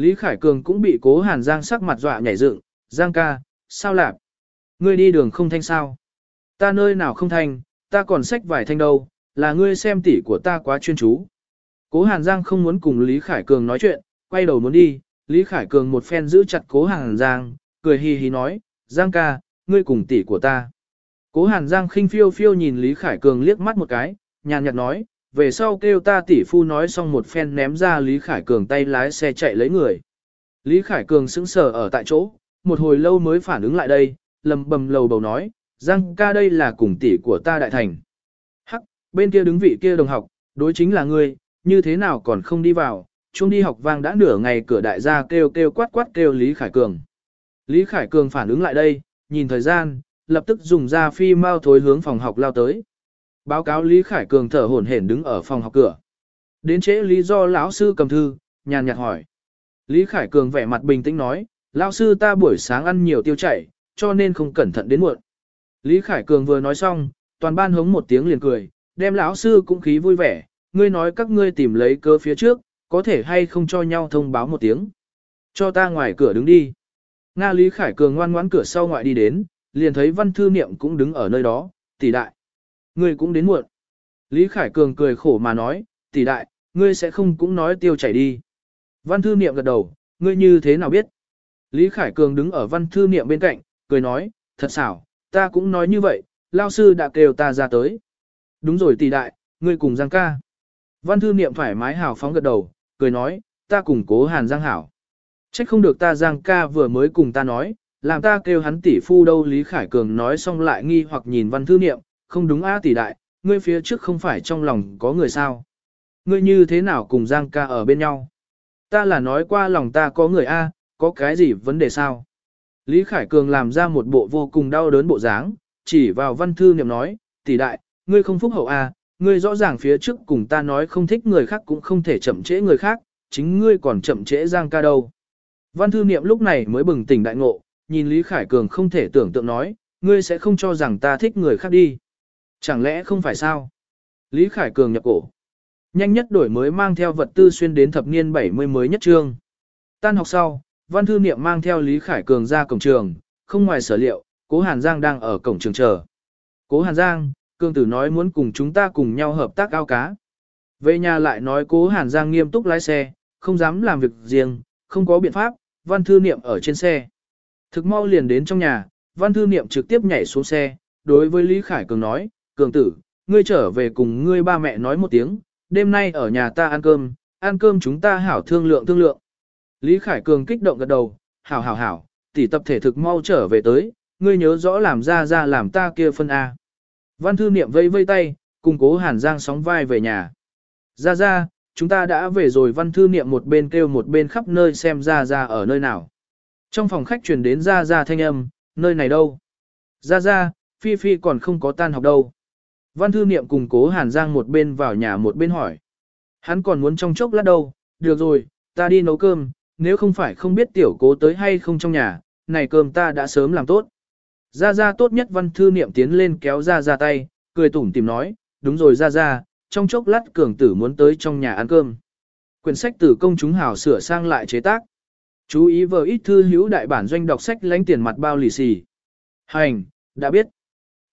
Lý Khải Cường cũng bị cố Hàn Giang sắc mặt dọa nhảy dựng, Giang ca, sao lạp? Ngươi đi đường không thanh sao? Ta nơi nào không thanh, ta còn sách vài thanh đâu, là ngươi xem tỉ của ta quá chuyên chú. Cố Hàn Giang không muốn cùng Lý Khải Cường nói chuyện, quay đầu muốn đi, Lý Khải Cường một phen giữ chặt cố Hàn Giang, cười hì hì nói, Giang ca, ngươi cùng tỷ của ta. Cố Hàn Giang khinh phiêu phiêu nhìn Lý Khải Cường liếc mắt một cái, nhàn nhạt nói, về sau kêu ta tỷ phu nói xong một phen ném ra Lý Khải Cường tay lái xe chạy lấy người. Lý Khải Cường sững sờ ở tại chỗ, một hồi lâu mới phản ứng lại đây, lầm bầm lầu bầu nói, Giang ca đây là cùng tỷ của ta đại thành. Hắc, bên kia đứng vị kia đồng học, đối chính là ngươi, như thế nào còn không đi vào, chung đi học vang đã nửa ngày cửa đại gia kêu kêu quát quát kêu Lý Khải Cường. Lý Khải Cường phản ứng lại đây, nhìn thời gian, lập tức dùng ra phi mau thối hướng phòng học lao tới. Báo cáo Lý Khải Cường thở hổn hển đứng ở phòng học cửa. Đến trễ lý do lão sư cầm thư, nhàn nhạt hỏi. Lý Khải Cường vẻ mặt bình tĩnh nói, lão sư ta buổi sáng ăn nhiều tiêu chảy, cho nên không cẩn thận đến muộn. Lý Khải Cường vừa nói xong, toàn ban hống một tiếng liền cười, đem lão sư cũng khí vui vẻ, ngươi nói các ngươi tìm lấy cơ phía trước, có thể hay không cho nhau thông báo một tiếng. Cho ta ngoài cửa đứng đi. Nga Lý Khải Cường ngoan ngoãn cửa sau ngoại đi đến, liền thấy văn thư niệm cũng đứng ở nơi đó, tỷ đại. Ngươi cũng đến muộn. Lý Khải Cường cười khổ mà nói, tỷ đại, ngươi sẽ không cũng nói tiêu chảy đi. Văn thư niệm gật đầu, ngươi như thế nào biết? Lý Khải Cường đứng ở văn thư niệm bên cạnh, cười nói, thật xảo, ta cũng nói như vậy, lao sư đã kêu ta ra tới. Đúng rồi tỷ đại, ngươi cùng Giang ca. Văn thư niệm thoải mái hào phóng gật đầu, cười nói, ta cùng cố hàn Giang hảo. Trách không được ta Giang ca vừa mới cùng ta nói, làm ta kêu hắn tỷ phu đâu Lý Khải Cường nói xong lại nghi hoặc nhìn văn thư niệm, không đúng a tỷ đại, ngươi phía trước không phải trong lòng có người sao. Ngươi như thế nào cùng Giang ca ở bên nhau? Ta là nói qua lòng ta có người a, có cái gì vấn đề sao? Lý Khải Cường làm ra một bộ vô cùng đau đớn bộ dáng, chỉ vào văn thư niệm nói, tỷ đại, ngươi không phúc hậu a, ngươi rõ ràng phía trước cùng ta nói không thích người khác cũng không thể chậm trễ người khác, chính ngươi còn chậm trễ Giang ca đâu. Văn thư niệm lúc này mới bừng tỉnh đại ngộ, nhìn Lý Khải Cường không thể tưởng tượng nói, ngươi sẽ không cho rằng ta thích người khác đi. Chẳng lẽ không phải sao? Lý Khải Cường nhập cổ. Nhanh nhất đổi mới mang theo vật tư xuyên đến thập niên 70 mới nhất trương. Tan học sau, văn thư niệm mang theo Lý Khải Cường ra cổng trường, không ngoài sở liệu, cố Hàn Giang đang ở cổng trường chờ. Cố Hàn Giang, Cương Tử nói muốn cùng chúng ta cùng nhau hợp tác ao cá. Về nhà lại nói cố Hàn Giang nghiêm túc lái xe, không dám làm việc riêng, không có biện pháp, văn thư niệm ở trên xe. Thực mau liền đến trong nhà, văn thư niệm trực tiếp nhảy xuống xe, đối với Lý Khải Cường nói, Cường tử, ngươi trở về cùng ngươi ba mẹ nói một tiếng, đêm nay ở nhà ta ăn cơm, ăn cơm chúng ta hảo thương lượng thương lượng. Lý Khải Cường kích động gật đầu, hảo hảo hảo, tỷ tập thể thực mau trở về tới, ngươi nhớ rõ làm ra ra làm ta kia phân A. Văn thư niệm vây vây tay, cùng cố Hàn Giang sóng vai về nhà. Ra ra, chúng ta đã về rồi văn thư niệm một bên kêu một bên khắp nơi xem ra ra ở nơi nào. Trong phòng khách truyền đến ra ra thanh âm, nơi này đâu? Ra ra, Phi Phi còn không có tan học đâu. Văn thư niệm cùng cố Hàn Giang một bên vào nhà một bên hỏi. Hắn còn muốn trong chốc lát đâu, được rồi, ta đi nấu cơm, nếu không phải không biết tiểu cố tới hay không trong nhà, này cơm ta đã sớm làm tốt. Ra ra tốt nhất văn thư niệm tiến lên kéo ra ra tay, cười tủm tìm nói, đúng rồi ra ra, trong chốc lát cường tử muốn tới trong nhà ăn cơm. Quyển sách từ công chúng hào sửa sang lại chế tác. Chú ý vờ ít thư hữu đại bản doanh đọc sách lánh tiền mặt bao lì xì. Hành, đã biết.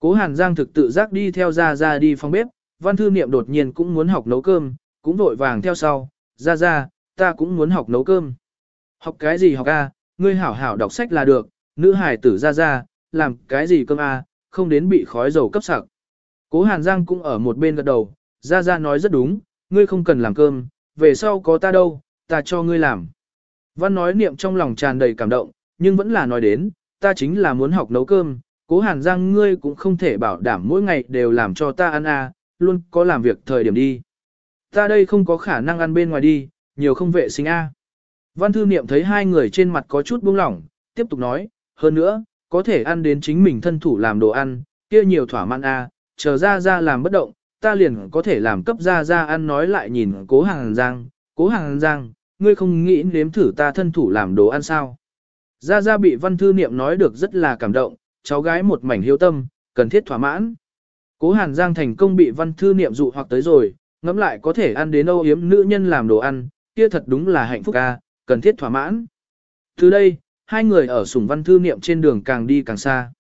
Cố Hàn Giang thực tự giác đi theo ra ra đi phòng bếp, văn thư niệm đột nhiên cũng muốn học nấu cơm, cũng vội vàng theo sau, ra ra, ta cũng muốn học nấu cơm. Học cái gì học a? ngươi hảo hảo đọc sách là được, nữ hải tử ra ra, làm cái gì cơm a? không đến bị khói dầu cấp sặc. Cố Hàn Giang cũng ở một bên gật đầu, ra ra nói rất đúng, ngươi không cần làm cơm, về sau có ta đâu, ta cho ngươi làm. Văn nói niệm trong lòng tràn đầy cảm động, nhưng vẫn là nói đến, ta chính là muốn học nấu cơm, cố hàn giang ngươi cũng không thể bảo đảm mỗi ngày đều làm cho ta ăn à, luôn có làm việc thời điểm đi. Ta đây không có khả năng ăn bên ngoài đi, nhiều không vệ sinh a. Văn thư niệm thấy hai người trên mặt có chút buông lỏng, tiếp tục nói, hơn nữa, có thể ăn đến chính mình thân thủ làm đồ ăn, kia nhiều thỏa mãn a, chờ ra ra làm bất động, ta liền có thể làm cấp ra ra ăn nói lại nhìn cố hàng giang, cố hàng giang, ngươi không nghĩ nếm thử ta thân thủ làm đồ ăn sao. Ra ra bị văn thư niệm nói được rất là cảm động, cháu gái một mảnh hiếu tâm, cần thiết thỏa mãn. Cố Hàn Giang thành công bị văn thư niệm dụ hoặc tới rồi, ngẫm lại có thể ăn đến âu yếm nữ nhân làm đồ ăn, kia thật đúng là hạnh phúc ca, cần thiết thỏa mãn. Từ đây, hai người ở sủng văn thư niệm trên đường càng đi càng xa.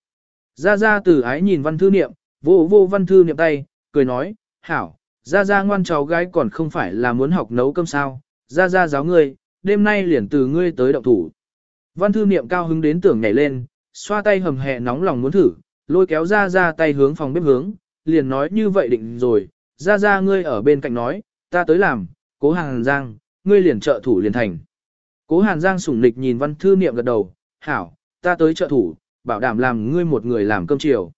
Gia Gia từ ái nhìn văn thư niệm, vô vô văn thư niệm tay, cười nói, hảo, Gia Gia ngoan cháu gái còn không phải là muốn học nấu cơm sao, Gia Gia giáo ngươi, đêm nay liền từ ngươi tới động thủ. Văn thư niệm cao hứng đến tưởng nhảy lên, xoa tay hầm hẹ nóng lòng muốn thử, lôi kéo ra ra tay hướng phòng bếp hướng, liền nói như vậy định rồi, ra ra ngươi ở bên cạnh nói, ta tới làm, cố hàng giang, ngươi liền trợ thủ liền thành. Cố Hàn Giang sủng nịch nhìn văn thư niệm gật đầu, hảo, ta tới trợ thủ, bảo đảm làm ngươi một người làm cơm chiều.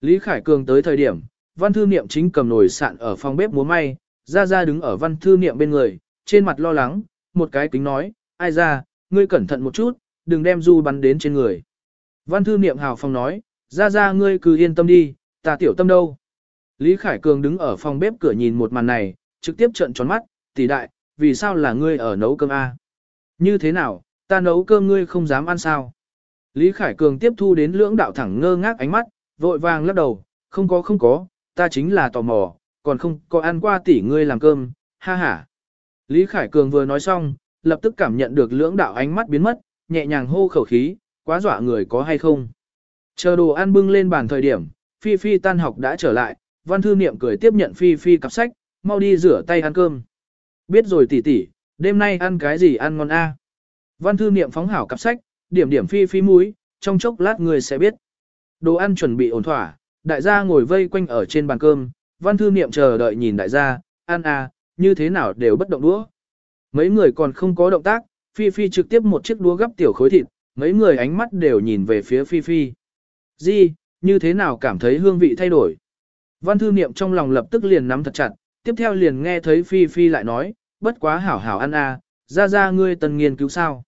Lý Khải Cường tới thời điểm, văn thư niệm chính cầm nồi sạn ở phòng bếp múa may, ra ra đứng ở văn thư niệm bên người, trên mặt lo lắng, một cái kính nói, ai ra, ngươi cẩn thận một chút, đừng đem du bắn đến trên người. Văn thư niệm hào phong nói, ra ra ngươi cứ yên tâm đi, ta tiểu tâm đâu. Lý Khải Cường đứng ở phòng bếp cửa nhìn một màn này, trực tiếp trợn tròn mắt, tỷ đại, vì sao là ngươi ở nấu cơm A? Như thế nào, ta nấu cơm ngươi không dám ăn sao? Lý Khải Cường tiếp thu đến lưỡng đạo thẳng ngơ ngác ánh mắt, vội vàng lắc đầu, không có không có, ta chính là tò mò, còn không có ăn qua tỷ ngươi làm cơm, ha ha. Lý Khải Cường vừa nói xong, lập tức cảm nhận được lưỡng đạo ánh mắt biến mất, nhẹ nhàng hô khẩu khí, quá dọa người có hay không. Chờ đồ ăn bưng lên bàn thời điểm, Phi Phi tan học đã trở lại, văn thư niệm cười tiếp nhận Phi Phi cặp sách, mau đi rửa tay ăn cơm. Biết rồi tỷ tỷ, đêm nay ăn cái gì ăn ngon a? Văn thư niệm phóng hảo cặp sách, điểm điểm phi phi mũi, trong chốc lát người sẽ biết. Đồ ăn chuẩn bị ổn thỏa, đại gia ngồi vây quanh ở trên bàn cơm, văn thư niệm chờ đợi nhìn đại gia, ăn a, như thế nào đều bất động đũa. Mấy người còn không có động tác, phi phi trực tiếp một chiếc đũa gấp tiểu khối thịt, mấy người ánh mắt đều nhìn về phía phi phi. Di, như thế nào cảm thấy hương vị thay đổi? Văn thư niệm trong lòng lập tức liền nắm thật chặt, tiếp theo liền nghe thấy phi phi lại nói, bất quá hảo hảo ăn a, ra ra ngươi tần nghiên cứu sao.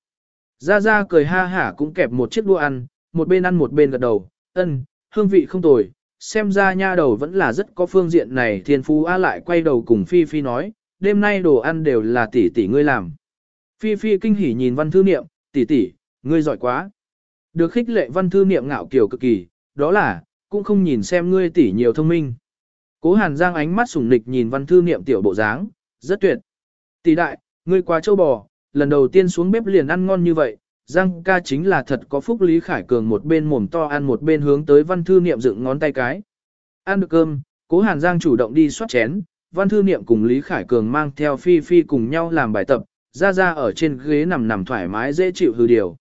Ra ra cười ha hả cũng kẹp một chiếc đũa ăn, một bên ăn một bên gật đầu, ân, hương vị không tồi, xem ra nha đầu vẫn là rất có phương diện này thiên phú a lại quay đầu cùng Phi Phi nói, đêm nay đồ ăn đều là tỷ tỷ ngươi làm. Phi Phi kinh hỉ nhìn văn thư niệm, tỷ tỷ, ngươi giỏi quá. Được khích lệ văn thư niệm ngạo kiều cực kỳ, đó là, cũng không nhìn xem ngươi tỷ nhiều thông minh. Cố hàn giang ánh mắt sủng nịch nhìn văn thư niệm tiểu bộ dáng, rất tuyệt. Tỷ đại, ngươi quá châu bò, lần đầu tiên xuống bếp liền ăn ngon như vậy, Giang ca chính là thật có phúc Lý Khải Cường một bên mồm to ăn một bên hướng tới văn thư niệm dựng ngón tay cái. Ăn được cơm, cố Hàn Giang chủ động đi soát chén, văn thư niệm cùng Lý Khải Cường mang theo Phi Phi cùng nhau làm bài tập, ra ra ở trên ghế nằm nằm thoải mái dễ chịu hư điều.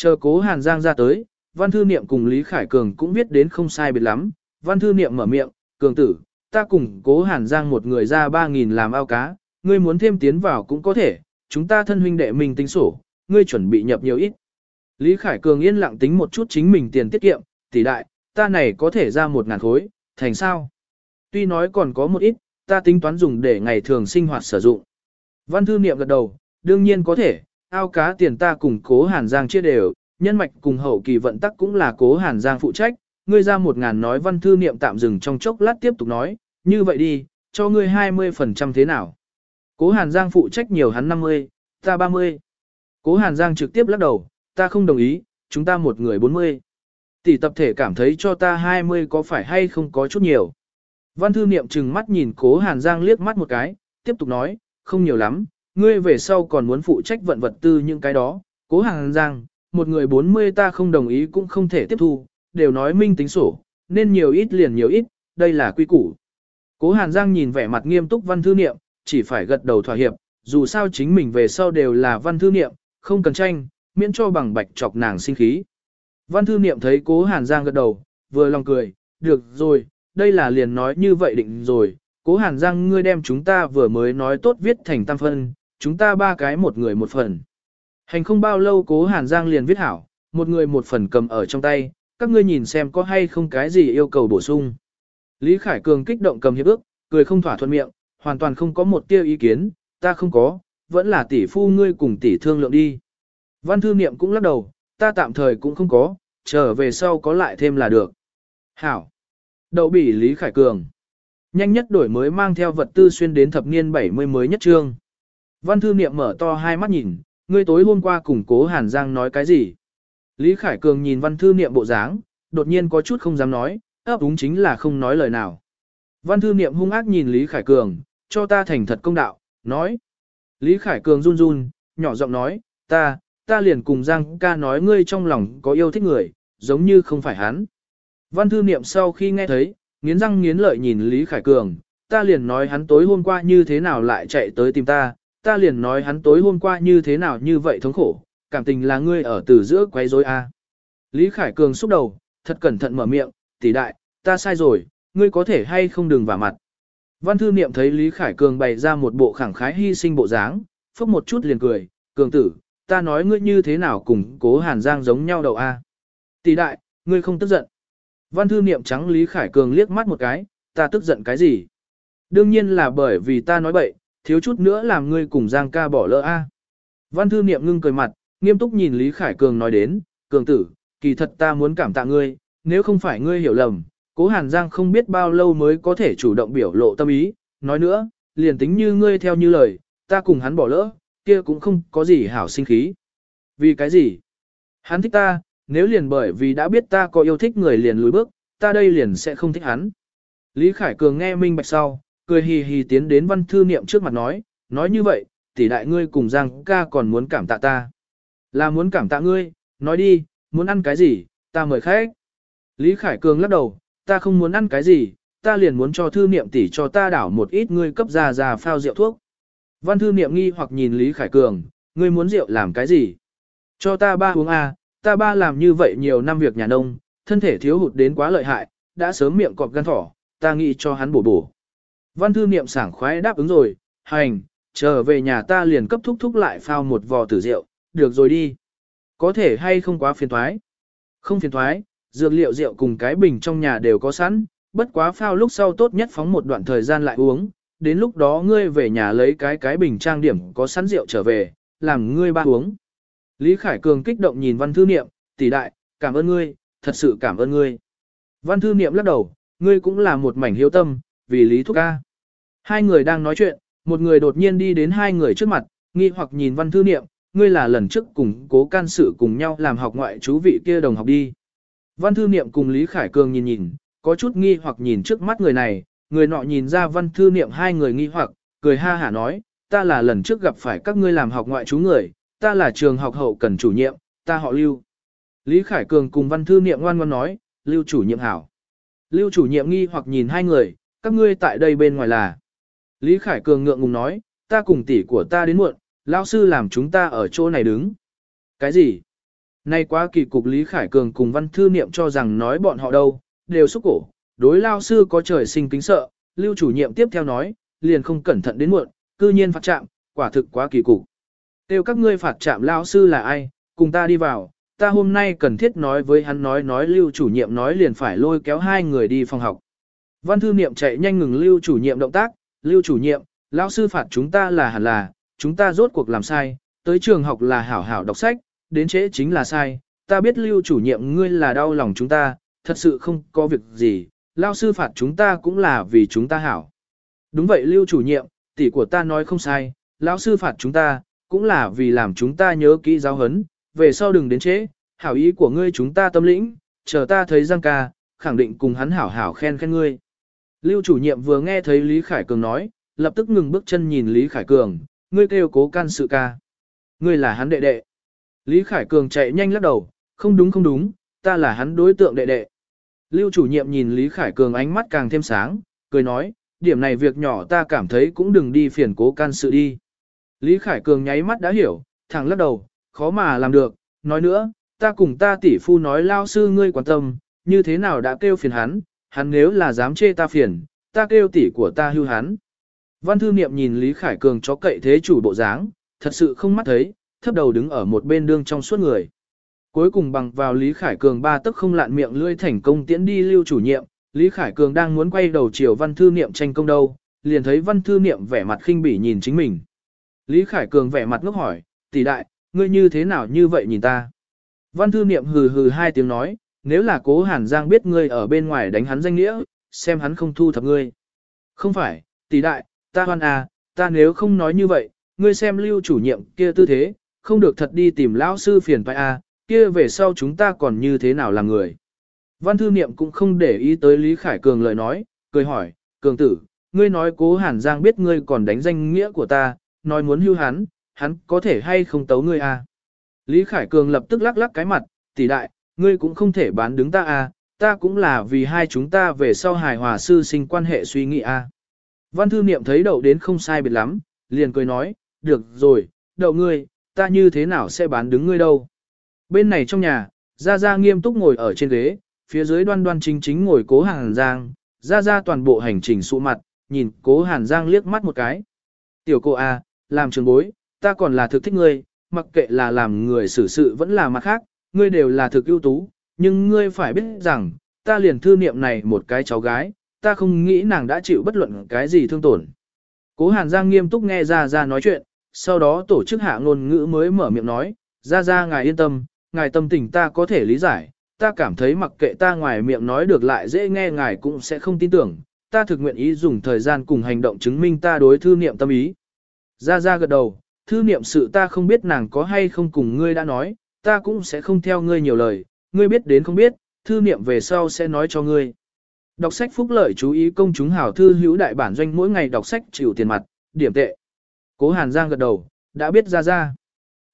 Chờ cố Hàn Giang ra tới, văn thư niệm cùng Lý Khải Cường cũng biết đến không sai biệt lắm, văn thư niệm mở miệng, Cường tử, ta cùng cố Hàn Giang một người ra 3.000 làm ao cá, ngươi muốn thêm tiến vào cũng có thể, chúng ta thân huynh đệ mình tính sổ, ngươi chuẩn bị nhập nhiều ít. Lý Khải Cường yên lặng tính một chút chính mình tiền tiết kiệm, tỷ đại, ta này có thể ra một ngàn khối, thành sao? Tuy nói còn có một ít, ta tính toán dùng để ngày thường sinh hoạt sử dụng. Văn thư niệm gật đầu, đương nhiên có thể, ao cá tiền ta cùng cố Hàn Giang chia đều, nhân mạch cùng hậu kỳ vận tắc cũng là cố Hàn Giang phụ trách, ngươi ra một ngàn nói văn thư niệm tạm dừng trong chốc lát tiếp tục nói, như vậy đi, cho ngươi 20% thế nào? Cố Hàn Giang phụ trách nhiều hắn 50, ta 30. Cố Hàn Giang trực tiếp lắc đầu, ta không đồng ý, chúng ta một người 40. Tỷ tập thể cảm thấy cho ta 20 có phải hay không có chút nhiều. Văn thư niệm trừng mắt nhìn cố Hàn Giang liếc mắt một cái, tiếp tục nói, không nhiều lắm, ngươi về sau còn muốn phụ trách vận vật tư những cái đó. Cố Hàn Giang, một người 40 ta không đồng ý cũng không thể tiếp thu, đều nói minh tính sổ, nên nhiều ít liền nhiều ít, đây là quy củ. Cố Hàn Giang nhìn vẻ mặt nghiêm túc văn thư niệm, chỉ phải gật đầu thỏa hiệp, dù sao chính mình về sau đều là văn thư niệm, không cần tranh, miễn cho bằng bạch chọc nàng sinh khí. Văn thư niệm thấy cố Hàn Giang gật đầu, vừa lòng cười, được rồi, đây là liền nói như vậy định rồi, cố Hàn Giang ngươi đem chúng ta vừa mới nói tốt viết thành tam phân, chúng ta ba cái một người một phần. Hành không bao lâu cố Hàn Giang liền viết hảo, một người một phần cầm ở trong tay, các ngươi nhìn xem có hay không cái gì yêu cầu bổ sung. Lý Khải Cường kích động cầm hiệp ước, cười không thỏa thuận miệng, hoàn toàn không có một tiêu ý kiến, ta không có, vẫn là tỷ phu ngươi cùng tỷ thương lượng đi. Văn thư niệm cũng lắc đầu, ta tạm thời cũng không có, trở về sau có lại thêm là được. Hảo. Đậu bỉ Lý Khải Cường. Nhanh nhất đổi mới mang theo vật tư xuyên đến thập niên 70 mới nhất trương. Văn thư niệm mở to hai mắt nhìn, ngươi tối hôm qua cùng cố Hàn Giang nói cái gì? Lý Khải Cường nhìn văn thư niệm bộ dáng, đột nhiên có chút không dám nói, ấp úng chính là không nói lời nào. Văn thư niệm hung ác nhìn Lý Khải Cường, cho ta thành thật công đạo, nói. Lý Khải Cường run run, nhỏ giọng nói, ta, ta liền cùng Giang ca nói ngươi trong lòng có yêu thích người, giống như không phải hắn. Văn thư niệm sau khi nghe thấy, nghiến răng nghiến lợi nhìn Lý Khải Cường, ta liền nói hắn tối hôm qua như thế nào lại chạy tới tìm ta, ta liền nói hắn tối hôm qua như thế nào như vậy thống khổ, cảm tình là ngươi ở từ giữa quấy rối a. Lý Khải Cường xúc đầu, thật cẩn thận mở miệng, tỷ đại, ta sai rồi, ngươi có thể hay không đừng vả mặt. Văn thư niệm thấy Lý Khải Cường bày ra một bộ khẳng khái hy sinh bộ dáng, phốc một chút liền cười, cường tử, ta nói ngươi như thế nào cùng cố hàn giang giống nhau đầu a. Tỷ đại, ngươi không tức giận. Văn thư niệm trắng Lý Khải Cường liếc mắt một cái, ta tức giận cái gì? Đương nhiên là bởi vì ta nói bậy, thiếu chút nữa làm ngươi cùng Giang ca bỏ lỡ a. Văn thư niệm ngưng cười mặt, nghiêm túc nhìn Lý Khải Cường nói đến, cường tử, kỳ thật ta muốn cảm tạ ngươi, nếu không phải ngươi hiểu lầm, cố Hàn Giang không biết bao lâu mới có thể chủ động biểu lộ tâm ý, nói nữa, liền tính như ngươi theo như lời, ta cùng hắn bỏ lỡ, kia cũng không có gì hảo sinh khí. Vì cái gì? Hắn thích ta, nếu liền bởi vì đã biết ta có yêu thích người liền lùi bước, ta đây liền sẽ không thích hắn. Lý Khải Cường nghe minh bạch sau, cười hì hì tiến đến văn thư niệm trước mặt nói, nói như vậy, tỷ đại ngươi cùng Giang ca còn muốn cảm tạ ta. Là muốn cảm tạ ngươi, nói đi, muốn ăn cái gì, ta mời khách. Lý Khải Cường lắc đầu, ta không muốn ăn cái gì, ta liền muốn cho thư niệm tỷ cho ta đảo một ít ngươi cấp ra ra phao rượu thuốc. Văn thư niệm nghi hoặc nhìn Lý Khải Cường, ngươi muốn rượu làm cái gì? Cho ta ba uống à, ta ba làm như vậy nhiều năm việc nhà nông, thân thể thiếu hụt đến quá lợi hại, đã sớm miệng cọp gan thỏ, ta nghĩ cho hắn bổ bổ. Văn thư niệm sảng khoái đáp ứng rồi, hành, trở về nhà ta liền cấp thúc thúc lại phao một vò tử rượu, được rồi đi. Có thể hay không quá phiền thoái? Không phiền thoái, dược liệu rượu cùng cái bình trong nhà đều có sẵn, bất quá phao lúc sau tốt nhất phóng một đoạn thời gian lại uống, đến lúc đó ngươi về nhà lấy cái cái bình trang điểm có sẵn rượu trở về, làm ngươi ba uống. Lý Khải Cường kích động nhìn văn thư niệm, tỷ đại, cảm ơn ngươi, thật sự cảm ơn ngươi. Văn thư niệm lắc đầu, ngươi cũng là một mảnh hiếu tâm, vì Lý Thúc ca. Hai người đang nói chuyện, một người đột nhiên đi đến hai người trước mặt, nghi hoặc nhìn văn thư niệm, ngươi là lần trước cùng cố can sự cùng nhau làm học ngoại chú vị kia đồng học đi. Văn thư niệm cùng Lý Khải Cường nhìn nhìn, có chút nghi hoặc nhìn trước mắt người này, người nọ nhìn ra văn thư niệm hai người nghi hoặc, cười ha hả nói, ta là lần trước gặp phải các ngươi làm học ngoại chú người, ta là trường học hậu cần chủ nhiệm, ta họ Lưu. Lý Khải Cường cùng văn thư niệm ngoan ngoan nói, Lưu chủ nhiệm hảo. Lưu chủ nhiệm nghi hoặc nhìn hai người, các ngươi tại đây bên ngoài là. Lý Khải Cường ngượng ngùng nói, ta cùng tỷ của ta đến muộn, lão sư làm chúng ta ở chỗ này đứng. Cái gì? Nay quá kỳ cục Lý Khải Cường cùng văn thư niệm cho rằng nói bọn họ đâu, đều xúc cổ, đối lao sư có trời sinh kính sợ, lưu chủ nhiệm tiếp theo nói, liền không cẩn thận đến muộn, cư nhiên phạt chạm, quả thực quá kỳ cục. Tiêu các ngươi phạt chạm lao sư là ai, cùng ta đi vào, ta hôm nay cần thiết nói với hắn nói nói lưu chủ nhiệm nói liền phải lôi kéo hai người đi phòng học. Văn thư niệm chạy nhanh ngừng lưu chủ nhiệm động tác, lưu chủ nhiệm, lão sư phạt chúng ta là hẳn là, chúng ta rốt cuộc làm sai, tới trường học là hảo hảo đọc sách, đến trễ chính là sai, ta biết lưu chủ nhiệm ngươi là đau lòng chúng ta, thật sự không có việc gì, lão sư phạt chúng ta cũng là vì chúng ta hảo. Đúng vậy lưu chủ nhiệm, tỷ của ta nói không sai, lão sư phạt chúng ta, cũng là vì làm chúng ta nhớ kỹ giáo hấn, về sau đừng đến trễ, hảo ý của ngươi chúng ta tâm lĩnh, chờ ta thấy Giang ca, khẳng định cùng hắn hảo hảo khen khen ngươi. Lưu chủ nhiệm vừa nghe thấy Lý Khải Cường nói, lập tức ngừng bước chân nhìn Lý Khải Cường, ngươi kêu cố can sự ca. Ngươi là hắn đệ đệ. Lý Khải Cường chạy nhanh lắc đầu, không đúng không đúng, ta là hắn đối tượng đệ đệ. Lưu chủ nhiệm nhìn Lý Khải Cường ánh mắt càng thêm sáng, cười nói, điểm này việc nhỏ ta cảm thấy cũng đừng đi phiền cố can sự đi. Lý Khải Cường nháy mắt đã hiểu, thẳng lắc đầu, khó mà làm được, nói nữa, ta cùng ta tỷ phu nói lao sư ngươi quan tâm, như thế nào đã kêu phiền hắn, hắn nếu là dám chê ta phiền, ta kêu tỷ của ta hưu hắn. Văn thư niệm nhìn Lý Khải Cường chó cậy thế chủ bộ dáng, thật sự không mắt thấy, thấp đầu đứng ở một bên đương trong suốt người. Cuối cùng bằng vào Lý Khải Cường ba tức không lạn miệng lươi thành công tiễn đi lưu chủ nhiệm, Lý Khải Cường đang muốn quay đầu chiều văn thư niệm tranh công đâu, liền thấy văn thư niệm vẻ mặt khinh bỉ nhìn chính mình. Lý Khải Cường vẻ mặt ngốc hỏi, tỷ đại, ngươi như thế nào như vậy nhìn ta? Văn thư niệm hừ hừ hai tiếng nói, nếu là cố hàn giang biết ngươi ở bên ngoài đánh hắn danh nghĩa, xem hắn không thu thập ngươi. Không phải, tỷ đại, ta hoan à, ta nếu không nói như vậy, ngươi xem lưu chủ nhiệm kia tư thế, không được thật đi tìm lão sư phiền phải à, kia về sau chúng ta còn như thế nào làm người. Văn thư niệm cũng không để ý tới Lý Khải Cường lời nói, cười hỏi, Cường tử, ngươi nói cố Hàn Giang biết ngươi còn đánh danh nghĩa của ta, nói muốn hưu hắn, hắn có thể hay không tấu ngươi à. Lý Khải Cường lập tức lắc lắc cái mặt, tỷ đại, ngươi cũng không thể bán đứng ta à, ta cũng là vì hai chúng ta về sau hài hòa sư sinh quan hệ suy nghĩ à. Văn thư niệm thấy đậu đến không sai biệt lắm, liền cười nói, được rồi, đậu ngươi, ta như thế nào sẽ bán đứng ngươi đâu. Bên này trong nhà, Gia Gia nghiêm túc ngồi ở trên ghế, phía dưới đoan đoan chính chính ngồi cố Hàn Giang, Gia Gia toàn bộ hành trình sụ mặt, nhìn cố Hàn Giang liếc mắt một cái. Tiểu cô à, làm trường bối, ta còn là thực thích ngươi, mặc kệ là làm người xử sự vẫn là mặt khác, ngươi đều là thực ưu tú, nhưng ngươi phải biết rằng, ta liền thư niệm này một cái cháu gái, ta không nghĩ nàng đã chịu bất luận cái gì thương tổn. Cố Hàn Giang nghiêm túc nghe Gia Gia nói chuyện, sau đó tổ chức hạ ngôn ngữ mới mở miệng nói, Gia Gia ngài yên tâm, ngài tâm tình ta có thể lý giải, ta cảm thấy mặc kệ ta ngoài miệng nói được lại dễ nghe ngài cũng sẽ không tin tưởng, ta thực nguyện ý dùng thời gian cùng hành động chứng minh ta đối thư niệm tâm ý. Gia Gia gật đầu, thư niệm sự ta không biết nàng có hay không cùng ngươi đã nói, ta cũng sẽ không theo ngươi nhiều lời, ngươi biết đến không biết, thư niệm về sau sẽ nói cho ngươi. Đọc sách phúc lợi chú ý công chúng hảo thư hữu đại bản doanh mỗi ngày đọc sách chịu tiền mặt, điểm tệ. Cố Hàn Giang gật đầu, đã biết ra ra.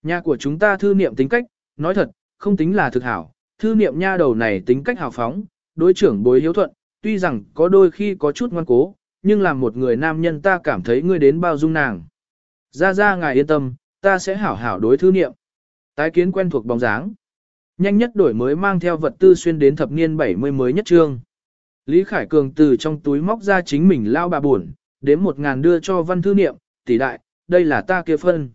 Nhà của chúng ta thư niệm tính cách, nói thật, không tính là thực hảo, thư niệm nha đầu này tính cách hào phóng, đối trưởng bối hiếu thuận, tuy rằng có đôi khi có chút ngoan cố, nhưng làm một người nam nhân ta cảm thấy ngươi đến bao dung nàng. Ra ra ngài yên tâm, ta sẽ hảo hảo đối thư niệm. Tái kiến quen thuộc bóng dáng. Nhanh nhất đổi mới mang theo vật tư xuyên đến thập niên 70 mới nhất trương. Lý Khải Cường từ trong túi móc ra chính mình lao bà buồn, đếm một ngàn đưa cho văn thư niệm, tỷ đại, đây là ta kia phân.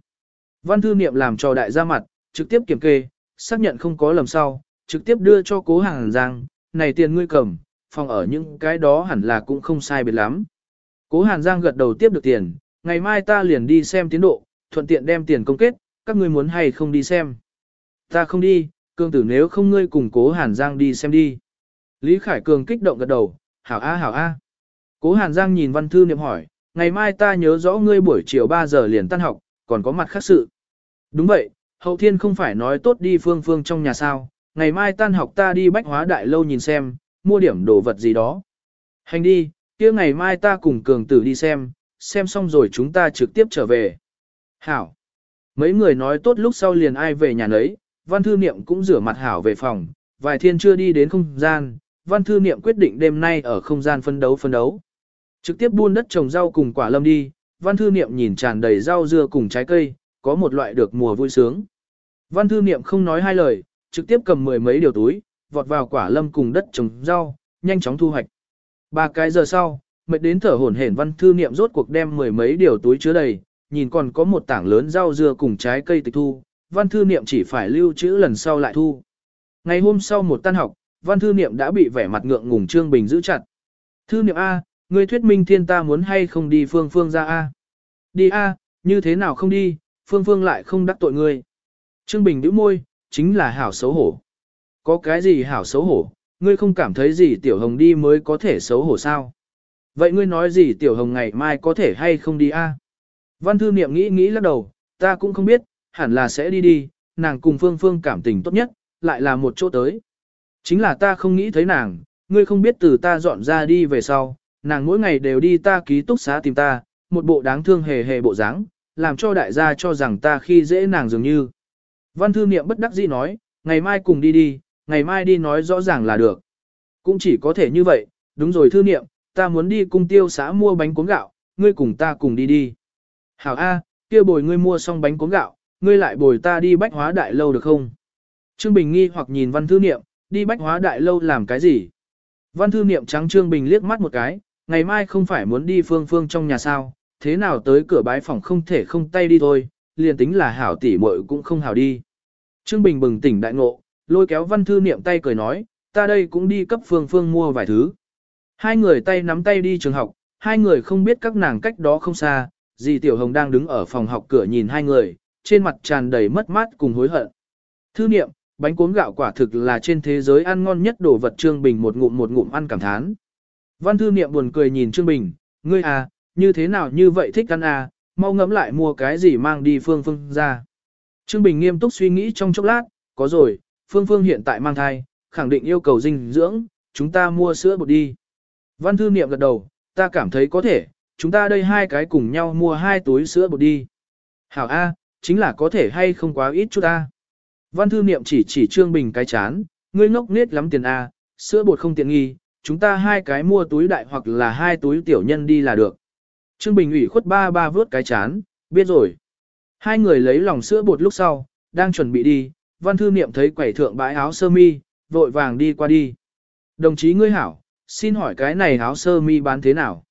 Văn thư niệm làm cho đại ra mặt, trực tiếp kiểm kê, xác nhận không có lầm sau, trực tiếp đưa cho cố hàng giang, này tiền ngươi cầm, phòng ở những cái đó hẳn là cũng không sai biệt lắm. Cố Hàn Giang gật đầu tiếp được tiền, ngày mai ta liền đi xem tiến độ, thuận tiện đem tiền công kết, các ngươi muốn hay không đi xem. Ta không đi, cương tử nếu không ngươi cùng cố Hàn Giang đi xem đi. Lý Khải Cường kích động gật đầu, hảo a hảo a. Cố Hàn Giang nhìn văn thư niệm hỏi, ngày mai ta nhớ rõ ngươi buổi chiều 3 giờ liền tan học, còn có mặt khác sự. Đúng vậy, hậu thiên không phải nói tốt đi phương phương trong nhà sao, ngày mai tan học ta đi bách hóa đại lâu nhìn xem, mua điểm đồ vật gì đó. Hành đi, kia ngày mai ta cùng cường tử đi xem, xem xong rồi chúng ta trực tiếp trở về. Hảo. Mấy người nói tốt lúc sau liền ai về nhà nấy, văn thư niệm cũng rửa mặt hảo về phòng, vài thiên chưa đi đến không gian, văn thư niệm quyết định đêm nay ở không gian phân đấu phân đấu. Trực tiếp buôn đất trồng rau cùng quả lâm đi, văn thư niệm nhìn tràn đầy rau dưa cùng trái cây, có một loại được mùa vui sướng. Văn thư niệm không nói hai lời, trực tiếp cầm mười mấy điều túi, vọt vào quả lâm cùng đất trồng rau, nhanh chóng thu hoạch. Ba cái giờ sau, mệt đến thở hổn hển văn thư niệm rốt cuộc đem mười mấy điều túi chứa đầy, nhìn còn có một tảng lớn rau dưa cùng trái cây tịch thu, văn thư niệm chỉ phải lưu trữ lần sau lại thu. Ngày hôm sau một tan học, văn thư niệm đã bị vẻ mặt ngượng ngùng Trương Bình giữ chặt. Thư niệm A, ngươi thuyết minh thiên ta muốn hay không đi phương phương ra A. Đi A, như thế nào không đi, phương phương lại không đắc tội ngươi. Trương Bình nhíu môi, chính là hảo xấu hổ. Có cái gì hảo xấu hổ, ngươi không cảm thấy gì tiểu hồng đi mới có thể xấu hổ sao? Vậy ngươi nói gì tiểu hồng ngày mai có thể hay không đi a? Văn thư niệm nghĩ nghĩ lắc đầu, ta cũng không biết, hẳn là sẽ đi đi, nàng cùng phương phương cảm tình tốt nhất, lại là một chỗ tới. Chính là ta không nghĩ thấy nàng, ngươi không biết từ ta dọn ra đi về sau, nàng mỗi ngày đều đi ta ký túc xá tìm ta, một bộ đáng thương hề hề bộ dáng, làm cho đại gia cho rằng ta khi dễ nàng dường như. Văn thư niệm bất đắc dĩ nói, ngày mai cùng đi đi, ngày mai đi nói rõ ràng là được. Cũng chỉ có thể như vậy, đúng rồi thư niệm, ta muốn đi cung tiêu xã mua bánh cuốn gạo, ngươi cùng ta cùng đi đi. Hảo A, kia bồi ngươi mua xong bánh cuốn gạo, ngươi lại bồi ta đi bách hóa đại lâu được không? Trương Bình nghi hoặc nhìn văn thư niệm, đi bách hóa đại lâu làm cái gì? Văn thư niệm trắng Trương Bình liếc mắt một cái, ngày mai không phải muốn đi phương phương trong nhà sao, thế nào tới cửa bái phòng không thể không tay đi thôi, liền tính là hảo tỷ muội cũng không hảo đi. Trương Bình bừng tỉnh đại ngộ, lôi kéo văn thư niệm tay cười nói, ta đây cũng đi cấp phương phương mua vài thứ. Hai người tay nắm tay đi trường học, hai người không biết các nàng cách đó không xa, dì Tiểu Hồng đang đứng ở phòng học cửa nhìn hai người, trên mặt tràn đầy mất mát cùng hối hận. Thư niệm, bánh cuốn gạo quả thực là trên thế giới ăn ngon nhất đồ vật Trương Bình một ngụm một ngụm ăn cảm thán. Văn thư niệm buồn cười nhìn Trương Bình, ngươi à, như thế nào như vậy thích ăn à, mau ngẫm lại mua cái gì mang đi phương phương ra. Trương Bình nghiêm túc suy nghĩ trong chốc lát, có rồi, phương phương hiện tại mang thai, khẳng định yêu cầu dinh dưỡng, chúng ta mua sữa bột đi. Văn thư niệm gật đầu, ta cảm thấy có thể, chúng ta đây hai cái cùng nhau mua hai túi sữa bột đi. Hảo A, chính là có thể hay không quá ít chút A. Văn thư niệm chỉ chỉ Trương Bình cái chán, ngươi ngốc nết lắm tiền A, sữa bột không tiện nghi, chúng ta hai cái mua túi đại hoặc là hai túi tiểu nhân đi là được. Trương Bình ủy khuất ba ba vớt cái chán, biết rồi. Hai người lấy lòng sữa bột lúc sau, đang chuẩn bị đi, văn thư niệm thấy quẩy thượng bãi áo sơ mi, vội vàng đi qua đi. Đồng chí ngươi hảo, xin hỏi cái này áo sơ mi bán thế nào?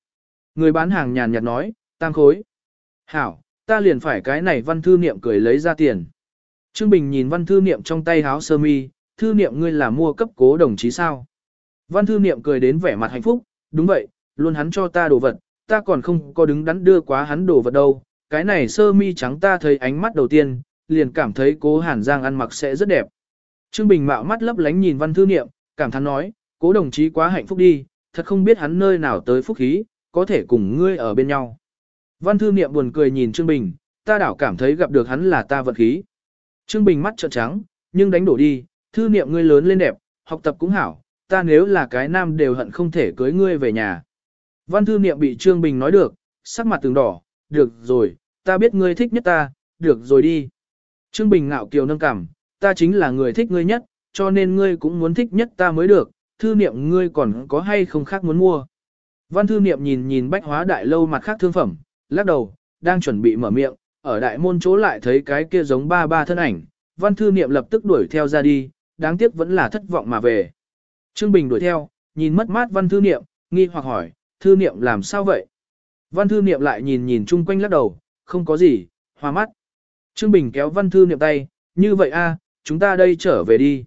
Người bán hàng nhàn nhạt nói, tăng khối. Hảo, ta liền phải cái này văn thư niệm cười lấy ra tiền. Trương Bình nhìn văn thư niệm trong tay háo sơ mi, thư niệm ngươi là mua cấp cố đồng chí sao? Văn thư niệm cười đến vẻ mặt hạnh phúc, đúng vậy, luôn hắn cho ta đồ vật, ta còn không có đứng đắn đưa quá hắn đồ vật đâu. Cái này sơ mi trắng ta thấy ánh mắt đầu tiên, liền cảm thấy cố Hàn Giang ăn mặc sẽ rất đẹp. Trương Bình mạo mắt lấp lánh nhìn văn thư niệm, cảm thán nói, cố đồng chí quá hạnh phúc đi, thật không biết hắn nơi nào tới phúc khí, có thể cùng ngươi ở bên nhau. Văn thư niệm buồn cười nhìn Trương Bình, ta đảo cảm thấy gặp được hắn là ta vật khí. Trương Bình mắt trợn trắng, nhưng đánh đổ đi, thư niệm ngươi lớn lên đẹp, học tập cũng hảo, ta nếu là cái nam đều hận không thể cưới ngươi về nhà. Văn thư niệm bị Trương Bình nói được, sắc mặt từng đỏ, được rồi, ta biết ngươi thích nhất ta, được rồi đi. Trương Bình ngạo kiều nâng cằm, ta chính là người thích ngươi nhất, cho nên ngươi cũng muốn thích nhất ta mới được, thư niệm ngươi còn có hay không khác muốn mua. Văn thư niệm nhìn nhìn bách hóa đại lâu mặt khác thương phẩm, lắc đầu, đang chuẩn bị mở miệng, ở đại môn chỗ lại thấy cái kia giống ba ba thân ảnh, văn thư niệm lập tức đuổi theo ra đi, đáng tiếc vẫn là thất vọng mà về. Trương Bình đuổi theo, nhìn mất mát văn thư niệm, nghi hoặc hỏi, thư niệm làm sao vậy? Văn thư niệm lại nhìn nhìn chung quanh lắc đầu, không có gì, hoa mắt. Trương Bình kéo văn thư niệm tay, như vậy a, chúng ta đây trở về đi.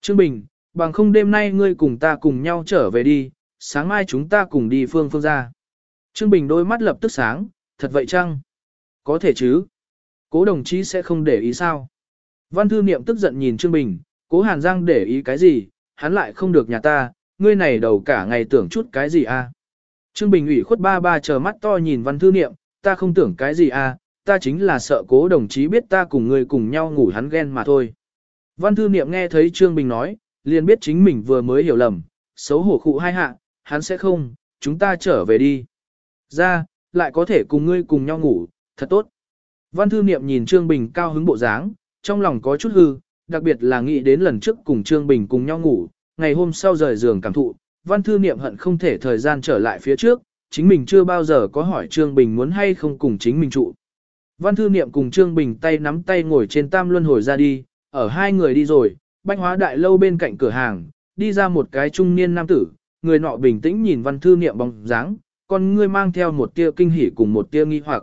Trương Bình, bằng không đêm nay ngươi cùng ta cùng nhau trở về đi, sáng mai chúng ta cùng đi phương phương ra. Trương Bình đôi mắt lập tức sáng, thật vậy chăng? Có thể chứ. Cố đồng chí sẽ không để ý sao? Văn thư niệm tức giận nhìn Trương Bình, cố Hàn Giang để ý cái gì, hắn lại không được nhà ta, ngươi này đầu cả ngày tưởng chút cái gì a? Trương Bình ủy khuất ba ba chờ mắt to nhìn văn thư niệm, ta không tưởng cái gì a, ta chính là sợ cố đồng chí biết ta cùng ngươi cùng nhau ngủ hắn ghen mà thôi. Văn thư niệm nghe thấy Trương Bình nói, liền biết chính mình vừa mới hiểu lầm, xấu hổ khụ hai hạ, hắn sẽ không, chúng ta trở về đi. Ra, lại có thể cùng ngươi cùng nhau ngủ, thật tốt. Văn thư niệm nhìn Trương Bình cao hứng bộ dáng, trong lòng có chút hư, đặc biệt là nghĩ đến lần trước cùng Trương Bình cùng nhau ngủ, ngày hôm sau rời giường cảm thụ, văn thư niệm hận không thể thời gian trở lại phía trước, chính mình chưa bao giờ có hỏi Trương Bình muốn hay không cùng chính mình trụ. Văn thư niệm cùng Trương Bình tay nắm tay ngồi trên tam luân hồi ra đi, ở hai người đi rồi, bách hóa đại lâu bên cạnh cửa hàng, đi ra một cái trung niên nam tử, người nọ bình tĩnh nhìn văn thư niệm bóng dáng, còn ngươi mang theo một tia kinh hỉ cùng một tia nghi hoặc.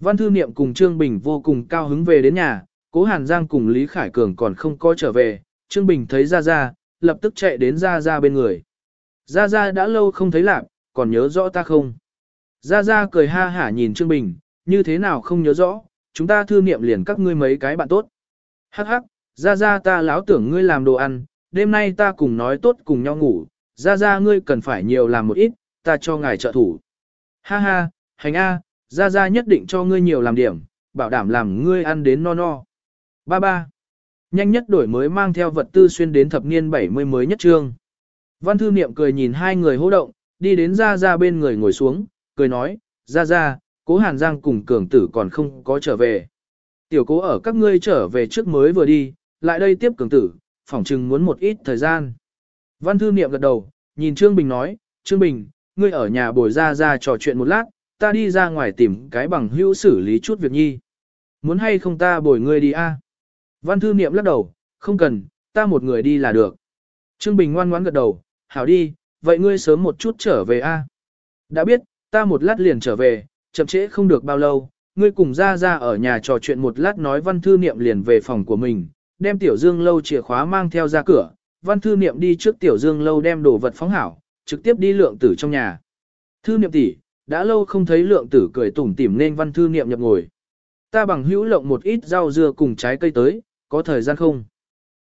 Văn thư niệm cùng Trương Bình vô cùng cao hứng về đến nhà, cố Hàn Giang cùng Lý Khải Cường còn không có trở về, Trương Bình thấy Gia Gia, lập tức chạy đến Gia Gia bên người. Gia Gia đã lâu không thấy lạc, còn nhớ rõ ta không? Gia Gia cười ha hả nhìn Trương Bình, như thế nào không nhớ rõ, chúng ta thư niệm liền các ngươi mấy cái bạn tốt. Hắc hắc, Gia Gia ta láo tưởng ngươi làm đồ ăn, đêm nay ta cùng nói tốt cùng nhau ngủ, Gia Gia ngươi cần phải nhiều làm một ít, ta cho ngài trợ thủ. Ha ha, hành A, Gia Gia nhất định cho ngươi nhiều làm điểm, bảo đảm làm ngươi ăn đến no no. Ba ba. Nhanh nhất đổi mới mang theo vật tư xuyên đến thập niên 70 mới nhất trương. Văn thư niệm cười nhìn hai người hô động, đi đến Gia Gia bên người ngồi xuống, cười nói, Gia Gia, cố Hàn Giang cùng cường tử còn không có trở về. Tiểu cố ở các ngươi trở về trước mới vừa đi, lại đây tiếp cường tử, phỏng chừng muốn một ít thời gian. Văn thư niệm gật đầu, nhìn Trương Bình nói, Trương Bình, ngươi ở nhà bồi ra ra trò chuyện một lát, ta đi ra ngoài tìm cái bằng hữu xử lý chút việc nhi. Muốn hay không ta bồi ngươi đi a? Văn thư niệm lắc đầu, không cần, ta một người đi là được. Trương Bình ngoan ngoãn gật đầu, hảo đi, vậy ngươi sớm một chút trở về a. Đã biết, ta một lát liền trở về, chậm trễ không được bao lâu, ngươi cùng ra ra ở nhà trò chuyện một lát nói văn thư niệm liền về phòng của mình, đem tiểu dương lâu chìa khóa mang theo ra cửa, văn thư niệm đi trước tiểu dương lâu đem đồ vật phóng hảo, trực tiếp đi lượng tử trong nhà. Thư niệm tỷ, đã lâu không thấy lượng tử cười tủm tỉm nên văn thư niệm nhập ngồi. Ta bằng hữu lộng một ít rau dưa cùng trái cây tới, có thời gian không?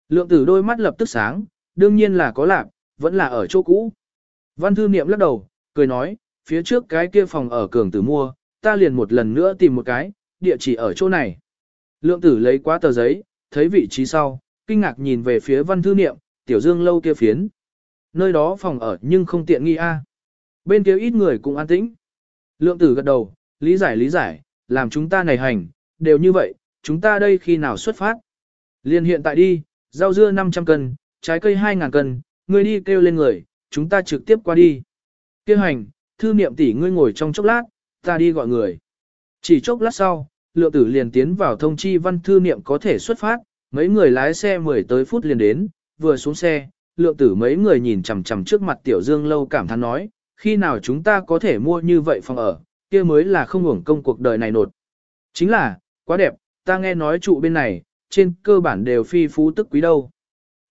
Lượng tử đôi mắt lập tức sáng, đương nhiên là có lạc, vẫn là ở chỗ cũ. Văn thư niệm lắc đầu, cười nói, phía trước cái kia phòng ở cường tử mua, ta liền một lần nữa tìm một cái, địa chỉ ở chỗ này. Lượng tử lấy quá tờ giấy, thấy vị trí sau, kinh ngạc nhìn về phía văn thư niệm, tiểu dương lâu kia phiến. Nơi đó phòng ở nhưng không tiện nghi a. Bên kia ít người cũng an tĩnh. Lượng tử gật đầu, lý giải lý giải, làm chúng ta này hành, đều như vậy, chúng ta đây khi nào xuất phát. Liên hiện tại đi, rau dưa 500 cân, trái cây 2.000 cân, ngươi đi kêu lên người, chúng ta trực tiếp qua đi. Kêu hành, thư niệm tỷ ngươi ngồi trong chốc lát, ta đi gọi người. Chỉ chốc lát sau, lượng tử liền tiến vào thông chi văn thư niệm có thể xuất phát, mấy người lái xe 10 tới phút liền đến, vừa xuống xe, lượng tử mấy người nhìn chằm chằm trước mặt tiểu dương lâu cảm thán nói, khi nào chúng ta có thể mua như vậy phòng ở, kia mới là không hưởng công cuộc đời này nột. Chính là, quá đẹp, ta nghe nói trụ bên này, trên cơ bản đều phi phú tức quý đâu.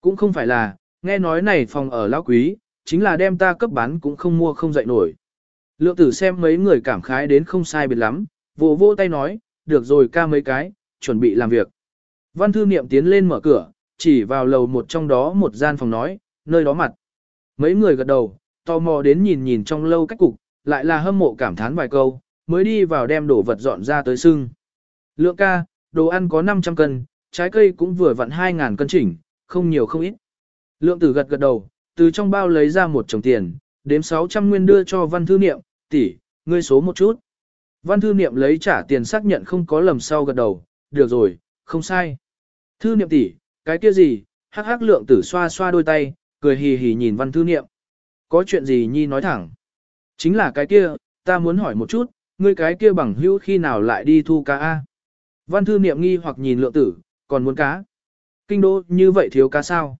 Cũng không phải là, nghe nói này phòng ở lão quý, chính là đem ta cấp bán cũng không mua không dậy nổi. Lượng tử xem mấy người cảm khái đến không sai biệt lắm, vỗ vỗ tay nói, được rồi ca mấy cái, chuẩn bị làm việc. Văn thư niệm tiến lên mở cửa, chỉ vào lầu một trong đó một gian phòng nói, nơi đó mặt. Mấy người gật đầu, tò mò đến nhìn nhìn trong lâu cách cục, lại là hâm mộ cảm thán vài câu, mới đi vào đem đồ vật dọn ra tới sưng. Lượng ca, đồ ăn có 500 cân, trái cây cũng vừa vặn 2.000 cân chỉnh, không nhiều không ít. Lượng tử gật gật đầu, từ trong bao lấy ra một chồng tiền, đếm 600 nguyên đưa cho văn thư niệm, tỷ, ngươi số một chút. Văn thư niệm lấy trả tiền xác nhận không có lầm sau gật đầu, được rồi, không sai. Thư niệm tỷ, cái kia gì, hắc hắc lượng tử xoa xoa đôi tay, cười hì hì nhìn văn thư niệm. Có chuyện gì nhi nói thẳng. Chính là cái kia, ta muốn hỏi một chút, ngươi cái kia bằng hữu khi nào lại đi thu cá A. Văn thư niệm nghi hoặc nhìn lượng tử, còn muốn cá. Kinh đô như vậy thiếu cá sao?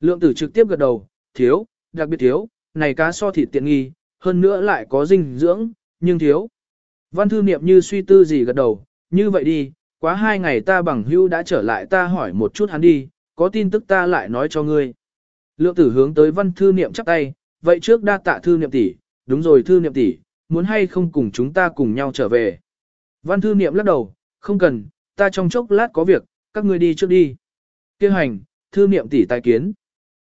Lượng tử trực tiếp gật đầu, thiếu, đặc biệt thiếu, này cá so thịt tiện nghi, hơn nữa lại có dinh dưỡng, nhưng thiếu. Văn thư niệm như suy tư gì gật đầu, như vậy đi, quá hai ngày ta bằng hữu đã trở lại ta hỏi một chút hắn đi, có tin tức ta lại nói cho ngươi. Lượng tử hướng tới văn thư niệm chắp tay, vậy trước đa tạ thư niệm tỷ, đúng rồi thư niệm tỷ, muốn hay không cùng chúng ta cùng nhau trở về. Văn thư niệm lắc đầu, không cần, ta trong chốc lát có việc, các ngươi đi trước đi. Kêu hành, thư niệm tỷ tài kiến.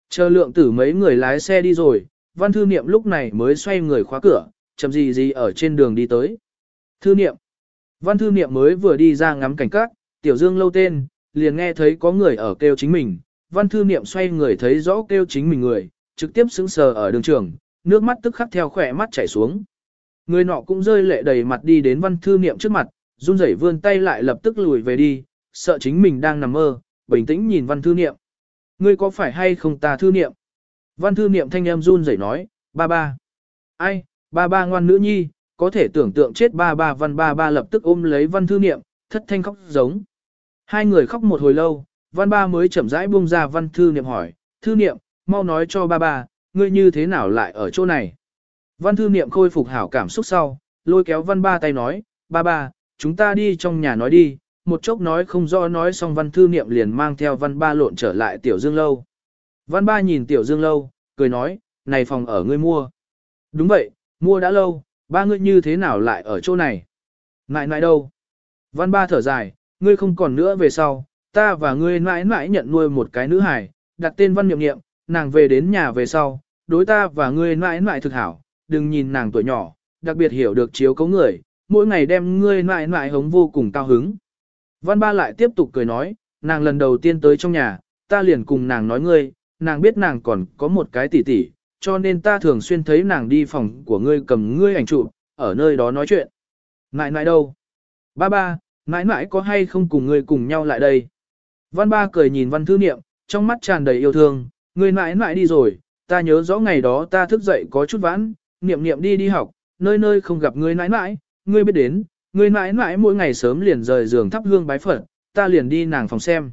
Chờ lượng tử mấy người lái xe đi rồi, văn thư niệm lúc này mới xoay người khóa cửa, chậm gì gì ở trên đường đi tới. Thư niệm. Văn thư niệm mới vừa đi ra ngắm cảnh cát, tiểu dương lâu tên, liền nghe thấy có người ở kêu chính mình. Văn thư niệm xoay người thấy rõ kêu chính mình người, trực tiếp sững sờ ở đường trường, nước mắt tức khắc theo khỏe mắt chảy xuống. Người nọ cũng rơi lệ đầy mặt đi đến văn thư niệm trước mặt, run rẩy vươn tay lại lập tức lùi về đi, sợ chính mình đang nằm mơ, bình tĩnh nhìn văn thư niệm. Ngươi có phải hay không ta thư niệm? Văn thư niệm thanh em run rẩy nói, ba ba. Ai, ba ba ngoan nữ nhi, có thể tưởng tượng chết ba ba văn ba ba lập tức ôm lấy văn thư niệm, thất thanh khóc giống. Hai người khóc một hồi lâu, văn ba mới chậm rãi buông ra văn thư niệm hỏi, thư niệm, mau nói cho ba ba, ngươi như thế nào lại ở chỗ này? Văn thư niệm khôi phục hảo cảm xúc sau, lôi kéo văn ba tay nói, ba ba, chúng ta đi trong nhà nói đi, một chốc nói không rõ nói xong văn thư niệm liền mang theo văn ba lộn trở lại tiểu dương lâu. Văn ba nhìn tiểu dương lâu, cười nói, này phòng ở ngươi mua. Đúng vậy, mua đã lâu, ba ngươi như thế nào lại ở chỗ này? Ngại ngại đâu? Văn ba thở dài, ngươi không còn nữa về sau, ta và ngươi mãi mãi nhận nuôi một cái nữ hài, đặt tên văn niệm niệm, nàng về đến nhà về sau, đối ta và ngươi mãi mãi thực hảo, đừng nhìn nàng tuổi nhỏ, đặc biệt hiểu được chiếu cấu người, mỗi ngày đem ngươi mãi mãi hống vô cùng cao hứng. Văn ba lại tiếp tục cười nói, nàng lần đầu tiên tới trong nhà, ta liền cùng nàng nói ngươi, nàng biết nàng còn có một cái tỷ tỷ, cho nên ta thường xuyên thấy nàng đi phòng của ngươi cầm ngươi ảnh chụp, ở nơi đó nói chuyện. Nãi nãi đâu? Ba ba, nãi nãi có hay không cùng ngươi cùng nhau lại đây? Văn ba cười nhìn văn thư niệm, trong mắt tràn đầy yêu thương, ngươi nãi nãi đi rồi, ta nhớ rõ ngày đó ta thức dậy có chút vãn, niệm niệm đi đi học, nơi nơi không gặp ngươi nãi nãi, ngươi biết đến, ngươi nãi nãi mỗi ngày sớm liền rời giường thắp hương bái Phật, ta liền đi nàng phòng xem.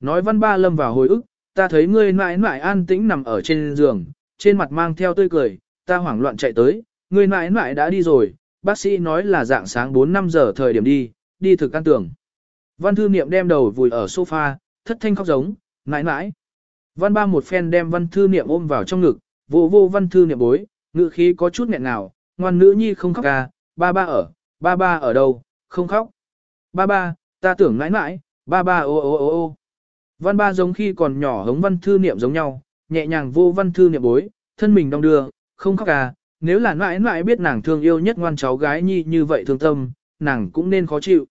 Nói văn ba lâm vào hồi ức, ta thấy ngươi nãi nãi an tĩnh nằm ở trên giường, trên mặt mang theo tươi cười, ta hoảng loạn chạy tới, người mãi mãi đã đi rồi, bác sĩ nói là dạng sáng 4-5 giờ thời điểm đi, đi thực an tưởng. Văn thư niệm đem đầu vùi ở sofa, thất thanh khóc giống, nãi nãi. Văn ba một phen đem văn thư niệm ôm vào trong ngực, vô vô văn thư niệm bối, ngự khí có chút nghẹn nào, ngoan nữ nhi không khóc ca, ba ba ở, ba ba ở đâu, không khóc. Ba ba, ta tưởng nãi nãi, ba ba ô ô ô ô. Văn ba giống khi còn nhỏ hống văn thư niệm giống nhau, nhẹ nhàng vô văn thư niệm bối, thân mình đong đưa, không khóc à, nếu là mãi mãi biết nàng thương yêu nhất ngoan cháu gái nhi như vậy thương tâm, nàng cũng nên khó chịu.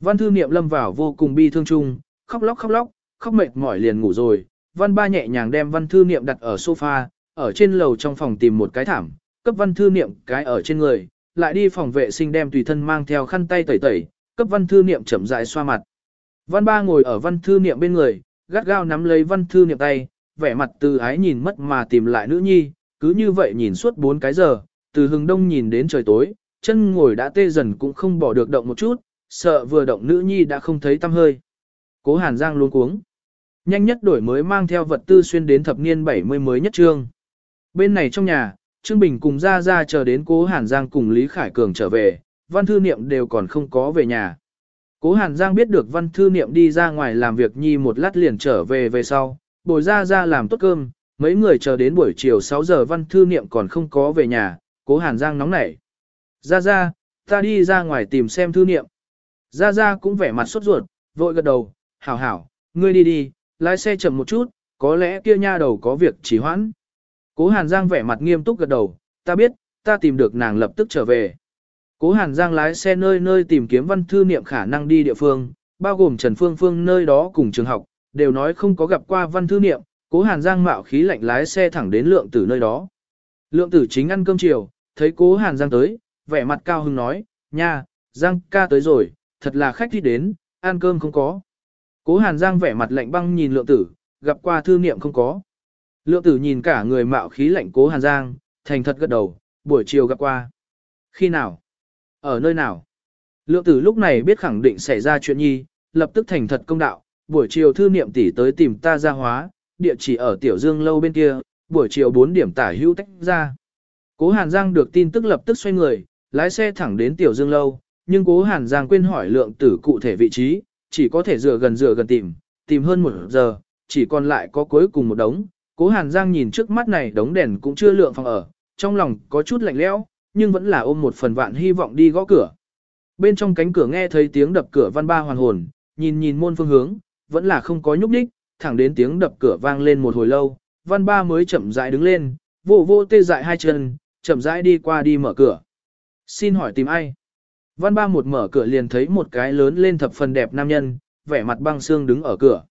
Văn thư niệm lâm vào vô cùng bi thương chung, khóc lóc khóc lóc, khóc mệt mỏi liền ngủ rồi. Văn ba nhẹ nhàng đem văn thư niệm đặt ở sofa, ở trên lầu trong phòng tìm một cái thảm, cấp văn thư niệm cái ở trên người, lại đi phòng vệ sinh đem tùy thân mang theo khăn tay tẩy tẩy, cấp văn thư niệm chậm rãi xoa mặt. Văn ba ngồi ở văn thư niệm bên người, gắt gao nắm lấy văn thư niệm tay, vẻ mặt từ ái nhìn mất mà tìm lại nữ nhi, cứ như vậy nhìn suốt 4 cái giờ, từ hừng đông nhìn đến trời tối, chân ngồi đã tê dần cũng không bỏ được động một chút, sợ vừa động nữ nhi đã không thấy tâm hơi. Cố Hàn Giang luôn cuống. Nhanh nhất đổi mới mang theo vật tư xuyên đến thập niên 70 mới nhất trương. Bên này trong nhà, Trương Bình cùng ra ra chờ đến cố Hàn Giang cùng Lý Khải Cường trở về, văn thư niệm đều còn không có về nhà. Cố Hàn Giang biết được văn thư niệm đi ra ngoài làm việc nhi một lát liền trở về về sau, bồi ra ra làm tốt cơm, mấy người chờ đến buổi chiều 6 giờ văn thư niệm còn không có về nhà, cố Hàn Giang nóng nảy. Ra ra, ta đi ra ngoài tìm xem thư niệm. Ra ra cũng vẻ mặt sốt ruột, vội gật đầu, hảo hảo, ngươi đi đi, lái xe chậm một chút, có lẽ kia nha đầu có việc trì hoãn. Cố Hàn Giang vẻ mặt nghiêm túc gật đầu, ta biết, ta tìm được nàng lập tức trở về. Cố Hàn Giang lái xe nơi nơi tìm kiếm văn thư niệm khả năng đi địa phương, bao gồm Trần Phương Phương nơi đó cùng trường học, đều nói không có gặp qua văn thư niệm, Cố Hàn Giang mạo khí lạnh lái xe thẳng đến lượng tử nơi đó. Lượng tử chính ăn cơm chiều, thấy Cố Hàn Giang tới, vẻ mặt cao hứng nói, nha, Giang ca tới rồi, thật là khách đi đến, ăn cơm không có. Cố Hàn Giang vẻ mặt lạnh băng nhìn lượng tử, gặp qua thư niệm không có. Lượng tử nhìn cả người mạo khí lạnh Cố Hàn Giang, thành thật gật đầu, buổi chiều gặp qua. Khi nào? Ở nơi nào? Lượng tử lúc này biết khẳng định xảy ra chuyện nhi, lập tức thành thật công đạo, buổi chiều thư niệm tỷ tới tìm ta ra hóa, địa chỉ ở Tiểu Dương lâu bên kia, buổi chiều 4 điểm tả hữu tách ra. Cố Hàn Giang được tin tức lập tức xoay người, lái xe thẳng đến Tiểu Dương lâu, nhưng Cố Hàn Giang quên hỏi lượng tử cụ thể vị trí, chỉ có thể dựa gần dựa gần tìm, tìm hơn một giờ, chỉ còn lại có cuối cùng một đống. Cố Hàn Giang nhìn trước mắt này đống đèn cũng chưa lượng phòng ở, trong lòng có chút lạnh lẽo, nhưng vẫn là ôm một phần vạn hy vọng đi gõ cửa. Bên trong cánh cửa nghe thấy tiếng đập cửa văn ba hoàn hồn, nhìn nhìn môn phương hướng, vẫn là không có nhúc nhích, thẳng đến tiếng đập cửa vang lên một hồi lâu, văn ba mới chậm rãi đứng lên, vô vô tê dại hai chân, chậm rãi đi qua đi mở cửa. Xin hỏi tìm ai? Văn ba một mở cửa liền thấy một cái lớn lên thập phần đẹp nam nhân, vẻ mặt băng xương đứng ở cửa.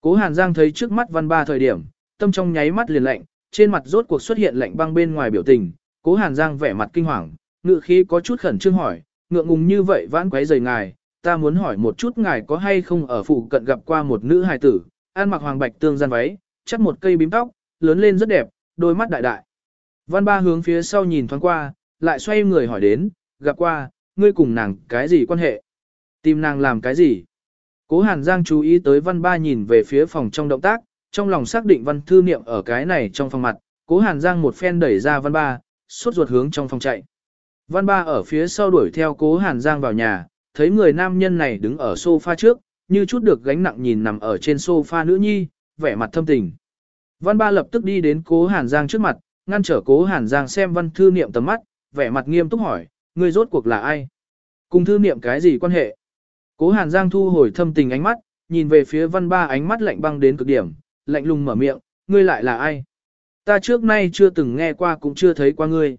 Cố Hàn Giang thấy trước mắt văn ba thời điểm, tâm trong nháy mắt liền lạnh, trên mặt rốt cuộc xuất hiện lạnh băng bên ngoài biểu tình. Cố Hàn Giang vẻ mặt kinh hoàng, ngự khí có chút khẩn trương hỏi, ngượng ngùng như vậy vãn quấy rầy ngài, ta muốn hỏi một chút ngài có hay không ở phụ cận gặp qua một nữ hài tử, ăn mặc hoàng bạch tương gian váy, chắt một cây bím tóc, lớn lên rất đẹp, đôi mắt đại đại. Văn ba hướng phía sau nhìn thoáng qua, lại xoay người hỏi đến, gặp qua, ngươi cùng nàng cái gì quan hệ? Tìm nàng làm cái gì? Cố Hàn Giang chú ý tới văn ba nhìn về phía phòng trong động tác, trong lòng xác định văn thư niệm ở cái này trong phòng mặt, cố Hàn Giang một phen đẩy ra văn ba, suốt ruột hướng trong phòng chạy. Văn ba ở phía sau đuổi theo cố Hàn Giang vào nhà, thấy người nam nhân này đứng ở sofa trước, như chút được gánh nặng nhìn nằm ở trên sofa nữ nhi, vẻ mặt thâm tình. Văn ba lập tức đi đến cố Hàn Giang trước mặt, ngăn trở cố Hàn Giang xem văn thư niệm tầm mắt, vẻ mặt nghiêm túc hỏi, ngươi rốt cuộc là ai? Cùng thư niệm cái gì quan hệ? Cố Hàn Giang thu hồi thâm tình ánh mắt, nhìn về phía văn ba ánh mắt lạnh băng đến cực điểm, lạnh lùng mở miệng, ngươi lại là ai? Ta trước nay chưa từng nghe qua cũng chưa thấy qua ngươi.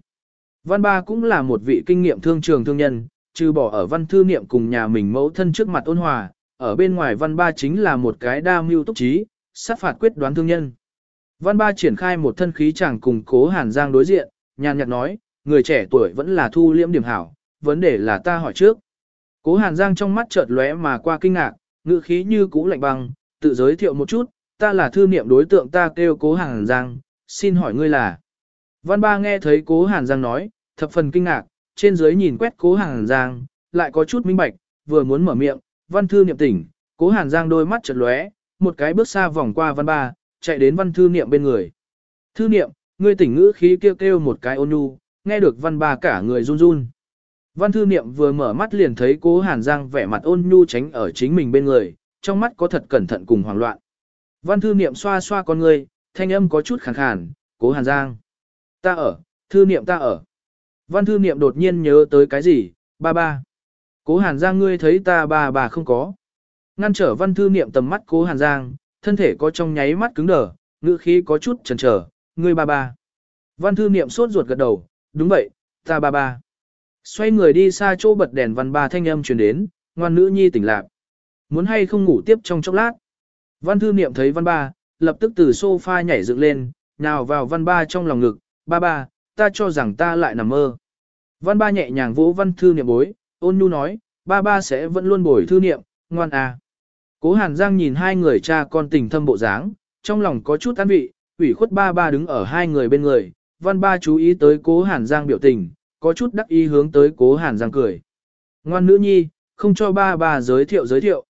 Văn ba cũng là một vị kinh nghiệm thương trường thương nhân, trừ bỏ ở văn thư niệm cùng nhà mình mẫu thân trước mặt ôn hòa, ở bên ngoài văn ba chính là một cái đa mưu túc trí, sát phạt quyết đoán thương nhân. Văn ba triển khai một thân khí chàng cùng cố Hàn Giang đối diện, nhàn nhạt nói, người trẻ tuổi vẫn là thu liễm điểm hảo, vấn đề là ta hỏi trước. Cố Hàn Giang trong mắt chợt lóe mà qua kinh ngạc, ngữ khí như cũ lạnh băng, tự giới thiệu một chút, ta là thư niệm đối tượng ta kêu cố Hàn Giang, xin hỏi ngươi là. Văn ba nghe thấy cố Hàn Giang nói, thập phần kinh ngạc, trên dưới nhìn quét cố Hàn Giang, lại có chút minh bạch, vừa muốn mở miệng, văn thư niệm tỉnh, cố Hàn Giang đôi mắt chợt lóe, một cái bước xa vòng qua văn ba, chạy đến văn thư niệm bên người. Thư niệm, ngươi tỉnh ngữ khí kêu kêu một cái ôn nhu, nghe được văn ba cả người run run. Văn thư niệm vừa mở mắt liền thấy cố Hàn Giang vẻ mặt ôn nhu tránh ở chính mình bên người, trong mắt có thật cẩn thận cùng hoảng loạn. Văn thư niệm xoa xoa con người, thanh âm có chút khàn khàn, cố Hàn Giang. Ta ở, thư niệm ta ở. Văn thư niệm đột nhiên nhớ tới cái gì, ba ba. Cố Hàn Giang ngươi thấy ta ba bà không có. Ngăn trở văn thư niệm tầm mắt cố Hàn Giang, thân thể có trong nháy mắt cứng đờ, ngữ khí có chút chần trở. ngươi ba ba. Văn thư niệm sốt ruột gật đầu, đúng vậy, ta ba ba. Xoay người đi xa chỗ bật đèn văn ba thanh âm truyền đến, ngoan nữ nhi tỉnh lạc. Muốn hay không ngủ tiếp trong chốc lát. Văn thư niệm thấy văn ba, lập tức từ sofa nhảy dựng lên, nào vào văn ba trong lòng ngực, ba ba, ta cho rằng ta lại nằm mơ. Văn ba nhẹ nhàng vỗ văn thư niệm bối, ôn nhu nói, ba ba sẽ vẫn luôn bồi thư niệm, ngoan à. Cố Hàn Giang nhìn hai người cha con tình thâm bộ dáng, trong lòng có chút an vị, ủy khuất ba ba đứng ở hai người bên người, văn ba chú ý tới cố Hàn Giang biểu tình, có chút đắc ý hướng tới cố Hàn Giang cười. Ngoan nữ nhi, không cho ba ba giới thiệu giới thiệu.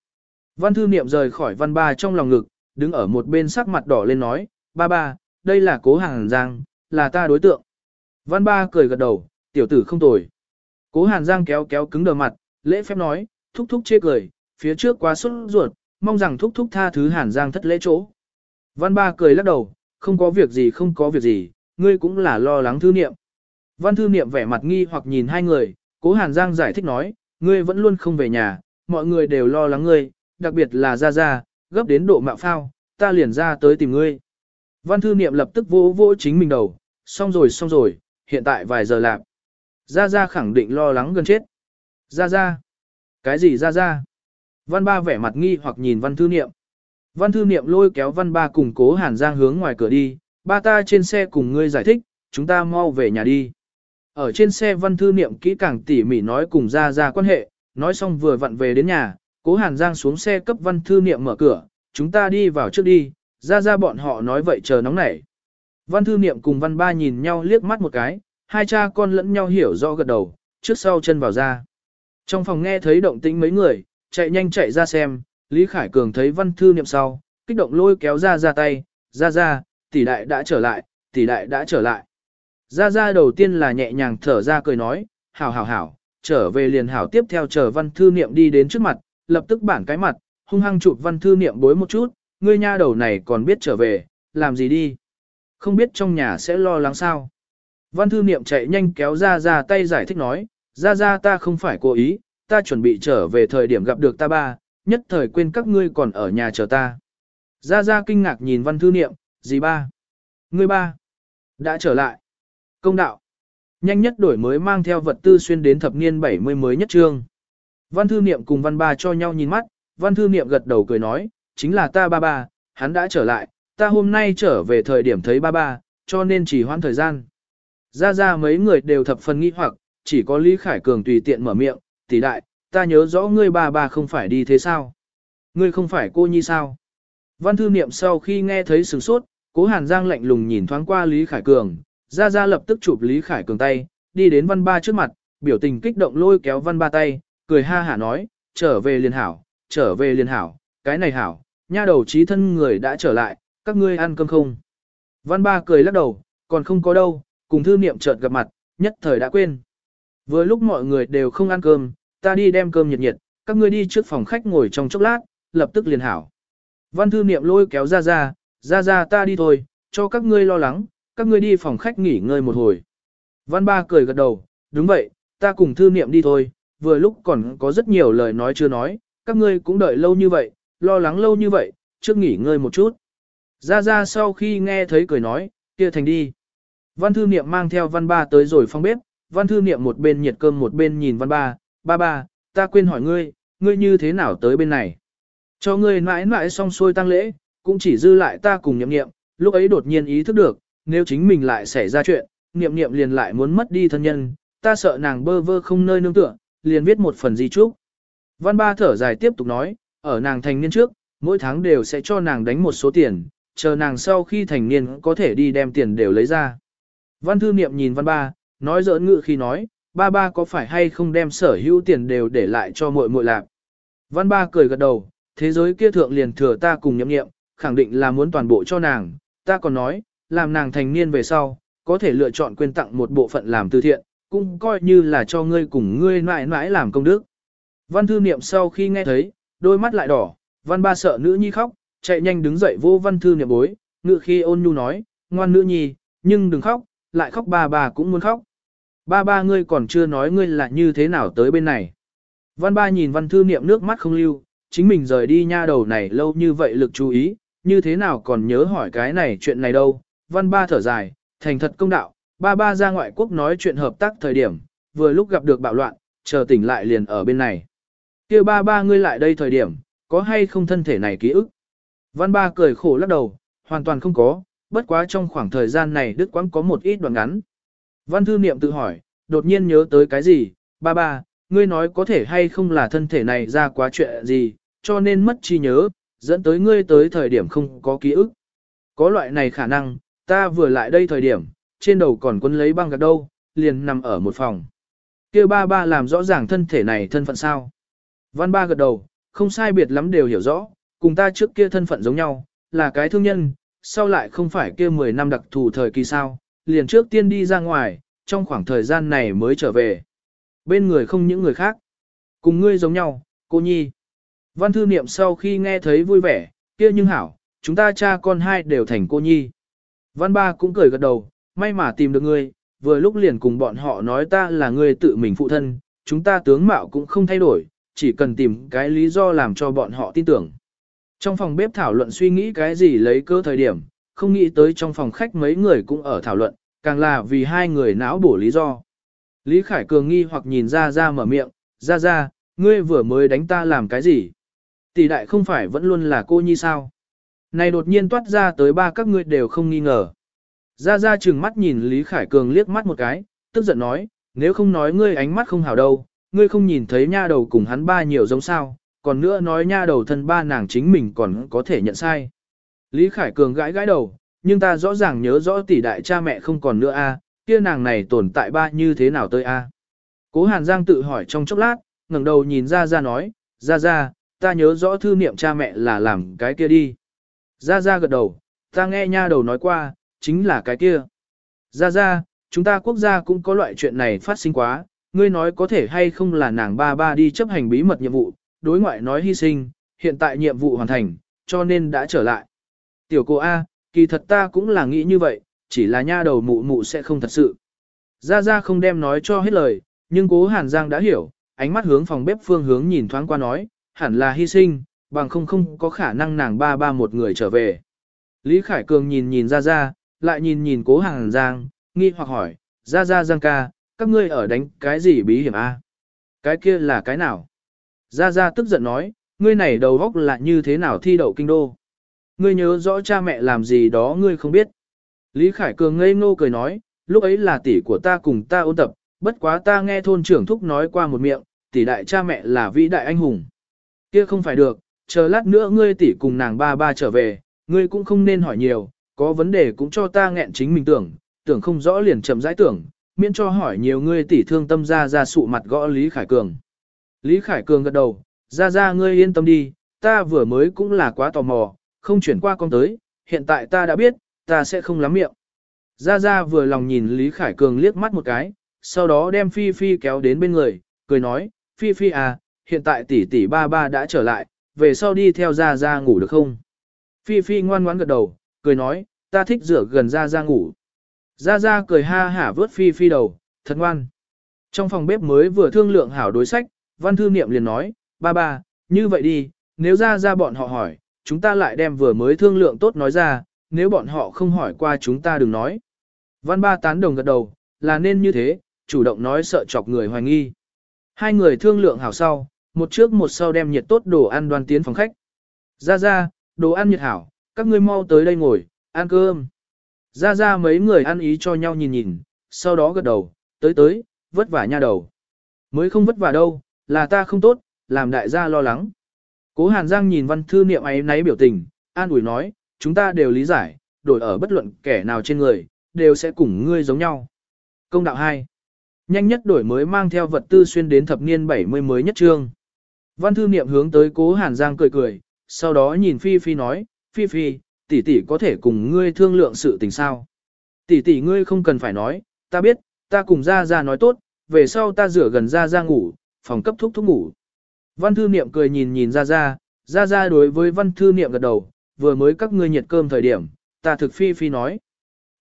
Văn thư niệm rời khỏi văn ba trong lòng ngực, đứng ở một bên sắc mặt đỏ lên nói, ba ba, đây là cố Hàn Giang, là ta đối tượng. Văn ba cười gật đầu, tiểu tử không tồi. Cố Hàn Giang kéo kéo cứng đờ mặt, lễ phép nói, thúc thúc chê cười, phía trước quá sốt ruột, mong rằng thúc thúc tha thứ Hàn Giang thất lễ chỗ. Văn ba cười lắc đầu, không có việc gì không có việc gì, ngươi cũng là lo lắng thư niệm. Văn thư niệm vẻ mặt nghi hoặc nhìn hai người, cố Hàn Giang giải thích nói, ngươi vẫn luôn không về nhà, mọi người đều lo lắng ngươi, đặc biệt là ra ra, gấp đến độ mạo phao, ta liền ra tới tìm ngươi. Văn thư niệm lập tức vỗ vỗ chính mình đầu, xong rồi xong rồi, hiện tại vài giờ lạp. Ra ra khẳng định lo lắng gần chết. Ra ra. Cái gì ra ra? Văn ba vẻ mặt nghi hoặc nhìn văn thư niệm. Văn thư niệm lôi kéo văn ba cùng cố hàn giang hướng ngoài cửa đi, ba ta trên xe cùng ngươi giải thích, chúng ta mau về nhà đi. Ở trên xe văn thư niệm kỹ càng tỉ mỉ nói cùng ra ra quan hệ, nói xong vừa vặn về đến nhà, cố hàn giang xuống xe cấp văn thư niệm mở cửa, chúng ta đi vào trước đi, ra ra bọn họ nói vậy chờ nóng nảy. Văn thư niệm cùng văn ba nhìn nhau liếc mắt một cái, hai cha con lẫn nhau hiểu rõ gật đầu, trước sau chân vào ra. Trong phòng nghe thấy động tĩnh mấy người, chạy nhanh chạy ra xem, Lý Khải Cường thấy văn thư niệm sau, kích động lôi kéo ra ra tay, ra ra, tỷ đại đã trở lại, tỷ đại đã trở lại. Ra ra đầu tiên là nhẹ nhàng thở ra cười nói, hảo hảo hảo, trở về liền hảo tiếp theo chờ văn thư niệm đi đến trước mặt, lập tức bản cái mặt, hung hăng chụp văn thư niệm bối một chút, ngươi nha đầu này còn biết trở về, làm gì đi. Không biết trong nhà sẽ lo lắng sao. Văn thư niệm chạy nhanh kéo ra ra tay giải thích nói, ra ra ta không phải cố ý, ta chuẩn bị trở về thời điểm gặp được ta ba, nhất thời quên các ngươi còn ở nhà chờ ta. Ra ra kinh ngạc nhìn văn thư niệm, gì ba? Ngươi ba? Đã trở lại. Công đạo. Nhanh nhất đổi mới mang theo vật tư xuyên đến thập niên 70 mới nhất trương. Văn thư niệm cùng văn ba cho nhau nhìn mắt, văn thư niệm gật đầu cười nói, chính là ta ba ba, hắn đã trở lại, ta hôm nay trở về thời điểm thấy ba ba, cho nên chỉ hoãn thời gian. Ra ra mấy người đều thập phần nghi hoặc, chỉ có Lý Khải Cường tùy tiện mở miệng, tỷ đại, ta nhớ rõ ngươi ba ba không phải đi thế sao? Ngươi không phải cô nhi sao? Văn thư niệm sau khi nghe thấy sửng sốt, cố hàn giang lạnh lùng nhìn thoáng qua Lý Khải Cường, ra ra lập tức chụp Lý Khải Cường tay, đi đến văn ba trước mặt, biểu tình kích động lôi kéo văn ba tay, cười ha hả nói, trở về liền hảo, trở về liền hảo, cái này hảo, nha đầu trí thân người đã trở lại, các ngươi ăn cơm không? Văn ba cười lắc đầu, còn không có đâu, cùng thư niệm chợt gặp mặt, nhất thời đã quên. Vừa lúc mọi người đều không ăn cơm, ta đi đem cơm nhiệt nhiệt, các ngươi đi trước phòng khách ngồi trong chốc lát, lập tức liền hảo. Văn thư niệm lôi kéo ra ra, ra ra ta đi thôi, cho các ngươi lo lắng, các ngươi đi phòng khách nghỉ ngơi một hồi. Văn ba cười gật đầu, đúng vậy, ta cùng thư niệm đi thôi, vừa lúc còn có rất nhiều lời nói chưa nói, các ngươi cũng đợi lâu như vậy, lo lắng lâu như vậy, trước nghỉ ngơi một chút. Ra ra sau khi nghe thấy cười nói, kia thành đi. Văn thư niệm mang theo văn ba tới rồi phong bếp, văn thư niệm một bên nhiệt cơm một bên nhìn văn ba, ba ba, ta quên hỏi ngươi, ngươi như thế nào tới bên này. Cho ngươi mãi mãi xong xuôi tăng lễ, cũng chỉ dư lại ta cùng niệm niệm, lúc ấy đột nhiên ý thức được, nếu chính mình lại xảy ra chuyện, niệm niệm liền lại muốn mất đi thân nhân, ta sợ nàng bơ vơ không nơi nương tựa, liền viết một phần di trúc. Văn ba thở dài tiếp tục nói, ở nàng thành niên trước, mỗi tháng đều sẽ cho nàng đánh một số tiền, chờ nàng sau khi thành niên có thể đi đem tiền đều lấy ra. Văn thư niệm nhìn văn ba, nói giỡn ngự khi nói, ba ba có phải hay không đem sở hữu tiền đều để lại cho muội muội lạc. Văn ba cười gật đầu, thế giới kia thượng liền thừa ta cùng nhậm nghiệm, khẳng định là muốn toàn bộ cho nàng, ta còn nói, làm nàng thành niên về sau, có thể lựa chọn quyên tặng một bộ phận làm từ thiện, cũng coi như là cho ngươi cùng ngươi mãi mãi làm công đức. Văn thư niệm sau khi nghe thấy, đôi mắt lại đỏ, văn ba sợ nữ nhi khóc, chạy nhanh đứng dậy vô văn thư niệm bối, ngự khi ôn nhu nói, ngoan nữ nhi, nhưng đừng khóc, lại khóc ba bà cũng muốn khóc. Ba ba ngươi còn chưa nói ngươi là như thế nào tới bên này. Văn ba nhìn văn thư niệm nước mắt không lưu, chính mình rời đi nha đầu này lâu như vậy lực chú ý, như thế nào còn nhớ hỏi cái này chuyện này đâu. Văn ba thở dài, thành thật công đạo, ba ba ra ngoại quốc nói chuyện hợp tác thời điểm, vừa lúc gặp được bạo loạn, chờ tỉnh lại liền ở bên này. kia ba ba ngươi lại đây thời điểm, có hay không thân thể này ký ức? Văn ba cười khổ lắc đầu, hoàn toàn không có, bất quá trong khoảng thời gian này Đức Quang có một ít đoạn ngắn. Văn thư niệm tự hỏi, đột nhiên nhớ tới cái gì, ba ba, ngươi nói có thể hay không là thân thể này ra quá chuyện gì, cho nên mất trí nhớ, dẫn tới ngươi tới thời điểm không có ký ức. Có loại này khả năng, ta vừa lại đây thời điểm, trên đầu còn quân lấy băng gạc đâu, liền nằm ở một phòng. Kêu ba ba làm rõ ràng thân thể này thân phận sao. Văn ba gật đầu, không sai biệt lắm đều hiểu rõ, cùng ta trước kia thân phận giống nhau, là cái thương nhân, sau lại không phải kia 10 năm đặc thù thời kỳ sao, liền trước tiên đi ra ngoài, trong khoảng thời gian này mới trở về. Bên người không những người khác. Cùng ngươi giống nhau, cô Nhi. Văn thư niệm sau khi nghe thấy vui vẻ, kia nhưng hảo, chúng ta cha con hai đều thành cô Nhi. Văn ba cũng cười gật đầu, may mà tìm được ngươi, vừa lúc liền cùng bọn họ nói ta là ngươi tự mình phụ thân, chúng ta tướng mạo cũng không thay đổi, chỉ cần tìm cái lý do làm cho bọn họ tin tưởng. Trong phòng bếp thảo luận suy nghĩ cái gì lấy cơ thời điểm, không nghĩ tới trong phòng khách mấy người cũng ở thảo luận, càng là vì hai người não bổ lý do. Lý Khải Cường nghi hoặc nhìn ra ra mở miệng, ra ra, ngươi vừa mới đánh ta làm cái gì? Tỷ đại không phải vẫn luôn là cô nhi sao? Này đột nhiên toát ra tới ba các ngươi đều không nghi ngờ. Ra ra chừng mắt nhìn Lý Khải Cường liếc mắt một cái, tức giận nói, nếu không nói ngươi ánh mắt không hảo đâu, ngươi không nhìn thấy nha đầu cùng hắn ba nhiều giống sao, còn nữa nói nha đầu thân ba nàng chính mình còn có thể nhận sai. Lý Khải Cường gãi gãi đầu, nhưng ta rõ ràng nhớ rõ tỷ đại cha mẹ không còn nữa a, kia nàng này tồn tại ba như thế nào tới a? Cố Hàn Giang tự hỏi trong chốc lát, ngẩng đầu nhìn ra ra nói, ra ra, ta nhớ rõ thư niệm cha mẹ là làm cái kia đi. Ra ra gật đầu, ta nghe nha đầu nói qua, chính là cái kia. Ra ra, chúng ta quốc gia cũng có loại chuyện này phát sinh quá, ngươi nói có thể hay không là nàng ba ba đi chấp hành bí mật nhiệm vụ, đối ngoại nói hy sinh, hiện tại nhiệm vụ hoàn thành, cho nên đã trở lại. Tiểu cô A, kỳ thật ta cũng là nghĩ như vậy, chỉ là nha đầu mụ mụ sẽ không thật sự. Ra ra không đem nói cho hết lời, nhưng cố Hàn Giang đã hiểu, ánh mắt hướng phòng bếp phương hướng nhìn thoáng qua nói, hẳn là hy sinh, bằng không không có khả năng nàng ba ba một người trở về. Lý Khải Cường nhìn nhìn ra ra, lại nhìn nhìn cố Hàn Giang, nghi hoặc hỏi, ra ra Giang ca, các ngươi ở đánh cái gì bí hiểm a? Cái kia là cái nào? Gia Gia tức giận nói, ngươi này đầu góc là như thế nào thi đậu kinh đô. Ngươi nhớ rõ cha mẹ làm gì đó ngươi không biết. Lý Khải Cường ngây ngô cười nói, lúc ấy là tỷ của ta cùng ta ôn tập, bất quá ta nghe thôn trưởng thúc nói qua một miệng, tỷ đại cha mẹ là vĩ đại anh hùng. Kia không phải được, chờ lát nữa ngươi tỷ cùng nàng ba ba trở về, ngươi cũng không nên hỏi nhiều, có vấn đề cũng cho ta nghẹn chính mình tưởng, tưởng không rõ liền chậm rãi tưởng, miễn cho hỏi nhiều ngươi tỷ thương tâm ra ra sụ mặt gõ Lý Khải Cường. Lý Khải Cường gật đầu, ra ra ngươi yên tâm đi, ta vừa mới cũng là quá tò mò, không chuyển qua con tới, hiện tại ta đã biết, ta sẽ không lắm miệng. Ra ra vừa lòng nhìn Lý Khải Cường liếc mắt một cái, sau đó đem Phi Phi kéo đến bên người, cười nói, Phi Phi à, hiện tại tỷ tỷ ba ba đã trở lại, về sau đi theo ra ra ngủ được không? Phi Phi ngoan ngoãn gật đầu, cười nói, ta thích rửa gần ra ra ngủ. Ra ra cười ha hả vớt Phi Phi đầu, thật ngoan. Trong phòng bếp mới vừa thương lượng hảo đối sách, văn thư niệm liền nói, ba ba, như vậy đi, nếu ra ra bọn họ hỏi, chúng ta lại đem vừa mới thương lượng tốt nói ra, nếu bọn họ không hỏi qua chúng ta đừng nói. Văn ba tán đồng gật đầu, là nên như thế, chủ động nói sợ chọc người hoài nghi. Hai người thương lượng hảo sau, một trước một sau đem nhiệt tốt đồ ăn đoan tiến phòng khách. Ra ra, đồ ăn nhiệt hảo, các ngươi mau tới đây ngồi, ăn cơm. Ra ra mấy người ăn ý cho nhau nhìn nhìn, sau đó gật đầu, tới tới, vất vả nha đầu. Mới không vất vả đâu, là ta không tốt, làm đại gia lo lắng. Cố Hàn Giang nhìn văn thư niệm ấy náy biểu tình, an ủi nói, chúng ta đều lý giải, đổi ở bất luận kẻ nào trên người, đều sẽ cùng ngươi giống nhau. Công đạo 2. Nhanh nhất đổi mới mang theo vật tư xuyên đến thập niên 70 mới nhất trương. Văn thư niệm hướng tới cố Hàn Giang cười cười, sau đó nhìn Phi Phi nói, Phi Phi, tỷ tỷ có thể cùng ngươi thương lượng sự tình sao. Tỷ tỷ ngươi không cần phải nói, ta biết, ta cùng ra ra nói tốt, về sau ta rửa gần ra ra ngủ, phòng cấp thúc thúc ngủ. Văn thư niệm cười nhìn nhìn ra ra, ra ra đối với văn thư niệm gật đầu, vừa mới các ngươi nhiệt cơm thời điểm, ta thực phi phi nói.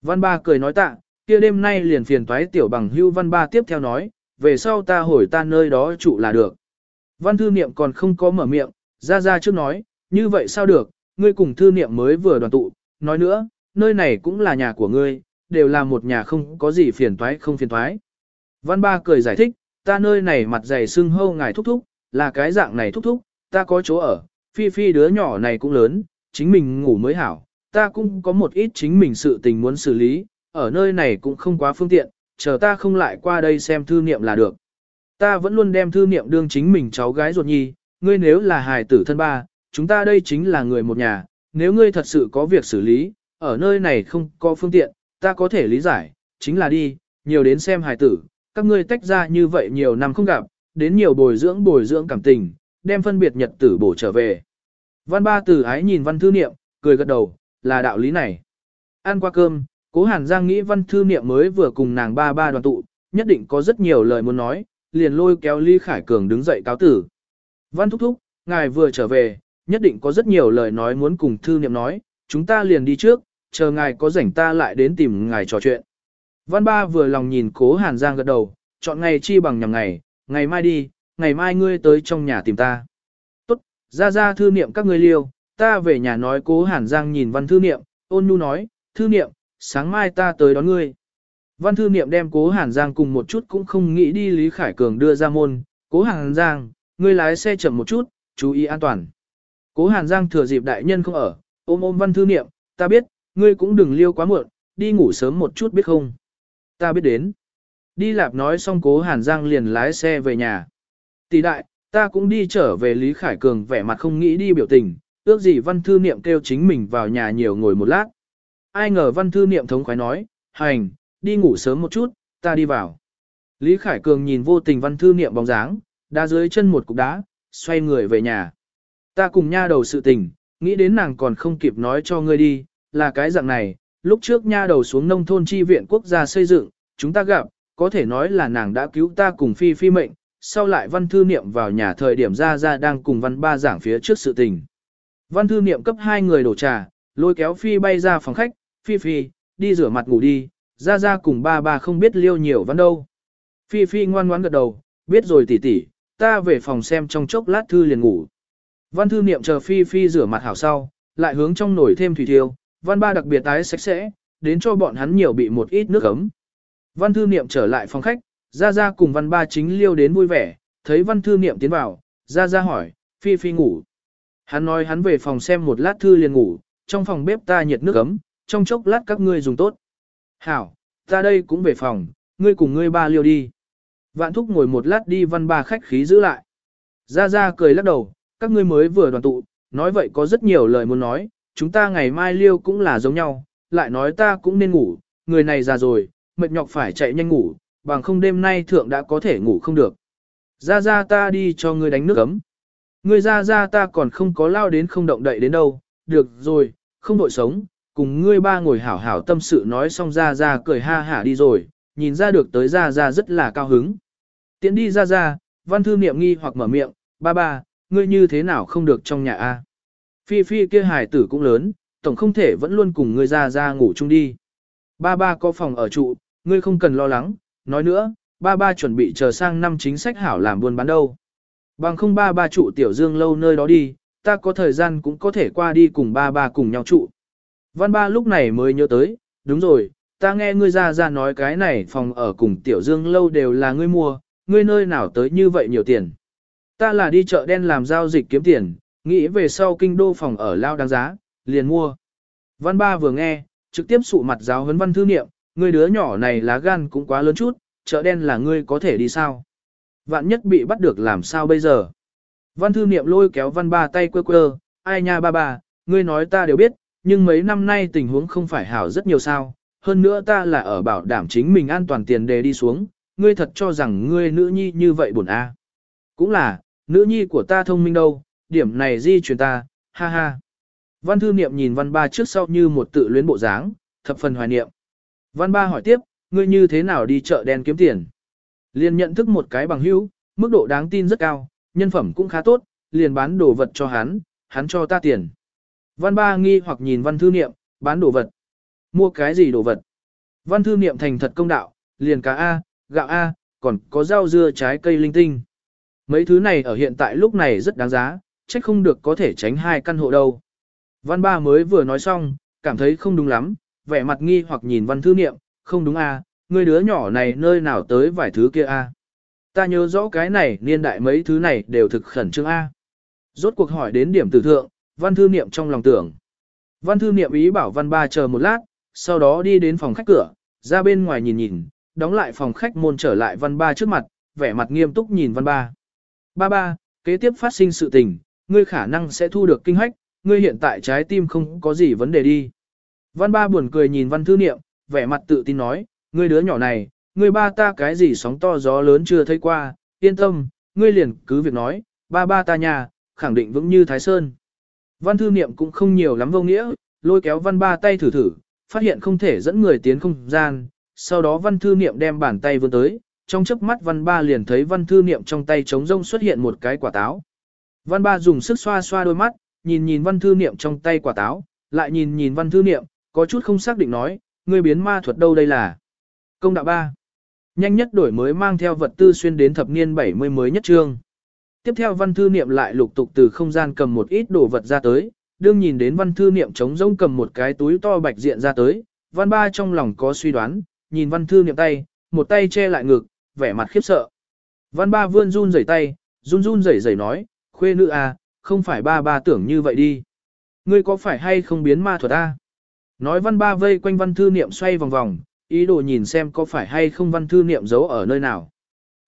Văn ba cười nói tạ, kia đêm nay liền phiền toái tiểu bằng hưu văn ba tiếp theo nói, về sau ta hồi ta nơi đó trụ là được. Văn thư niệm còn không có mở miệng, ra ra trước nói, như vậy sao được, ngươi cùng thư niệm mới vừa đoàn tụ, nói nữa, nơi này cũng là nhà của ngươi, đều là một nhà không có gì phiền toái không phiền toái. Văn ba cười giải thích, ta nơi này mặt dày sưng hâu ngài thúc thúc, là cái dạng này thúc thúc, ta có chỗ ở, phi phi đứa nhỏ này cũng lớn, chính mình ngủ mới hảo, ta cũng có một ít chính mình sự tình muốn xử lý, ở nơi này cũng không quá phương tiện, chờ ta không lại qua đây xem thư niệm là được. Ta vẫn luôn đem thư niệm đương chính mình cháu gái ruột nhi, ngươi nếu là hài tử thân ba, chúng ta đây chính là người một nhà, nếu ngươi thật sự có việc xử lý, ở nơi này không có phương tiện, ta có thể lý giải, chính là đi, nhiều đến xem hài tử, các ngươi tách ra như vậy nhiều năm không gặp, đến nhiều bồi dưỡng bồi dưỡng cảm tình, đem phân biệt nhật tử bổ trở về. Văn ba tử ái nhìn văn thư niệm, cười gật đầu, là đạo lý này. Ăn qua cơm, cố hàn giang nghĩ văn thư niệm mới vừa cùng nàng ba ba đoàn tụ, nhất định có rất nhiều lời muốn nói, liền lôi kéo ly Khải Cường đứng dậy cáo tử. Văn thúc thúc, ngài vừa trở về, nhất định có rất nhiều lời nói muốn cùng thư niệm nói, chúng ta liền đi trước, chờ ngài có rảnh ta lại đến tìm ngài trò chuyện. Văn ba vừa lòng nhìn cố hàn giang gật đầu, chọn ngày chi bằng nhằm ngày, ngày mai đi, ngày mai ngươi tới trong nhà tìm ta. Tốt, ra ra thư niệm các ngươi liêu, ta về nhà nói cố hàn giang nhìn văn thư niệm, ôn nhu nói, thư niệm, sáng mai ta tới đón ngươi. Văn thư niệm đem cố hàn giang cùng một chút cũng không nghĩ đi Lý Khải Cường đưa ra môn, cố hàn giang, ngươi lái xe chậm một chút, chú ý an toàn. Cố hàn giang thừa dịp đại nhân không ở, ôm ôm văn thư niệm, ta biết, ngươi cũng đừng liêu quá muộn, đi ngủ sớm một chút biết không. Ta biết đến. Đi lạp nói xong cố hàn giang liền lái xe về nhà. Tỷ đại, ta cũng đi trở về Lý Khải Cường vẻ mặt không nghĩ đi biểu tình, ước gì văn thư niệm kêu chính mình vào nhà nhiều ngồi một lát. Ai ngờ văn thư niệm thống khoái nói, hành, đi ngủ sớm một chút, ta đi vào. Lý Khải Cường nhìn vô tình văn thư niệm bóng dáng, đá dưới chân một cục đá, xoay người về nhà. Ta cùng nha đầu sự tình, nghĩ đến nàng còn không kịp nói cho ngươi đi, là cái dạng này, lúc trước nha đầu xuống nông thôn chi viện quốc gia xây dựng, chúng ta gặp, có thể nói là nàng đã cứu ta cùng phi phi mệnh, sau lại văn thư niệm vào nhà thời điểm ra ra đang cùng văn ba giảng phía trước sự tình. Văn thư niệm cấp hai người đổ trà, lôi kéo phi bay ra phòng khách, phi phi, đi rửa mặt ngủ đi, ra ra cùng ba ba không biết liêu nhiều văn đâu. Phi phi ngoan ngoãn gật đầu, biết rồi tỷ tỷ, ta về phòng xem trong chốc lát thư liền ngủ. Văn thư niệm chờ phi phi rửa mặt hảo sau, lại hướng trong nồi thêm thủy thiêu, văn ba đặc biệt tái sạch sẽ, đến cho bọn hắn nhiều bị một ít nước ấm. Văn thư niệm trở lại phòng khách, ra ra cùng văn ba chính liêu đến vui vẻ, thấy văn thư niệm tiến vào, ra ra hỏi, phi phi ngủ. Hắn nói hắn về phòng xem một lát thư liền ngủ, trong phòng bếp ta nhiệt nước ấm, trong chốc lát các ngươi dùng tốt. Hảo, ta đây cũng về phòng, ngươi cùng ngươi ba liêu đi. Vạn thúc ngồi một lát đi văn ba khách khí giữ lại. Ra ra cười lắc đầu, các ngươi mới vừa đoàn tụ, nói vậy có rất nhiều lời muốn nói, chúng ta ngày mai liêu cũng là giống nhau, lại nói ta cũng nên ngủ, người này già rồi, mệt nhọc phải chạy nhanh ngủ, bằng không đêm nay thượng đã có thể ngủ không được. Ra ra ta đi cho ngươi đánh nước ấm. Ngươi ra ra ta còn không có lao đến không động đậy đến đâu, được rồi, không đội sống, cùng ngươi ba ngồi hảo hảo tâm sự nói xong ra ra cười ha hả đi rồi, nhìn ra được tới ra ra rất là cao hứng. Tiến đi ra ra, văn thư niệm nghi hoặc mở miệng, ba ba, ngươi như thế nào không được trong nhà a? Phi phi kia hài tử cũng lớn, tổng không thể vẫn luôn cùng ngươi ra ra ngủ chung đi. Ba ba có phòng ở trụ, ngươi không cần lo lắng, nói nữa, ba ba chuẩn bị chờ sang năm chính sách hảo làm buôn bán đâu. Bằng không ba ba trụ tiểu dương lâu nơi đó đi, ta có thời gian cũng có thể qua đi cùng ba ba cùng nhau trụ. Văn ba lúc này mới nhớ tới, đúng rồi, ta nghe ngươi ra ra nói cái này phòng ở cùng tiểu dương lâu đều là ngươi mua, ngươi nơi nào tới như vậy nhiều tiền. Ta là đi chợ đen làm giao dịch kiếm tiền, nghĩ về sau kinh đô phòng ở lao đáng giá, liền mua. Văn ba vừa nghe, trực tiếp sụ mặt giáo huấn văn thư niệm, người đứa nhỏ này lá gan cũng quá lớn chút, chợ đen là ngươi có thể đi sao. Vạn nhất bị bắt được làm sao bây giờ. Văn thư niệm lôi kéo văn ba tay quơ quơ, ai nha ba ba, ngươi nói ta đều biết, nhưng mấy năm nay tình huống không phải hảo rất nhiều sao. Hơn nữa ta là ở bảo đảm chính mình an toàn tiền đề đi xuống, ngươi thật cho rằng ngươi nữ nhi như vậy buồn a. Cũng là, nữ nhi của ta thông minh đâu, điểm này di truyền ta, ha ha. Văn thư niệm nhìn văn ba trước sau như một tự luyến bộ dáng, thập phần hoài niệm. Văn ba hỏi tiếp, ngươi như thế nào đi chợ đen kiếm tiền? Liền nhận thức một cái bằng hữu, mức độ đáng tin rất cao, nhân phẩm cũng khá tốt, liền bán đồ vật cho hắn, hắn cho ta tiền. Văn ba nghi hoặc nhìn văn thư niệm, bán đồ vật. Mua cái gì đồ vật? Văn thư niệm thành thật công đạo, liền cá A, gạo A, còn có rau dưa trái cây linh tinh. Mấy thứ này ở hiện tại lúc này rất đáng giá, trách không được có thể tránh hai căn hộ đâu. Văn ba mới vừa nói xong, cảm thấy không đúng lắm, vẻ mặt nghi hoặc nhìn văn thư niệm, không đúng à, người đứa nhỏ này nơi nào tới vài thứ kia. À? Ta nhớ rõ cái này niên đại mấy thứ này đều thực khẩn trương a. Rốt cuộc hỏi đến điểm tử thượng, văn thư niệm trong lòng tưởng. Văn thư niệm ý bảo văn ba chờ một lát, sau đó đi đến phòng khách cửa, ra bên ngoài nhìn nhìn, đóng lại phòng khách môn trở lại văn ba trước mặt, vẻ mặt nghiêm túc nhìn văn ba. Ba ba, kế tiếp phát sinh sự tình, ngươi khả năng sẽ thu được kinh hách, ngươi hiện tại trái tim không có gì vấn đề đi. Văn ba buồn cười nhìn văn thư niệm, vẻ mặt tự tin nói, ngươi đứa nhỏ này, ngươi ba ta cái gì sóng to gió lớn chưa thấy qua, yên tâm, ngươi liền cứ việc nói, ba ba ta nhà, khẳng định vững như Thái Sơn. Văn thư niệm cũng không nhiều lắm vô nghĩa, lôi kéo văn ba tay thử thử, phát hiện không thể dẫn người tiến không gian, sau đó văn thư niệm đem bàn tay vươn tới, trong chớp mắt văn ba liền thấy văn thư niệm trong tay trống rông xuất hiện một cái quả táo. Văn ba dùng sức xoa xoa đôi mắt, nhìn nhìn văn thư niệm trong tay quả táo, lại nhìn nhìn văn thư niệm, có chút không xác định nói, ngươi biến ma thuật đâu đây là. Công đạo ba. Nhanh nhất đổi mới mang theo vật tư xuyên đến thập niên 70 mới nhất trương. Tiếp theo văn thư niệm lại lục tục từ không gian cầm một ít đồ vật ra tới, đương nhìn đến văn thư niệm trống rỗng cầm một cái túi to bạch diện ra tới, văn ba trong lòng có suy đoán, nhìn văn thư niệm tay, một tay che lại ngực, vẻ mặt khiếp sợ. Văn ba vươn run rẩy tay, run run rẩy rẩy nói, khuê nữ à, không phải ba ba tưởng như vậy đi. Ngươi có phải hay không biến ma thuật ta? Nói văn ba vây quanh văn thư niệm xoay vòng vòng, ý đồ nhìn xem có phải hay không văn thư niệm giấu ở nơi nào.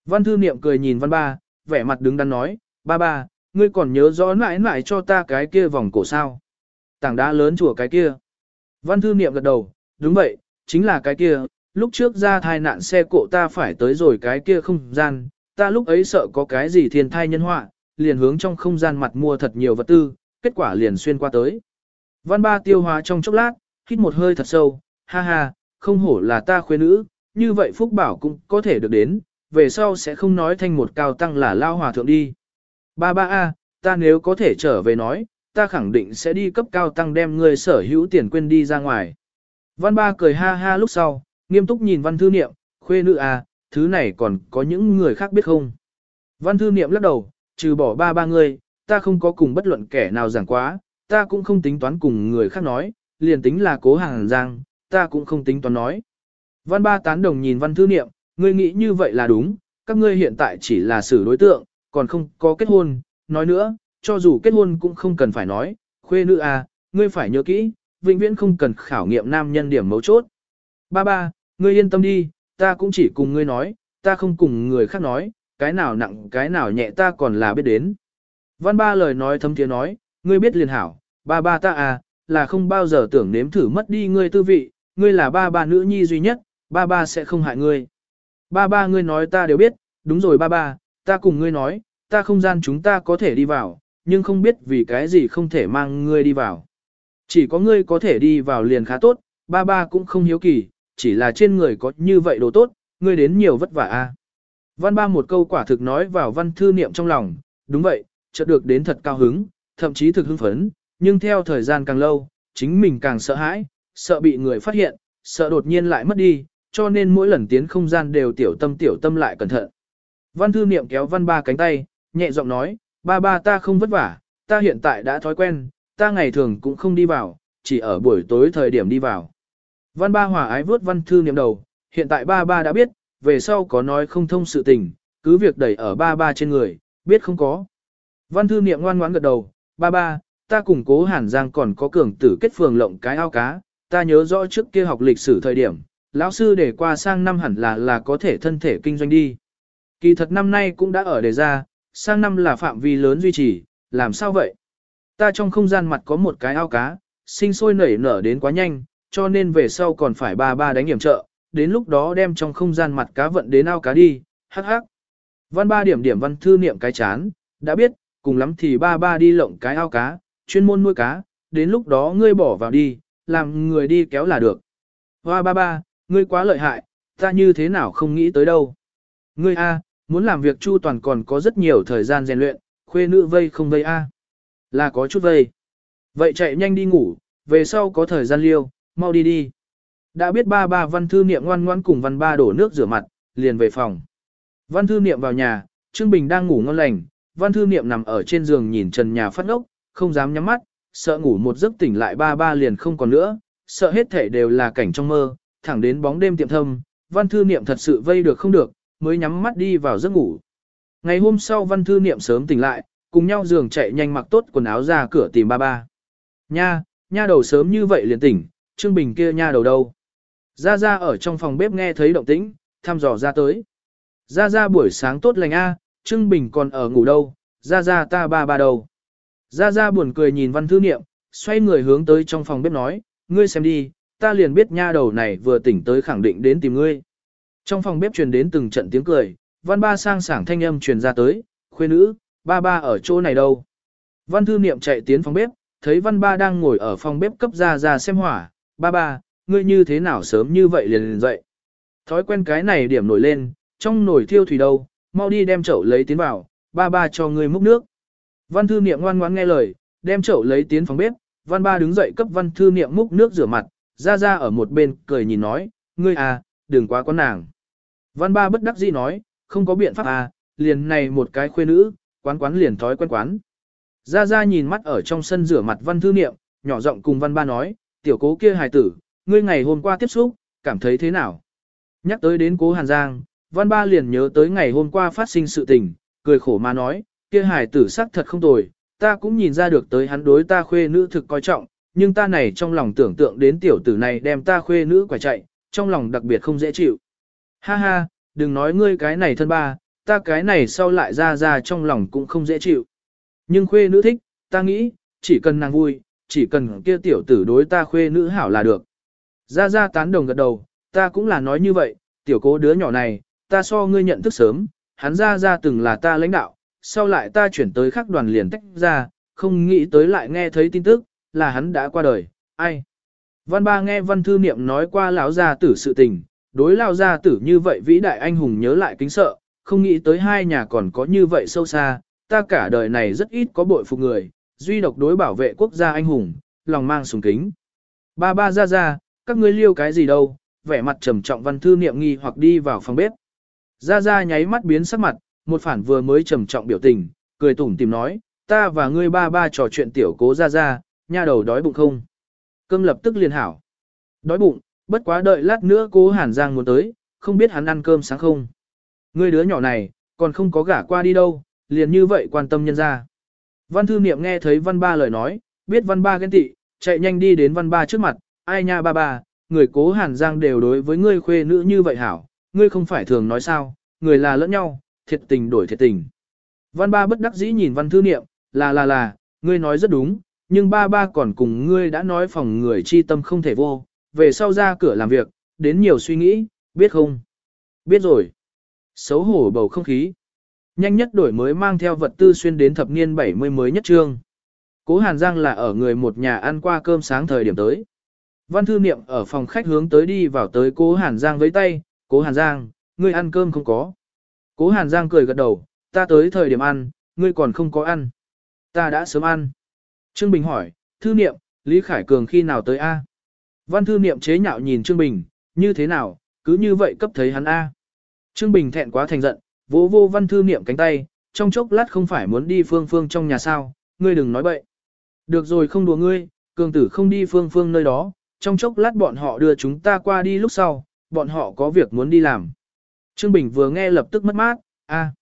Văn thư niệm cười nhìn văn ba, vẻ mặt đứng đắn nói, ba ba, ngươi còn nhớ rõ mãi mãi cho ta cái kia vòng cổ sao. Tảng đá lớn chùa cái kia. Văn thư niệm gật đầu, đúng vậy, chính là cái kia, lúc trước ra thai nạn xe cộ ta phải tới rồi cái kia không gian, ta lúc ấy sợ có cái gì thiên thai nhân họa, liền hướng trong không gian mặt mua thật nhiều vật tư, kết quả liền xuyên qua tới. Văn ba tiêu hóa trong chốc lát, hít một hơi thật sâu, ha ha, không hổ là ta khuê nữ, như vậy Phúc Bảo cũng có thể được đến, về sau sẽ không nói thành một cao tăng là lao hòa thượng đi. Ba ba a, ta nếu có thể trở về nói, ta khẳng định sẽ đi cấp cao tăng đem người sở hữu tiền quên đi ra ngoài. Văn ba cười ha ha lúc sau, nghiêm túc nhìn văn thư niệm, khuê nữ a, thứ này còn có những người khác biết không. Văn thư niệm lắc đầu, trừ bỏ ba ba người, ta không có cùng bất luận kẻ nào giảng quá, ta cũng không tính toán cùng người khác nói, liền tính là cố hàng giang, ta cũng không tính toán nói. Văn ba tán đồng nhìn văn thư niệm, ngươi nghĩ như vậy là đúng, các ngươi hiện tại chỉ là xử đối tượng, còn không có kết hôn, nói nữa, cho dù kết hôn cũng không cần phải nói, khuê nữ à, ngươi phải nhớ kỹ, vĩnh viễn không cần khảo nghiệm nam nhân điểm mấu chốt. Ba ba, ngươi yên tâm đi, ta cũng chỉ cùng ngươi nói, ta không cùng người khác nói, cái nào nặng cái nào nhẹ ta còn là biết đến. Văn ba lời nói thâm tiếng nói, ngươi biết liền hảo, ba ba ta à, là không bao giờ tưởng nếm thử mất đi ngươi tư vị, ngươi là ba ba nữ nhi duy nhất, ba ba sẽ không hại ngươi. Ba ba ngươi nói ta đều biết, đúng rồi ba ba, ta cùng ngươi nói, ta không gian chúng ta có thể đi vào, nhưng không biết vì cái gì không thể mang ngươi đi vào. Chỉ có ngươi có thể đi vào liền khá tốt, ba ba cũng không hiếu kỳ, chỉ là trên người có như vậy đồ tốt, ngươi đến nhiều vất vả a. Văn ba một câu quả thực nói vào văn thư niệm trong lòng, đúng vậy, chợt được đến thật cao hứng, thậm chí thực hưng phấn, nhưng theo thời gian càng lâu, chính mình càng sợ hãi, sợ bị người phát hiện, sợ đột nhiên lại mất đi, cho nên mỗi lần tiến không gian đều tiểu tâm tiểu tâm lại cẩn thận. Văn thư niệm kéo văn ba cánh tay, nhẹ giọng nói, ba ba ta không vất vả, ta hiện tại đã thói quen, ta ngày thường cũng không đi vào, chỉ ở buổi tối thời điểm đi vào. Văn ba hòa ái vớt văn thư niệm đầu, hiện tại ba ba đã biết, về sau có nói không thông sự tình, cứ việc đẩy ở ba ba trên người, biết không có. Văn thư niệm ngoan ngoãn gật đầu, ba ba, ta cùng cố hàn giang còn có cường tử kết phường lộng cái ao cá, ta nhớ rõ trước kia học lịch sử thời điểm, lão sư để qua sang năm hẳn là là có thể thân thể kinh doanh đi. Kỳ thật năm nay cũng đã ở đề ra, sang năm là phạm vi lớn duy trì, làm sao vậy? Ta trong không gian mặt có một cái ao cá, sinh sôi nảy nở đến quá nhanh, cho nên về sau còn phải ba ba đánh hiểm trợ, đến lúc đó đem trong không gian mặt cá vận đến ao cá đi, hắc hắc. Văn ba điểm điểm văn thư niệm cái chán, đã biết, cùng lắm thì ba ba đi lộng cái ao cá, chuyên môn nuôi cá, đến lúc đó ngươi bỏ vào đi, làm người đi kéo là được. Hoa ba ba, ngươi quá lợi hại, ta như thế nào không nghĩ tới đâu. Ngươi A, muốn làm việc chu toàn còn có rất nhiều thời gian rèn luyện, khuê nữ vây không vây A. Là có chút vây. Vậy chạy nhanh đi ngủ, về sau có thời gian liêu, mau đi đi. Đã biết ba ba văn thư niệm ngoan ngoan cùng văn ba đổ nước rửa mặt, liền về phòng. Văn thư niệm vào nhà, Trương Bình đang ngủ ngon lành, văn thư niệm nằm ở trên giường nhìn trần nhà phát ốc, không dám nhắm mắt, sợ ngủ một giấc tỉnh lại ba ba liền không còn nữa, sợ hết thể đều là cảnh trong mơ, thẳng đến bóng đêm tiệm thâm, văn thư niệm thật sự vây được không được, mới nhắm mắt đi vào giấc ngủ. Ngày hôm sau văn thư niệm sớm tỉnh lại, cùng nhau giường chạy nhanh mặc tốt quần áo ra cửa tìm ba ba. Nha, nha đầu sớm như vậy liền tỉnh, Trương Bình kia nha đầu đâu. Ra ra ở trong phòng bếp nghe thấy động tĩnh, thăm dò ra tới. Ra ra buổi sáng tốt lành a, Trương Bình còn ở ngủ đâu, ra ra ta ba ba đầu. Ra ra buồn cười nhìn văn thư niệm, xoay người hướng tới trong phòng bếp nói, ngươi xem đi, ta liền biết nha đầu này vừa tỉnh tới khẳng định đến tìm ngươi. Trong phòng bếp truyền đến từng trận tiếng cười, văn ba sang sảng thanh âm truyền ra tới, khuê nữ, ba ba ở chỗ này đâu. Văn thư niệm chạy tiến phòng bếp, thấy văn ba đang ngồi ở phòng bếp cấp ra ra xem hỏa, ba ba, ngươi như thế nào sớm như vậy liền liền dậy. Thói quen cái này điểm nổi lên, trong nồi thiêu thủy đâu, mau đi đem chậu lấy tiến vào, ba ba cho ngươi múc nước. Văn thư niệm ngoan ngoãn nghe lời, đem chậu lấy tiến phòng bếp, văn ba đứng dậy cấp văn thư niệm múc nước rửa mặt, ra ra ở một bên cười nhìn nói, ngươi à, đừng quá con nàng. Văn ba bất đắc dĩ nói, không có biện pháp à, liền này một cái khuê nữ, quán quán liền thói quen quán. Ra ra nhìn mắt ở trong sân rửa mặt văn thư niệm, nhỏ giọng cùng văn ba nói, tiểu cố kia hài tử, ngươi ngày hôm qua tiếp xúc, cảm thấy thế nào? Nhắc tới đến cố Hàn Giang, văn ba liền nhớ tới ngày hôm qua phát sinh sự tình, cười khổ mà nói, kia hài tử sắc thật không tồi, ta cũng nhìn ra được tới hắn đối ta khuê nữ thực coi trọng, nhưng ta này trong lòng tưởng tượng đến tiểu tử này đem ta khuê nữ quả chạy, trong lòng đặc biệt không dễ chịu. Ha ha, đừng nói ngươi cái này thân ba, ta cái này sau lại ra ra trong lòng cũng không dễ chịu. Nhưng khuê nữ thích, ta nghĩ, chỉ cần nàng vui, chỉ cần kia tiểu tử đối ta khuê nữ hảo là được. Ra ra tán đồng gật đầu, ta cũng là nói như vậy, tiểu cố đứa nhỏ này, ta so ngươi nhận thức sớm, hắn ra ra từng là ta lãnh đạo, sau lại ta chuyển tới khắc đoàn liền tách ra, không nghĩ tới lại nghe thấy tin tức, là hắn đã qua đời, ai. Văn ba nghe văn thư niệm nói qua lão gia tử sự tình, đối lão gia tử như vậy vĩ đại anh hùng nhớ lại kính sợ, không nghĩ tới hai nhà còn có như vậy sâu xa, ta cả đời này rất ít có bội phục người, duy độc đối bảo vệ quốc gia anh hùng, lòng mang sùng kính. Ba ba ra ra, các ngươi liêu cái gì đâu, vẻ mặt trầm trọng văn thư niệm nghi hoặc đi vào phòng bếp. gia gia nháy mắt biến sắc mặt, một phản vừa mới trầm trọng biểu tình, cười tủm tìm nói, ta và ngươi ba ba trò chuyện tiểu cố gia gia, nha đầu đói bụng không. Cơm lập tức liền hảo. Đói bụng, bất quá đợi lát nữa cố Hàn Giang muốn tới, không biết hắn ăn cơm sáng không. Ngươi đứa nhỏ này, còn không có gả qua đi đâu, liền như vậy quan tâm nhân ra. Văn thư niệm nghe thấy văn ba lời nói, biết văn ba ghen tị, chạy nhanh đi đến văn ba trước mặt, ai nha ba ba, người cố hàn giang đều đối với ngươi khuê nữ như vậy hảo, ngươi không phải thường nói sao, người là lẫn nhau, thiệt tình đổi thiệt tình. Văn ba bất đắc dĩ nhìn văn thư niệm, là là là, ngươi nói rất đúng, nhưng ba ba còn cùng ngươi đã nói phòng người chi tâm không thể vô, về sau ra cửa làm việc, đến nhiều suy nghĩ, biết không? Biết rồi. Xấu hổ bầu không khí. Nhanh nhất đổi mới mang theo vật tư xuyên đến thập niên 70 mới nhất trương. Cố Hàn Giang là ở người một nhà ăn qua cơm sáng thời điểm tới. Văn thư niệm ở phòng khách hướng tới đi vào tới cố Hàn Giang với tay, cố Hàn Giang, ngươi ăn cơm không có. Cố Hàn Giang cười gật đầu, ta tới thời điểm ăn, ngươi còn không có ăn. Ta đã sớm ăn. Trương Bình hỏi, thư niệm, Lý Khải Cường khi nào tới A? Văn thư niệm chế nhạo nhìn Trương Bình, như thế nào, cứ như vậy cấp thấy hắn A. Trương Bình thẹn quá thành giận, vỗ vô văn thư niệm cánh tay, trong chốc lát không phải muốn đi phương phương trong nhà sao, ngươi đừng nói bậy. Được rồi không đùa ngươi, cường tử không đi phương phương nơi đó, trong chốc lát bọn họ đưa chúng ta qua đi lúc sau, bọn họ có việc muốn đi làm. Trương Bình vừa nghe lập tức mất mát, a,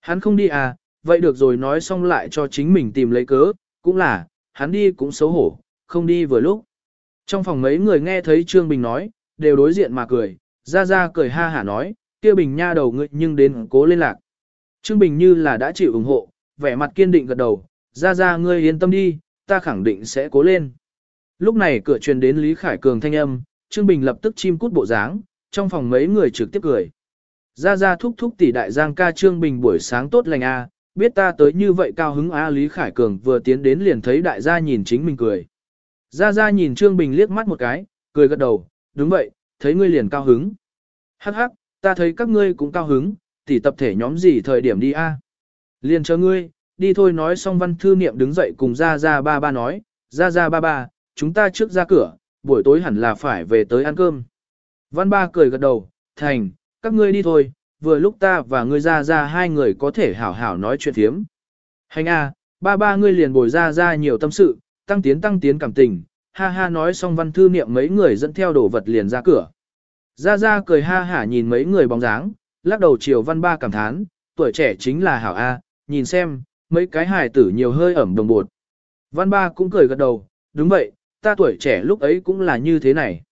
hắn không đi à, vậy được rồi nói xong lại cho chính mình tìm lấy cớ, cũng là, hắn đi cũng xấu hổ, không đi vừa lúc. Trong phòng mấy người nghe thấy Trương Bình nói, đều đối diện mà cười, ra ra cười ha hả nói, kia Bình nha đầu ngươi nhưng đến cố lên lạc. Trương Bình như là đã chịu ủng hộ, vẻ mặt kiên định gật đầu, ra ra ngươi yên tâm đi, ta khẳng định sẽ cố lên. Lúc này cửa truyền đến Lý Khải Cường thanh âm, Trương Bình lập tức chim cút bộ dáng, trong phòng mấy người trực tiếp cười. Ra ra thúc thúc tỷ đại giang ca Trương Bình buổi sáng tốt lành a, biết ta tới như vậy cao hứng a Lý Khải Cường vừa tiến đến liền thấy đại gia nhìn chính mình cười. Ra ra nhìn Trương Bình liếc mắt một cái, cười gật đầu, đúng vậy, thấy ngươi liền cao hứng. Hắc hắc, ta thấy các ngươi cũng cao hứng, tỷ tập thể nhóm gì thời điểm đi a? Liền chờ ngươi, đi thôi nói xong văn thư niệm đứng dậy cùng ra ra ba ba nói, ra ra ba ba, chúng ta trước ra cửa, buổi tối hẳn là phải về tới ăn cơm. Văn ba cười gật đầu, thành, các ngươi đi thôi, vừa lúc ta và ngươi ra ra hai người có thể hảo hảo nói chuyện thiếm. Hành a, ba ba ngươi liền bồi ra ra nhiều tâm sự, tăng tiến tăng tiến cảm tình, ha ha nói xong văn thư niệm mấy người dẫn theo đồ vật liền ra cửa. Ra ra cười ha hả nhìn mấy người bóng dáng, lắc đầu chiều văn ba cảm thán, tuổi trẻ chính là hảo A, nhìn xem, mấy cái hài tử nhiều hơi ẩm đồng bột. Văn ba cũng cười gật đầu, đúng vậy, ta tuổi trẻ lúc ấy cũng là như thế này.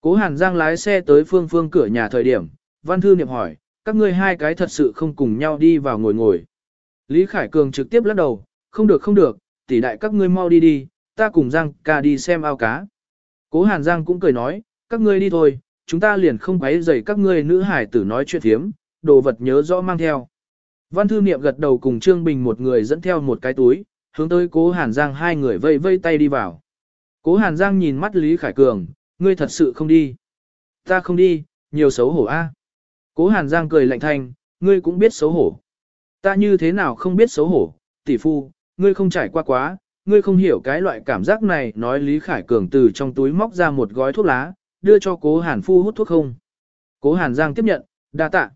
Cố Hàn Giang lái xe tới phương phương cửa nhà thời điểm, văn thư niệm hỏi, các ngươi hai cái thật sự không cùng nhau đi vào ngồi ngồi. Lý Khải Cường trực tiếp lắc đầu, không được không được, tỷ đại các ngươi mau đi đi, ta cùng Giang ca đi xem ao cá. Cố Hàn Giang cũng cười nói, các ngươi đi thôi, chúng ta liền không quấy rầy các ngươi nữ hải tử nói chuyện thiếm, đồ vật nhớ rõ mang theo. Văn thư niệm gật đầu cùng Trương Bình một người dẫn theo một cái túi, hướng tới cố Hàn Giang hai người vây vây tay đi vào. Cố Hàn Giang nhìn mắt Lý Khải Cường, ngươi thật sự không đi. Ta không đi, nhiều xấu hổ a. Cố Hàn Giang cười lạnh thanh, ngươi cũng biết xấu hổ. Ta như thế nào không biết xấu hổ, tỷ phu, ngươi không trải qua quá, ngươi không hiểu cái loại cảm giác này nói Lý Khải Cường từ trong túi móc ra một gói thuốc lá, đưa cho cố Hàn Phu hút thuốc không. Cố Hàn Giang tiếp nhận, đa tạ.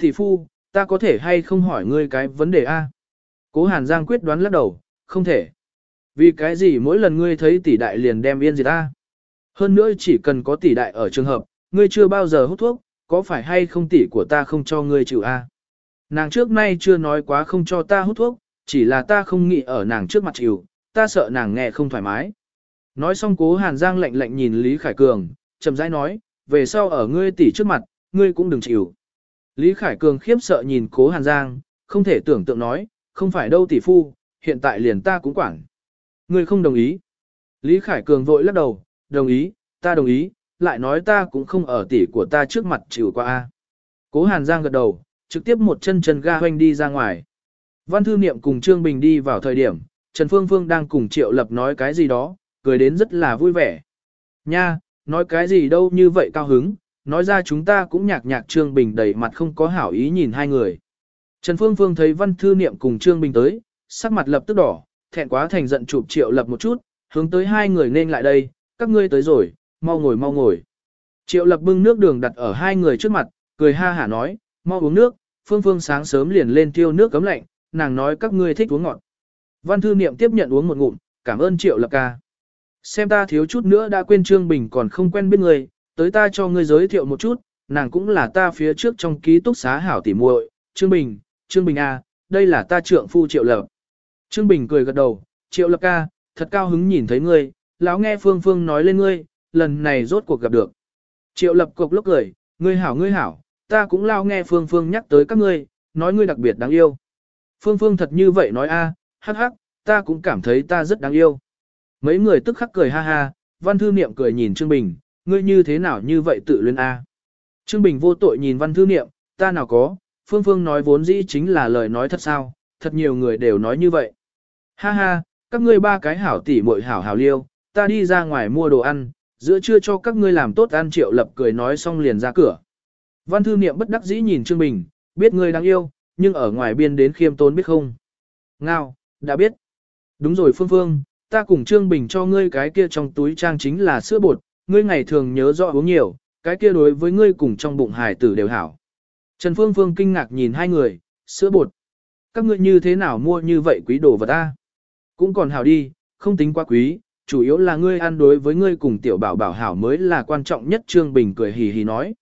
Tỷ phu, ta có thể hay không hỏi ngươi cái vấn đề A? Cố Hàn Giang quyết đoán lắc đầu, không thể. Vì cái gì mỗi lần ngươi thấy tỷ đại liền đem yên gì ta? Hơn nữa chỉ cần có tỷ đại ở trường hợp, ngươi chưa bao giờ hút thuốc, có phải hay không tỷ của ta không cho ngươi chịu A? Nàng trước nay chưa nói quá không cho ta hút thuốc, chỉ là ta không nghĩ ở nàng trước mặt chịu, ta sợ nàng nghe không thoải mái. Nói xong cố Hàn Giang lạnh lạnh nhìn Lý Khải Cường, chậm rãi nói, về sau ở ngươi tỷ trước mặt, ngươi cũng đừng chịu. Lý Khải Cường khiếp sợ nhìn cố Hàn Giang, không thể tưởng tượng nói, không phải đâu tỷ phu, hiện tại liền ta cũng quản. Ngươi không đồng ý. Lý Khải Cường vội lắc đầu, đồng ý, ta đồng ý, lại nói ta cũng không ở tỷ của ta trước mặt chịu qua a. Cố Hàn Giang gật đầu, trực tiếp một chân chân ga hoanh đi ra ngoài. Văn thư niệm cùng Trương Bình đi vào thời điểm, Trần Phương Phương đang cùng Triệu Lập nói cái gì đó, cười đến rất là vui vẻ. Nha, nói cái gì đâu như vậy cao hứng, nói ra chúng ta cũng nhạc nhạc Trương Bình đầy mặt không có hảo ý nhìn hai người. Trần Phương Phương thấy Văn thư niệm cùng Trương Bình tới, sắc mặt lập tức đỏ, thẹn quá thành giận chụp Triệu Lập một chút, hướng tới hai người nên lại đây, các ngươi tới rồi, mau ngồi mau ngồi. Triệu Lập bưng nước đường đặt ở hai người trước mặt, cười ha hả nói, mau uống nước, Phương Phương sáng sớm liền lên tiêu nước cấm lạnh, nàng nói các ngươi thích uống ngọt. Văn thư niệm tiếp nhận uống một ngụm, cảm ơn triệu lập ca. Xem ta thiếu chút nữa đã quên Trương Bình còn không quen biết người, tới ta cho ngươi giới thiệu một chút, nàng cũng là ta phía trước trong ký túc xá hảo tỉ muội, Trương Bình, Trương Bình A, đây là ta trượng phu triệu lập. Trương Bình cười gật đầu, triệu lập ca, thật cao hứng nhìn thấy ngươi, lão nghe Phương Phương nói lên ngươi, lần này rốt cuộc gặp được. Triệu lập cục lúc cười, ngươi hảo ngươi hảo, ta cũng lao nghe Phương Phương nhắc tới các ngươi, nói ngươi đặc biệt đáng yêu. Phương Phương thật như vậy nói a, hắc hắc, ta cũng cảm thấy ta rất đáng yêu. Mấy người tức khắc cười ha ha, văn thư niệm cười nhìn Trương Bình, ngươi như thế nào như vậy tự luyến a. Trương Bình vô tội nhìn văn thư niệm, ta nào có, Phương Phương nói vốn dĩ chính là lời nói thật sao, thật nhiều người đều nói như vậy. Ha ha, các ngươi ba cái hảo tỉ muội hảo hảo liêu, ta đi ra ngoài mua đồ ăn, giữa trưa cho các ngươi làm tốt ăn triệu lập cười nói xong liền ra cửa. Văn thư niệm bất đắc dĩ nhìn Trương Bình, biết ngươi đáng yêu, nhưng ở ngoài biên đến khiêm tốn biết không? Ngao, đã biết. Đúng rồi Phương Phương, ta cùng Trương Bình cho ngươi cái kia trong túi trang chính là sữa bột, ngươi ngày thường nhớ rõ uống nhiều, cái kia đối với ngươi cùng trong bụng hải tử đều hảo. Trần Phương Phương kinh ngạc nhìn hai người, sữa bột. Các ngươi như thế nào mua như vậy quý đồ vật ta? Cũng còn hảo đi, không tính quá quý, chủ yếu là ngươi ăn đối với ngươi cùng tiểu bảo bảo hảo mới là quan trọng nhất Trương Bình cười hì hì nói.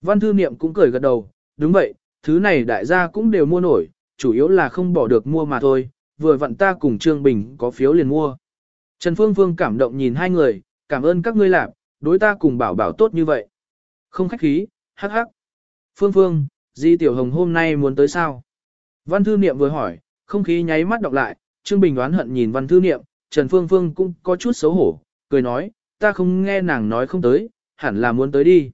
Văn thư niệm cũng cười gật đầu, đúng vậy, thứ này đại gia cũng đều mua nổi, chủ yếu là không bỏ được mua mà thôi, vừa vặn ta cùng Trương Bình có phiếu liền mua. Trần Phương Phương cảm động nhìn hai người, cảm ơn các ngươi làm, đối ta cùng bảo bảo tốt như vậy. Không khách khí, hắc hắc. Phương Phương, Di Tiểu Hồng hôm nay muốn tới sao? Văn Thư Niệm vừa hỏi, không khí nháy mắt đọc lại, Trương Bình đoán hận nhìn Văn Thư Niệm, Trần Phương Phương cũng có chút xấu hổ, cười nói, ta không nghe nàng nói không tới, hẳn là muốn tới đi.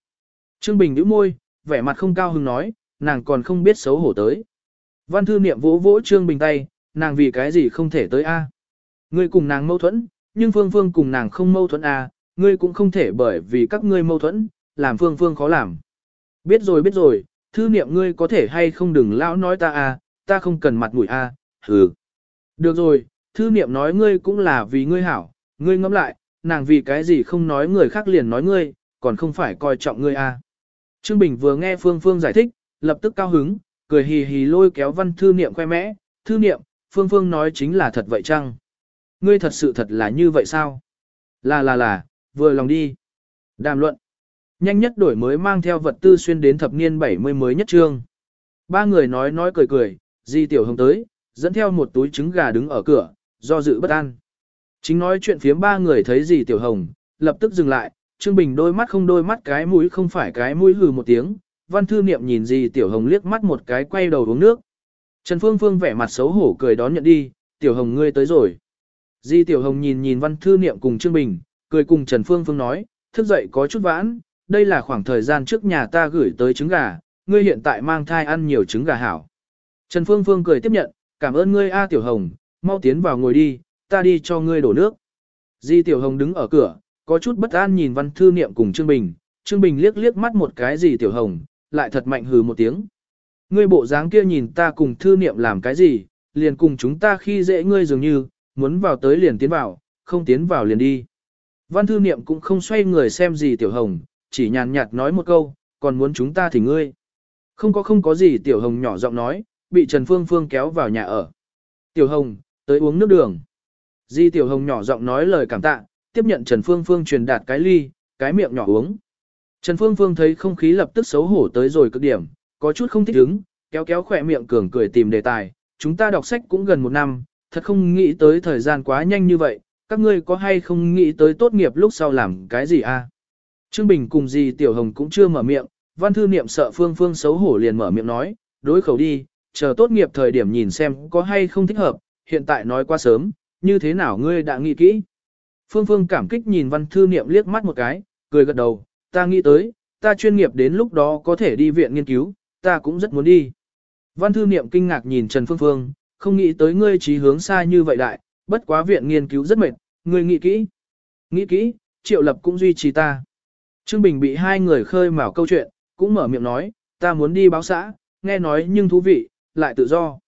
Trương Bình nhíu môi, vẻ mặt không cao hứng nói, nàng còn không biết xấu hổ tới. Văn thư niệm vỗ vỗ Trương Bình tay, nàng vì cái gì không thể tới a? Ngươi cùng nàng mâu thuẫn, nhưng Phương Phương cùng nàng không mâu thuẫn a, ngươi cũng không thể bởi vì các ngươi mâu thuẫn, làm Phương Phương khó làm. Biết rồi biết rồi, thư niệm ngươi có thể hay không đừng lão nói ta a, ta không cần mặt mũi a, hừ. Được rồi, thư niệm nói ngươi cũng là vì ngươi hảo, ngươi ngẫm lại, nàng vì cái gì không nói người khác liền nói ngươi, còn không phải coi trọng ngươi a. Trương Bình vừa nghe Phương Phương giải thích, lập tức cao hứng, cười hì hì lôi kéo văn thư niệm khoe mẽ, thư niệm, Phương Phương nói chính là thật vậy chăng? Ngươi thật sự thật là như vậy sao? Là là là, vừa lòng đi. Đàm luận. Nhanh nhất đổi mới mang theo vật tư xuyên đến thập niên 70 mới nhất trương. Ba người nói nói cười cười, Di Tiểu Hồng tới, dẫn theo một túi trứng gà đứng ở cửa, do dự bất an. Chính nói chuyện phía ba người thấy Di Tiểu Hồng, lập tức dừng lại, Trương Bình đôi mắt không đôi mắt cái mũi không phải cái mũi hừ một tiếng, văn thư niệm nhìn Di tiểu hồng liếc mắt một cái quay đầu uống nước. Trần Phương Phương vẻ mặt xấu hổ cười đón nhận đi, Tiểu Hồng ngươi tới rồi. Di Tiểu Hồng nhìn nhìn văn thư niệm cùng Trương Bình, cười cùng Trần Phương Phương nói, thức dậy có chút vãn, đây là khoảng thời gian trước nhà ta gửi tới trứng gà, ngươi hiện tại mang thai ăn nhiều trứng gà hảo. Trần Phương Phương cười tiếp nhận, cảm ơn ngươi A Tiểu Hồng, mau tiến vào ngồi đi, ta đi cho ngươi đổ nước. Di Tiểu Hồng đứng ở cửa, có chút bất an nhìn văn thư niệm cùng Trương Bình, Trương Bình liếc liếc mắt một cái gì Tiểu Hồng, lại thật mạnh hừ một tiếng. Ngươi bộ dáng kia nhìn ta cùng thư niệm làm cái gì, liền cùng chúng ta khi dễ ngươi dường như, muốn vào tới liền tiến vào, không tiến vào liền đi. Văn thư niệm cũng không xoay người xem gì Tiểu Hồng, chỉ nhàn nhạt nói một câu, còn muốn chúng ta thì ngươi. Không có không có gì Tiểu Hồng nhỏ giọng nói, bị Trần Phương Phương kéo vào nhà ở. Tiểu Hồng, tới uống nước đường. Di Tiểu Hồng nhỏ giọng nói lời cảm tạ, tiếp nhận Trần Phương Phương truyền đạt cái ly, cái miệng nhỏ uống. Trần Phương Phương thấy không khí lập tức xấu hổ tới rồi cực điểm, có chút không thích ứng, kéo kéo khỏe miệng cường cười tìm đề tài. Chúng ta đọc sách cũng gần một năm, thật không nghĩ tới thời gian quá nhanh như vậy, các ngươi có hay không nghĩ tới tốt nghiệp lúc sau làm cái gì a? À? Trương Bình cùng Di Tiểu Hồng cũng chưa mở miệng, văn thư niệm sợ Phương Phương xấu hổ liền mở miệng nói, đối khẩu đi, chờ tốt nghiệp thời điểm nhìn xem có hay không thích hợp, hiện tại nói quá sớm, như thế nào ngươi đã nghĩ kỹ. Phương Phương cảm kích nhìn văn thư niệm liếc mắt một cái, cười gật đầu, ta nghĩ tới, ta chuyên nghiệp đến lúc đó có thể đi viện nghiên cứu, ta cũng rất muốn đi. Văn thư niệm kinh ngạc nhìn Trần Phương Phương, không nghĩ tới ngươi trí hướng xa như vậy đại, bất quá viện nghiên cứu rất mệt, ngươi nghĩ kỹ. Nghĩ kỹ, Triệu Lập cũng duy trì ta. Trương Bình bị hai người khơi mào câu chuyện, cũng mở miệng nói, ta muốn đi báo xã, nghe nói nhưng thú vị, lại tự do.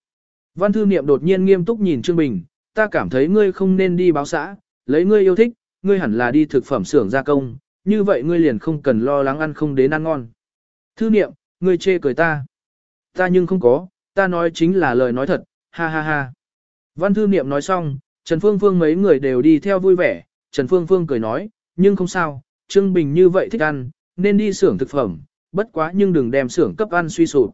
Văn thư niệm đột nhiên nghiêm túc nhìn Trương Bình, ta cảm thấy ngươi không nên đi báo xã, lấy ngươi yêu thích, ngươi hẳn là đi thực phẩm xưởng gia công, như vậy ngươi liền không cần lo lắng ăn không đến ăn ngon. Thư niệm, ngươi chê cười ta. Ta nhưng không có, ta nói chính là lời nói thật, ha ha ha. Văn thư niệm nói xong, Trần Phương Phương mấy người đều đi theo vui vẻ, Trần Phương Phương cười nói, nhưng không sao, Trương Bình như vậy thích ăn, nên đi xưởng thực phẩm, bất quá nhưng đừng đem xưởng cấp ăn suy sụp.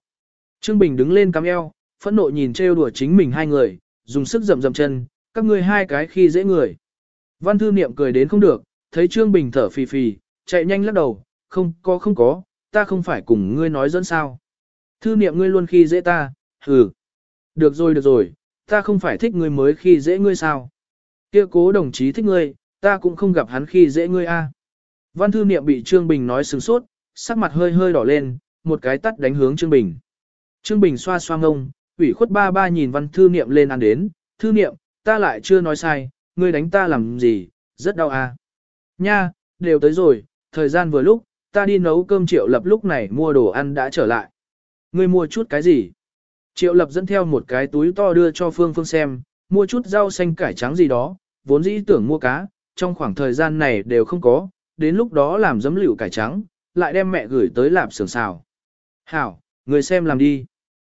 Trương Bình đứng lên cắm eo, phẫn nộ nhìn trêu đùa chính mình hai người, dùng sức dậm dậm chân, các ngươi hai cái khi dễ người. Văn thư niệm cười đến không được, thấy Trương Bình thở phì phì, chạy nhanh lắc đầu, không có không có, ta không phải cùng ngươi nói dẫn sao. Thư niệm ngươi luôn khi dễ ta, hừ. Được rồi được rồi, ta không phải thích ngươi mới khi dễ ngươi sao. Kia cố đồng chí thích ngươi, ta cũng không gặp hắn khi dễ ngươi a. Văn thư niệm bị Trương Bình nói sừng sốt, sắc mặt hơi hơi đỏ lên, một cái tắt đánh hướng Trương Bình. Trương Bình xoa xoa ngông, ủy khuất ba ba nhìn văn thư niệm lên ăn đến, thư niệm, ta lại chưa nói sai, ngươi đánh ta làm gì, rất đau à. Nha, đều tới rồi, thời gian vừa lúc, ta đi nấu cơm triệu lập lúc này mua đồ ăn đã trở lại. Ngươi mua chút cái gì? Triệu lập dẫn theo một cái túi to đưa cho Phương Phương xem, mua chút rau xanh cải trắng gì đó, vốn dĩ tưởng mua cá, trong khoảng thời gian này đều không có, đến lúc đó làm giấm liều cải trắng, lại đem mẹ gửi tới lạp xưởng xào. Hảo, người xem làm đi.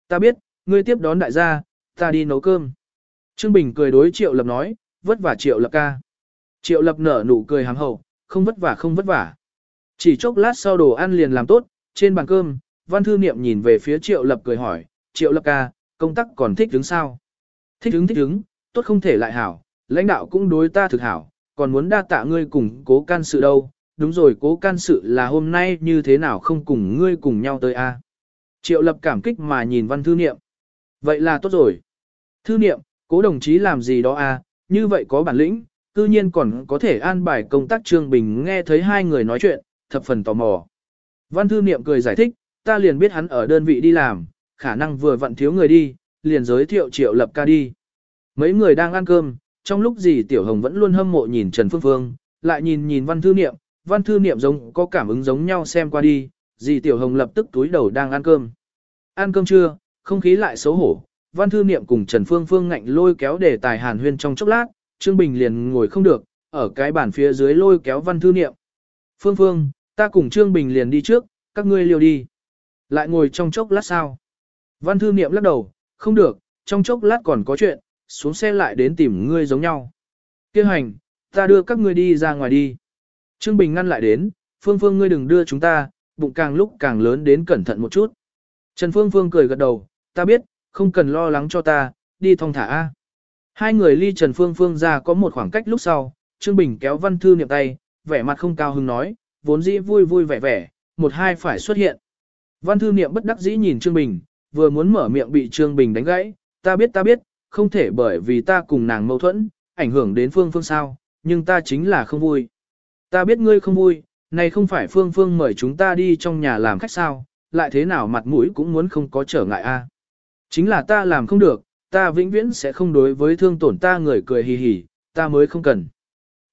Ta biết, ngươi tiếp đón đại gia, ta đi nấu cơm. Trương Bình cười đối Triệu Lập nói, vất vả Triệu Lập ca. Triệu Lập nở nụ cười hàm hậu, không vất vả không vất vả. Chỉ chốc lát sau đồ ăn liền làm tốt, trên bàn cơm, Văn Thư Niệm nhìn về phía Triệu Lập cười hỏi, Triệu Lập ca, công tác còn thích đứng sao? Thích đứng thích đứng, tốt không thể lại hảo, lãnh đạo cũng đối ta thực hảo, còn muốn đa tạ ngươi cùng cố can sự đâu, đúng rồi cố can sự là hôm nay như thế nào không cùng ngươi cùng nhau tới a? Triệu Lập cảm kích mà nhìn Văn Thư Niệm. Vậy là tốt rồi. Thư Niệm, cố đồng chí làm gì đó à? như vậy có bản lĩnh, cư nhiên còn có thể an bài công tác Trương Bình nghe thấy hai người nói chuyện, thập phần tò mò. Văn thư niệm cười giải thích, ta liền biết hắn ở đơn vị đi làm, khả năng vừa vặn thiếu người đi, liền giới thiệu triệu lập ca đi. Mấy người đang ăn cơm, trong lúc gì Tiểu Hồng vẫn luôn hâm mộ nhìn Trần Phương Phương, lại nhìn nhìn văn thư niệm, văn thư niệm giống có cảm ứng giống nhau xem qua đi, dì Tiểu Hồng lập tức túi đầu đang ăn cơm. Ăn cơm trưa, không khí lại xấu hổ, văn thư niệm cùng Trần Phương Phương ngạnh lôi kéo để tài hàn huyên trong chốc lát, Trương Bình liền ngồi không được, ở cái bàn phía dưới lôi kéo văn thư niệm. Phương Phương, ta cùng Trương Bình liền đi trước, các ngươi liều đi. Lại ngồi trong chốc lát sao? Văn thư niệm lắc đầu, không được, trong chốc lát còn có chuyện, xuống xe lại đến tìm ngươi giống nhau. Kêu hành, ta đưa các ngươi đi ra ngoài đi. Trương Bình ngăn lại đến, Phương Phương ngươi đừng đưa chúng ta, bụng càng lúc càng lớn đến cẩn thận một chút. Trần Phương Phương cười gật đầu, ta biết, không cần lo lắng cho ta, đi thong thả A. Hai người ly Trần Phương Phương ra có một khoảng cách lúc sau, Trương Bình kéo văn thư niệm tay, vẻ mặt không cao hứng nói, vốn dĩ vui vui vẻ vẻ, một hai phải xuất hiện. Văn thư niệm bất đắc dĩ nhìn Trương Bình, vừa muốn mở miệng bị Trương Bình đánh gãy, ta biết ta biết, không thể bởi vì ta cùng nàng mâu thuẫn, ảnh hưởng đến phương phương sao, nhưng ta chính là không vui. Ta biết ngươi không vui, này không phải phương phương mời chúng ta đi trong nhà làm khách sao, lại thế nào mặt mũi cũng muốn không có trở ngại a. À? Chính là ta làm không được, ta vĩnh viễn sẽ không đối với thương tổn ta người cười hì hì, ta mới không cần.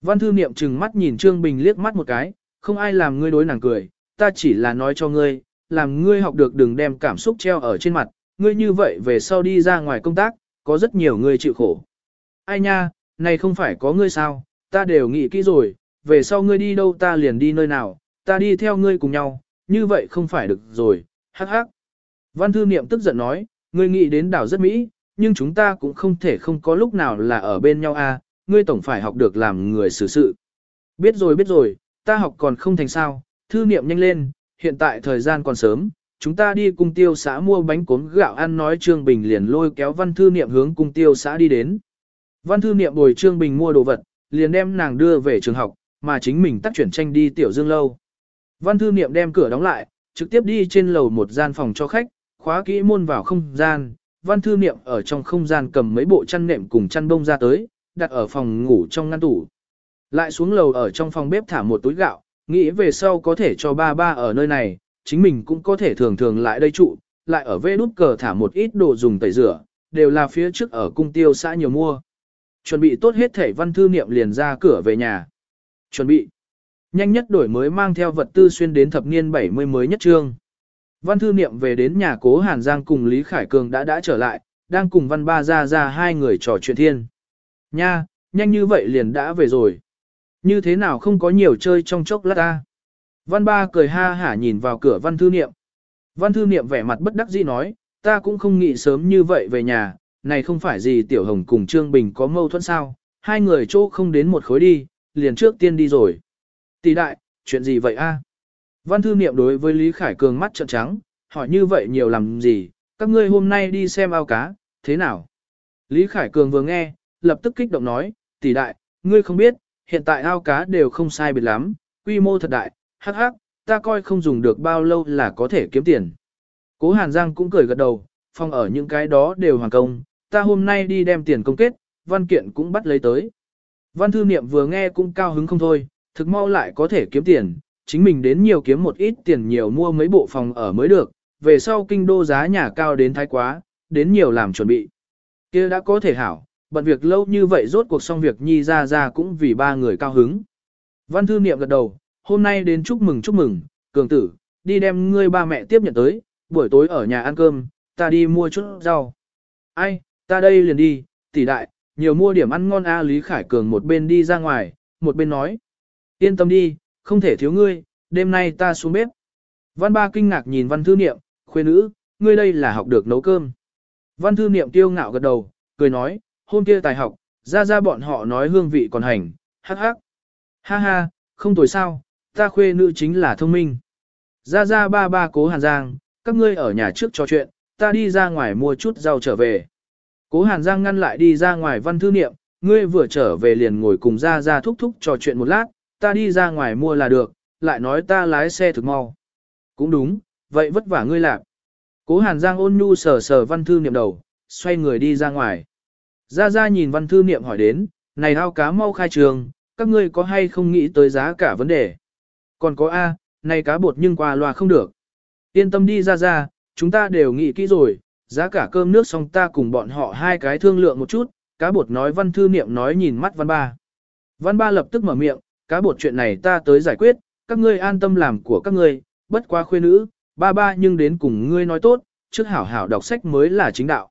Văn thư niệm trừng mắt nhìn Trương Bình liếc mắt một cái, không ai làm ngươi đối nàng cười, ta chỉ là nói cho ngươi, làm ngươi học được đừng đem cảm xúc treo ở trên mặt, ngươi như vậy về sau đi ra ngoài công tác, có rất nhiều người chịu khổ. Ai nha, này không phải có ngươi sao, ta đều nghĩ kỹ rồi, về sau ngươi đi đâu ta liền đi nơi nào, ta đi theo ngươi cùng nhau, như vậy không phải được rồi, hắc hắc. Văn thư niệm tức giận nói, ngươi nghĩ đến đảo rất mỹ, nhưng chúng ta cũng không thể không có lúc nào là ở bên nhau a. À, ngươi tổng phải học được làm người xử sự. Biết rồi biết rồi, ta học còn không thành sao, thư niệm nhanh lên, hiện tại thời gian còn sớm, chúng ta đi cung tiêu xã mua bánh cốm gạo ăn nói Trương Bình liền lôi kéo văn thư niệm hướng cung tiêu xã đi đến. Văn thư niệm bồi Trương Bình mua đồ vật, liền đem nàng đưa về trường học, mà chính mình tắt chuyển tranh đi tiểu dương lâu. Văn thư niệm đem cửa đóng lại, trực tiếp đi trên lầu một gian phòng cho khách, khóa kỹ môn vào không gian. Văn thư niệm ở trong không gian cầm mấy bộ chăn nệm cùng chăn bông ra tới, đặt ở phòng ngủ trong ngăn tủ. Lại xuống lầu ở trong phòng bếp thả một túi gạo, nghĩ về sau có thể cho ba ba ở nơi này, chính mình cũng có thể thường thường lại đây trụ, lại ở vê đút cờ thả một ít đồ dùng tẩy rửa, đều là phía trước ở cung tiêu xã nhiều mua. Chuẩn bị tốt hết thể văn thư niệm liền ra cửa về nhà. Chuẩn bị. Nhanh nhất đổi mới mang theo vật tư xuyên đến thập niên 70 mới nhất trương. Văn thư niệm về đến nhà cố Hàn Giang cùng Lý Khải Cường đã đã trở lại, đang cùng văn ba ra ra hai người trò chuyện thiên. Nha, nhanh như vậy liền đã về rồi. Như thế nào không có nhiều chơi trong chốc lát ta. Văn ba cười ha hả nhìn vào cửa văn thư niệm. Văn thư niệm vẻ mặt bất đắc dĩ nói, ta cũng không nghĩ sớm như vậy về nhà, này không phải gì Tiểu Hồng cùng Trương Bình có mâu thuẫn sao, hai người chỗ không đến một khối đi, liền trước tiên đi rồi. Tỷ đại, chuyện gì vậy a? Văn thư niệm đối với Lý Khải Cường mắt trợn trắng, hỏi như vậy nhiều làm gì, các ngươi hôm nay đi xem ao cá, thế nào? Lý Khải Cường vừa nghe, lập tức kích động nói, tỷ đại, ngươi không biết, hiện tại ao cá đều không sai biệt lắm, quy mô thật đại, hắc hắc, ta coi không dùng được bao lâu là có thể kiếm tiền. Cố Hàn Giang cũng cười gật đầu, phong ở những cái đó đều hoàn công, ta hôm nay đi đem tiền công kết, văn kiện cũng bắt lấy tới. Văn thư niệm vừa nghe cũng cao hứng không thôi, thực mau lại có thể kiếm tiền, chính mình đến nhiều kiếm một ít tiền nhiều mua mấy bộ phòng ở mới được, về sau kinh đô giá nhà cao đến thái quá, đến nhiều làm chuẩn bị. kia đã có thể hảo, bận việc lâu như vậy rốt cuộc xong việc nhi ra ra cũng vì ba người cao hứng. Văn thư niệm gật đầu, hôm nay đến chúc mừng chúc mừng, cường tử, đi đem ngươi ba mẹ tiếp nhận tới, buổi tối ở nhà ăn cơm, ta đi mua chút rau. Ai, ta đây liền đi, tỷ đại, nhiều mua điểm ăn ngon A Lý Khải Cường một bên đi ra ngoài, một bên nói. Yên tâm đi, không thể thiếu ngươi, đêm nay ta xuống bếp. Văn ba kinh ngạc nhìn văn thư niệm, khuê nữ, ngươi đây là học được nấu cơm. Văn thư niệm tiêu ngạo gật đầu, cười nói, hôm kia tài học, ra ra bọn họ nói hương vị còn hành, hắc hắc. Ha ha, không tồi sao, ta khuê nữ chính là thông minh. Ra ra ba ba cố hàn giang, các ngươi ở nhà trước trò chuyện, ta đi ra ngoài mua chút rau trở về. Cố hàn giang ngăn lại đi ra ngoài văn thư niệm, ngươi vừa trở về liền ngồi cùng ra ra thúc thúc trò chuyện một lát, ta đi ra ngoài mua là được, lại nói ta lái xe thực mau. Cũng đúng, vậy vất vả ngươi làm. Cố hàn giang ôn nhu sờ sờ văn thư niệm đầu, xoay người đi ra ngoài. Ra ra nhìn văn thư niệm hỏi đến, này ao cá mau khai trường, các ngươi có hay không nghĩ tới giá cả vấn đề? Còn có A, này cá bột nhưng qua loa không được. Yên tâm đi ra ra, chúng ta đều nghĩ kỹ rồi, giá cả cơm nước xong ta cùng bọn họ hai cái thương lượng một chút, cá bột nói văn thư niệm nói nhìn mắt văn ba. Văn ba lập tức mở miệng, cá bột chuyện này ta tới giải quyết, các ngươi an tâm làm của các ngươi, bất quá khuê nữ, ba ba nhưng đến cùng ngươi nói tốt, trước hảo hảo đọc sách mới là chính đạo.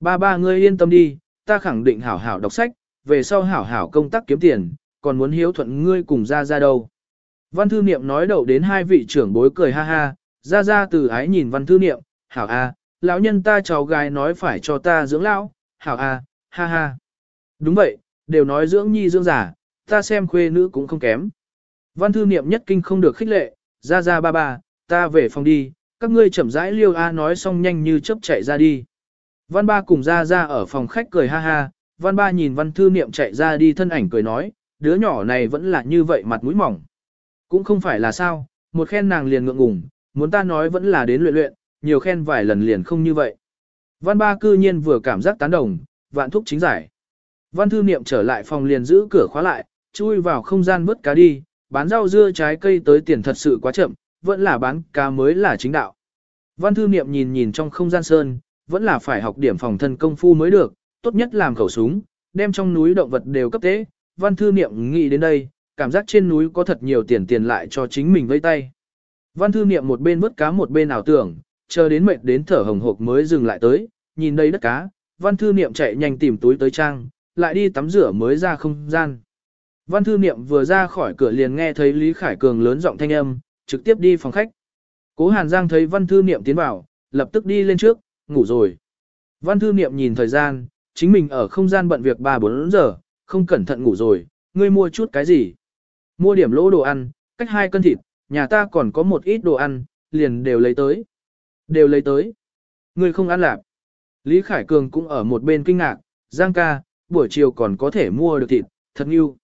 Ba ba ngươi yên tâm đi, ta khẳng định hảo hảo đọc sách, về sau hảo hảo công tác kiếm tiền, còn muốn hiếu thuận ngươi cùng ra ra đâu. Văn thư niệm nói đầu đến hai vị trưởng bối cười ha ha, ra ra từ ái nhìn văn thư niệm, hảo a, lão nhân ta cháu gái nói phải cho ta dưỡng lão, hảo à, ha ha. Đúng vậy, đều nói dưỡng nhi dưỡng giả, ta xem khuê nữ cũng không kém. Văn thư niệm nhất kinh không được khích lệ, ra ra ba ba, ta về phòng đi, các ngươi chậm rãi liêu a nói xong nhanh như chớp chạy ra đi. Văn ba cùng ra ra ở phòng khách cười ha ha, văn ba nhìn văn thư niệm chạy ra đi thân ảnh cười nói, đứa nhỏ này vẫn là như vậy mặt mũi mỏng. Cũng không phải là sao, một khen nàng liền ngượng ngùng, muốn ta nói vẫn là đến luyện luyện, nhiều khen vài lần liền không như vậy. Văn ba cư nhiên vừa cảm giác tán đồng, vạn thúc chính giải. Văn thư niệm trở lại phòng liền giữ cửa khóa lại, chui vào không gian vớt cá đi, bán rau dưa trái cây tới tiền thật sự quá chậm, vẫn là bán cá mới là chính đạo. Văn thư niệm nhìn nhìn trong không gian sơn, vẫn là phải học điểm phòng thân công phu mới được, tốt nhất làm khẩu súng, đem trong núi động vật đều cấp tế. Văn thư niệm nghĩ đến đây, cảm giác trên núi có thật nhiều tiền tiền lại cho chính mình vây tay. Văn thư niệm một bên vớt cá một bên ảo tưởng, chờ đến mệt đến thở hồng hộc mới dừng lại tới, nhìn đây đất cá, văn thư niệm chạy nhanh tìm túi tới trang, lại đi tắm rửa mới ra không gian. Văn thư niệm vừa ra khỏi cửa liền nghe thấy Lý Khải Cường lớn giọng thanh âm, trực tiếp đi phòng khách. Cố Hàn Giang thấy văn thư niệm tiến vào, lập tức đi lên trước, ngủ rồi. Văn thư niệm nhìn thời gian, chính mình ở không gian bận việc 3-4 giờ, không cẩn thận ngủ rồi, ngươi mua chút cái gì? Mua điểm lỗ đồ ăn, cách hai cân thịt, nhà ta còn có một ít đồ ăn, liền đều lấy tới. Đều lấy tới. người không ăn lạp. Lý Khải Cường cũng ở một bên kinh ngạc, Giang ca, buổi chiều còn có thể mua được thịt, thật yêu.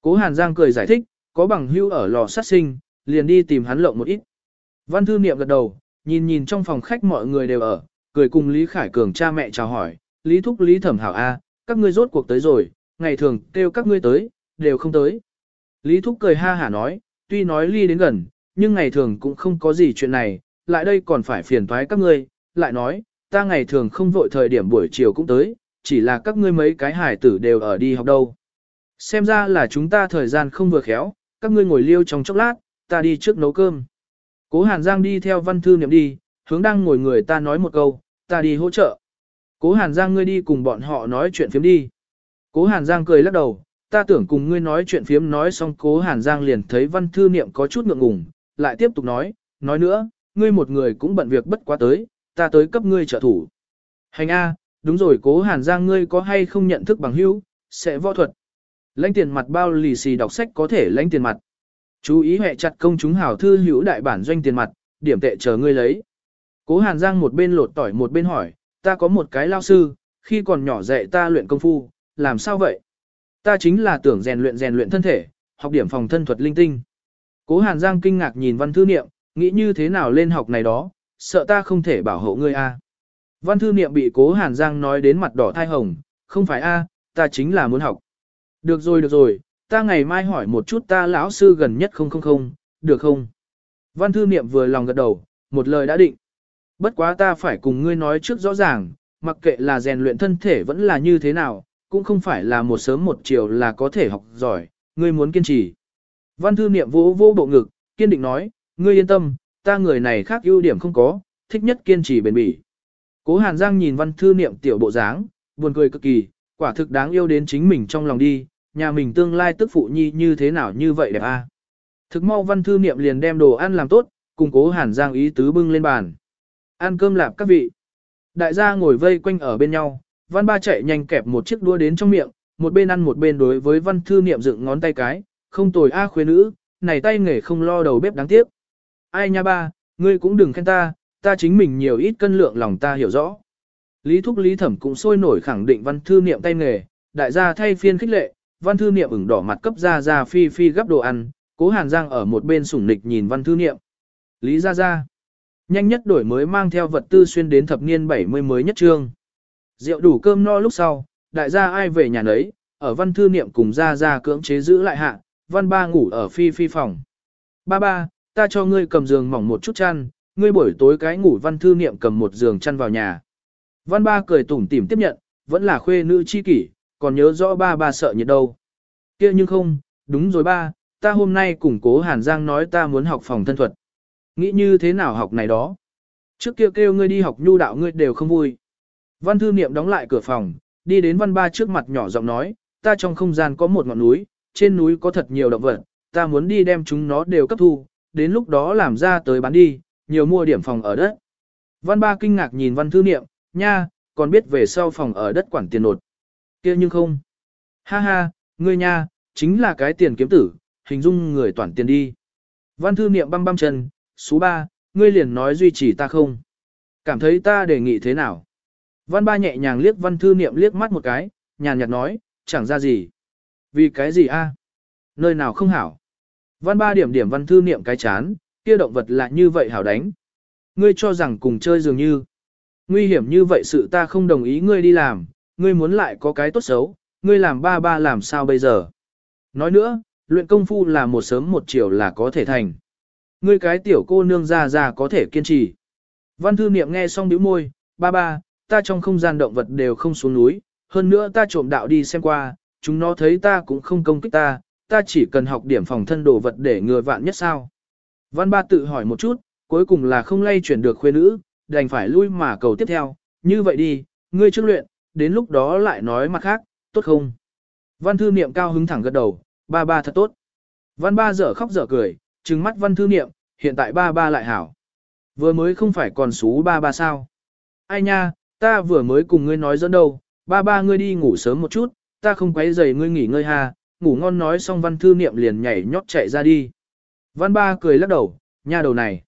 Cố Hàn Giang cười giải thích, có bằng hưu ở lò sát sinh, liền đi tìm hắn lộng một ít. Văn thư niệm gật đầu, nhìn nhìn trong phòng khách mọi người đều ở, cười cùng Lý Khải Cường cha mẹ chào hỏi, Lý Thúc Lý Thẩm Hảo A, các ngươi rốt cuộc tới rồi, ngày thường kêu các ngươi tới, đều không tới. Lý Thúc cười ha hả nói, tuy nói ly đến gần, nhưng ngày thường cũng không có gì chuyện này, lại đây còn phải phiền thoái các ngươi, lại nói, ta ngày thường không vội thời điểm buổi chiều cũng tới, chỉ là các ngươi mấy cái hải tử đều ở đi học đâu. Xem ra là chúng ta thời gian không vừa khéo, các ngươi ngồi liêu trong chốc lát, ta đi trước nấu cơm. Cố Hàn Giang đi theo văn thư niệm đi, hướng đang ngồi người ta nói một câu, ta đi hỗ trợ. Cố Hàn Giang ngươi đi cùng bọn họ nói chuyện phiếm đi. Cố Hàn Giang cười lắc đầu, ta tưởng cùng ngươi nói chuyện phiếm nói xong Cố Hàn Giang liền thấy văn thư niệm có chút ngượng ngùng, lại tiếp tục nói, nói nữa, ngươi một người cũng bận việc bất quá tới, ta tới cấp ngươi trợ thủ. Hành A, đúng rồi Cố Hàn Giang ngươi có hay không nhận thức bằng hữu, sẽ võ thuật. Lãnh tiền mặt bao lì xì đọc sách có thể lãnh tiền mặt. Chú ý hệ chặt công chúng hảo thư hữu đại bản doanh tiền mặt, điểm tệ chờ ngươi lấy. Cố Hàn Giang một bên lột tỏi một bên hỏi, ta có một cái lao sư, khi còn nhỏ dạy ta luyện công phu, làm sao vậy? Ta chính là tưởng rèn luyện rèn luyện thân thể, học điểm phòng thân thuật linh tinh. Cố Hàn Giang kinh ngạc nhìn văn thư niệm, nghĩ như thế nào lên học này đó, sợ ta không thể bảo hộ ngươi a. Văn thư niệm bị cố Hàn Giang nói đến mặt đỏ thai hồng, không phải a, ta chính là muốn học. Được rồi được rồi, ta ngày mai hỏi một chút ta lão sư gần nhất không không không, được không? Văn thư niệm vừa lòng gật đầu, một lời đã định. Bất quá ta phải cùng ngươi nói trước rõ ràng, mặc kệ là rèn luyện thân thể vẫn là như thế nào, cũng không phải là một sớm một chiều là có thể học giỏi, ngươi muốn kiên trì. Văn thư niệm vỗ vỗ bộ ngực, kiên định nói, ngươi yên tâm, ta người này khác ưu điểm không có, thích nhất kiên trì bền bỉ. Cố Hàn Giang nhìn văn thư niệm tiểu bộ dáng, buồn cười cực kỳ, quả thực đáng yêu đến chính mình trong lòng đi, nhà mình tương lai tức phụ nhi như thế nào như vậy đẹp a. À? Thực mau văn thư niệm liền đem đồ ăn làm tốt, cùng cố hàn giang ý tứ bưng lên bàn. Ăn cơm lạp các vị. Đại gia ngồi vây quanh ở bên nhau, văn ba chạy nhanh kẹp một chiếc đũa đến trong miệng, một bên ăn một bên đối với văn thư niệm dựng ngón tay cái, không tồi a khuê nữ, này tay nghề không lo đầu bếp đáng tiếc. Ai nha ba, ngươi cũng đừng khen ta, ta chính mình nhiều ít cân lượng lòng ta hiểu rõ. Lý Thúc Lý Thẩm cũng sôi nổi khẳng định văn thư niệm tay nghề, đại gia thay phiên khích lệ, văn thư niệm ửng đỏ mặt cấp ra ra phi phi gấp đồ ăn, cố hàn giang ở một bên sủng nịch nhìn văn thư niệm. Lý ra ra. Nhanh nhất đổi mới mang theo vật tư xuyên đến thập niên 70 mới nhất trương. Rượu đủ cơm no lúc sau, đại gia ai về nhà nấy, ở văn thư niệm cùng ra ra cưỡng chế giữ lại hạ, văn ba ngủ ở phi phi phòng. Ba ba, ta cho ngươi cầm giường mỏng một chút chăn, ngươi buổi tối cái ngủ văn thư niệm cầm một giường chăn vào nhà. Văn ba cười tủm tỉm tiếp nhận, vẫn là khuê nữ chi kỷ, còn nhớ rõ ba ba sợ nhiệt đâu. kia nhưng không, đúng rồi ba, ta hôm nay cùng cố Hàn Giang nói ta muốn học phòng thân thuật. Nghĩ như thế nào học này đó? Trước kia kêu ngươi đi học nhu đạo ngươi đều không vui. Văn thư niệm đóng lại cửa phòng, đi đến văn ba trước mặt nhỏ giọng nói, ta trong không gian có một ngọn núi, trên núi có thật nhiều động vật, ta muốn đi đem chúng nó đều cấp thu, đến lúc đó làm ra tới bán đi, nhiều mua điểm phòng ở đất. Văn ba kinh ngạc nhìn văn thư niệm, nha, còn biết về sau phòng ở đất quản tiền nột kia nhưng không. Ha ha, ngươi nha, chính là cái tiền kiếm tử, hình dung người toàn tiền đi. Văn thư niệm băm băm chân, số 3, ngươi liền nói duy trì ta không. Cảm thấy ta đề nghị thế nào? Văn ba nhẹ nhàng liếc văn thư niệm liếc mắt một cái, nhàn nhạt nói, chẳng ra gì. Vì cái gì a? Nơi nào không hảo? Văn ba điểm điểm văn thư niệm cái chán, kia động vật lại như vậy hảo đánh. ngươi cho rằng cùng chơi dường như. Nguy hiểm như vậy sự ta không đồng ý ngươi đi làm, ngươi muốn lại có cái tốt xấu, ngươi làm ba ba làm sao bây giờ. Nói nữa, luyện công phu là một sớm một chiều là có thể thành. Ngươi cái tiểu cô nương ra ra có thể kiên trì. Văn thư niệm nghe xong bĩu môi, ba ba, ta trong không gian động vật đều không xuống núi, hơn nữa ta trộm đạo đi xem qua, chúng nó thấy ta cũng không công kích ta, ta chỉ cần học điểm phòng thân đồ vật để ngừa vạn nhất sao. Văn ba tự hỏi một chút, cuối cùng là không lay chuyển được khuê nữ, đành phải lui mà cầu tiếp theo, như vậy đi, ngươi trước luyện, đến lúc đó lại nói mặt khác, tốt không? Văn thư niệm cao hứng thẳng gật đầu, ba ba thật tốt. Văn ba dở khóc dở cười, trừng mắt văn thư niệm, hiện tại ba ba lại hảo. Vừa mới không phải còn xú ba ba sao? Ai nha, ta vừa mới cùng ngươi nói dẫn đâu, ba ba ngươi đi ngủ sớm một chút, ta không quấy rầy ngươi nghỉ ngơi ha, ngủ ngon nói xong văn thư niệm liền nhảy nhót chạy ra đi. Văn ba cười lắc đầu, nha đầu này.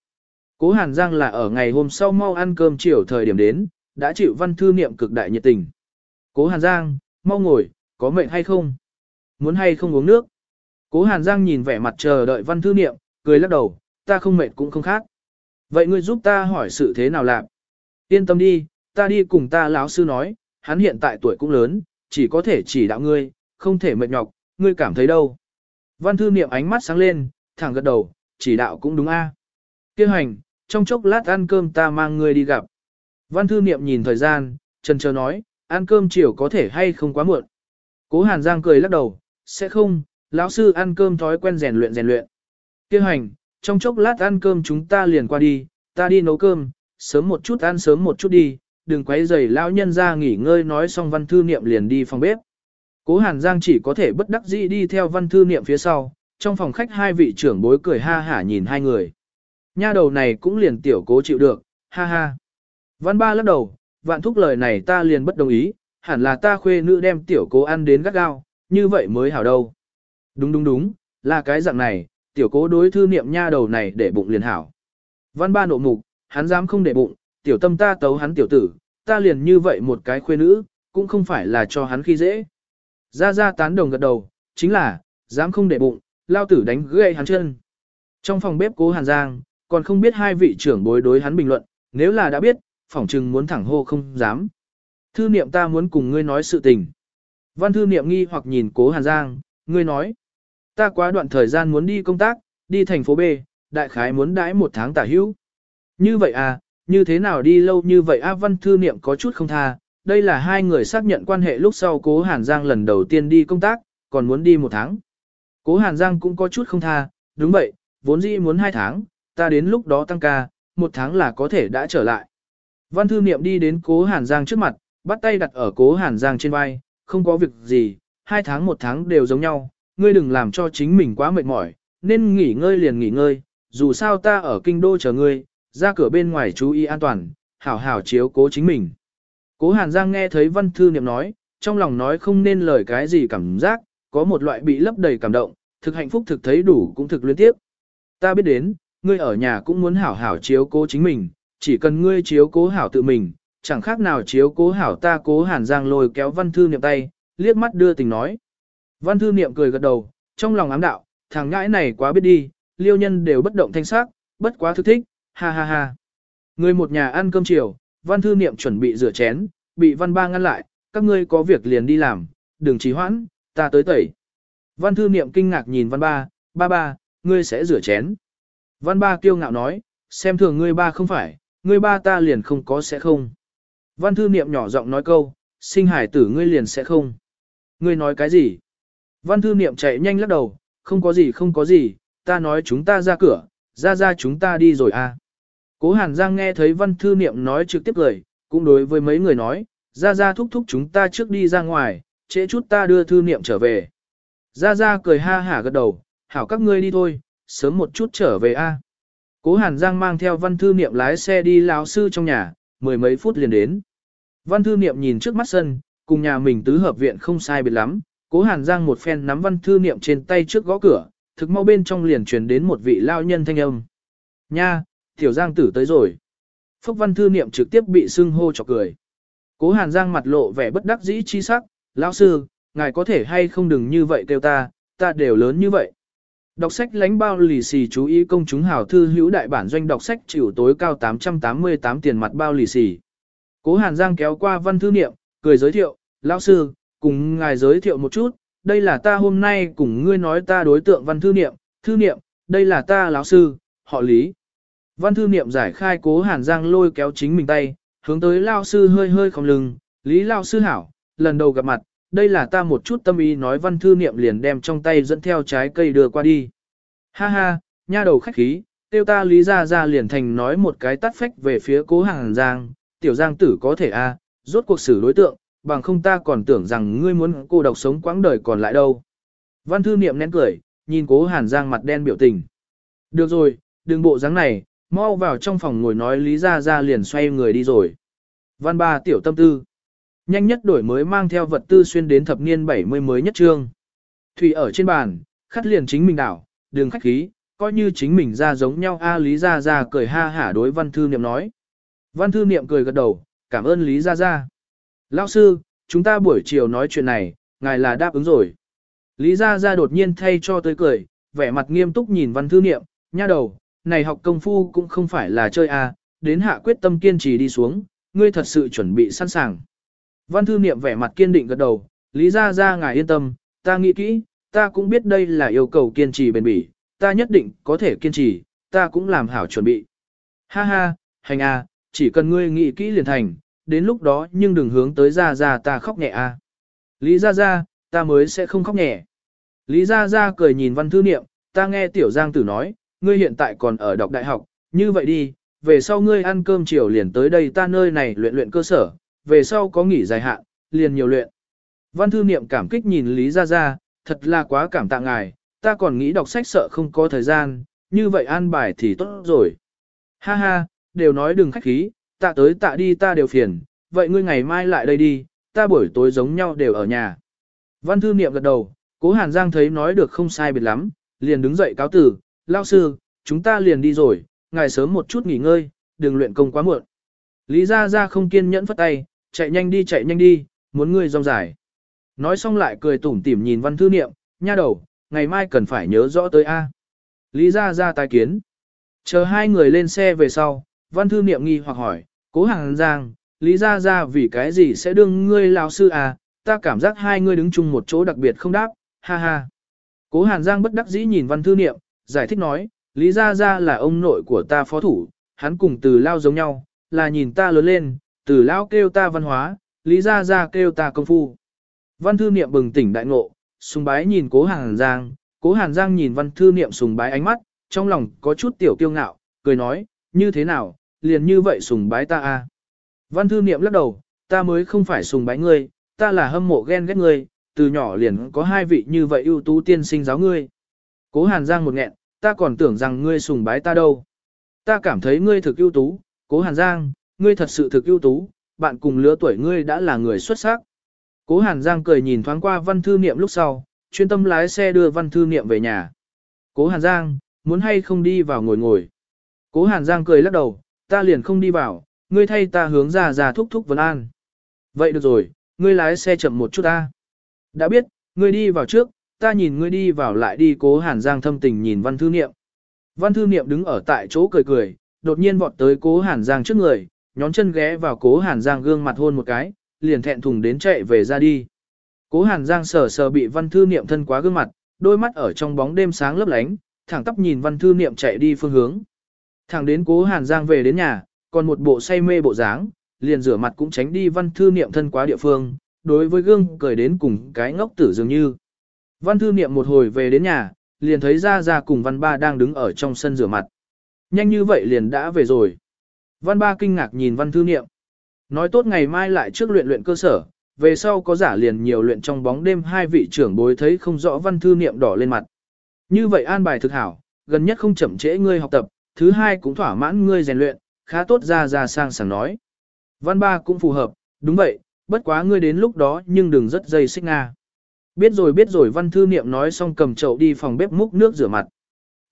Cố Hàn Giang là ở ngày hôm sau mau ăn cơm chiều thời điểm đến, đã chịu văn thư niệm cực đại nhiệt tình. Cố Hàn Giang, mau ngồi, có mệnh hay không? Muốn hay không uống nước? Cố Hàn Giang nhìn vẻ mặt chờ đợi văn thư niệm, cười lắc đầu, ta không mệt cũng không khác. Vậy ngươi giúp ta hỏi sự thế nào làm? Yên tâm đi, ta đi cùng ta lão sư nói, hắn hiện tại tuổi cũng lớn, chỉ có thể chỉ đạo ngươi, không thể mệt nhọc, ngươi cảm thấy đâu. Văn thư niệm ánh mắt sáng lên, thẳng gật đầu, chỉ đạo cũng đúng a. À. Kêu hành, trong chốc lát ăn cơm ta mang ngươi đi gặp. Văn thư niệm nhìn thời gian, chân chờ nói, ăn cơm chiều có thể hay không quá muộn. Cố Hàn Giang cười lắc đầu, sẽ không, lão sư ăn cơm thói quen rèn luyện rèn luyện. Kêu hành, trong chốc lát ăn cơm chúng ta liền qua đi, ta đi nấu cơm, sớm một chút ăn sớm một chút đi, đừng quấy rầy lão nhân ra nghỉ ngơi nói xong văn thư niệm liền đi phòng bếp. Cố Hàn Giang chỉ có thể bất đắc dĩ đi theo văn thư niệm phía sau, trong phòng khách hai vị trưởng bối cười ha hả nhìn hai người. Nha đầu này cũng liền tiểu cố chịu được, ha ha. Văn ba lắc đầu, vạn thúc lời này ta liền bất đồng ý, hẳn là ta khuê nữ đem tiểu cố ăn đến gắt gao, như vậy mới hảo đâu. Đúng đúng đúng, là cái dạng này, tiểu cố đối thư niệm nha đầu này để bụng liền hảo. Văn ba nộ mục, hắn dám không để bụng, tiểu tâm ta tấu hắn tiểu tử, ta liền như vậy một cái khuê nữ, cũng không phải là cho hắn khi dễ. Ra ra tán đồng gật đầu, chính là, dám không để bụng, lao tử đánh gãy hắn chân. Trong phòng bếp cố Hàn Giang, còn không biết hai vị trưởng bối đối hắn bình luận, nếu là đã biết, phỏng chừng muốn thẳng hô không dám. Thư niệm ta muốn cùng ngươi nói sự tình. Văn thư niệm nghi hoặc nhìn cố Hàn Giang, ngươi nói. Ta quá đoạn thời gian muốn đi công tác, đi thành phố B, đại khái muốn đãi một tháng tả hữu. Như vậy à, như thế nào đi lâu như vậy A Văn Thư Niệm có chút không tha, đây là hai người xác nhận quan hệ lúc sau Cố Hàn Giang lần đầu tiên đi công tác, còn muốn đi một tháng. Cố Hàn Giang cũng có chút không tha, đúng vậy, vốn dĩ muốn hai tháng, ta đến lúc đó tăng ca, một tháng là có thể đã trở lại. Văn Thư Niệm đi đến Cố Hàn Giang trước mặt, bắt tay đặt ở Cố Hàn Giang trên vai, không có việc gì, hai tháng một tháng đều giống nhau, ngươi đừng làm cho chính mình quá mệt mỏi, nên nghỉ ngơi liền nghỉ ngơi, dù sao ta ở kinh đô chờ ngươi, ra cửa bên ngoài chú ý an toàn, hảo hảo chiếu cố chính mình. Cố Hàn Giang nghe thấy Văn Thư Niệm nói, trong lòng nói không nên lời cái gì cảm giác, có một loại bị lấp đầy cảm động, thực hạnh phúc thực thấy đủ cũng thực luyến tiếp. Ta biết đến, ngươi ở nhà cũng muốn hảo hảo chiếu cố chính mình, chỉ cần ngươi chiếu cố hảo tự mình, chẳng khác nào chiếu cố hảo ta cố Hàn Giang lôi kéo Văn Thư Niệm tay, liếc mắt đưa tình nói. Văn Thư Niệm cười gật đầu, trong lòng ám đạo, thằng ngãi này quá biết đi, liêu nhân đều bất động thanh sắc, bất quá thức thích, ha ha ha. Người một nhà ăn cơm chiều, văn thư niệm chuẩn bị rửa chén, bị văn ba ngăn lại, các ngươi có việc liền đi làm, đừng trì hoãn, ta tới tẩy. Văn thư niệm kinh ngạc nhìn văn ba, ba ba, ngươi sẽ rửa chén. Văn ba kiêu ngạo nói, xem thường ngươi ba không phải, ngươi ba ta liền không có sẽ không. Văn thư niệm nhỏ giọng nói câu, sinh hải tử ngươi liền sẽ không. Ngươi nói cái gì? Văn thư niệm chạy nhanh lắc đầu, không có gì không có gì, ta nói chúng ta ra cửa, ra ra chúng ta đi rồi à. Cố Hàn Giang nghe thấy văn thư niệm nói trực tiếp gửi, cũng đối với mấy người nói, ra ra thúc thúc chúng ta trước đi ra ngoài, trễ chút ta đưa thư niệm trở về. Ra ra cười ha hả gật đầu, hảo các ngươi đi thôi, sớm một chút trở về a. Cố Hàn Giang mang theo văn thư niệm lái xe đi lão sư trong nhà, mười mấy phút liền đến. Văn thư niệm nhìn trước mắt sân, cùng nhà mình tứ hợp viện không sai biệt lắm, cố Hàn Giang một phen nắm văn thư niệm trên tay trước gõ cửa, thực mau bên trong liền truyền đến một vị lao nhân thanh âm. Nha, tiểu giang tử tới rồi. Phúc văn thư niệm trực tiếp bị sưng hô chọc cười. Cố hàn giang mặt lộ vẻ bất đắc dĩ chi sắc, lão sư, ngài có thể hay không đừng như vậy kêu ta, ta đều lớn như vậy. Đọc sách lánh bao lì xì chú ý công chúng hào thư hữu đại bản doanh đọc sách chịu tối cao 888 tiền mặt bao lì xì. Cố Hàn Giang kéo qua văn thư niệm, cười giới thiệu, lão sư, cùng ngài giới thiệu một chút, đây là ta hôm nay cùng ngươi nói ta đối tượng văn thư niệm, thư niệm, đây là ta lão sư, họ lý. Văn thư niệm giải khai cố Hàn Giang lôi kéo chính mình tay, hướng tới lão sư hơi hơi không lưng, lý lão sư hảo, lần đầu gặp mặt, đây là ta một chút tâm ý nói văn thư niệm liền đem trong tay dẫn theo trái cây đưa qua đi. Ha ha, nha đầu khách khí, tiêu ta lý ra ra liền thành nói một cái tắt phách về phía cố Hàn giang, tiểu giang tử có thể a rốt cuộc xử đối tượng, bằng không ta còn tưởng rằng ngươi muốn cô độc sống quãng đời còn lại đâu. Văn thư niệm nén cười, nhìn cố hàn giang mặt đen biểu tình. Được rồi, đừng bộ dáng này, mau vào trong phòng ngồi nói lý Gia Gia liền xoay người đi rồi. Văn ba tiểu tâm tư. Nhanh nhất đổi mới mang theo vật tư xuyên đến thập niên 70 mới nhất trương. Thủy ở trên bàn, khắt liền chính mình đảo, đường khách khí, coi như chính mình ra giống nhau A Lý Gia Gia cười ha hả đối văn thư niệm nói. Văn thư niệm cười gật đầu, cảm ơn Lý Gia Gia. Lão sư, chúng ta buổi chiều nói chuyện này, ngài là đáp ứng rồi. Lý Gia Gia đột nhiên thay cho tới cười, vẻ mặt nghiêm túc nhìn văn thư niệm, nha đầu, này học công phu cũng không phải là chơi à, đến hạ quyết tâm kiên trì đi xuống, ngươi thật sự chuẩn bị sẵn sàng. Văn thư niệm vẻ mặt kiên định gật đầu, Lý Gia Gia ngài yên tâm, ta nghĩ kỹ, ta cũng biết đây là yêu cầu kiên trì bền bỉ, ta nhất định có thể kiên trì, ta cũng làm hảo chuẩn bị. Ha ha, hành a, chỉ cần ngươi nghĩ kỹ liền thành, đến lúc đó nhưng đừng hướng tới Gia Gia ta khóc nhẹ a. Lý Gia Gia, ta mới sẽ không khóc nhẹ. Lý Gia Gia cười nhìn văn thư niệm, ta nghe Tiểu Giang Tử nói, ngươi hiện tại còn ở đọc đại học, như vậy đi, về sau ngươi ăn cơm chiều liền tới đây ta nơi này luyện luyện cơ sở, về sau có nghỉ dài hạn, liền nhiều luyện. Văn thư niệm cảm kích nhìn Lý Gia Gia, thật là quá cảm tạ ngài, ta còn nghĩ đọc sách sợ không có thời gian, như vậy an bài thì tốt rồi. Ha ha, đều nói đừng khách khí, tạ tới tạ đi ta đều phiền, vậy ngươi ngày mai lại đây đi, ta buổi tối giống nhau đều ở nhà. Văn thư niệm gật đầu, cố Hàn Giang thấy nói được không sai biệt lắm, liền đứng dậy cáo tử, lao sư, chúng ta liền đi rồi, ngài sớm một chút nghỉ ngơi, đừng luyện công quá muộn. Lý Gia Gia không kiên nhẫn phất tay, chạy nhanh đi chạy nhanh đi, muốn ngươi rong dài. Nói xong lại cười tủm tỉm nhìn văn thư niệm, nha đầu, ngày mai cần phải nhớ rõ tới A. Lý Gia Gia tài kiến. Chờ hai người lên xe về sau, văn thư niệm nghi hoặc hỏi, cố hàng giang, lý Gia Gia vì cái gì sẽ đương ngươi lao sư à, ta cảm giác hai ngươi đứng chung một chỗ đặc biệt không đáp, ha ha. Cố hàn giang bất đắc dĩ nhìn văn thư niệm, giải thích nói, lý gia gia là ông nội của ta phó thủ, hắn cùng từ lao giống nhau, là nhìn ta lớn lên, từ lao kêu ta văn hóa, lý gia gia kêu ta công phu. Văn thư niệm bừng tỉnh đại ngộ, sùng bái nhìn cố Hàn Giang, cố Hàn Giang nhìn văn thư niệm sùng bái ánh mắt, trong lòng có chút tiểu kiêu ngạo, cười nói, như thế nào, liền như vậy sùng bái ta a. À? Văn thư niệm lắc đầu, ta mới không phải sùng bái ngươi, ta là hâm mộ ghen ghét ngươi, từ nhỏ liền có hai vị như vậy ưu tú tiên sinh giáo ngươi. Cố Hàn Giang một nghẹn, ta còn tưởng rằng ngươi sùng bái ta đâu. Ta cảm thấy ngươi thực ưu tú, cố Hàn Giang, ngươi thật sự thực ưu tú, bạn cùng lứa tuổi ngươi đã là người xuất sắc. Cố Hàn Giang cười nhìn thoáng qua văn thư niệm lúc sau, chuyên tâm lái xe đưa văn thư niệm về nhà. Cố Hàn Giang, muốn hay không đi vào ngồi ngồi. Cố Hàn Giang cười lắc đầu, ta liền không đi vào, ngươi thay ta hướng ra ra thúc thúc vấn an. Vậy được rồi, ngươi lái xe chậm một chút ta. Đã biết, ngươi đi vào trước, ta nhìn ngươi đi vào lại đi cố Hàn Giang thâm tình nhìn văn thư niệm. Văn thư niệm đứng ở tại chỗ cười cười, đột nhiên vọt tới cố Hàn Giang trước người, nhón chân ghé vào cố Hàn Giang gương mặt hôn một cái, liền thẹn thùng đến chạy về ra đi. Cố Hàn Giang sờ sờ bị văn thư niệm thân quá gương mặt, đôi mắt ở trong bóng đêm sáng lấp lánh, thẳng tắp nhìn văn thư niệm chạy đi phương hướng. Thẳng đến cố Hàn Giang về đến nhà, còn một bộ say mê bộ dáng, liền rửa mặt cũng tránh đi văn thư niệm thân quá địa phương, đối với gương cười đến cùng cái ngốc tử dường như. Văn thư niệm một hồi về đến nhà, liền thấy gia gia cùng văn ba đang đứng ở trong sân rửa mặt. Nhanh như vậy liền đã về rồi. Văn ba kinh ngạc nhìn văn thư niệm. Nói tốt ngày mai lại trước luyện luyện cơ sở, về sau có giả liền nhiều luyện trong bóng đêm hai vị trưởng bối thấy không rõ văn thư niệm đỏ lên mặt. Như vậy an bài thực hảo, gần nhất không chậm trễ ngươi học tập, thứ hai cũng thỏa mãn ngươi rèn luyện, khá tốt Gia gia sang sảng nói. Văn ba cũng phù hợp, đúng vậy, bất quá ngươi đến lúc đó nhưng đừng rất dây xích nga. Biết rồi biết rồi văn thư niệm nói xong cầm chậu đi phòng bếp múc nước rửa mặt.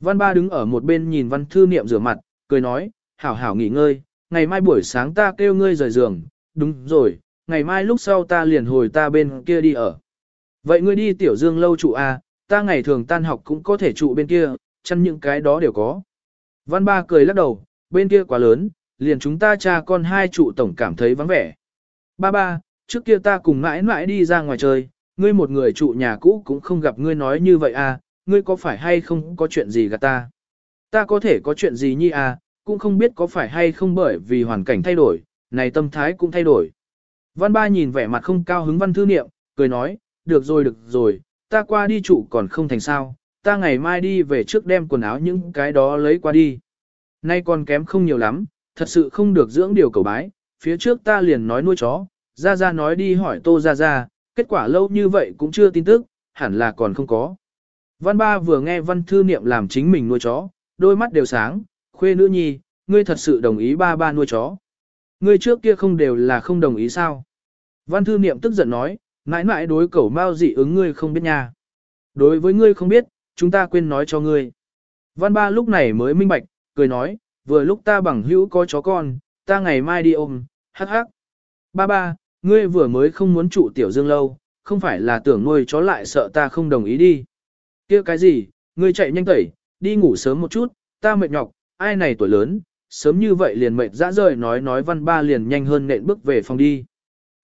Văn ba đứng ở một bên nhìn văn thư niệm rửa mặt, cười nói, hảo hảo nghỉ ngơi, ngày mai buổi sáng ta kêu ngươi rời giường, đúng rồi, ngày mai lúc sau ta liền hồi ta bên kia đi ở. Vậy ngươi đi tiểu dương lâu trụ à, ta ngày thường tan học cũng có thể trụ bên kia, chăn những cái đó đều có. Văn ba cười lắc đầu, bên kia quá lớn, liền chúng ta cha con hai trụ tổng cảm thấy vắng vẻ. Ba ba, trước kia ta cùng mãi mãi đi ra ngoài chơi, ngươi một người trụ nhà cũ cũng không gặp ngươi nói như vậy à, ngươi có phải hay không có chuyện gì gạt ta? Ta có thể có chuyện gì nhi à, cũng không biết có phải hay không bởi vì hoàn cảnh thay đổi, này tâm thái cũng thay đổi. Văn ba nhìn vẻ mặt không cao hứng văn thư niệm, cười nói, được rồi được rồi, ta qua đi trụ còn không thành sao, ta ngày mai đi về trước đem quần áo những cái đó lấy qua đi. Nay còn kém không nhiều lắm, thật sự không được dưỡng điều cầu bái, phía trước ta liền nói nuôi chó, ra ra nói đi hỏi tô ra ra, kết quả lâu như vậy cũng chưa tin tức, hẳn là còn không có. Văn ba vừa nghe văn thư niệm làm chính mình nuôi chó, đôi mắt đều sáng, khuê nữ nhi, ngươi thật sự đồng ý ba ba nuôi chó. Ngươi trước kia không đều là không đồng ý sao? Văn thư niệm tức giận nói, mãi mãi đối cẩu mau dị ứng ngươi không biết nha. Đối với ngươi không biết, chúng ta quên nói cho ngươi. Văn ba lúc này mới minh bạch, cười nói, vừa lúc ta bằng hữu có chó con, ta ngày mai đi ôm, hắc hắc. Ba ba, ngươi vừa mới không muốn trụ tiểu dương lâu, không phải là tưởng nuôi chó lại sợ ta không đồng ý đi. kia cái gì, ngươi chạy nhanh tẩy, đi ngủ sớm một chút, ta mệt nhọc, ai này tuổi lớn, sớm như vậy liền mệt dã rời nói nói văn ba liền nhanh hơn nện bước về phòng đi.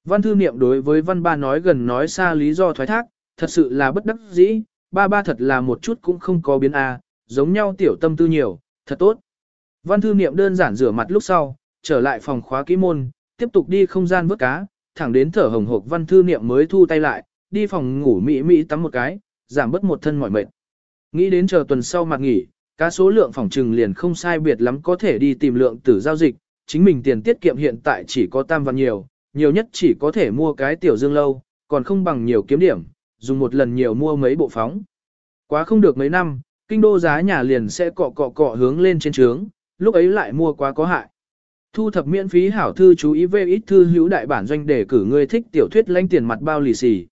Văn thư niệm đối với văn ba nói gần nói xa lý do thoái thác, thật sự là bất đắc dĩ, ba ba thật là một chút cũng không có biến a, giống nhau tiểu tâm tư nhiều, thật tốt. Văn thư niệm đơn giản rửa mặt lúc sau, trở lại phòng khóa kỹ môn, tiếp tục đi không gian vớt cá, thẳng đến thở hồng hộc văn thư niệm mới thu tay lại, đi phòng ngủ mỹ mỹ tắm một cái, giảm bớt một thân mỏi mệt. Nghĩ đến chờ tuần sau mặt nghỉ, cá số lượng phòng trừng liền không sai biệt lắm có thể đi tìm lượng tử giao dịch, chính mình tiền tiết kiệm hiện tại chỉ có tam văn nhiều, nhiều nhất chỉ có thể mua cái tiểu dương lâu, còn không bằng nhiều kiếm điểm, dùng một lần nhiều mua mấy bộ phóng. Quá không được mấy năm, kinh đô giá nhà liền sẽ cọ cọ cọ hướng lên trên trướng, lúc ấy lại mua quá có hại. Thu thập miễn phí hảo thư chú ý về ít thư hữu đại bản doanh để cử người thích tiểu thuyết lãnh tiền mặt bao lì xì.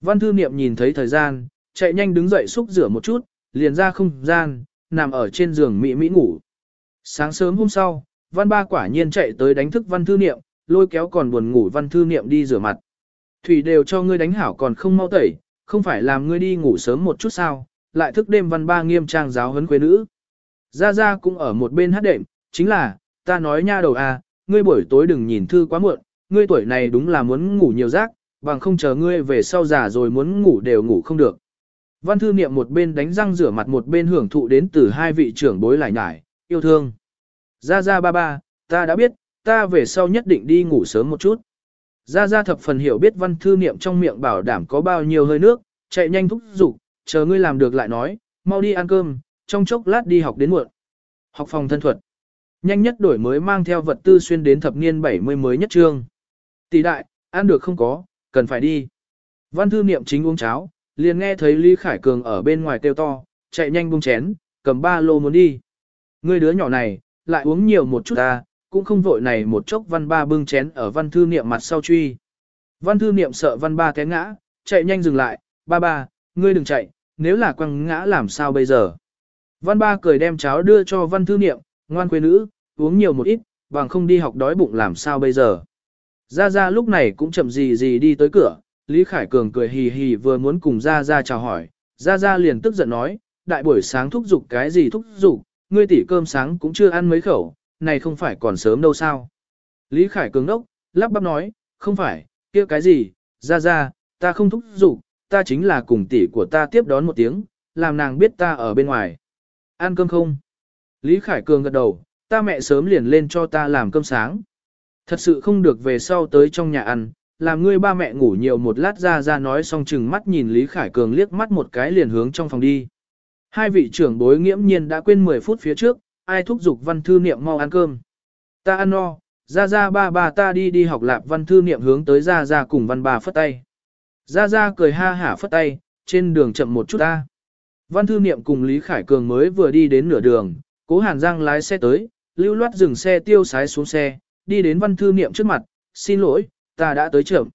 Văn thư niệm nhìn thấy thời gian, chạy nhanh đứng dậy xúc rửa một chút, liền ra không gian, nằm ở trên giường mỹ mỹ ngủ. Sáng sớm hôm sau, văn ba quả nhiên chạy tới đánh thức văn thư niệm, lôi kéo còn buồn ngủ văn thư niệm đi rửa mặt. Thủy đều cho ngươi đánh hảo còn không mau tẩy, không phải làm ngươi đi ngủ sớm một chút sao, lại thức đêm văn ba nghiêm trang giáo huấn quê nữ. Gia Gia cũng ở một bên hát đệm, chính là, ta nói nha đầu à, ngươi buổi tối đừng nhìn thư quá muộn, ngươi tuổi này đúng là muốn ngủ nhiều giấc, bằng không chờ ngươi về sau già rồi muốn ngủ đều ngủ không được. Văn thư niệm một bên đánh răng rửa mặt một bên hưởng thụ đến từ hai vị trưởng bối lại nhải, yêu thương. Gia Gia ba ba, ta đã biết, ta về sau nhất định đi ngủ sớm một chút. Gia Gia thập phần hiểu biết văn thư niệm trong miệng bảo đảm có bao nhiêu hơi nước, chạy nhanh thúc giục, chờ ngươi làm được lại nói, mau đi ăn cơm, trong chốc lát đi học đến muộn. Học phòng thân thuật. Nhanh nhất đổi mới mang theo vật tư xuyên đến thập niên 70 mới nhất trương. Tỷ đại, ăn được không có, cần phải đi. Văn thư niệm chính uống cháo, liền nghe thấy Lý Khải Cường ở bên ngoài kêu to, chạy nhanh buông chén, cầm ba lô muốn đi. Người đứa nhỏ này, lại uống nhiều một chút ta, cũng không vội này một chốc văn ba bưng chén ở văn thư niệm mặt sau truy. Văn thư niệm sợ văn ba té ngã, chạy nhanh dừng lại, ba ba, ngươi đừng chạy, nếu là quăng ngã làm sao bây giờ. Văn ba cười đem cháo đưa cho văn thư niệm, ngoan quê nữ, uống nhiều một ít, bằng không đi học đói bụng làm sao bây giờ. Gia Gia lúc này cũng chậm gì gì đi tới cửa, Lý Khải Cường cười hì hì vừa muốn cùng Gia Gia chào hỏi, Gia Gia liền tức giận nói, đại buổi sáng thúc giục cái gì thúc giục, ngươi tỉ cơm sáng cũng chưa ăn mấy khẩu, này không phải còn sớm đâu sao. Lý Khải Cường đốc, lắp bắp nói, không phải, kia cái gì, Gia Gia, ta không thúc giục, ta chính là cùng tỷ của ta tiếp đón một tiếng, làm nàng biết ta ở bên ngoài. Ăn cơm không? Lý Khải Cường gật đầu, ta mẹ sớm liền lên cho ta làm cơm sáng. Thật sự không được về sau tới trong nhà ăn, làm ngươi ba mẹ ngủ nhiều một lát ra ra nói xong chừng mắt nhìn Lý Khải Cường liếc mắt một cái liền hướng trong phòng đi. Hai vị trưởng bối nghiễm nhiên đã quên 10 phút phía trước, ai thúc giục văn thư niệm mau ăn cơm. Ta ăn no, ra ra ba ba ta đi đi học lạp văn thư niệm hướng tới ra ra cùng văn bà phất tay. Ra ra cười ha hả phất tay, trên đường chậm một chút ta. Văn thư niệm cùng Lý Khải Cường mới vừa đi đến nửa đường, cố Hàn Giang lái xe tới, lưu loát dừng xe tiêu sái xuống xe, đi đến văn thư niệm trước mặt, xin lỗi, ta đã tới chậm.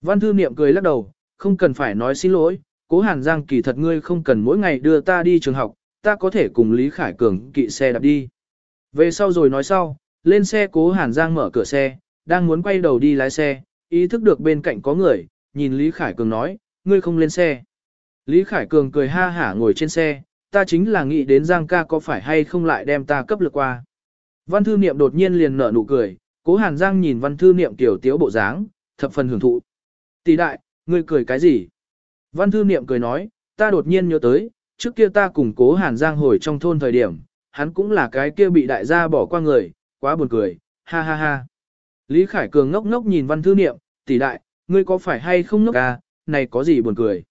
Văn thư niệm cười lắc đầu, không cần phải nói xin lỗi, cố Hàn Giang kỳ thật ngươi không cần mỗi ngày đưa ta đi trường học, ta có thể cùng Lý Khải Cường kỵ xe đạp đi. Về sau rồi nói sau, lên xe cố Hàn Giang mở cửa xe, đang muốn quay đầu đi lái xe, ý thức được bên cạnh có người, nhìn Lý Khải Cường nói, ngươi không lên xe. Lý Khải Cường cười ha hả ngồi trên xe, ta chính là nghĩ đến Giang ca có phải hay không lại đem ta cấp lực qua. Văn thư niệm đột nhiên liền nở nụ cười, cố hàn Giang nhìn văn thư niệm tiểu tiếu bộ dáng, thập phần hưởng thụ. Tỷ đại, ngươi cười cái gì? Văn thư niệm cười nói, ta đột nhiên nhớ tới, trước kia ta cùng cố hàn Giang hồi trong thôn thời điểm, hắn cũng là cái kia bị đại gia bỏ qua người, quá buồn cười, ha ha ha. Lý Khải Cường ngốc ngốc nhìn văn thư niệm, tỷ đại, ngươi có phải hay không ngốc à, này có gì buồn cười.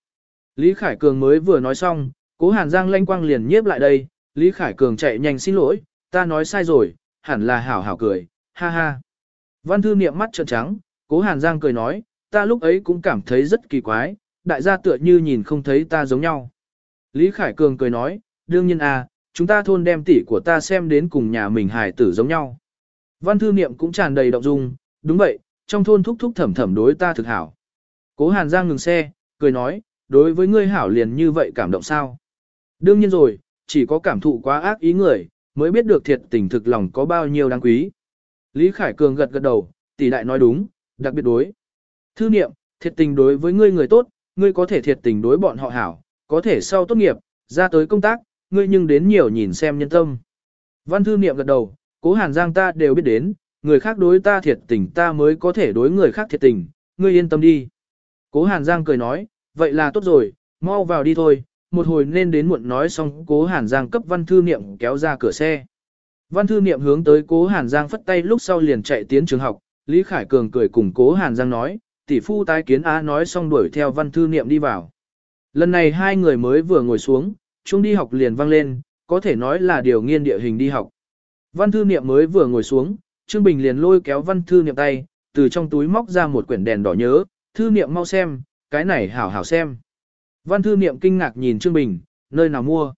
Lý Khải Cường mới vừa nói xong, cố hàn giang lanh quang liền nhiếp lại đây, Lý Khải Cường chạy nhanh xin lỗi, ta nói sai rồi, hẳn là hảo hảo cười, ha ha. Văn thư niệm mắt trợn trắng, cố hàn giang cười nói, ta lúc ấy cũng cảm thấy rất kỳ quái, đại gia tựa như nhìn không thấy ta giống nhau. Lý Khải Cường cười nói, đương nhiên à, chúng ta thôn đem tỷ của ta xem đến cùng nhà mình hài tử giống nhau. Văn thư niệm cũng tràn đầy động dung, đúng vậy, trong thôn thúc thúc thẩm thẩm đối ta thực hảo. Cố Hàn Giang ngừng xe, cười nói, đối với ngươi hảo liền như vậy cảm động sao? Đương nhiên rồi, chỉ có cảm thụ quá ác ý người, mới biết được thiệt tình thực lòng có bao nhiêu đáng quý. Lý Khải Cường gật gật đầu, tỷ đại nói đúng, đặc biệt đối. Thư niệm, thiệt tình đối với ngươi người tốt, ngươi có thể thiệt tình đối bọn họ hảo, có thể sau tốt nghiệp, ra tới công tác, ngươi nhưng đến nhiều nhìn xem nhân tâm. Văn thư niệm gật đầu, cố hàn giang ta đều biết đến, người khác đối ta thiệt tình ta mới có thể đối người khác thiệt tình, ngươi yên tâm đi. Cố hàn giang cười nói, vậy là tốt rồi, mau vào đi thôi, một hồi nên đến muộn nói xong cố hàn giang cấp văn thư niệm kéo ra cửa xe. Văn thư niệm hướng tới cố hàn giang phất tay lúc sau liền chạy tiến trường học, Lý Khải Cường cười cùng cố hàn giang nói, tỷ phu tái kiến á nói xong đuổi theo văn thư niệm đi vào. Lần này hai người mới vừa ngồi xuống, chung đi học liền vang lên, có thể nói là điều nghiên địa hình đi học. Văn thư niệm mới vừa ngồi xuống, Trương Bình liền lôi kéo văn thư niệm tay, từ trong túi móc ra một quyển đèn đỏ nhớ, thư niệm mau xem, cái này hảo hảo xem. Văn thư niệm kinh ngạc nhìn Trương Bình, nơi nào mua.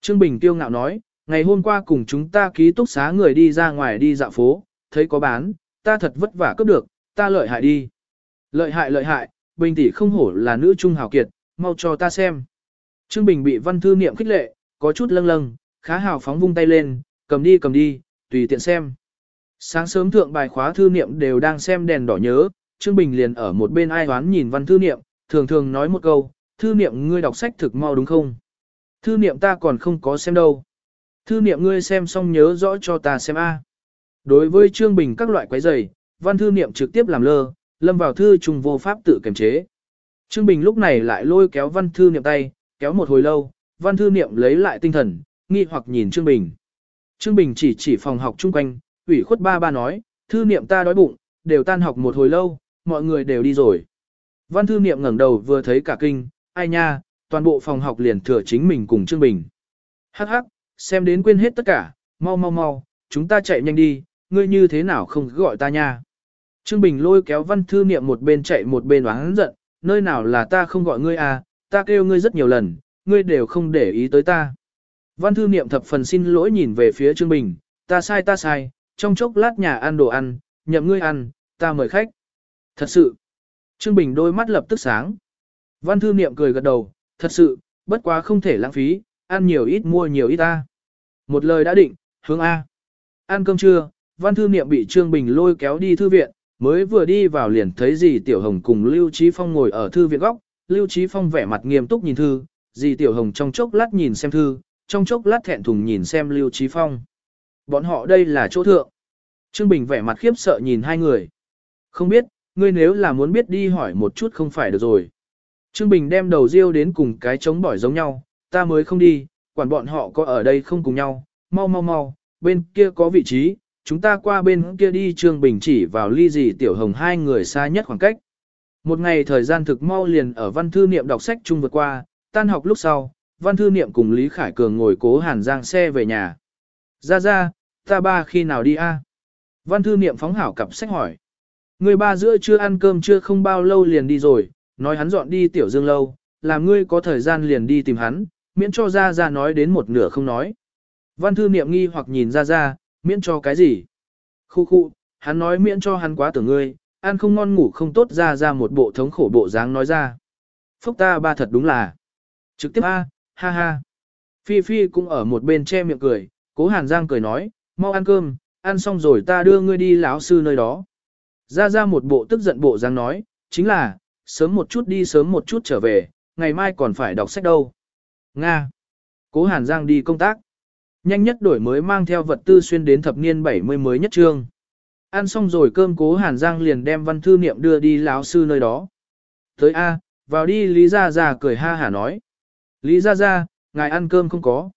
Trương Bình tiêu ngạo nói, ngày hôm qua cùng chúng ta ký túc xá người đi ra ngoài đi dạo phố, thấy có bán, ta thật vất vả cướp được, ta lợi hại đi. Lợi hại lợi hại, Bình tỷ không hổ là nữ trung hào kiệt, mau cho ta xem. Trương Bình bị văn thư niệm khích lệ, có chút lâng lâng, khá hào phóng vung tay lên, cầm đi cầm đi, tùy tiện xem. Sáng sớm thượng bài khóa thư niệm đều đang xem đèn đỏ nhớ, Trương Bình liền ở một bên ai hoán nhìn văn thư niệm, thường thường nói một câu, thư niệm ngươi đọc sách thực mau đúng không? Thư niệm ta còn không có xem đâu. Thư niệm ngươi xem xong nhớ rõ cho ta xem A. Đối với Trương Bình các loại quái giày, văn thư niệm trực tiếp làm lơ, lâm vào thư trùng vô pháp tự kiềm chế. Trương Bình lúc này lại lôi kéo văn thư niệm tay, kéo một hồi lâu, văn thư niệm lấy lại tinh thần, nghi hoặc nhìn Trương Bình. Trương Bình chỉ chỉ phòng học chung quanh, ủy khuất ba ba nói, thư niệm ta đói bụng, đều tan học một hồi lâu, mọi người đều đi rồi. Văn thư niệm ngẩng đầu vừa thấy cả kinh, ai nha, toàn bộ phòng học liền thừa chính mình cùng Trương Bình. Hắc hắc, xem đến quên hết tất cả, mau mau mau, chúng ta chạy nhanh đi, ngươi như thế nào không gọi ta nha. Trương Bình lôi kéo văn thư niệm một bên chạy một bên oán giận, nơi nào là ta không gọi ngươi à, ta kêu ngươi rất nhiều lần, ngươi đều không để ý tới ta. Văn thư niệm thập phần xin lỗi nhìn về phía Trương Bình, ta sai ta sai, trong chốc lát nhà ăn đồ ăn, nhậm ngươi ăn, ta mời khách. Thật sự. Trương Bình đôi mắt lập tức sáng. Văn thư niệm cười gật đầu, thật sự, bất quá không thể lãng phí, ăn nhiều ít mua nhiều ít ta. Một lời đã định, hướng A. Ăn cơm trưa, văn thư niệm bị Trương Bình lôi kéo đi thư viện, mới vừa đi vào liền thấy dì Tiểu Hồng cùng Lưu Trí Phong ngồi ở thư viện góc, Lưu Trí Phong vẻ mặt nghiêm túc nhìn thư, dì Tiểu Hồng trong chốc lát nhìn xem thư, trong chốc lát thẹn thùng nhìn xem Lưu Trí Phong. Bọn họ đây là chỗ thượng. Trương Bình vẻ mặt khiếp sợ nhìn hai người. Không biết, ngươi nếu là muốn biết đi hỏi một chút không phải được rồi. Trương Bình đem đầu riêu đến cùng cái chống bỏi giống nhau, ta mới không đi, quản bọn họ có ở đây không cùng nhau, mau mau mau, bên kia có vị trí, chúng ta qua bên kia đi Trương Bình chỉ vào ly gì tiểu hồng hai người xa nhất khoảng cách. Một ngày thời gian thực mau liền ở văn thư niệm đọc sách chung vượt qua, tan học lúc sau, văn thư niệm cùng Lý Khải Cường ngồi cố hàn giang xe về nhà. Ra ra, ta ba khi nào đi a? Văn thư niệm phóng hảo cặp sách hỏi. Người ba giữa chưa ăn cơm chưa không bao lâu liền đi rồi, nói hắn dọn đi tiểu dương lâu, làm ngươi có thời gian liền đi tìm hắn, miễn cho ra ra nói đến một nửa không nói. Văn thư niệm nghi hoặc nhìn ra ra, miễn cho cái gì? Khu khu, hắn nói miễn cho hắn quá tưởng ngươi, ăn không ngon ngủ không tốt ra ra một bộ thống khổ bộ dáng nói ra. Phúc ta ba thật đúng là. Trực tiếp a, ha ha. Phi Phi cũng ở một bên che miệng cười, cố Hàn Giang cười nói, mau ăn cơm, ăn xong rồi ta đưa ngươi đi lão sư nơi đó. Ra ra một bộ tức giận bộ dáng nói, chính là, sớm một chút đi sớm một chút trở về, ngày mai còn phải đọc sách đâu. Nga. Cố Hàn Giang đi công tác. Nhanh nhất đổi mới mang theo vật tư xuyên đến thập niên 70 mới nhất trương. Ăn xong rồi cơm cố Hàn Giang liền đem văn thư niệm đưa đi lão sư nơi đó. Tới A, vào đi Lý Gia Gia cười ha hả nói. Lý Gia Gia, ngài ăn cơm không có.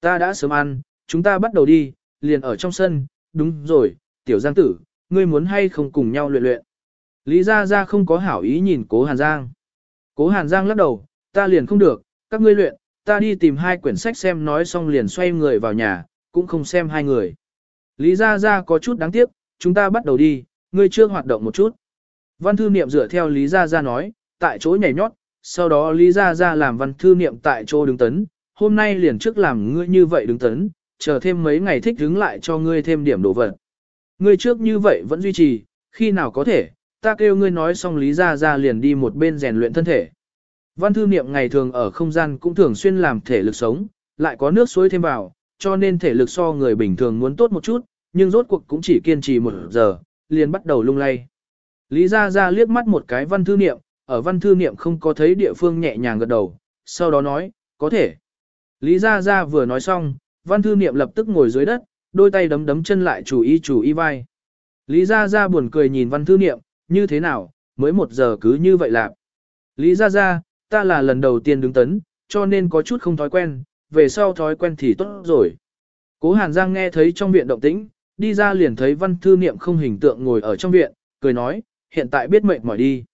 Ta đã sớm ăn, chúng ta bắt đầu đi, liền ở trong sân, đúng rồi, tiểu giang tử, ngươi muốn hay không cùng nhau luyện luyện. Lý Gia Gia không có hảo ý nhìn cố Hàn Giang. Cố Hàn Giang lắc đầu, ta liền không được, các ngươi luyện, ta đi tìm hai quyển sách xem nói xong liền xoay người vào nhà, cũng không xem hai người. Lý Gia Gia có chút đáng tiếc, chúng ta bắt đầu đi, ngươi chưa hoạt động một chút. Văn thư niệm dựa theo Lý Gia Gia nói, tại chỗ nhảy nhót, sau đó Lý Gia Gia làm văn thư niệm tại chỗ đứng tấn, hôm nay liền trước làm ngươi như vậy đứng tấn, chờ thêm mấy ngày thích đứng lại cho ngươi thêm điểm đồ vật. Ngươi trước như vậy vẫn duy trì, khi nào có thể, ta kêu ngươi nói xong Lý Gia Gia liền đi một bên rèn luyện thân thể. Văn thư niệm ngày thường ở không gian cũng thường xuyên làm thể lực sống, lại có nước suối thêm vào, cho nên thể lực so người bình thường muốn tốt một chút, nhưng rốt cuộc cũng chỉ kiên trì một giờ, liền bắt đầu lung lay. Lý Gia Gia liếc mắt một cái văn thư niệm, ở văn thư niệm không có thấy địa phương nhẹ nhàng gật đầu, sau đó nói, có thể. Lý Gia Gia vừa nói xong, văn thư niệm lập tức ngồi dưới đất, đôi tay đấm đấm chân lại chủ y chủ y vai. Lý Gia Gia buồn cười nhìn văn thư niệm, như thế nào, mới một giờ cứ như vậy lạc. Lý Gia Gia, ta là lần đầu tiên đứng tấn, cho nên có chút không thói quen, về sau thói quen thì tốt rồi. Cố Hàn Giang nghe thấy trong viện động tĩnh, đi ra liền thấy văn thư niệm không hình tượng ngồi ở trong viện, cười nói, hiện tại biết mệt mỏi đi.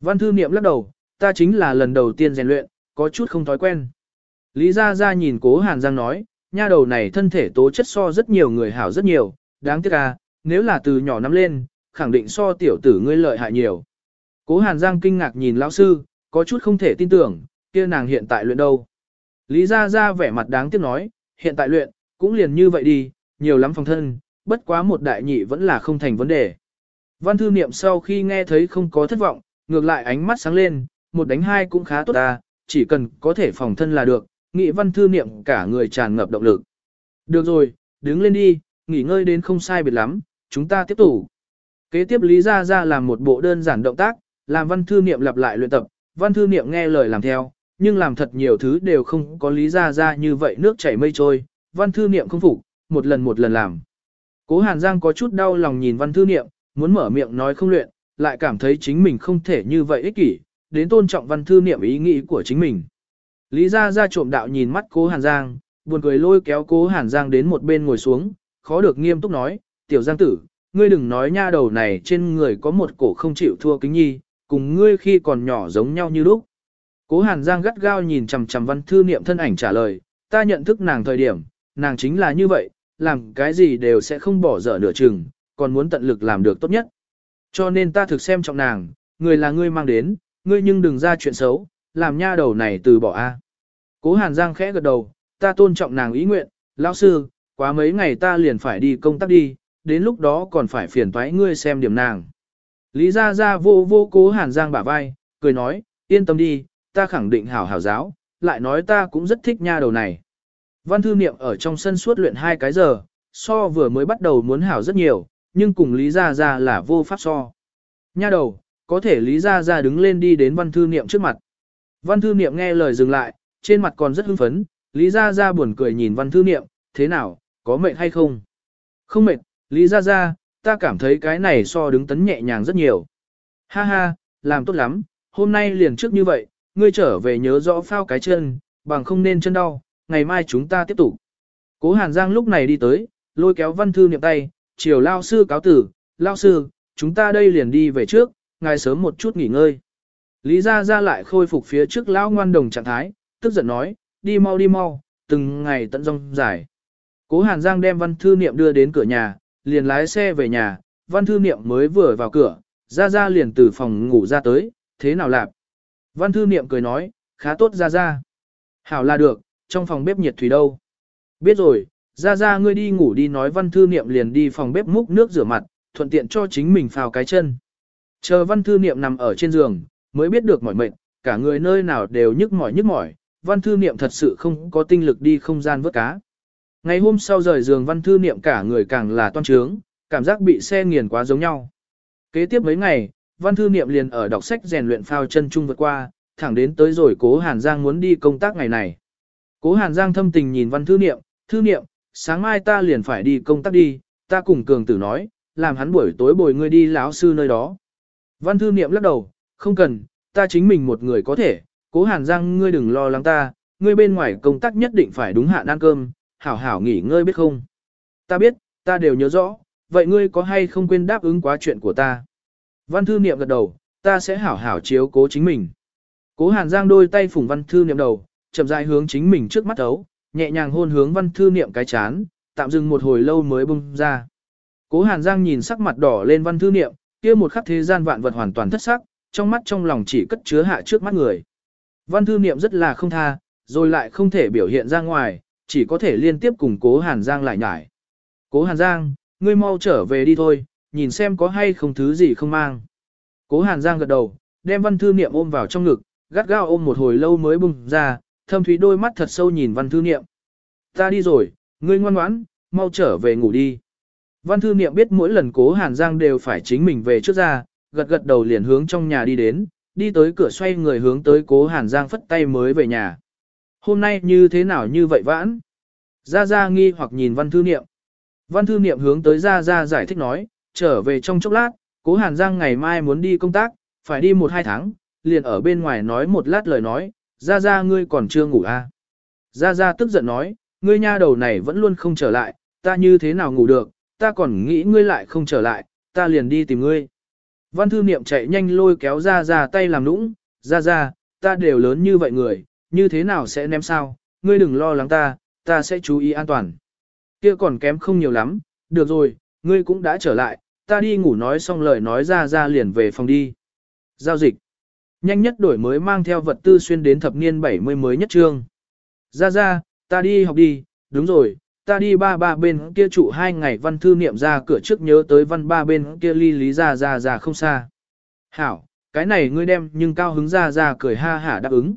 Văn thư niệm lắc đầu, ta chính là lần đầu tiên rèn luyện, có chút không thói quen. Lý Gia Gia nhìn cố Hàn Giang nói, nha đầu này thân thể tố chất so rất nhiều người hảo rất nhiều, đáng tiếc à, nếu là từ nhỏ năm lên, khẳng định so tiểu tử ngươi lợi hại nhiều. Cố Hàn Giang kinh ngạc nhìn lão sư, có chút không thể tin tưởng, kia nàng hiện tại luyện đâu. Lý Gia Gia vẻ mặt đáng tiếc nói, hiện tại luyện, cũng liền như vậy đi, nhiều lắm phòng thân, bất quá một đại nhị vẫn là không thành vấn đề. Văn thư niệm sau khi nghe thấy không có thất vọng, ngược lại ánh mắt sáng lên, một đánh hai cũng khá tốt ta, chỉ cần có thể phòng thân là được, nghị văn thư niệm cả người tràn ngập động lực. Được rồi, đứng lên đi, nghỉ ngơi đến không sai biệt lắm, chúng ta tiếp tục. Kế tiếp Lý Gia Gia làm một bộ đơn giản động tác, làm văn thư niệm lặp lại luyện tập, văn thư niệm nghe lời làm theo, nhưng làm thật nhiều thứ đều không có Lý Gia Gia như vậy nước chảy mây trôi, văn thư niệm không phục, một lần một lần làm. Cố Hàn Giang có chút đau lòng nhìn văn thư niệm, muốn mở miệng nói không luyện, lại cảm thấy chính mình không thể như vậy ích kỷ, đến tôn trọng văn thư niệm ý nghĩ của chính mình. Lý Gia Gia trộm đạo nhìn mắt cố Hàn Giang, buồn cười lôi kéo cố Hàn Giang đến một bên ngồi xuống, khó được nghiêm túc nói, tiểu Giang tử, ngươi đừng nói nha đầu này trên người có một cổ không chịu thua kính nhi, cùng ngươi khi còn nhỏ giống nhau như lúc. Cố Hàn Giang gắt gao nhìn chằm chằm văn thư niệm thân ảnh trả lời, ta nhận thức nàng thời điểm, nàng chính là như vậy, làm cái gì đều sẽ không bỏ dở nửa chừng, còn muốn tận lực làm được tốt nhất. Cho nên ta thực xem trọng nàng, người là ngươi mang đến, ngươi nhưng đừng ra chuyện xấu, làm nha đầu này từ bỏ a. Cố Hàn Giang khẽ gật đầu, ta tôn trọng nàng ý nguyện, lão sư, quá mấy ngày ta liền phải đi công tác đi, đến lúc đó còn phải phiền toái ngươi xem điểm nàng. Lý Gia Gia vô vô cố Hàn Giang bả vai, cười nói, yên tâm đi, ta khẳng định hảo hảo giáo, lại nói ta cũng rất thích nha đầu này. Văn thư niệm ở trong sân suốt luyện hai cái giờ, so vừa mới bắt đầu muốn hảo rất nhiều, nhưng cùng Lý Gia Gia là vô pháp so. Nha đầu, có thể Lý Gia Gia đứng lên đi đến văn thư niệm trước mặt. Văn thư niệm nghe lời dừng lại, trên mặt còn rất hưng phấn, Lý Gia Gia buồn cười nhìn văn thư niệm, thế nào, có mệt hay không? Không mệt, Lý Gia Gia, ta cảm thấy cái này so đứng tấn nhẹ nhàng rất nhiều. Ha ha, làm tốt lắm, hôm nay liền trước như vậy, ngươi trở về nhớ rõ phao cái chân, bằng không nên chân đau, ngày mai chúng ta tiếp tục. Cố Hàn Giang lúc này đi tới, lôi kéo văn thư niệm tay, chiều lao sư cáo tử, lao sư, chúng ta đây liền đi về trước, ngài sớm một chút nghỉ ngơi. Lý Gia Gia lại khôi phục phía trước lão ngoan đồng trạng thái, tức giận nói, đi mau đi mau, từng ngày tận rong dài. Cố Hàn Giang đem văn thư niệm đưa đến cửa nhà, liền lái xe về nhà, văn thư niệm mới vừa vào cửa, Gia Gia liền từ phòng ngủ ra tới, thế nào lạp? Văn thư niệm cười nói, khá tốt Gia Gia. Hảo là được, trong phòng bếp nhiệt thủy đâu? Biết rồi, Gia Gia ngươi đi ngủ đi nói văn thư niệm liền đi phòng bếp múc nước rửa mặt, thuận tiện cho chính mình phào cái chân. Chờ văn thư niệm nằm ở trên giường, mới biết được mỏi mệt, cả người nơi nào đều nhức mỏi nhức mỏi, văn thư niệm thật sự không có tinh lực đi không gian vớt cá. Ngày hôm sau rời giường văn thư niệm cả người càng là toan trướng, cảm giác bị xe nghiền quá giống nhau. Kế tiếp mấy ngày, văn thư niệm liền ở đọc sách rèn luyện phao chân trung vượt qua, thẳng đến tới rồi cố Hàn Giang muốn đi công tác ngày này. Cố Hàn Giang thâm tình nhìn văn thư niệm, thư niệm, sáng mai ta liền phải đi công tác đi, ta cùng cường tử nói, làm hắn buổi tối bồi ngươi đi láo sư nơi đó. Văn thư niệm lắc đầu, không cần, ta chính mình một người có thể, cố Hàn Giang ngươi đừng lo lắng ta, ngươi bên ngoài công tác nhất định phải đúng hạn ăn cơm, hảo hảo nghỉ ngơi biết không. Ta biết, ta đều nhớ rõ, vậy ngươi có hay không quên đáp ứng quá chuyện của ta. Văn thư niệm gật đầu, ta sẽ hảo hảo chiếu cố chính mình. Cố Hàn Giang đôi tay phủng văn thư niệm đầu, chậm rãi hướng chính mình trước mắt ấu, nhẹ nhàng hôn hướng văn thư niệm cái chán, tạm dừng một hồi lâu mới bung ra. Cố Hàn Giang nhìn sắc mặt đỏ lên văn thư niệm, kia một khắc thế gian vạn vật hoàn toàn thất sắc, trong mắt trong lòng chỉ cất chứa hạ trước mắt người. Văn thư niệm rất là không tha, rồi lại không thể biểu hiện ra ngoài, chỉ có thể liên tiếp cùng cố Hàn Giang lại nhải. Cố Hàn Giang, ngươi mau trở về đi thôi, nhìn xem có hay không thứ gì không mang. Cố Hàn Giang gật đầu, đem văn thư niệm ôm vào trong ngực, gắt gao ôm một hồi lâu mới bùng ra, thâm thúy đôi mắt thật sâu nhìn văn thư niệm. Ta đi rồi, ngươi ngoan ngoãn, mau trở về ngủ đi. Văn thư niệm biết mỗi lần cố Hàn Giang đều phải chính mình về trước ra, gật gật đầu liền hướng trong nhà đi đến, đi tới cửa xoay người hướng tới cố Hàn Giang phất tay mới về nhà. Hôm nay như thế nào như vậy vãn? Gia Gia nghi hoặc nhìn văn thư niệm. Văn thư niệm hướng tới Gia Gia giải thích nói, trở về trong chốc lát, cố Hàn Giang ngày mai muốn đi công tác, phải đi một hai tháng, liền ở bên ngoài nói một lát lời nói, Gia Gia ngươi còn chưa ngủ à? Gia Gia tức giận nói, ngươi nha đầu này vẫn luôn không trở lại, ta như thế nào ngủ được, ta còn nghĩ ngươi lại không trở lại, ta liền đi tìm ngươi. Văn thư niệm chạy nhanh lôi kéo Gia Gia tay làm nũng, Gia Gia, ta đều lớn như vậy người, như thế nào sẽ ném sao, ngươi đừng lo lắng ta, ta sẽ chú ý an toàn. Kia còn kém không nhiều lắm, được rồi, ngươi cũng đã trở lại, ta đi ngủ nói xong lời nói ra ra liền về phòng đi. Giao dịch. Nhanh nhất đổi mới mang theo vật tư xuyên đến thập niên 70 mới nhất trương. Ra ra, ta đi học đi, đúng rồi, ta đi ba ba bên kia trụ hai ngày văn thư niệm ra cửa trước nhớ tới văn ba bên kia ly lý ra ra ra không xa. Hảo, cái này ngươi đem nhưng cao hứng ra ra cười ha hả đáp ứng.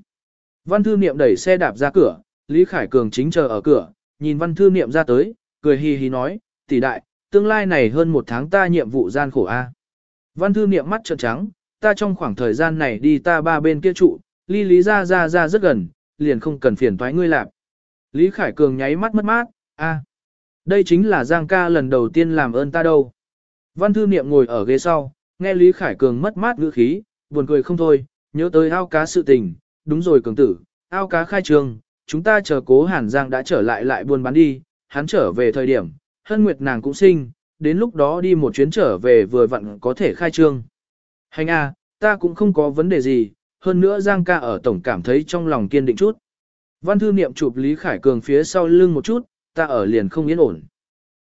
Văn thư niệm đẩy xe đạp ra cửa, Lý Khải Cường chính chờ ở cửa, nhìn văn thư niệm ra tới, cười hì hì nói, tỷ đại, tương lai này hơn một tháng ta nhiệm vụ gian khổ a. Văn thư niệm mắt trợn trắng, ta trong khoảng thời gian này đi ta ba bên kia trụ, ly lý ra ra ra rất gần, liền không cần phiền toái ngươi lạp. Lý Khải Cường nháy mắt mất mát, a, đây chính là Giang ca lần đầu tiên làm ơn ta đâu. Văn thư niệm ngồi ở ghế sau, nghe Lý Khải Cường mất mát ngữ khí, buồn cười không thôi, nhớ tới ao cá sự tình, đúng rồi cường tử, ao cá khai trường, chúng ta chờ cố Hàn Giang đã trở lại lại buôn bán đi, hắn trở về thời điểm, hân nguyệt nàng cũng sinh, đến lúc đó đi một chuyến trở về vừa vặn có thể khai trương. Hành a, ta cũng không có vấn đề gì, hơn nữa Giang ca ở tổng cảm thấy trong lòng kiên định chút. Văn thư niệm chụp Lý Khải Cường phía sau lưng một chút, ta ở liền không yên ổn.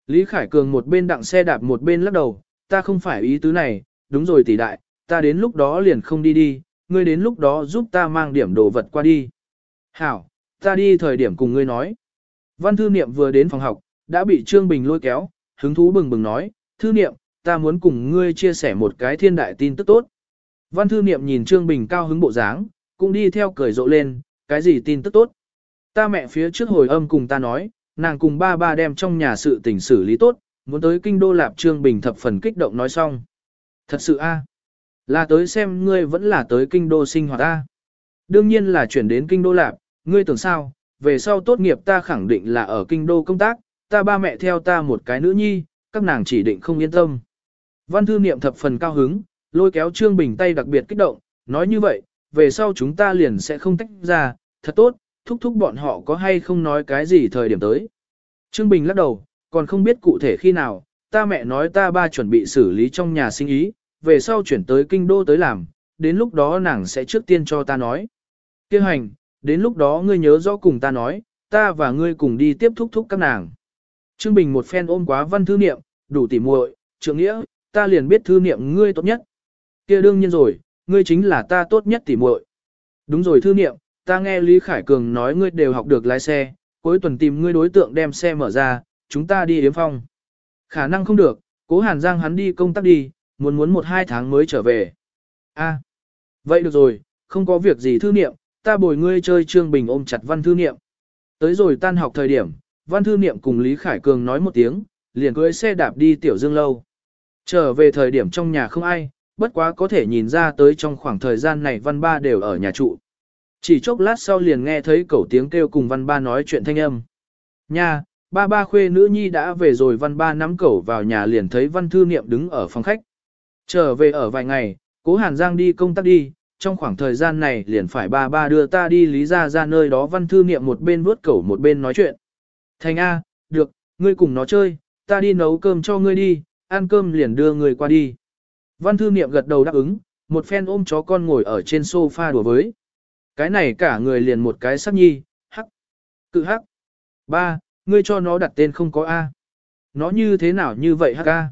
Lý Khải Cường một bên đặng xe đạp một bên lắc đầu, ta không phải ý tứ này, đúng rồi tỷ đại, ta đến lúc đó liền không đi đi, ngươi đến lúc đó giúp ta mang điểm đồ vật qua đi. Hảo, ta đi thời điểm cùng ngươi nói. Văn thư niệm vừa đến phòng học, đã bị Trương Bình lôi kéo, hứng thú bừng bừng nói, thư niệm, ta muốn cùng ngươi chia sẻ một cái thiên đại tin tức tốt. Văn thư niệm nhìn Trương Bình cao hứng bộ dáng, cũng đi theo cười rộ lên, cái gì tin tức tốt. Ta mẹ phía trước hồi âm cùng ta nói, nàng cùng ba ba đem trong nhà sự tình xử lý tốt, muốn tới kinh đô lạp Trương Bình thập phần kích động nói xong. Thật sự a là tới xem ngươi vẫn là tới kinh đô sinh hoạt ta. Đương nhiên là chuyển đến kinh đô lạp, ngươi tưởng sao, về sau tốt nghiệp ta khẳng định là ở kinh đô công tác, ta ba mẹ theo ta một cái nữ nhi, các nàng chỉ định không yên tâm. Văn thư niệm thập phần cao hứng, lôi kéo Trương Bình tay đặc biệt kích động, nói như vậy, về sau chúng ta liền sẽ không tách ra, thật tốt, thúc thúc bọn họ có hay không nói cái gì thời điểm tới. Trương Bình lắc đầu, còn không biết cụ thể khi nào, ta mẹ nói ta ba chuẩn bị xử lý trong nhà sinh ý, về sau chuyển tới kinh đô tới làm, đến lúc đó nàng sẽ trước tiên cho ta nói. Kêu hành, đến lúc đó ngươi nhớ rõ cùng ta nói, ta và ngươi cùng đi tiếp thúc thúc các nàng. Trương Bình một phen ôm quá văn thư niệm, đủ tỉ muội, trượng nghĩa, ta liền biết thư niệm ngươi tốt nhất. kia đương nhiên rồi, ngươi chính là ta tốt nhất tỉ muội. Đúng rồi thư niệm, ta nghe Lý Khải Cường nói ngươi đều học được lái xe, cuối tuần tìm ngươi đối tượng đem xe mở ra, chúng ta đi yếm phong. Khả năng không được, cố Hàn Giang hắn đi công tác đi, muốn muốn một hai tháng mới trở về. A, vậy được rồi, không có việc gì thư niệm, ta bồi ngươi chơi Trương Bình ôm chặt văn thư niệm. Tới rồi tan học thời điểm, văn thư niệm cùng Lý Khải Cường nói một tiếng, liền cưỡi xe đạp đi tiểu dương lâu. Trở về thời điểm trong nhà không ai, bất quá có thể nhìn ra tới trong khoảng thời gian này văn ba đều ở nhà trụ. Chỉ chốc lát sau liền nghe thấy cẩu tiếng kêu cùng văn ba nói chuyện thanh âm. Nha, ba ba khuê nữ nhi đã về rồi văn ba nắm cẩu vào nhà liền thấy văn thư niệm đứng ở phòng khách. Trở về ở vài ngày, cố Hàn Giang đi công tác đi, trong khoảng thời gian này liền phải ba ba đưa ta đi lý ra ra nơi đó văn thư niệm một bên vuốt cẩu một bên nói chuyện. Thành A, được, ngươi cùng nó chơi, ta đi nấu cơm cho ngươi đi, ăn cơm liền đưa ngươi qua đi. Văn thư niệm gật đầu đáp ứng, một phen ôm chó con ngồi ở trên sofa đùa với. Cái này cả người liền một cái sắc nhi, hắc, cự hắc. Ba, ngươi cho nó đặt tên không có A. Nó như thế nào như vậy hắc A.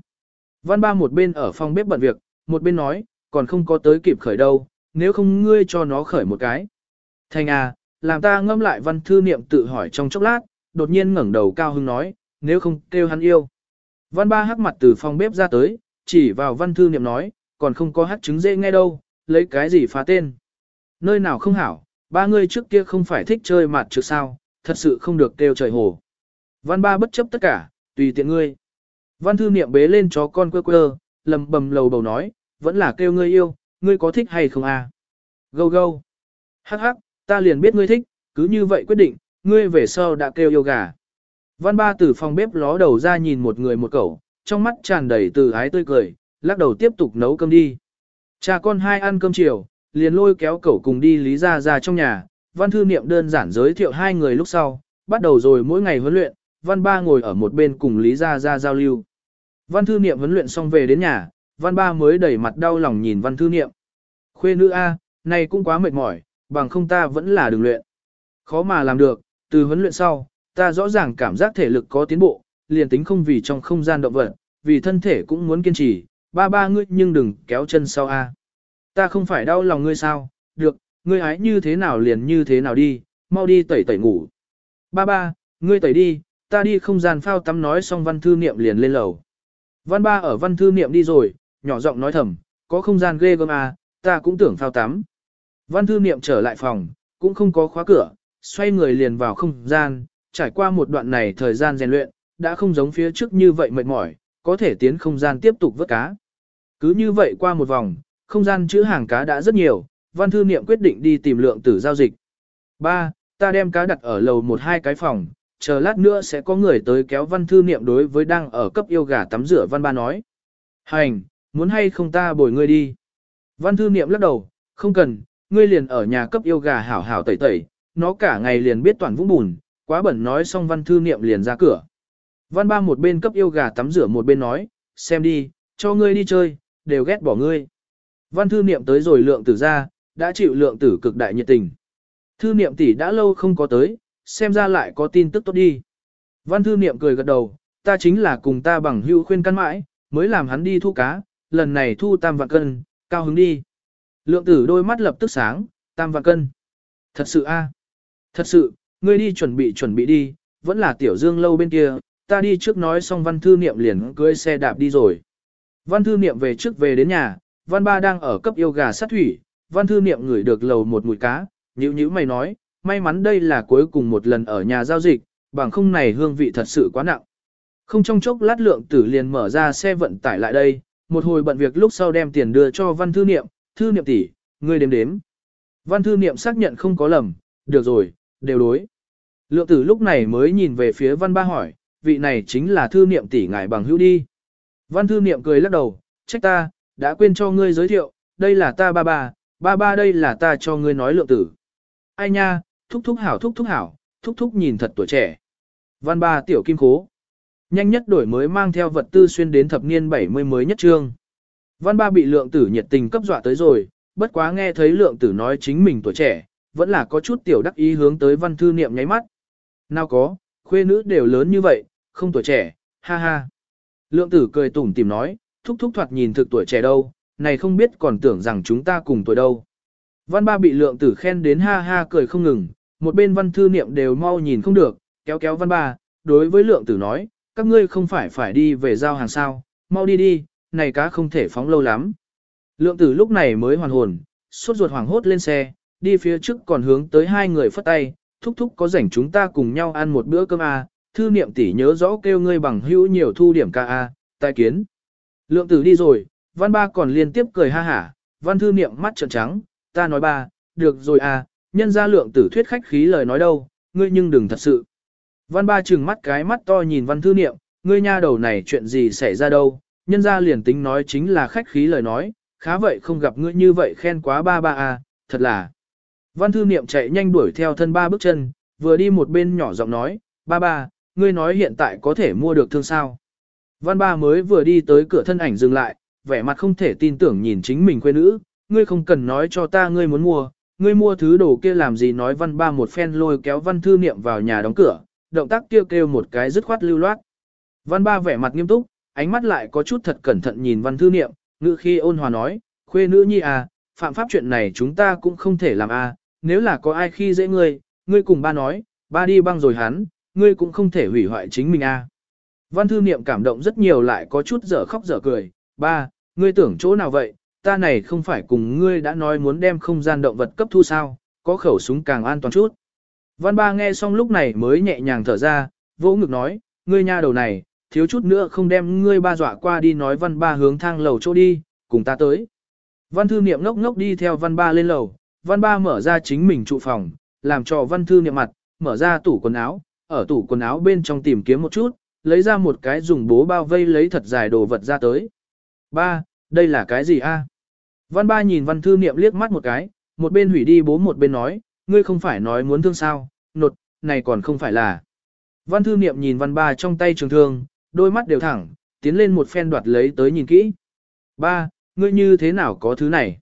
Văn ba một bên ở phòng bếp bận việc, một bên nói, còn không có tới kịp khởi đâu, nếu không ngươi cho nó khởi một cái. Thành à, làm ta ngâm lại văn thư niệm tự hỏi trong chốc lát, đột nhiên ngẩng đầu cao hưng nói, nếu không kêu hắn yêu. Văn ba hắc mặt từ phòng bếp ra tới, chỉ vào văn thư niệm nói, còn không có hát trứng dễ nghe đâu, lấy cái gì phá tên. Nơi nào không hảo, ba người trước kia không phải thích chơi mặt trước sao, thật sự không được kêu trời hồ. Văn ba bất chấp tất cả, tùy tiện ngươi. Văn thư niệm bế lên chó con quơ quơ, lầm bầm lầu bầu nói, vẫn là kêu ngươi yêu, ngươi có thích hay không à? Gâu gâu. Hắc hắc, ta liền biết ngươi thích, cứ như vậy quyết định, ngươi về sau đã kêu yêu gà. Văn ba từ phòng bếp ló đầu ra nhìn một người một cậu, trong mắt tràn đầy từ ái tươi cười, lắc đầu tiếp tục nấu cơm đi. Cha con hai ăn cơm chiều, liền lôi kéo cậu cùng đi lý ra ra trong nhà, văn thư niệm đơn giản giới thiệu hai người lúc sau, bắt đầu rồi mỗi ngày huấn luyện, văn ba ngồi ở một bên cùng lý ra ra giao lưu. Văn thư niệm huấn luyện xong về đến nhà, văn ba mới đẩy mặt đau lòng nhìn văn thư niệm. Khuê nữ A, này cũng quá mệt mỏi, bằng không ta vẫn là đường luyện. Khó mà làm được, từ huấn luyện sau, ta rõ ràng cảm giác thể lực có tiến bộ, liền tính không vì trong không gian động vật, vì thân thể cũng muốn kiên trì, ba ba ngươi nhưng đừng kéo chân sau a. Ta không phải đau lòng ngươi sao, được, ngươi hái như thế nào liền như thế nào đi, mau đi tẩy tẩy ngủ. Ba ba, ngươi tẩy đi, ta đi không gian phao tắm nói xong văn thư niệm liền lên lầu. Văn ba ở văn thư niệm đi rồi, nhỏ giọng nói thầm, có không gian ghê gớm à, ta cũng tưởng phao tắm. Văn thư niệm trở lại phòng, cũng không có khóa cửa, xoay người liền vào không gian, trải qua một đoạn này thời gian rèn luyện, đã không giống phía trước như vậy mệt mỏi, có thể tiến không gian tiếp tục vớt cá. Cứ như vậy qua một vòng, không gian chữ hàng cá đã rất nhiều, văn thư niệm quyết định đi tìm lượng tử giao dịch. 3. Ta đem cá đặt ở lầu một hai cái phòng, chờ lát nữa sẽ có người tới kéo văn thư niệm đối với đang ở cấp yêu gà tắm rửa văn ba nói. Hành, muốn hay không ta bồi ngươi đi. Văn thư niệm lắc đầu, không cần, ngươi liền ở nhà cấp yêu gà hảo hảo tẩy tẩy, nó cả ngày liền biết toàn vũng bùn, quá bẩn nói xong văn thư niệm liền ra cửa. Văn ba một bên cấp yêu gà tắm rửa một bên nói, xem đi, cho ngươi đi chơi, đều ghét bỏ ngươi. Văn thư niệm tới rồi lượng tử ra, đã chịu lượng tử cực đại nhiệt tình. Thư niệm tỷ đã lâu không có tới, xem ra lại có tin tức tốt đi. Văn thư niệm cười gật đầu, ta chính là cùng ta bằng hữu khuyên căn mãi, mới làm hắn đi thu cá, lần này thu tam vạn cân, cao hứng đi. Lượng tử đôi mắt lập tức sáng, tam vạn cân. Thật sự a, Thật sự, ngươi đi chuẩn bị chuẩn bị đi, vẫn là tiểu dương lâu bên kia, ta đi trước nói xong văn thư niệm liền cưỡi xe đạp đi rồi. Văn thư niệm về trước về đến nhà, văn ba đang ở cấp yêu gà sát thủy, văn thư niệm ngửi được lầu một mùi cá, nhữ nhữ mày nói, may mắn đây là cuối cùng một lần ở nhà giao dịch, bằng không này hương vị thật sự quá nặng. Không trong chốc lát lượng tử liền mở ra xe vận tải lại đây, một hồi bận việc lúc sau đem tiền đưa cho văn thư niệm, thư niệm tỷ, ngươi đếm đếm. Văn thư niệm xác nhận không có lầm, được rồi, đều đối. Lượng tử lúc này mới nhìn về phía văn ba hỏi, vị này chính là thư niệm tỷ ngài bằng hữu đi. Văn thư niệm cười lắc đầu, trách ta, đã quên cho ngươi giới thiệu, đây là ta ba ba, ba ba đây là ta cho ngươi nói lượng tử. Ai nha, thúc thúc hảo thúc thúc hảo, thúc thúc nhìn thật tuổi trẻ. Văn ba tiểu kim khố. Nhanh nhất đổi mới mang theo vật tư xuyên đến thập niên 70 mới nhất trương. Văn ba bị lượng tử nhiệt tình cấp dọa tới rồi, bất quá nghe thấy lượng tử nói chính mình tuổi trẻ, vẫn là có chút tiểu đắc ý hướng tới văn thư niệm nháy mắt. Nào có, khuê nữ đều lớn như vậy, không tuổi trẻ, ha ha. Lượng tử cười tủm tìm nói, thúc thúc thoạt nhìn thực tuổi trẻ đâu, này không biết còn tưởng rằng chúng ta cùng tuổi đâu. Văn ba bị lượng tử khen đến ha ha cười không ngừng, một bên văn thư niệm đều mau nhìn không được, kéo kéo văn ba, đối với lượng tử nói, các ngươi không phải phải đi về giao hàng sao, mau đi đi, này cá không thể phóng lâu lắm. Lượng tử lúc này mới hoàn hồn, suốt ruột hoảng hốt lên xe, đi phía trước còn hướng tới hai người phất tay, thúc thúc có rảnh chúng ta cùng nhau ăn một bữa cơm à, thư niệm tỷ nhớ rõ kêu ngươi bằng hữu nhiều thu điểm ca à, tai kiến. Lượng tử đi rồi, văn ba còn liên tiếp cười ha hả, văn thư niệm mắt trợn trắng, ta nói ba, được rồi à, nhân ra lượng tử thuyết khách khí lời nói đâu, ngươi nhưng đừng thật sự. Văn ba trừng mắt cái mắt to nhìn văn thư niệm, ngươi nha đầu này chuyện gì xảy ra đâu, nhân ra liền tính nói chính là khách khí lời nói, khá vậy không gặp ngươi như vậy khen quá ba ba à, thật là. Văn thư niệm chạy nhanh đuổi theo thân ba bước chân, vừa đi một bên nhỏ giọng nói, ba ba, ngươi nói hiện tại có thể mua được thương sao. Văn ba mới vừa đi tới cửa thân ảnh dừng lại, vẻ mặt không thể tin tưởng nhìn chính mình quê nữ, ngươi không cần nói cho ta ngươi muốn mua, ngươi mua thứ đồ kia làm gì nói văn ba một phen lôi kéo văn thư niệm vào nhà đóng cửa, động tác kêu kêu một cái dứt khoát lưu loát. Văn ba vẻ mặt nghiêm túc, ánh mắt lại có chút thật cẩn thận nhìn văn thư niệm, ngữ khi ôn hòa nói, khuê nữ nhi à, phạm pháp chuyện này chúng ta cũng không thể làm à, nếu là có ai khi dễ ngươi, ngươi cùng ba nói, ba đi băng rồi hắn, ngươi cũng không thể hủy hoại chính mình à. Văn thư niệm cảm động rất nhiều lại có chút dở khóc dở cười, ba, ngươi tưởng chỗ nào vậy, ta này không phải cùng ngươi đã nói muốn đem không gian động vật cấp thu sao, có khẩu súng càng an toàn chút. Văn ba nghe xong lúc này mới nhẹ nhàng thở ra, vỗ ngực nói, ngươi nha đầu này, thiếu chút nữa không đem ngươi ba dọa qua đi nói văn ba hướng thang lầu chỗ đi, cùng ta tới. Văn thư niệm ngốc ngốc đi theo văn ba lên lầu, văn ba mở ra chính mình trụ phòng, làm cho văn thư niệm mặt, mở ra tủ quần áo, ở tủ quần áo bên trong tìm kiếm một chút, lấy ra một cái dùng bố bao vây lấy thật dài đồ vật ra tới. Ba, đây là cái gì a? Văn ba nhìn văn thư niệm liếc mắt một cái, một bên hủy đi bố một bên nói, ngươi không phải nói muốn thương sao, nột, này còn không phải là. Văn thư niệm nhìn văn ba trong tay trường thương, đôi mắt đều thẳng, tiến lên một phen đoạt lấy tới nhìn kỹ. Ba, ngươi như thế nào có thứ này?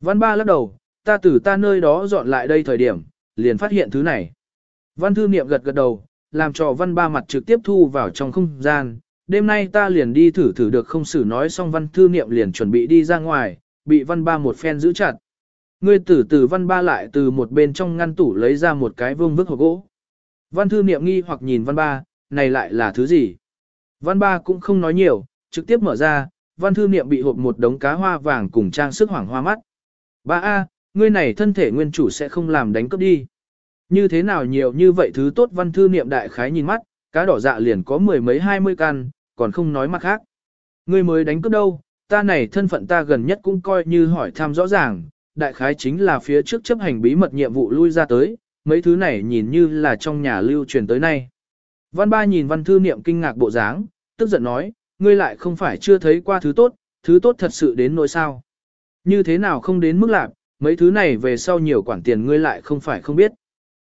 Văn ba lắc đầu, ta từ ta nơi đó dọn lại đây thời điểm, liền phát hiện thứ này. Văn thư niệm gật gật đầu, làm cho văn ba mặt trực tiếp thu vào trong không gian. Đêm nay ta liền đi thử thử được không xử nói xong văn thư niệm liền chuẩn bị đi ra ngoài, bị văn ba một phen giữ chặt. Ngươi tử tử văn ba lại từ một bên trong ngăn tủ lấy ra một cái vương vức hộp gỗ. Văn thư niệm nghi hoặc nhìn văn ba, này lại là thứ gì? Văn ba cũng không nói nhiều, trực tiếp mở ra, văn thư niệm bị hộp một đống cá hoa vàng cùng trang sức hoảng hoa mắt. Ba A, ngươi này thân thể nguyên chủ sẽ không làm đánh cướp đi. Như thế nào nhiều như vậy thứ tốt văn thư niệm đại khái nhìn mắt, cá đỏ dạ liền có mười mấy hai mươi căn, còn không nói mặt khác. Ngươi mới đánh cướp đâu, ta này thân phận ta gần nhất cũng coi như hỏi thăm rõ ràng, đại khái chính là phía trước chấp hành bí mật nhiệm vụ lui ra tới, mấy thứ này nhìn như là trong nhà lưu truyền tới nay. Văn ba nhìn văn thư niệm kinh ngạc bộ dáng, tức giận nói, ngươi lại không phải chưa thấy qua thứ tốt, thứ tốt thật sự đến nỗi sao. Như thế nào không đến mức lạc, mấy thứ này về sau nhiều quản tiền ngươi lại không phải không biết.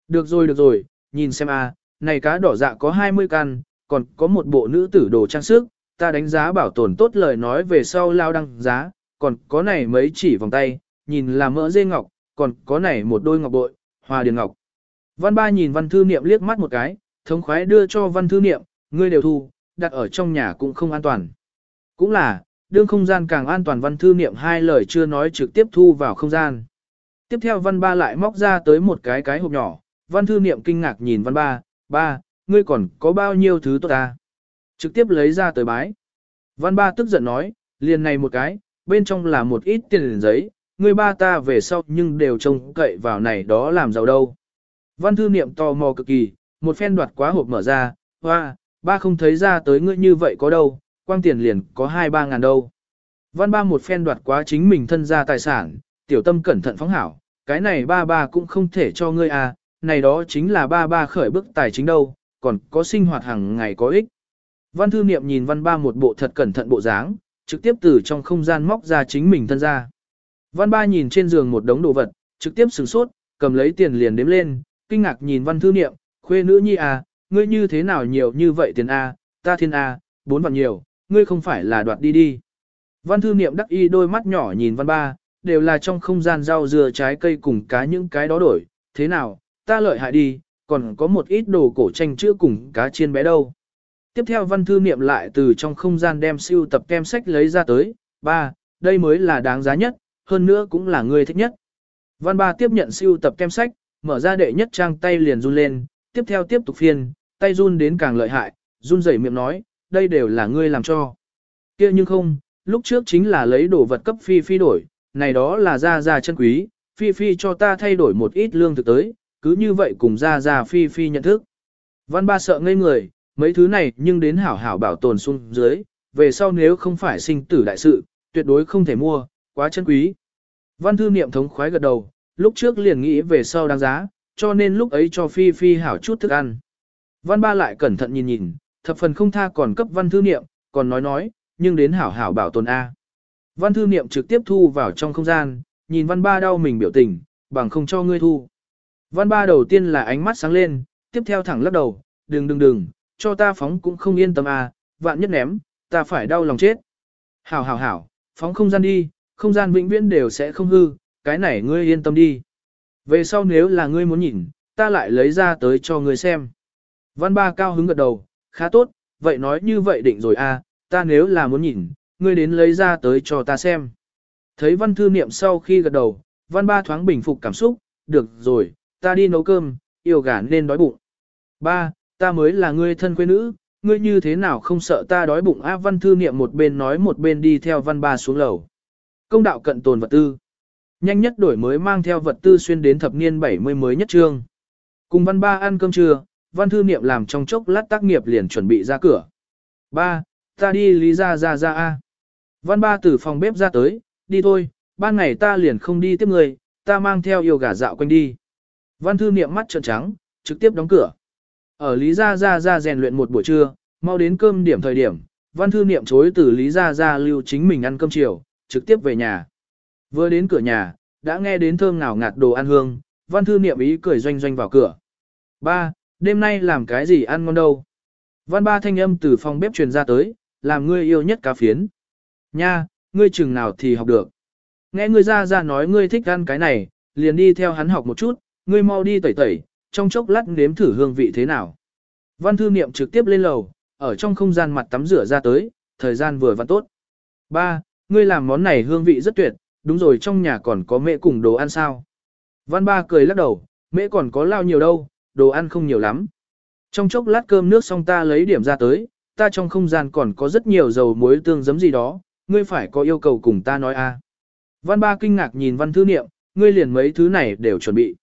Được rồi được rồi, nhìn xem a, này cá đỏ dạ có 20 căn, còn có một bộ nữ tử đồ trang sức, ta đánh giá bảo tồn tốt lời nói về sau lao đăng giá, còn có này mấy chỉ vòng tay, nhìn là mỡ dê ngọc, còn có này một đôi ngọc bội, hòa điền ngọc. Văn ba nhìn văn thư niệm liếc mắt một cái, thống khoái đưa cho văn thư niệm, ngươi đều thu, đặt ở trong nhà cũng không an toàn. Cũng là, đương không gian càng an toàn văn thư niệm hai lời chưa nói trực tiếp thu vào không gian. Tiếp theo văn ba lại móc ra tới một cái cái hộp nhỏ, văn thư niệm kinh ngạc nhìn văn ba, ba, ngươi còn có bao nhiêu thứ tốt ta? Trực tiếp lấy ra tới bái. Văn ba tức giận nói, liền này một cái, bên trong là một ít tiền giấy, ngươi ba ta về sau nhưng đều trông cậy vào này đó làm giàu đâu. Văn thư niệm tò mò cực kỳ, một phen đoạt quá hộp mở ra, hoa, ba không thấy ra tới ngươi như vậy có đâu, quang tiền liền có hai ba ngàn đâu. Văn ba một phen đoạt quá chính mình thân ra tài sản, tiểu tâm cẩn thận phóng hảo, cái này ba ba cũng không thể cho ngươi à, này đó chính là ba ba khởi bức tài chính đâu, còn có sinh hoạt hàng ngày có ích. Văn thư niệm nhìn văn ba một bộ thật cẩn thận bộ dáng, trực tiếp từ trong không gian móc ra chính mình thân ra. Văn ba nhìn trên giường một đống đồ vật, trực tiếp sửng sốt, cầm lấy tiền liền đếm lên, kinh ngạc nhìn văn thư niệm, khuê nữ nhi à, ngươi như thế nào nhiều như vậy tiền A, ta thiên A, bốn vạn nhiều, ngươi không phải là đoạt đi đi. Văn thư niệm đắc y đôi mắt nhỏ nhìn văn ba, đều là trong không gian rau dừa trái cây cùng cá những cái đó đổi, thế nào, ta lợi hại đi, còn có một ít đồ cổ tranh chữa cùng cá chiên bé đâu. Tiếp theo văn thư niệm lại từ trong không gian đem siêu tập kem sách lấy ra tới, ba, đây mới là đáng giá nhất, hơn nữa cũng là người thích nhất. Văn ba tiếp nhận siêu tập kem sách, mở ra đệ nhất trang tay liền run lên, tiếp theo tiếp tục phiên, tay run đến càng lợi hại, run rẩy miệng nói, đây đều là ngươi làm cho. kia nhưng không, lúc trước chính là lấy đồ vật cấp phi phi đổi, này đó là ra ra chân quý, phi phi cho ta thay đổi một ít lương thực tới, cứ như vậy cùng ra ra phi phi nhận thức. Văn ba sợ ngây người, mấy thứ này nhưng đến hảo hảo bảo tồn xuống dưới, về sau nếu không phải sinh tử đại sự, tuyệt đối không thể mua, quá chân quý. Văn thư niệm thống khoái gật đầu, lúc trước liền nghĩ về sau đáng giá, cho nên lúc ấy cho Phi Phi hảo chút thức ăn. Văn ba lại cẩn thận nhìn nhìn, thập phần không tha còn cấp văn thư niệm, còn nói nói, nhưng đến hảo hảo bảo tồn A. Văn thư niệm trực tiếp thu vào trong không gian, nhìn văn ba đau mình biểu tình, bằng không cho ngươi thu. Văn ba đầu tiên là ánh mắt sáng lên, tiếp theo thẳng lắc đầu, đừng đừng đừng, cho ta phóng cũng không yên tâm à? vạn nhất ném, ta phải đau lòng chết. Hảo hảo hảo, phóng không gian đi, không gian vĩnh viễn đều sẽ không hư, cái này ngươi yên tâm đi. Về sau nếu là ngươi muốn nhìn, ta lại lấy ra tới cho ngươi xem. Văn ba cao hứng gật đầu, khá tốt, vậy nói như vậy định rồi à? ta nếu là muốn nhìn, ngươi đến lấy ra tới cho ta xem. Thấy văn thư niệm sau khi gật đầu, văn ba thoáng bình phục cảm xúc, được rồi, ta đi nấu cơm, yêu gà nên đói bụng. Ba, ta mới là ngươi thân quê nữ, ngươi như thế nào không sợ ta đói bụng a văn thư niệm một bên nói một bên đi theo văn ba xuống lầu. Công đạo cận tồn vật tư. Nhanh nhất đổi mới mang theo vật tư xuyên đến thập niên 70 mới nhất trương. Cùng văn ba ăn cơm trưa, văn thư niệm làm trong chốc lát tác nghiệp liền chuẩn bị ra cửa. Ba, ta đi lý ra ra ra a. Văn ba từ phòng bếp ra tới, đi thôi, ban ngày ta liền không đi tiếp người, ta mang theo yêu gà dạo quanh đi. Văn thư niệm mắt trợn trắng, trực tiếp đóng cửa. Ở Lý Gia Gia Gia rèn luyện một buổi trưa, mau đến cơm điểm thời điểm, văn thư niệm chối từ Lý Gia Gia lưu chính mình ăn cơm chiều, trực tiếp về nhà. Vừa đến cửa nhà, đã nghe đến thơm ngào ngạt đồ ăn hương, văn thư niệm ý cười doanh doanh vào cửa. Ba, đêm nay làm cái gì ăn ngon đâu? Văn ba thanh âm từ phòng bếp truyền ra tới, làm ngươi yêu nhất cá phiến. Nha, ngươi chừng nào thì học được. Nghe ngươi ra ra nói ngươi thích ăn cái này, liền đi theo hắn học một chút, ngươi mau đi tẩy tẩy, trong chốc lát nếm thử hương vị thế nào. Văn thư niệm trực tiếp lên lầu, ở trong không gian mặt tắm rửa ra tới, thời gian vừa vặn tốt. Ba, ngươi làm món này hương vị rất tuyệt, đúng rồi trong nhà còn có mẹ cùng đồ ăn sao. Văn ba cười lắc đầu, mẹ còn có lao nhiều đâu, đồ ăn không nhiều lắm. Trong chốc lát cơm nước xong ta lấy điểm ra tới, ta trong không gian còn có rất nhiều dầu muối tương giấm gì đó, ngươi phải có yêu cầu cùng ta nói a. Văn ba kinh ngạc nhìn văn thư niệm, ngươi liền mấy thứ này đều chuẩn bị.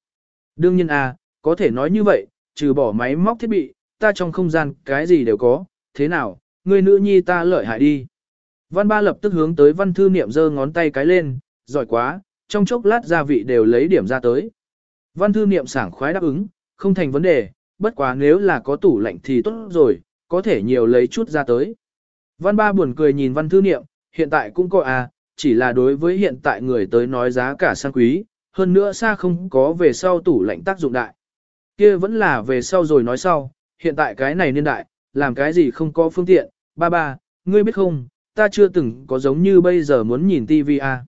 Đương nhiên a, có thể nói như vậy, trừ bỏ máy móc thiết bị, ta trong không gian cái gì đều có, thế nào, người nữ nhi ta lợi hại đi. Văn ba lập tức hướng tới văn thư niệm giơ ngón tay cái lên, giỏi quá, trong chốc lát gia vị đều lấy điểm ra tới. Văn thư niệm sảng khoái đáp ứng, không thành vấn đề, bất quá nếu là có tủ lạnh thì tốt rồi, có thể nhiều lấy chút ra tới. Văn ba buồn cười nhìn văn thư niệm, hiện tại cũng có à, chỉ là đối với hiện tại người tới nói giá cả sang quý, hơn nữa xa không có về sau tủ lạnh tác dụng đại. kia vẫn là về sau rồi nói sau, hiện tại cái này niên đại, làm cái gì không có phương tiện, ba ba, ngươi biết không, ta chưa từng có giống như bây giờ muốn nhìn TV à.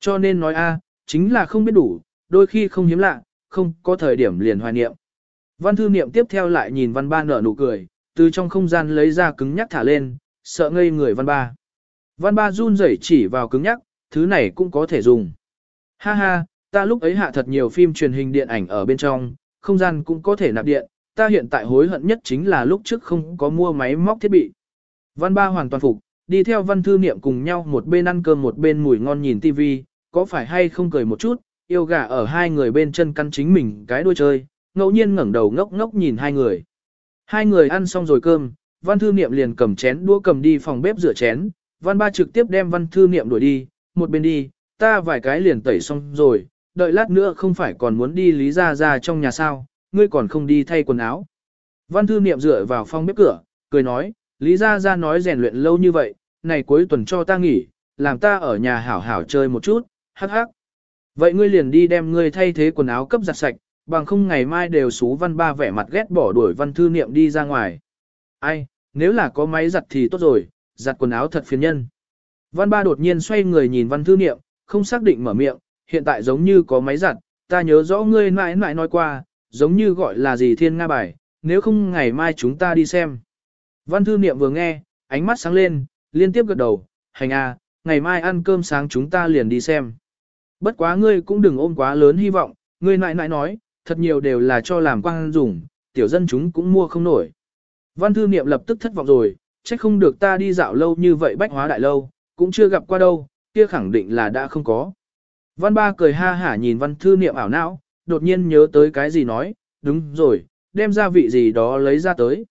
Cho nên nói a, chính là không biết đủ, đôi khi không hiếm lạ, không có thời điểm liền hoài niệm. Văn thư niệm tiếp theo lại nhìn văn ba nở nụ cười, từ trong không gian lấy ra cứng nhắc thả lên, sợ ngây người văn ba. Văn ba run rẩy chỉ vào cứng nhắc, thứ này cũng có thể dùng. Ha ha, ta lúc ấy hạ thật nhiều phim truyền hình điện ảnh ở bên trong, không gian cũng có thể nạp điện, ta hiện tại hối hận nhất chính là lúc trước không có mua máy móc thiết bị. Văn ba hoàn toàn phục, đi theo văn thư niệm cùng nhau một bên ăn cơm một bên mùi ngon nhìn tivi, có phải hay không cười một chút, yêu gà ở hai người bên chân căn chính mình cái đuôi chơi, ngẫu nhiên ngẩng đầu ngốc ngốc nhìn hai người. Hai người ăn xong rồi cơm, văn thư niệm liền cầm chén đũa cầm đi phòng bếp rửa chén, văn ba trực tiếp đem văn thư niệm đuổi đi, một bên đi, ta vài cái liền tẩy xong rồi, đợi lát nữa không phải còn muốn đi lý Gia Gia trong nhà sao, ngươi còn không đi thay quần áo. Văn thư niệm dựa vào phòng bếp cửa, cười nói, lý Gia Gia nói rèn luyện lâu như vậy, này cuối tuần cho ta nghỉ, làm ta ở nhà hảo hảo chơi một chút, hắc hắc. Vậy ngươi liền đi đem ngươi thay thế quần áo cấp giặt sạch, bằng không ngày mai đều xú văn ba vẻ mặt ghét bỏ đuổi văn thư niệm đi ra ngoài. Ai, nếu là có máy giặt thì tốt rồi, giặt quần áo thật phiền nhân. Văn ba đột nhiên xoay người nhìn văn thư niệm, không xác định mở miệng, hiện tại giống như có máy giặt, ta nhớ rõ ngươi mãi mãi nói qua, giống như gọi là gì thiên nga bài, nếu không ngày mai chúng ta đi xem. Văn thư niệm vừa nghe, ánh mắt sáng lên, liên tiếp gật đầu, hành à, ngày mai ăn cơm sáng chúng ta liền đi xem. Bất quá ngươi cũng đừng ôm quá lớn hy vọng, ngươi nại nại nói, thật nhiều đều là cho làm quang dùng, tiểu dân chúng cũng mua không nổi. Văn thư niệm lập tức thất vọng rồi, trách không được ta đi dạo lâu như vậy bách hóa đại lâu, cũng chưa gặp qua đâu, kia khẳng định là đã không có. Văn ba cười ha hả nhìn văn thư niệm ảo não, đột nhiên nhớ tới cái gì nói, đúng rồi, đem gia vị gì đó lấy ra tới.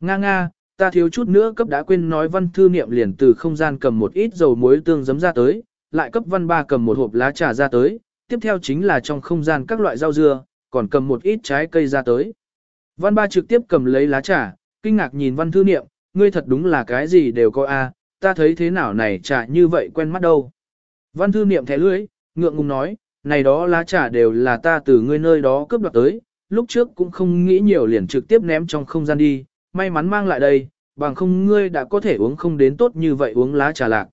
Nga nga, ta thiếu chút nữa cấp đã quên nói văn thư niệm liền từ không gian cầm một ít dầu muối tương giấm ra tới, lại cấp văn ba cầm một hộp lá trà ra tới, tiếp theo chính là trong không gian các loại rau dưa, còn cầm một ít trái cây ra tới. Văn ba trực tiếp cầm lấy lá trà, kinh ngạc nhìn văn thư niệm, ngươi thật đúng là cái gì đều có a, ta thấy thế nào này trà như vậy quen mắt đâu. Văn thư niệm thẻ lưỡi, ngượng ngùng nói, này đó lá trà đều là ta từ ngươi nơi đó cướp đoạt tới, lúc trước cũng không nghĩ nhiều liền trực tiếp ném trong không gian đi, may mắn mang lại đây, bằng không ngươi đã có thể uống không đến tốt như vậy uống lá trà lạc.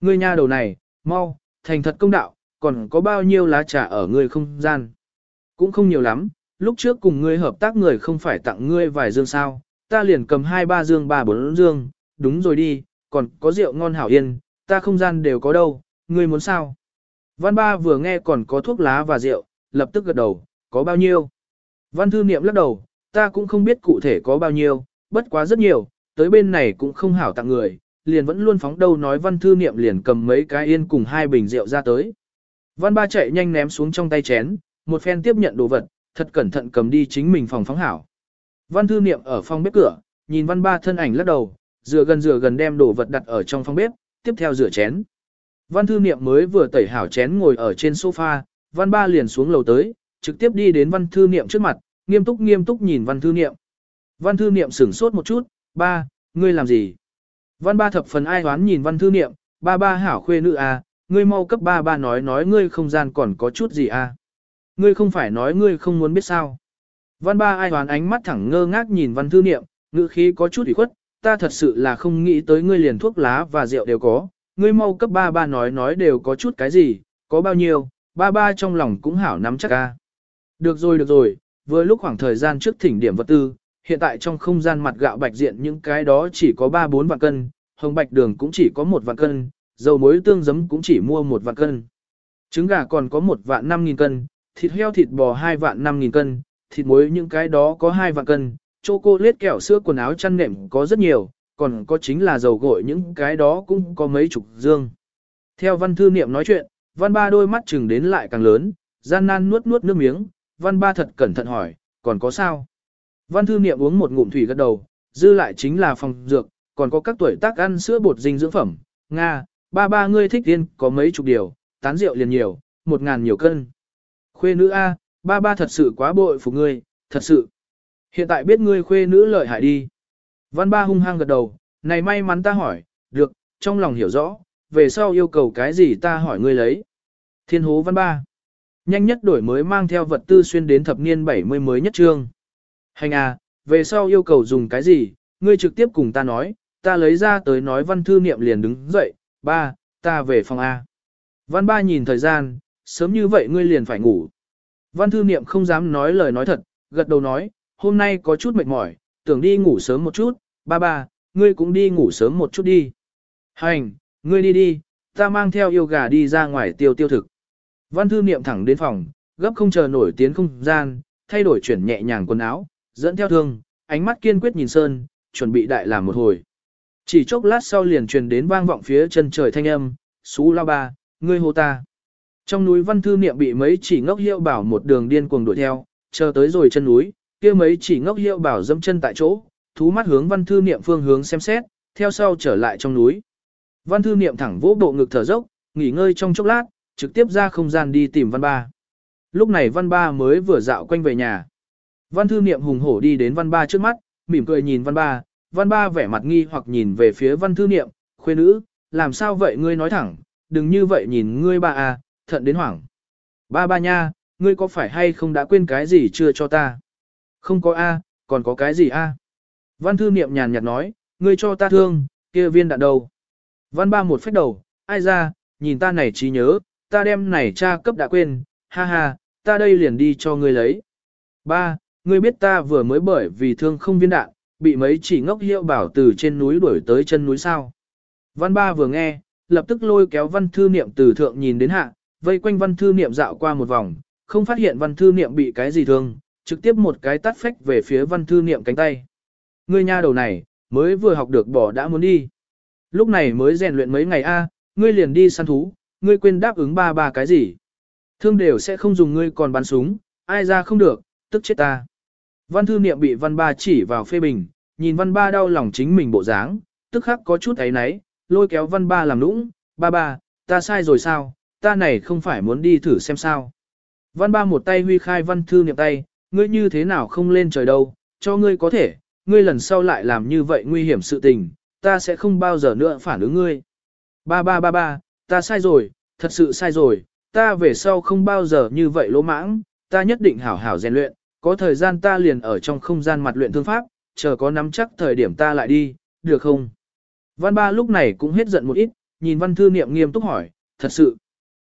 Ngươi nha đầu này, mau, thành thật công đạo, còn có bao nhiêu lá trà ở ngươi không gian. Cũng không nhiều lắm, lúc trước cùng ngươi hợp tác người không phải tặng ngươi vài dương sao, ta liền cầm hai ba dương ba bốn dương, đúng rồi đi, còn có rượu ngon hảo yên, ta không gian đều có đâu, ngươi muốn sao? Văn ba vừa nghe còn có thuốc lá và rượu, lập tức gật đầu, có bao nhiêu? Văn thư niệm lắc đầu, ta cũng không biết cụ thể có bao nhiêu, bất quá rất nhiều, tới bên này cũng không hảo tặng người, liền vẫn luôn phóng đâu nói văn thư niệm liền cầm mấy cái yên cùng hai bình rượu ra tới. Văn ba chạy nhanh ném xuống trong tay chén, một phen tiếp nhận đồ vật, thật cẩn thận cầm đi chính mình phòng phóng hảo. Văn thư niệm ở phòng bếp cửa, nhìn văn ba thân ảnh lắc đầu, dựa gần dựa gần đem đồ vật đặt ở trong phòng bếp, tiếp theo rửa chén. Văn thư niệm mới vừa tẩy hảo chén ngồi ở trên sofa, văn ba liền xuống lầu tới, trực tiếp đi đến văn thư niệm trước mặt, nghiêm túc nghiêm túc nhìn văn thư niệm. Văn thư niệm sửng sốt một chút, ba, ngươi làm gì? Văn ba thập phần ai hoán nhìn văn thư niệm, ba ba hảo khuê nữ à, ngươi mau cấp ba ba nói nói ngươi không gian còn có chút gì à? Ngươi không phải nói ngươi không muốn biết sao? Văn ba ai hoán ánh mắt thẳng ngơ ngác nhìn văn thư niệm, ngữ khí có chút ủy khuất, ta thật sự là không nghĩ tới ngươi liền thuốc lá và rượu đều có, ngươi mau cấp ba ba nói nói đều có chút cái gì, có bao nhiêu, ba ba trong lòng cũng hảo nắm chắc ca. Được rồi được rồi, vừa lúc khoảng thời gian trước thỉnh điểm vật tư, hiện tại trong không gian mặt gạo bạch diện những cái đó chỉ có 3-4 vạn cân, hồng bạch đường cũng chỉ có một vạn cân, dầu muối tương giấm cũng chỉ mua một vạn cân. Trứng gà còn có một vạn 5 nghìn cân, thịt heo thịt bò 2 vạn 5 nghìn cân, thịt muối những cái đó có 2 vạn cân, chocolate kẹo sữa quần áo chăn nệm có rất nhiều, còn có chính là dầu gội những cái đó cũng có mấy chục dương. Theo văn thư niệm nói chuyện, văn ba đôi mắt chừng đến lại càng lớn, gian nan nuốt nuốt nước miếng, văn ba thật cẩn thận hỏi, còn có sao? Văn thư niệm uống một ngụm thủy gật đầu, dư lại chính là phòng dược, còn có các tuổi tác ăn sữa bột dinh dưỡng phẩm. Nga, ba ba ngươi thích tiên có mấy chục điều, tán rượu liền nhiều, một ngàn nhiều cân. Khuê nữ A, ba ba thật sự quá bội phục ngươi, thật sự. Hiện tại biết ngươi khuê nữ lợi hại đi. Văn ba hung hăng gật đầu, này may mắn ta hỏi, được, trong lòng hiểu rõ, về sau yêu cầu cái gì ta hỏi ngươi lấy. Thiên hố văn ba. Nhanh nhất đổi mới mang theo vật tư xuyên đến thập niên 70 mới nhất trương. Hành à, về sau yêu cầu dùng cái gì, ngươi trực tiếp cùng ta nói, ta lấy ra tới nói văn thư niệm liền đứng dậy, ba, ta về phòng A. Văn ba nhìn thời gian, sớm như vậy ngươi liền phải ngủ. Văn thư niệm không dám nói lời nói thật, gật đầu nói, hôm nay có chút mệt mỏi, tưởng đi ngủ sớm một chút, ba ba, ngươi cũng đi ngủ sớm một chút đi. Hành, ngươi đi đi, ta mang theo yêu gà đi ra ngoài tiêu tiêu thực. Văn thư niệm thẳng đến phòng, gấp không chờ nổi tiến không gian, thay đổi chuyển nhẹ nhàng quần áo, dẫn theo thương, ánh mắt kiên quyết nhìn Sơn, chuẩn bị đại làm một hồi. Chỉ chốc lát sau liền truyền đến vang vọng phía chân trời thanh âm, Xú lao ba, ngươi hô ta. Trong núi văn thư niệm bị mấy chỉ ngốc hiệu bảo một đường điên cuồng đuổi theo, chờ tới rồi chân núi, kia mấy chỉ ngốc hiệu bảo dâm chân tại chỗ, thú mắt hướng văn thư niệm phương hướng xem xét, theo sau trở lại trong núi. Văn thư niệm thẳng vỗ bộ ngực thở dốc, nghỉ ngơi trong chốc lát, trực tiếp ra không gian đi tìm văn ba. Lúc này văn ba mới vừa dạo quanh về nhà. Văn thư niệm hùng hổ đi đến văn ba trước mắt, mỉm cười nhìn văn ba, văn ba vẻ mặt nghi hoặc nhìn về phía văn thư niệm, khuê nữ, làm sao vậy ngươi nói thẳng, đừng như vậy nhìn ngươi ba à, thận đến hoảng. Ba ba nha, ngươi có phải hay không đã quên cái gì chưa cho ta? Không có a, còn có cái gì a? Văn thư niệm nhàn nhạt nói, ngươi cho ta thương, kia viên đạn đầu. Văn ba một phách đầu, ai ra, nhìn ta này trí nhớ, ta đem này cha cấp đã quên, ha ha, ta đây liền đi cho ngươi lấy. Ba, ngươi biết ta vừa mới bởi vì thương không viên đạn, bị mấy chỉ ngốc hiệu bảo từ trên núi đuổi tới chân núi sao. Văn ba vừa nghe, lập tức lôi kéo văn thư niệm từ thượng nhìn đến hạ, vây quanh văn thư niệm dạo qua một vòng, không phát hiện văn thư niệm bị cái gì thương, trực tiếp một cái tắt phách về phía văn thư niệm cánh tay. Ngươi nha đầu này, mới vừa học được bỏ đã muốn đi. Lúc này mới rèn luyện mấy ngày a, ngươi liền đi săn thú, ngươi quên đáp ứng ba ba cái gì. Thương đều sẽ không dùng ngươi còn bắn súng, ai ra không được, tức chết ta. Văn thư niệm bị văn ba chỉ vào phê bình, nhìn văn ba đau lòng chính mình bộ dáng, tức khắc có chút ấy náy, lôi kéo văn ba làm nũng, ba ba, ta sai rồi sao, ta này không phải muốn đi thử xem sao. Văn ba một tay huy khai văn thư niệm tay, ngươi như thế nào không lên trời đâu, cho ngươi có thể, ngươi lần sau lại làm như vậy nguy hiểm sự tình, ta sẽ không bao giờ nữa phản ứng ngươi. Ba ba ba ba, ta sai rồi, thật sự sai rồi, ta về sau không bao giờ như vậy lỗ mãng, ta nhất định hảo hảo rèn luyện, có thời gian ta liền ở trong không gian mặt luyện thương pháp, chờ có nắm chắc thời điểm ta lại đi, được không? Văn ba lúc này cũng hết giận một ít, nhìn văn thư niệm nghiêm túc hỏi, thật sự.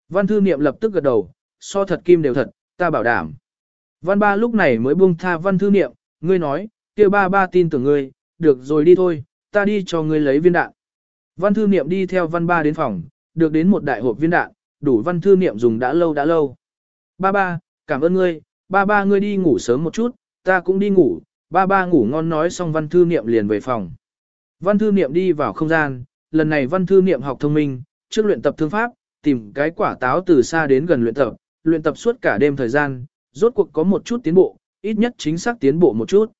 Văn thư niệm lập tức gật đầu, so thật kim đều thật, ta bảo đảm. Văn ba lúc này mới buông tha văn thư niệm, ngươi nói, kia ba ba tin tưởng ngươi, được rồi đi thôi, ta đi cho ngươi lấy viên đạn. Văn thư niệm đi theo văn ba đến phòng, được đến một đại hộp viên đạn, đủ văn thư niệm dùng đã lâu đã lâu. Ba ba, cảm ơn ngươi, ba ba ngươi đi ngủ sớm một chút, ta cũng đi ngủ, ba ba ngủ ngon nói xong văn thư niệm liền về phòng. Văn thư niệm đi vào không gian, lần này văn thư niệm học thông minh, trước luyện tập thương pháp, tìm cái quả táo từ xa đến gần luyện tập, luyện tập suốt cả đêm thời gian, rốt cuộc có một chút tiến bộ, ít nhất chính xác tiến bộ một chút.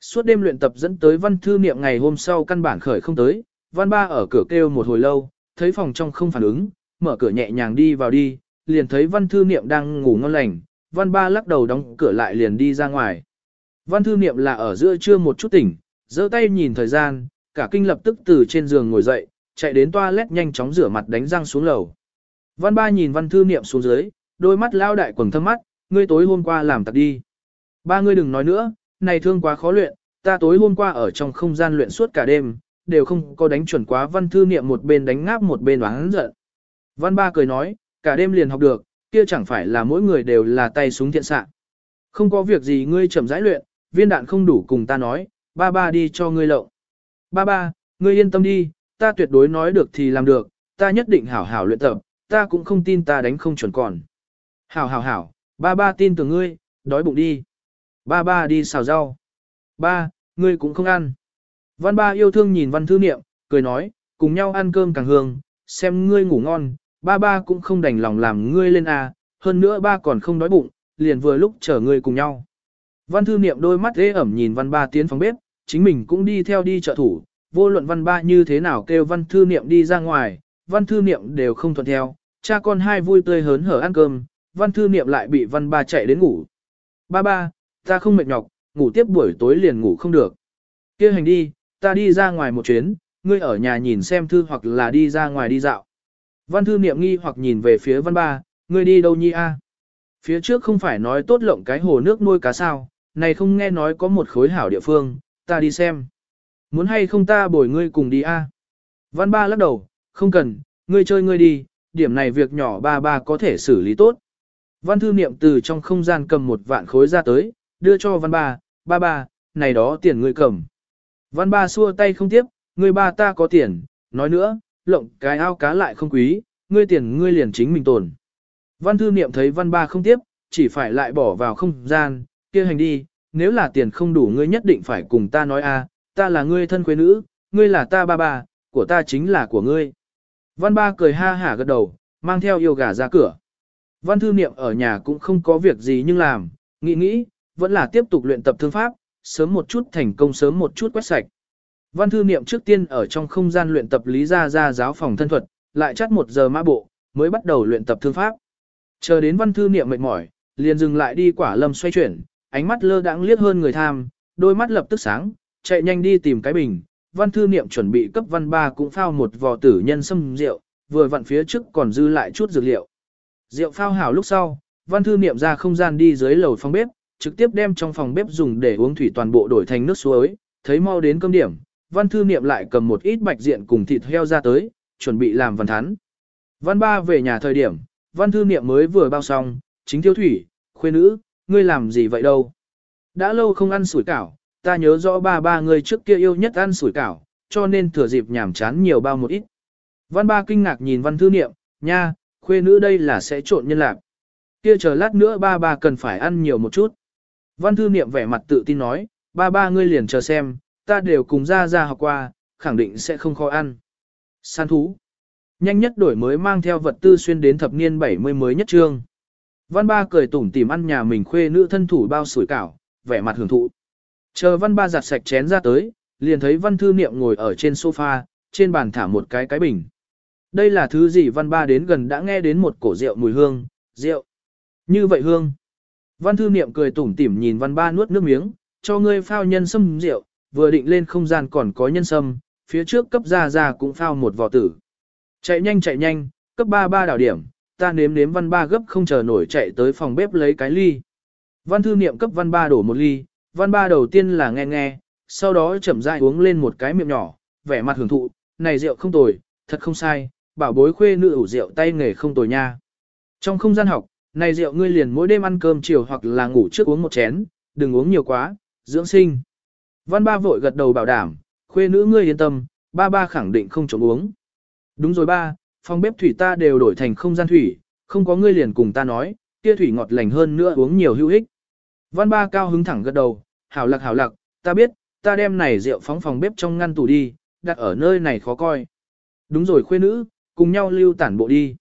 Suốt đêm luyện tập dẫn tới văn thư niệm ngày hôm sau căn bản khởi không tới, văn ba ở cửa kêu một hồi lâu, thấy phòng trong không phản ứng, mở cửa nhẹ nhàng đi vào đi, liền thấy văn thư niệm đang ngủ ngon lành, văn ba lắc đầu đóng cửa lại liền đi ra ngoài. Văn thư niệm là ở giữa trưa một chút tỉnh, giơ tay nhìn thời gian, cả kinh lập tức từ trên giường ngồi dậy, chạy đến toilet nhanh chóng rửa mặt đánh răng xuống lầu. Văn ba nhìn văn thư niệm xuống dưới, đôi mắt lao đại quầng thâm mắt, ngươi tối hôm qua làm tặc đi. Ba ngươi đừng nói nữa, này thương quá khó luyện, ta tối hôm qua ở trong không gian luyện suốt cả đêm, đều không có đánh chuẩn quá văn thư niệm một bên đánh ngáp một bên oán giận. Văn ba cười nói, cả đêm liền học được, kia chẳng phải là mỗi người đều là tay súng thiện xạ. Không có việc gì ngươi chậm rãi luyện, viên đạn không đủ cùng ta nói, ba ba đi cho ngươi lộng. Ba ba, ngươi yên tâm đi, ta tuyệt đối nói được thì làm được, ta nhất định hảo hảo luyện tập, ta cũng không tin ta đánh không chuẩn còn. Hảo hảo hảo, ba ba tin tưởng ngươi, đói bụng đi. Ba ba đi xào rau. Ba, ngươi cũng không ăn. Văn ba yêu thương nhìn văn thư niệm, cười nói, cùng nhau ăn cơm càng hương, xem ngươi ngủ ngon, ba ba cũng không đành lòng làm ngươi lên à, hơn nữa ba còn không đói bụng, liền vừa lúc chở ngươi cùng nhau. Văn thư niệm đôi mắt ế ẩm nhìn văn ba tiến phòng bếp, chính mình cũng đi theo đi trợ thủ, vô luận văn ba như thế nào kêu văn thư niệm đi ra ngoài, văn thư niệm đều không thuận theo, cha con hai vui tươi hớn hở ăn cơm, văn thư niệm lại bị văn ba chạy đến ngủ. Ba ba, ta không mệt nhọc, ngủ tiếp buổi tối liền ngủ không được. kia hành đi, ta đi ra ngoài một chuyến, ngươi ở nhà nhìn xem thư hoặc là đi ra ngoài đi dạo. Văn thư niệm nghi hoặc nhìn về phía văn ba, ngươi đi đâu nhi a? Phía trước không phải nói tốt lộng cái hồ nước nuôi cá sao, này không nghe nói có một khối hảo địa phương, ta đi xem. Muốn hay không ta bồi ngươi cùng đi a? Văn ba lắc đầu, không cần, ngươi chơi ngươi đi, điểm này việc nhỏ ba ba có thể xử lý tốt. Văn thư niệm từ trong không gian cầm một vạn khối ra tới, đưa cho văn ba, ba ba, này đó tiền ngươi cầm. Văn ba xua tay không tiếp, ngươi ba ta có tiền, nói nữa, lộng cái ao cá lại không quý, ngươi tiền ngươi liền chính mình tồn. Văn thư niệm thấy văn ba không tiếp, chỉ phải lại bỏ vào không gian, kia hành đi, nếu là tiền không đủ ngươi nhất định phải cùng ta nói a, ta là ngươi thân quê nữ, ngươi là ta ba ba, của ta chính là của ngươi. Văn ba cười ha hả gật đầu, mang theo yêu gà ra cửa. Văn thư niệm ở nhà cũng không có việc gì nhưng làm, nghĩ nghĩ, vẫn là tiếp tục luyện tập thương pháp, sớm một chút thành công sớm một chút quét sạch. Văn thư niệm trước tiên ở trong không gian luyện tập lý gia gia giáo phòng thân thuật, lại chắt một giờ mã bộ, mới bắt đầu luyện tập thương pháp. Chờ đến văn thư niệm mệt mỏi, liền dừng lại đi quả lâm xoay chuyển, ánh mắt lơ đãng liếc hơn người tham, đôi mắt lập tức sáng, chạy nhanh đi tìm cái bình. Văn thư niệm chuẩn bị cấp văn ba cũng phao một vò tử nhân sâm rượu, vừa vặn phía trước còn dư lại chút dược liệu. Rượu phao hảo lúc sau, văn thư niệm ra không gian đi dưới lầu phòng bếp, trực tiếp đem trong phòng bếp dùng để uống thủy toàn bộ đổi thành nước suối, thấy mau đến cơm điểm, văn thư niệm lại cầm một ít bạch diện cùng thịt heo ra tới, chuẩn bị làm văn thán. Văn ba về nhà thời điểm, văn thư niệm mới vừa bao xong, chính thiếu thủy, khuê nữ, ngươi làm gì vậy đâu. Đã lâu không ăn sủi cảo, ta nhớ rõ ba ba người trước kia yêu nhất ăn sủi cảo, cho nên thừa dịp nhảm chán nhiều bao một ít. Văn ba kinh ngạc nhìn văn thư niệm, nha, khuê nữ đây là sẽ trộn nhân lạc. Kia chờ lát nữa ba ba cần phải ăn nhiều một chút. Văn thư niệm vẻ mặt tự tin nói, ba ba ngươi liền chờ xem, ta đều cùng ra ra học qua, khẳng định sẽ không khó ăn. San thú. Nhanh nhất đổi mới mang theo vật tư xuyên đến thập niên 70 mới nhất trương. Văn ba cười tủm tỉm ăn nhà mình khuê nữ thân thủ bao sủi cảo, vẻ mặt hưởng thụ. Chờ văn ba giặt sạch chén ra tới, liền thấy văn thư niệm ngồi ở trên sofa, trên bàn thả một cái cái bình. Đây là thứ gì văn ba đến gần đã nghe đến một cổ rượu mùi hương, rượu. Như vậy hương. Văn thư niệm cười tủm tỉm nhìn văn ba nuốt nước miếng, cho ngươi phao nhân sâm rượu, vừa định lên không gian còn có nhân sâm, phía trước cấp ra ra cũng phao một vò tử. Chạy nhanh chạy nhanh, cấp ba ba đảo điểm, ta nếm nếm văn ba gấp không chờ nổi chạy tới phòng bếp lấy cái ly. Văn thư niệm cấp văn ba đổ một ly, văn ba đầu tiên là nghe nghe, sau đó chậm rãi uống lên một cái miệng nhỏ, vẻ mặt hưởng thụ, này rượu không tồi, thật không sai, bảo bối khuê nữ ủ rượu tay nghề không tồi nha. Trong không gian học, này rượu ngươi liền mỗi đêm ăn cơm chiều hoặc là ngủ trước uống một chén, đừng uống nhiều quá, dưỡng sinh. Văn ba vội gật đầu bảo đảm, khuê nữ ngươi yên tâm, ba ba khẳng định không chống uống. Đúng rồi ba, phòng bếp thủy ta đều đổi thành không gian thủy, không có ngươi liền cùng ta nói, kia thủy ngọt lành hơn nữa uống nhiều hữu ích. Văn ba cao hứng thẳng gật đầu, hảo lạc hảo lạc, ta biết, ta đem này rượu phóng phòng bếp trong ngăn tủ đi, đặt ở nơi này khó coi. Đúng rồi khuê nữ, cùng nhau lưu tản bộ đi.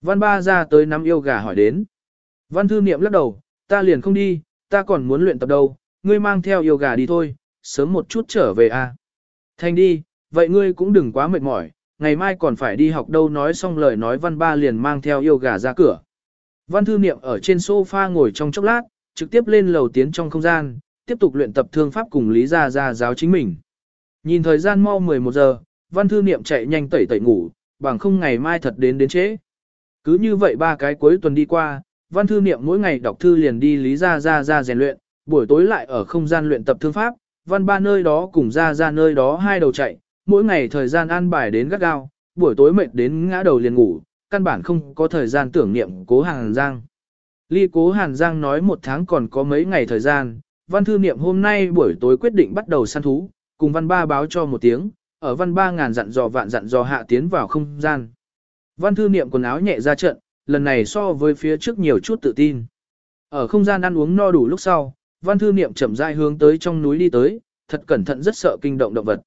Văn ba ra tới nắm yêu gà hỏi đến. Văn thư niệm lắc đầu, ta liền không đi, ta còn muốn luyện tập đâu, ngươi mang theo yêu gà đi thôi, sớm một chút trở về a. À. Thành đi, vậy ngươi cũng đừng quá mệt mỏi, ngày mai còn phải đi học đâu nói xong lời nói văn ba liền mang theo yêu gà ra cửa. Văn thư niệm ở trên sofa ngồi trong chốc lát, trực tiếp lên lầu tiến trong không gian, tiếp tục luyện tập thương pháp cùng Lý Gia Gia giáo chính mình. Nhìn thời gian mau 11 giờ, văn thư niệm chạy nhanh tẩy tẩy ngủ, bằng không ngày mai thật đến đến trễ. Cứ như vậy ba cái cuối tuần đi qua, văn thư niệm mỗi ngày đọc thư liền đi Lý Gia Gia Gia rèn luyện, buổi tối lại ở không gian luyện tập thương pháp, văn ba nơi đó cùng Gia Gia nơi đó hai đầu chạy, mỗi ngày thời gian an bài đến gắt gao, buổi tối mệt đến ngã đầu liền ngủ, căn bản không có thời gian tưởng niệm cố Hàn Giang. Ly cố Hàn Giang nói một tháng còn có mấy ngày thời gian, văn thư niệm hôm nay buổi tối quyết định bắt đầu săn thú, cùng văn ba báo cho một tiếng, ở văn ba ngàn dặn dò vạn dặn dò hạ tiến vào không gian. Văn thư niệm quần áo nhẹ ra trận, lần này so với phía trước nhiều chút tự tin. Ở không gian ăn uống no đủ lúc sau, văn thư niệm chậm rãi hướng tới trong núi đi tới, thật cẩn thận rất sợ kinh động động vật.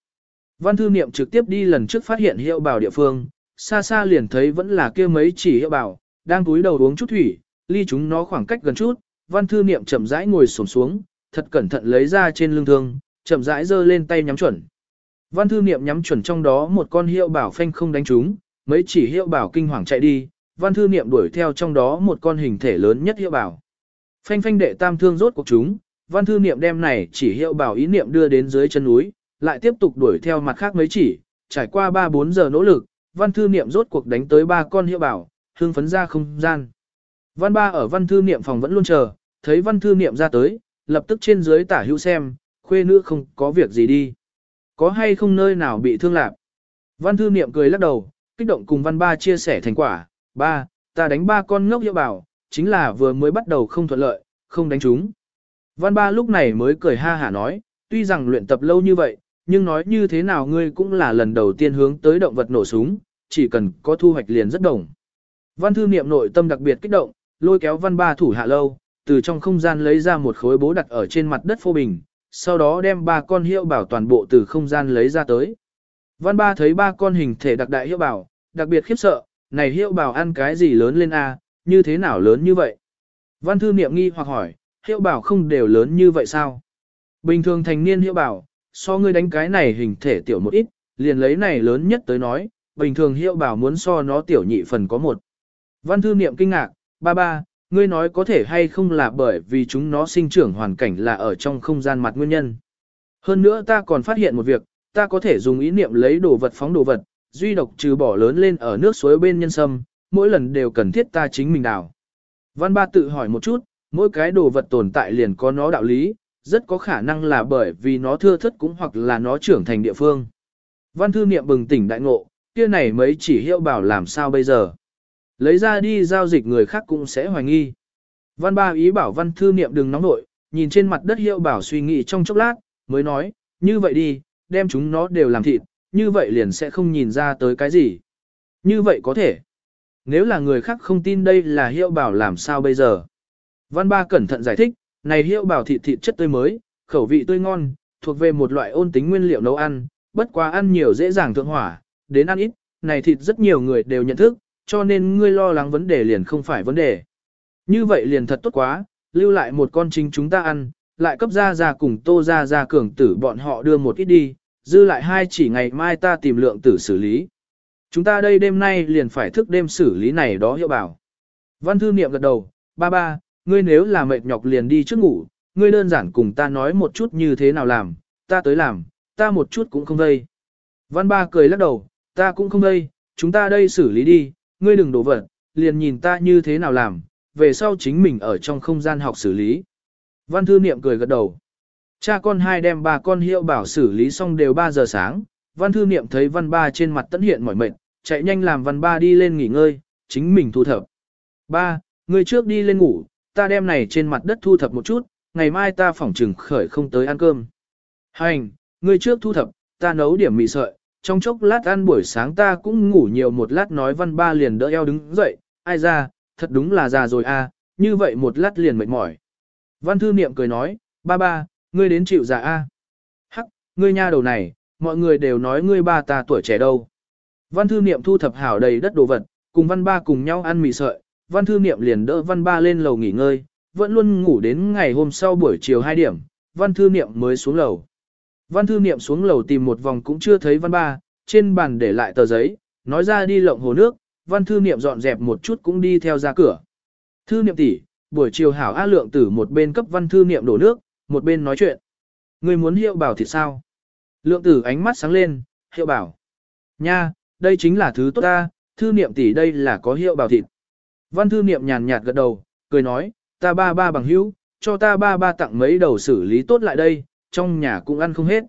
Văn thư niệm trực tiếp đi lần trước phát hiện hiệu bảo địa phương, xa xa liền thấy vẫn là kia mấy chỉ hiệu bảo, đang túi đầu uống chút thủy, ly chúng nó khoảng cách gần chút, văn thư niệm chậm rãi ngồi xổm xuống, thật cẩn thận lấy ra trên lưng thương, chậm rãi giơ lên tay nhắm chuẩn. Văn thư niệm nhắm chuẩn trong đó một con hiệu bảo phanh không đánh trúng, mấy chỉ hiệu bảo kinh hoàng chạy đi, văn thư niệm đuổi theo trong đó một con hình thể lớn nhất hiệu bảo. Phanh phanh đệ tam thương rốt cuộc chúng, văn thư niệm đem này chỉ hiệu bảo ý niệm đưa đến dưới chân núi, lại tiếp tục đuổi theo mặt khác mấy chỉ, trải qua 3-4 giờ nỗ lực, văn thư niệm rốt cuộc đánh tới ba con hiệu bảo, hương phấn ra không gian. Văn ba ở văn thư niệm phòng vẫn luôn chờ, thấy văn thư niệm ra tới, lập tức trên dưới tả hữu xem, khuê nữ không có việc gì đi. Có hay không nơi nào bị thương lạc. Văn thư niệm cười lắc đầu, kích động cùng văn ba chia sẻ thành quả, ba, ta đánh ba con ngốc hiệu bảo, chính là vừa mới bắt đầu không thuận lợi, không đánh chúng. Văn ba lúc này mới cười ha hả nói, tuy rằng luyện tập lâu như vậy, nhưng nói như thế nào ngươi cũng là lần đầu tiên hướng tới động vật nổ súng, chỉ cần có thu hoạch liền rất đồng. Văn thư niệm nội tâm đặc biệt kích động, lôi kéo văn ba thủ hạ lâu, từ trong không gian lấy ra một khối bố đặt ở trên mặt đất phô bình, sau đó đem ba con hiệu bảo toàn bộ từ không gian lấy ra tới. Văn ba thấy ba con hình thể đặc đại hiệu bảo, đặc biệt khiếp sợ, này hiệu bảo ăn cái gì lớn lên a, như thế nào lớn như vậy? Văn thư niệm nghi hoặc hỏi, hiệu bảo không đều lớn như vậy sao? Bình thường thành niên hiệu bảo, so ngươi đánh cái này hình thể tiểu một ít, liền lấy này lớn nhất tới nói, bình thường hiệu bảo muốn so nó tiểu nhị phần có một. Văn thư niệm kinh ngạc, ba ba, ngươi nói có thể hay không là bởi vì chúng nó sinh trưởng hoàn cảnh là ở trong không gian mặt nguyên nhân. Hơn nữa ta còn phát hiện một việc, ta có thể dùng ý niệm lấy đồ vật phóng đồ vật, duy độc trừ bỏ lớn lên ở nước suối bên nhân sâm, mỗi lần đều cần thiết ta chính mình đào. Văn ba tự hỏi một chút, mỗi cái đồ vật tồn tại liền có nó đạo lý, rất có khả năng là bởi vì nó thưa thất cũng hoặc là nó trưởng thành địa phương. Văn thư niệm bừng tỉnh đại ngộ, kia này mấy chỉ hiệu bảo làm sao bây giờ. Lấy ra đi giao dịch người khác cũng sẽ hoài nghi. Văn ba ý bảo văn thư niệm đừng nóng nội, nhìn trên mặt đất hiệu bảo suy nghĩ trong chốc lát, mới nói, như vậy đi, đem chúng nó đều làm thịt, như vậy liền sẽ không nhìn ra tới cái gì. Như vậy có thể. Nếu là người khác không tin đây là hiệu bảo làm sao bây giờ. Văn ba cẩn thận giải thích, này hiệu bảo thịt thịt chất tươi mới, khẩu vị tươi ngon, thuộc về một loại ôn tính nguyên liệu nấu ăn, bất quá ăn nhiều dễ dàng thượng hỏa, đến ăn ít, này thịt rất nhiều người đều nhận thức, cho nên ngươi lo lắng vấn đề liền không phải vấn đề. Như vậy liền thật tốt quá, lưu lại một con chính chúng ta ăn, lại cấp ra ra cùng tô ra ra cường tử bọn họ đưa một ít đi, dư lại hai chỉ ngày mai ta tìm lượng tử xử lý. Chúng ta đây đêm nay liền phải thức đêm xử lý này đó hiệu bảo. Văn thư niệm gật đầu, ba ba, ngươi nếu là mệt nhọc liền đi trước ngủ, ngươi đơn giản cùng ta nói một chút như thế nào làm, ta tới làm, ta một chút cũng không vây. Văn ba cười lắc đầu, ta cũng không vây, chúng ta đây xử lý đi, ngươi đừng đổ vật, liền nhìn ta như thế nào làm, về sau chính mình ở trong không gian học xử lý. Văn thư niệm cười gật đầu. Cha con hai đem ba con hiệu bảo xử lý xong đều 3 giờ sáng, văn thư niệm thấy văn ba trên mặt tận hiện mỏi mệt, chạy nhanh làm văn ba đi lên nghỉ ngơi, chính mình thu thập. Ba, ngươi trước đi lên ngủ, ta đem này trên mặt đất thu thập một chút, ngày mai ta phỏng trừng khởi không tới ăn cơm. Hành, ngươi trước thu thập, ta nấu điểm mì sợi, trong chốc lát ăn buổi sáng ta cũng ngủ nhiều một lát nói văn ba liền đỡ eo đứng dậy, ai ra, thật đúng là già rồi à như vậy một lát liền mệt mỏi. Văn thư niệm cười nói, ba ba, ngươi đến chịu già a. Hắc, ngươi nha đầu này, mọi người đều nói ngươi ba ta tuổi trẻ đâu. Văn thư niệm thu thập hảo đầy đất đồ vật, cùng văn ba cùng nhau ăn mì sợi, văn thư niệm liền đỡ văn ba lên lầu nghỉ ngơi, vẫn luôn ngủ đến ngày hôm sau buổi chiều 2 điểm, văn thư niệm mới xuống lầu. Văn thư niệm xuống lầu tìm một vòng cũng chưa thấy văn ba, trên bàn để lại tờ giấy, nói ra đi lộng hồ nước, văn thư niệm dọn dẹp một chút cũng đi theo ra cửa. Thư niệm tỷ, buổi chiều hảo A lượng tử một bên cấp văn thư niệm đổ nước, một bên nói chuyện. Người muốn hiệu bảo thịt sao? Lượng tử ánh mắt sáng lên, hiệu bảo. Nha, đây chính là thứ tốt ta, thư niệm tỷ đây là có hiệu bảo thịt. Văn thư niệm nhàn nhạt gật đầu, cười nói, ta ba ba bằng hữu, cho ta ba ba tặng mấy đầu xử lý tốt lại đây, trong nhà cũng ăn không hết.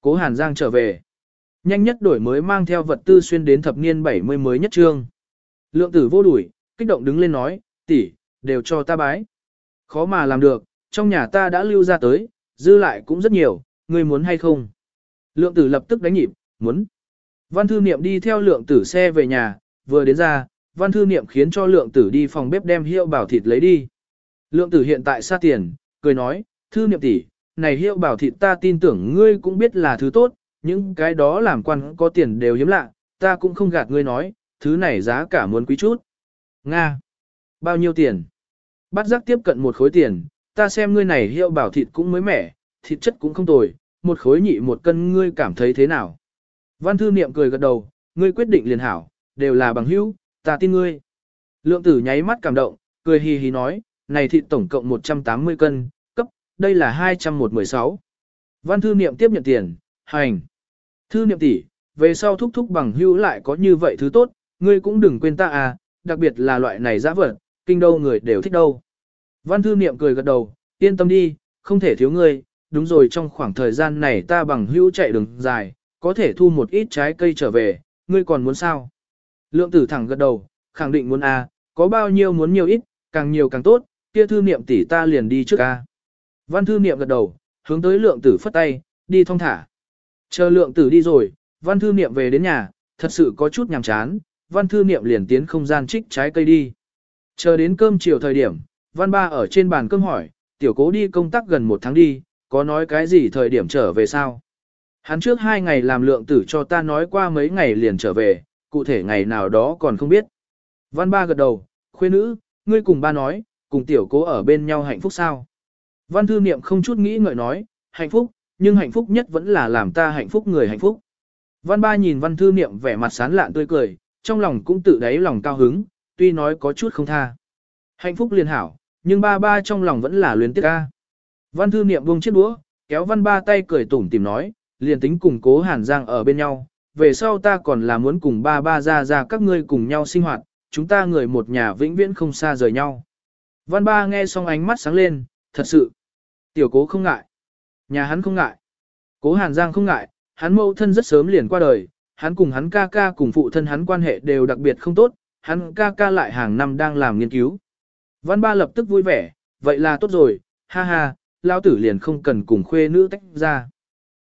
Cố Hàn Giang trở về. Nhanh nhất đổi mới mang theo vật tư xuyên đến thập niên 70 mới nhất trương. Lượng tử vô đuổi, kích động đứng lên nói, tỷ, đều cho ta bái. Khó mà làm được, trong nhà ta đã lưu ra tới, dư lại cũng rất nhiều, ngươi muốn hay không? Lượng tử lập tức đánh nhịp, muốn. Văn thư niệm đi theo lượng tử xe về nhà, vừa đến ra, văn thư niệm khiến cho lượng tử đi phòng bếp đem hiệu bảo thịt lấy đi. Lượng tử hiện tại xa tiền, cười nói, thư niệm tỷ, này hiệu bảo thịt ta tin tưởng ngươi cũng biết là thứ tốt, những cái đó làm quan có tiền đều hiếm lạ, ta cũng không gạt ngươi nói, thứ này giá cả muốn quý chút. Nga. Bao nhiêu tiền? Bắt giác tiếp cận một khối tiền, ta xem ngươi này hiệu bảo thịt cũng mới mẻ, thịt chất cũng không tồi, một khối nhị một cân ngươi cảm thấy thế nào? Văn thư niệm cười gật đầu, ngươi quyết định liền hảo, đều là bằng hữu, ta tin ngươi. Lượng tử nháy mắt cảm động, cười hì hì nói, này thịt tổng cộng 180 cân, đây là 216. Văn thư niệm tiếp nhận tiền, hành. Thư niệm tỷ, về sau thúc thúc bằng hữu lại có như vậy thứ tốt, ngươi cũng đừng quên ta à, đặc biệt là loại này giã vật, kinh đâu người đều thích đâu. Văn thư niệm cười gật đầu, yên tâm đi, không thể thiếu ngươi, đúng rồi trong khoảng thời gian này ta bằng hữu chạy đường dài, có thể thu một ít trái cây trở về, ngươi còn muốn sao? Lượng tử thẳng gật đầu, khẳng định muốn à, có bao nhiêu muốn nhiều ít, càng nhiều càng tốt, kia thư niệm tỷ ta liền đi trước a. Văn thư niệm gật đầu, hướng tới lượng tử phất tay, đi thong thả. Chờ lượng tử đi rồi, văn thư niệm về đến nhà, thật sự có chút nhàm chán, văn thư niệm liền tiến không gian trích trái cây đi. Chờ đến cơm chiều thời điểm, văn ba ở trên bàn cơm hỏi, tiểu cố đi công tác gần một tháng đi, có nói cái gì thời điểm trở về sao? Hắn trước hai ngày làm lượng tử cho ta nói qua mấy ngày liền trở về, cụ thể ngày nào đó còn không biết. Văn ba gật đầu, khuê nữ, ngươi cùng ba nói, cùng tiểu cố ở bên nhau hạnh phúc sao? Văn thư niệm không chút nghĩ ngợi nói, hạnh phúc, nhưng hạnh phúc nhất vẫn là làm ta hạnh phúc người hạnh phúc. Văn ba nhìn văn thư niệm vẻ mặt sán lạn tươi cười, trong lòng cũng tự đáy lòng cao hứng, tuy nói có chút không tha. Hạnh phúc liền hảo, nhưng ba ba trong lòng vẫn là luyến tiếc ca. Văn thư niệm buông chiếc đũa, kéo văn ba tay cười tủm tìm nói, liền tính cùng cố hàn giang ở bên nhau, về sau ta còn là muốn cùng ba ba ra ra các ngươi cùng nhau sinh hoạt, chúng ta người một nhà vĩnh viễn không xa rời nhau. Văn ba nghe xong ánh mắt sáng lên, thật sự. Tiểu cố không ngại. Nhà hắn không ngại. Cố hàn giang không ngại, hắn mẫu thân rất sớm liền qua đời, hắn cùng hắn ca ca cùng phụ thân hắn quan hệ đều đặc biệt không tốt, hắn ca ca lại hàng năm đang làm nghiên cứu. Văn ba lập tức vui vẻ, vậy là tốt rồi, ha ha, lao tử liền không cần cùng khuê nữ tách ra.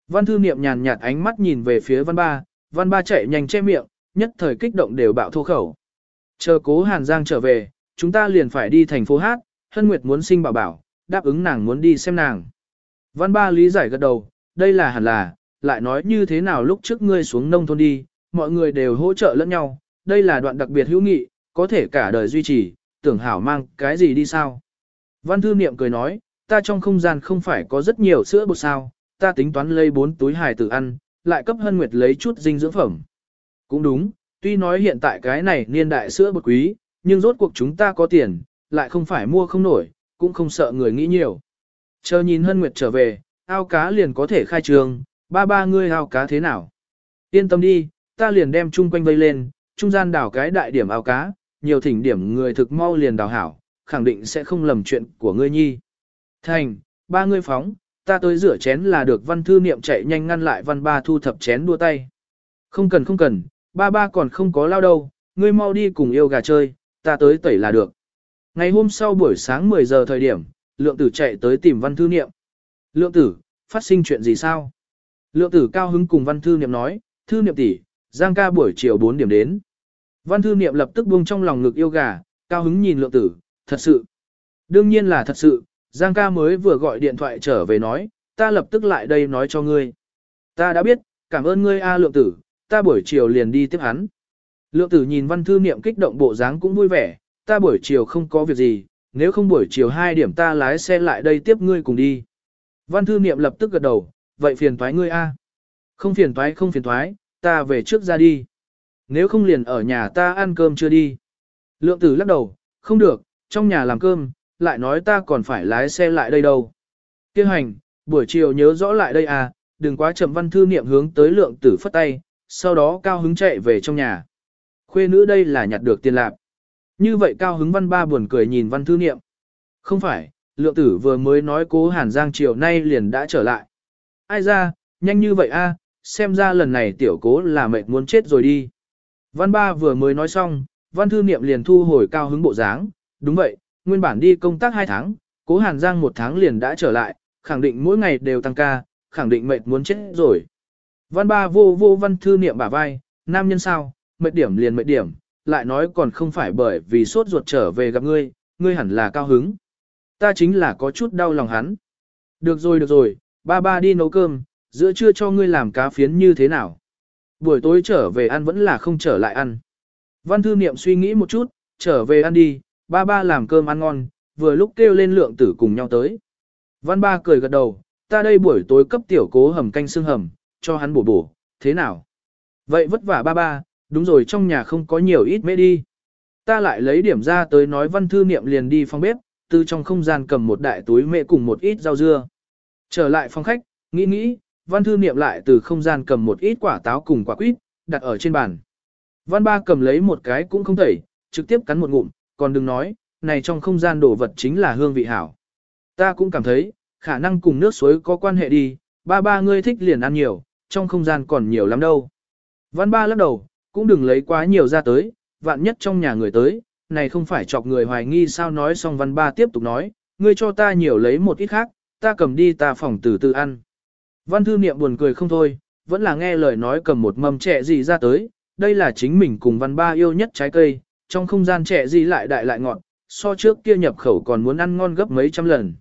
Văn thư niệm nhàn nhạt ánh mắt nhìn về phía văn ba, văn ba chạy nhanh che miệng, nhất thời kích động đều bạo thô khẩu. Chờ cố Hàn Giang trở về, chúng ta liền phải đi thành phố hát, Hân Nguyệt muốn sinh bảo bảo, đáp ứng nàng muốn đi xem nàng. Văn ba lý giải gật đầu, đây là hẳn là, lại nói như thế nào lúc trước ngươi xuống nông thôn đi, mọi người đều hỗ trợ lẫn nhau, đây là đoạn đặc biệt hữu nghị, có thể cả đời duy trì, tưởng hảo mang cái gì đi sao. Văn thư niệm cười nói, ta trong không gian không phải có rất nhiều sữa bột sao, ta tính toán lấy 4 túi hài tử ăn, lại cấp hân nguyệt lấy chút dinh dưỡng phẩm. Cũng đúng, tuy nói hiện tại cái này niên đại sữa bột quý, nhưng rốt cuộc chúng ta có tiền, lại không phải mua không nổi, cũng không sợ người nghĩ nhiều. Chờ nhìn hân nguyệt trở về, ao cá liền có thể khai trường, ba ba ngươi ao cá thế nào? Yên tâm đi, ta liền đem chung quanh vây lên, trung gian đảo cái đại điểm ao cá, nhiều thỉnh điểm người thực mau liền đào hảo, khẳng định sẽ không lầm chuyện của ngươi nhi. Thành, ba ngươi phóng, ta tới rửa chén là được văn thư niệm chạy nhanh ngăn lại văn ba thu thập chén đua tay. Không cần không cần, ba ba còn không có lao đâu, ngươi mau đi cùng yêu gà chơi, ta tới tẩy là được. Ngày hôm sau buổi sáng 10 giờ thời điểm, lượng tử chạy tới tìm văn thư niệm. Lượng tử, phát sinh chuyện gì sao? Lượng tử cao hứng cùng văn thư niệm nói, thư niệm tỷ, Giang ca buổi chiều 4 điểm đến. Văn thư niệm lập tức buông trong lòng ngực yêu gà, cao hứng nhìn lượng tử, thật sự. Đương nhiên là thật sự, Giang ca mới vừa gọi điện thoại trở về nói, ta lập tức lại đây nói cho ngươi. Ta đã biết, cảm ơn ngươi A lượng tử, ta buổi chiều liền đi tiếp hắn. Lượng tử nhìn văn thư niệm kích động bộ dáng cũng vui vẻ, ta buổi chiều không có việc gì, nếu không buổi chiều 2 điểm ta lái xe lại đây tiếp ngươi cùng đi. Văn thư niệm lập tức gật đầu, vậy phiền thoái ngươi A. Không phiền thoái không phiền thoái, ta về trước ra đi. Nếu không liền ở nhà ta ăn cơm chưa đi. Lượng tử lắc đầu, không được, trong nhà làm cơm, lại nói ta còn phải lái xe lại đây đâu. Kêu hành, buổi chiều nhớ rõ lại đây à, đừng quá chậm văn thư niệm hướng tới lượng tử phất tay, sau đó cao hứng chạy về trong nhà. Khuê nữ đây là nhặt được tiền lạc. Như vậy cao hứng văn ba buồn cười nhìn văn thư niệm. Không phải, lượng tử vừa mới nói cố Hàn Giang chiều nay liền đã trở lại. Ai ra, nhanh như vậy a, xem ra lần này tiểu cố là mệt muốn chết rồi đi. Văn ba vừa mới nói xong, văn thư niệm liền thu hồi cao hứng bộ dáng, đúng vậy, nguyên bản đi công tác 2 tháng, cố Hàn Giang một tháng liền đã trở lại, khẳng định mỗi ngày đều tăng ca, khẳng định mệt muốn chết rồi. Văn ba vô vô văn thư niệm bả vai, nam nhân sao, mệt điểm liền mệt điểm, lại nói còn không phải bởi vì sốt ruột trở về gặp ngươi, ngươi hẳn là cao hứng. Ta chính là có chút đau lòng hắn. Được rồi được rồi, ba ba đi nấu cơm, giữa trưa cho ngươi làm cá phiến như thế nào. Buổi tối trở về ăn vẫn là không trở lại ăn. Văn thư niệm suy nghĩ một chút, trở về ăn đi, ba ba làm cơm ăn ngon, vừa lúc kêu lên lượng tử cùng nhau tới. Văn ba cười gật đầu, ta đây buổi tối cấp tiểu cố hầm canh xương hầm, cho hắn bổ bổ, thế nào? Vậy vất vả ba ba, đúng rồi trong nhà không có nhiều ít mễ đi. Ta lại lấy điểm ra tới nói văn thư niệm liền đi phòng bếp, từ trong không gian cầm một đại túi mẹ cùng một ít rau dưa. Trở lại phòng khách, nghĩ nghĩ, văn thư niệm lại từ không gian cầm một ít quả táo cùng quả quýt, đặt ở trên bàn. Văn ba cầm lấy một cái cũng không thẩy, trực tiếp cắn một ngụm, còn đừng nói, này trong không gian đồ vật chính là hương vị hảo. Ta cũng cảm thấy, khả năng cùng nước suối có quan hệ đi, ba ba ngươi thích liền ăn nhiều, trong không gian còn nhiều lắm đâu. Văn ba lắc đầu, cũng đừng lấy quá nhiều ra tới, vạn nhất trong nhà người tới, này không phải chọc người hoài nghi sao nói xong văn ba tiếp tục nói, ngươi cho ta nhiều lấy một ít khác, ta cầm đi ta phòng từ từ ăn. Văn thư niệm buồn cười không thôi, vẫn là nghe lời nói cầm một mâm trẻ gì ra tới, đây là chính mình cùng văn ba yêu nhất trái cây, trong không gian trẻ gì lại đại lại ngọt, so trước kia nhập khẩu còn muốn ăn ngon gấp mấy trăm lần.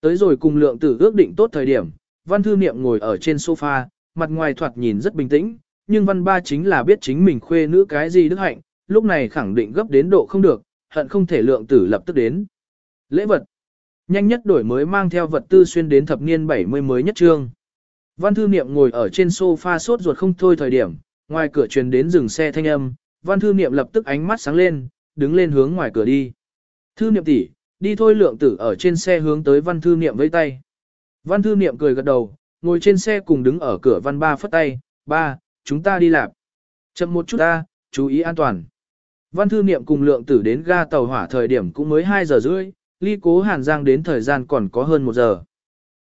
Tới rồi cùng lượng tử ước định tốt thời điểm, văn thư niệm ngồi ở trên sofa, mặt ngoài thoạt nhìn rất bình tĩnh, nhưng văn ba chính là biết chính mình khuê nữ cái gì đức hạnh, lúc này khẳng định gấp đến độ không được, hận không thể lượng tử lập tức đến. Lễ vật. Nhanh nhất đổi mới mang theo vật tư xuyên đến thập niên 70 mới nhất trương. Văn thư niệm ngồi ở trên sofa sốt ruột không thôi thời điểm, ngoài cửa truyền đến dừng xe thanh âm, văn thư niệm lập tức ánh mắt sáng lên, đứng lên hướng ngoài cửa đi. Thư niệm tỷ, đi thôi lượng tử ở trên xe hướng tới văn thư niệm với tay. Văn thư niệm cười gật đầu, ngồi trên xe cùng đứng ở cửa văn ba phất tay, ba, chúng ta đi làm. Chậm một chút ta, chú ý an toàn. Văn thư niệm cùng lượng tử đến ga tàu hỏa thời điểm cũng mới 2 giờ rưỡi, ly cố hàn giang đến thời gian còn có hơn 1 giờ.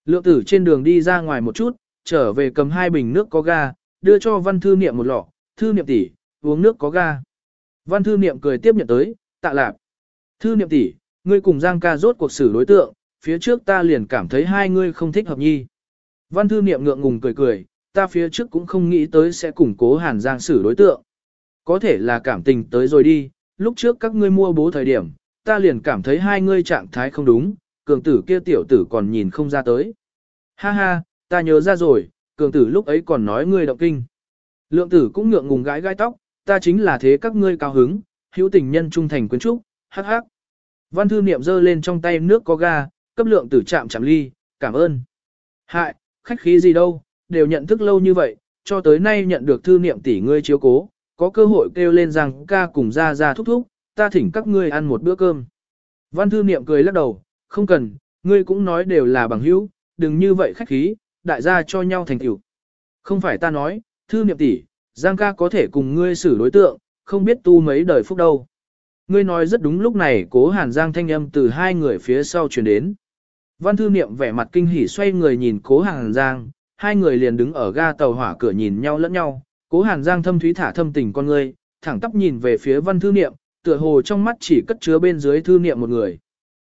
Lượng tử trên đường đi ra ngoài một chút, trở về cầm hai bình nước có ga, đưa cho văn thư niệm một lọ, thư niệm tỷ, uống nước có ga. Văn thư niệm cười tiếp nhận tới, tạ lạp. Thư niệm tỷ, ngươi cùng Giang ca rốt cuộc xử đối tượng, phía trước ta liền cảm thấy hai ngươi không thích hợp nhi. Văn thư niệm ngượng ngùng cười cười, ta phía trước cũng không nghĩ tới sẽ củng cố hàn Giang xử đối tượng. Có thể là cảm tình tới rồi đi, lúc trước các ngươi mua bố thời điểm, ta liền cảm thấy hai ngươi trạng thái không đúng, cường tử kia tiểu tử còn nhìn không ra tới. Ha ha, ta nhớ ra rồi, cường tử lúc ấy còn nói ngươi động kinh. Lượng tử cũng ngượng ngùng gãi gai tóc, ta chính là thế các ngươi cao hứng, hữu tình nhân trung thành quyến trúc, hắc hắc. Văn thư niệm giơ lên trong tay nước có ga, cấp lượng tử chạm chạm ly, cảm ơn. Hại, khách khí gì đâu, đều nhận thức lâu như vậy, cho tới nay nhận được thư niệm tỷ ngươi chiếu cố, có cơ hội kêu lên rằng ca cùng ra ra thúc thúc, ta thỉnh các ngươi ăn một bữa cơm. Văn thư niệm cười lắc đầu, không cần, ngươi cũng nói đều là bằng hữu, đừng như vậy khách khí, đại gia cho nhau thành tiểu. Không phải ta nói, thư niệm tỷ, Giang ca có thể cùng ngươi xử đối tượng, không biết tu mấy đời phúc đâu. Ngươi nói rất đúng lúc này cố hàn Giang thanh âm từ hai người phía sau truyền đến. Văn thư niệm vẻ mặt kinh hỉ xoay người nhìn cố hàn Giang, hai người liền đứng ở ga tàu hỏa cửa nhìn nhau lẫn nhau, cố hàn Giang thâm thúy thả thâm tình con người, thẳng tắp nhìn về phía văn thư niệm, tựa hồ trong mắt chỉ cất chứa bên dưới thư niệm một người.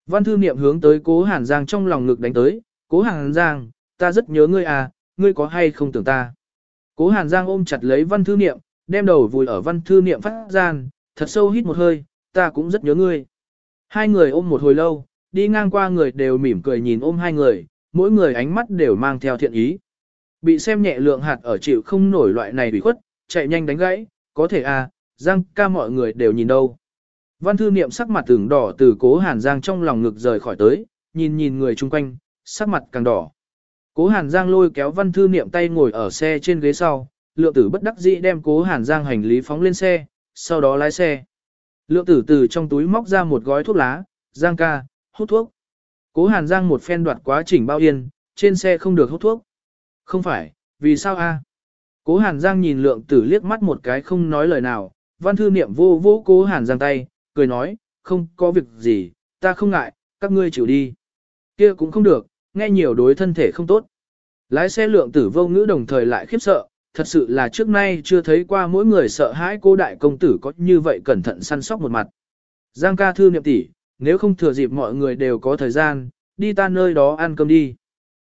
Văn thư niệm hướng tới cố hàn Giang trong lòng ngực đánh tới, cố hàn Giang, ta rất nhớ ngươi à, ngươi có hay không tưởng ta. Cố hàn Giang ôm chặt lấy văn thư niệm, đem đầu vùi ở văn thư niệm phát gian, thật sâu hít một hơi, ta cũng rất nhớ ngươi. Hai người ôm một hồi lâu, đi ngang qua người đều mỉm cười nhìn ôm hai người, mỗi người ánh mắt đều mang theo thiện ý. Bị xem nhẹ lượng hạt ở chịu không nổi loại này bị khuất, chạy nhanh đánh gãy, có thể à, Giang ca mọi người đều nhìn đâu. Văn thư niệm sắc mặt tưởng đỏ từ cố hàn Giang trong lòng ngực rời khỏi tới, nhìn nhìn người chung quanh, sắc mặt càng đỏ. Cố hàn Giang lôi kéo văn thư niệm tay ngồi ở xe trên ghế sau, lượng tử bất đắc dĩ đem cố hàn Giang hành lý phóng lên xe, sau đó lái xe. Lượng tử từ trong túi móc ra một gói thuốc lá, Giang ca, hút thuốc. Cố hàn Giang một phen đoạt quá trình bao yên, trên xe không được hút thuốc. Không phải, vì sao a? Cố hàn Giang nhìn lượng tử liếc mắt một cái không nói lời nào, văn thư niệm vô vô cố hàn Giang tay, cười nói, không có việc gì, ta không ngại, các ngươi chịu đi. Kia cũng không được, nghe nhiều đối thân thể không tốt. Lái xe lượng tử vô ngữ đồng thời lại khiếp sợ, thật sự là trước nay chưa thấy qua mỗi người sợ hãi cô đại công tử có như vậy cẩn thận săn sóc một mặt. Giang ca thư niệm tỷ, nếu không thừa dịp mọi người đều có thời gian, đi ta nơi đó ăn cơm đi.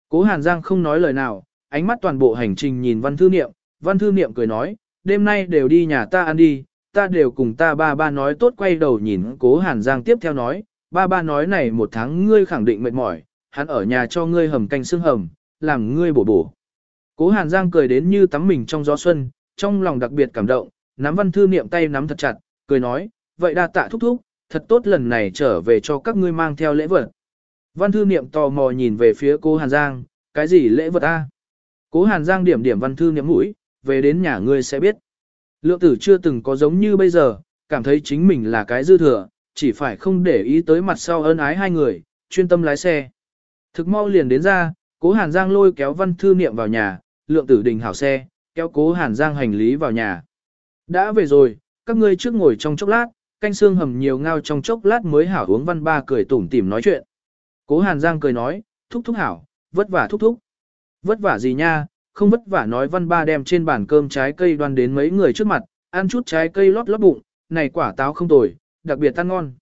Cố Hàn Giang không nói lời nào, ánh mắt toàn bộ hành trình nhìn văn thư niệm, văn thư niệm cười nói, đêm nay đều đi nhà ta ăn đi, ta đều cùng ta ba ba nói tốt quay đầu nhìn cố Hàn Giang tiếp theo nói, ba ba nói này một tháng ngươi khẳng định mệt mỏi, hắn ở nhà cho ngươi hầm canh xương hầm, làm ngươi bổ bổ. Cố Hàn Giang cười đến như tắm mình trong gió xuân, trong lòng đặc biệt cảm động, nắm văn thư niệm tay nắm thật chặt, cười nói, vậy đa tạ thúc thúc, thật tốt lần này trở về cho các ngươi mang theo lễ vật. Văn thư niệm tò mò nhìn về phía cố Hàn Giang, cái gì lễ vật a? Cố Hàn Giang điểm điểm văn thư niệm mũi, về đến nhà ngươi sẽ biết. Lượng tử chưa từng có giống như bây giờ, cảm thấy chính mình là cái dư thừa, chỉ phải không để ý tới mặt sau ân ái hai người, chuyên tâm lái xe. Thực mau liền đến ra, cố Hàn Giang lôi kéo văn thư niệm vào nhà, lượng tử đình hảo xe, kéo cố Hàn Giang hành lý vào nhà. Đã về rồi, các ngươi trước ngồi trong chốc lát, canh xương hầm nhiều ngao trong chốc lát mới hảo uống văn ba cười tủm tỉm nói chuyện. Cố Hàn Giang cười nói, thúc thúc hảo, vất vả thúc thúc. Vất vả gì nha, không vất vả nói văn ba đem trên bàn cơm trái cây đoan đến mấy người trước mặt, ăn chút trái cây lót lót bụng, này quả táo không tồi, đặc biệt ăn ngon.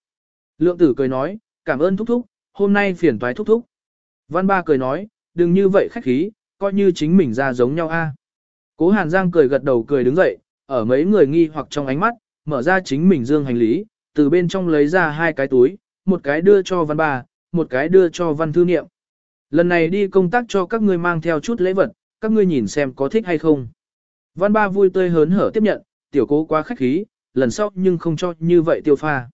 Lượng tử cười nói, cảm ơn thúc thúc, hôm nay phiền toái thúc thúc. Văn ba cười nói, đừng như vậy khách khí, coi như chính mình ra giống nhau a. Cố Hàn Giang cười gật đầu cười đứng dậy, ở mấy người nghi hoặc trong ánh mắt, mở ra chính mình dương hành lý, từ bên trong lấy ra hai cái túi, một cái đưa cho văn ba, một cái đưa cho văn thư niệm. Lần này đi công tác cho các ngươi mang theo chút lễ vật, các ngươi nhìn xem có thích hay không. Văn ba vui tươi hớn hở tiếp nhận, tiểu cố quá khách khí, lần sau nhưng không cho như vậy tiêu pha.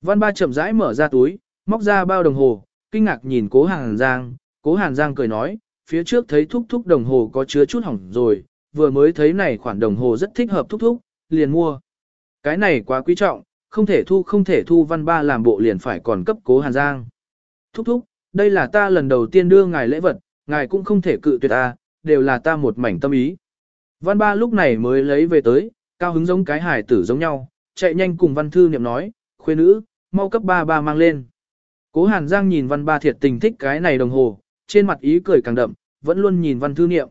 Văn ba chậm rãi mở ra túi, móc ra bao đồng hồ, kinh ngạc nhìn cố Hàn Giang, cố Hàn Giang cười nói, phía trước thấy thúc thúc đồng hồ có chứa chút hỏng rồi, vừa mới thấy này khoản đồng hồ rất thích hợp thúc thúc, liền mua. Cái này quá quý trọng, không thể thu không thể thu văn ba làm bộ liền phải còn cấp cố Hàn Giang. Thúc thúc, đây là ta lần đầu tiên đưa ngài lễ vật, ngài cũng không thể cự tuyệt ta, đều là ta một mảnh tâm ý. Văn ba lúc này mới lấy về tới, cao hứng giống cái hải tử giống nhau, chạy nhanh cùng văn thư niệm nói, khuê nữ, mau cấp ba ba mang lên. Cố Hàn Giang nhìn văn ba thiệt tình thích cái này đồng hồ, trên mặt ý cười càng đậm, vẫn luôn nhìn văn thư niệm.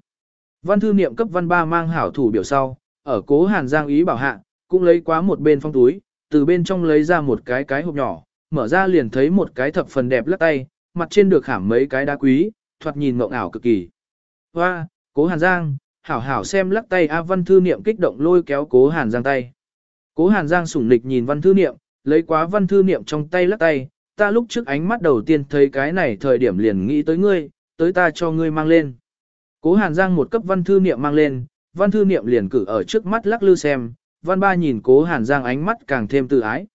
Văn thư niệm cấp văn ba mang hảo thủ biểu sau, ở cố Hàn Giang ý bảo hạ, cũng lấy quá một bên phong túi, từ bên trong lấy ra một cái cái hộp nhỏ, mở ra liền thấy một cái thập phần đẹp lắc tay, mặt trên được khảm mấy cái đá quý, thoạt nhìn mộng ảo cực kỳ. Hoa, cố Hàn Giang, hảo hảo xem lắc tay A Văn Thư Niệm kích động lôi kéo cố Hàn Giang tay. Cố Hàn Giang sủng nịch nhìn Văn Thư Niệm, lấy quá Văn Thư Niệm trong tay lắc tay, ta lúc trước ánh mắt đầu tiên thấy cái này thời điểm liền nghĩ tới ngươi, tới ta cho ngươi mang lên. Cố Hàn Giang một cấp Văn Thư Niệm mang lên, Văn Thư Niệm liền cử ở trước mắt lắc lư xem, Văn Ba nhìn Cố Hàn Giang ánh mắt càng thêm tự ái.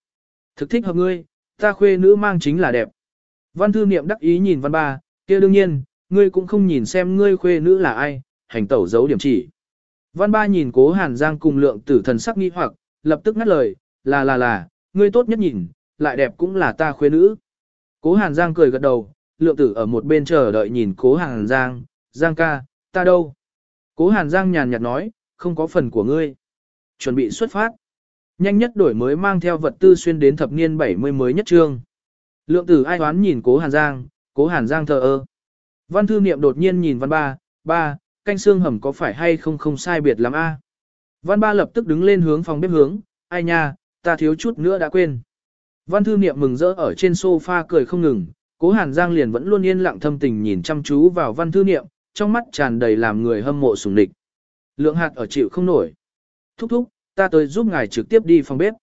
Thực thích hợp ngươi, ta khuê nữ mang chính là đẹp. Văn Thư Niệm đắc ý nhìn Văn Ba, kia đương nhiên, ngươi cũng không nhìn xem ngươi khuê nữ là ai, hành tẩu giấu điểm chỉ. Văn ba nhìn cố hàn giang cùng lượng tử thần sắc nghi hoặc, lập tức ngắt lời, là là là, ngươi tốt nhất nhìn, lại đẹp cũng là ta khuê nữ. Cố hàn giang cười gật đầu, lượng tử ở một bên chờ đợi nhìn cố hàn giang, giang ca, ta đâu? Cố hàn giang nhàn nhạt nói, không có phần của ngươi. Chuẩn bị xuất phát. Nhanh nhất đổi mới mang theo vật tư xuyên đến thập niên 70 mới nhất trương. Lượng tử ai đoán nhìn cố hàn giang, cố hàn giang thờ ơ. Văn thư niệm đột nhiên nhìn văn ba, ba, canh xương hầm có phải hay không không sai biệt lắm a? Văn ba lập tức đứng lên hướng phòng bếp hướng, ai nha, ta thiếu chút nữa đã quên. Văn thư niệm mừng rỡ ở trên sofa cười không ngừng, cố hàn giang liền vẫn luôn yên lặng thâm tình nhìn chăm chú vào văn thư niệm, trong mắt tràn đầy làm người hâm mộ sùng địch. Lượng hạt ở chịu không nổi. Thúc thúc, ta tới giúp ngài trực tiếp đi phòng bếp.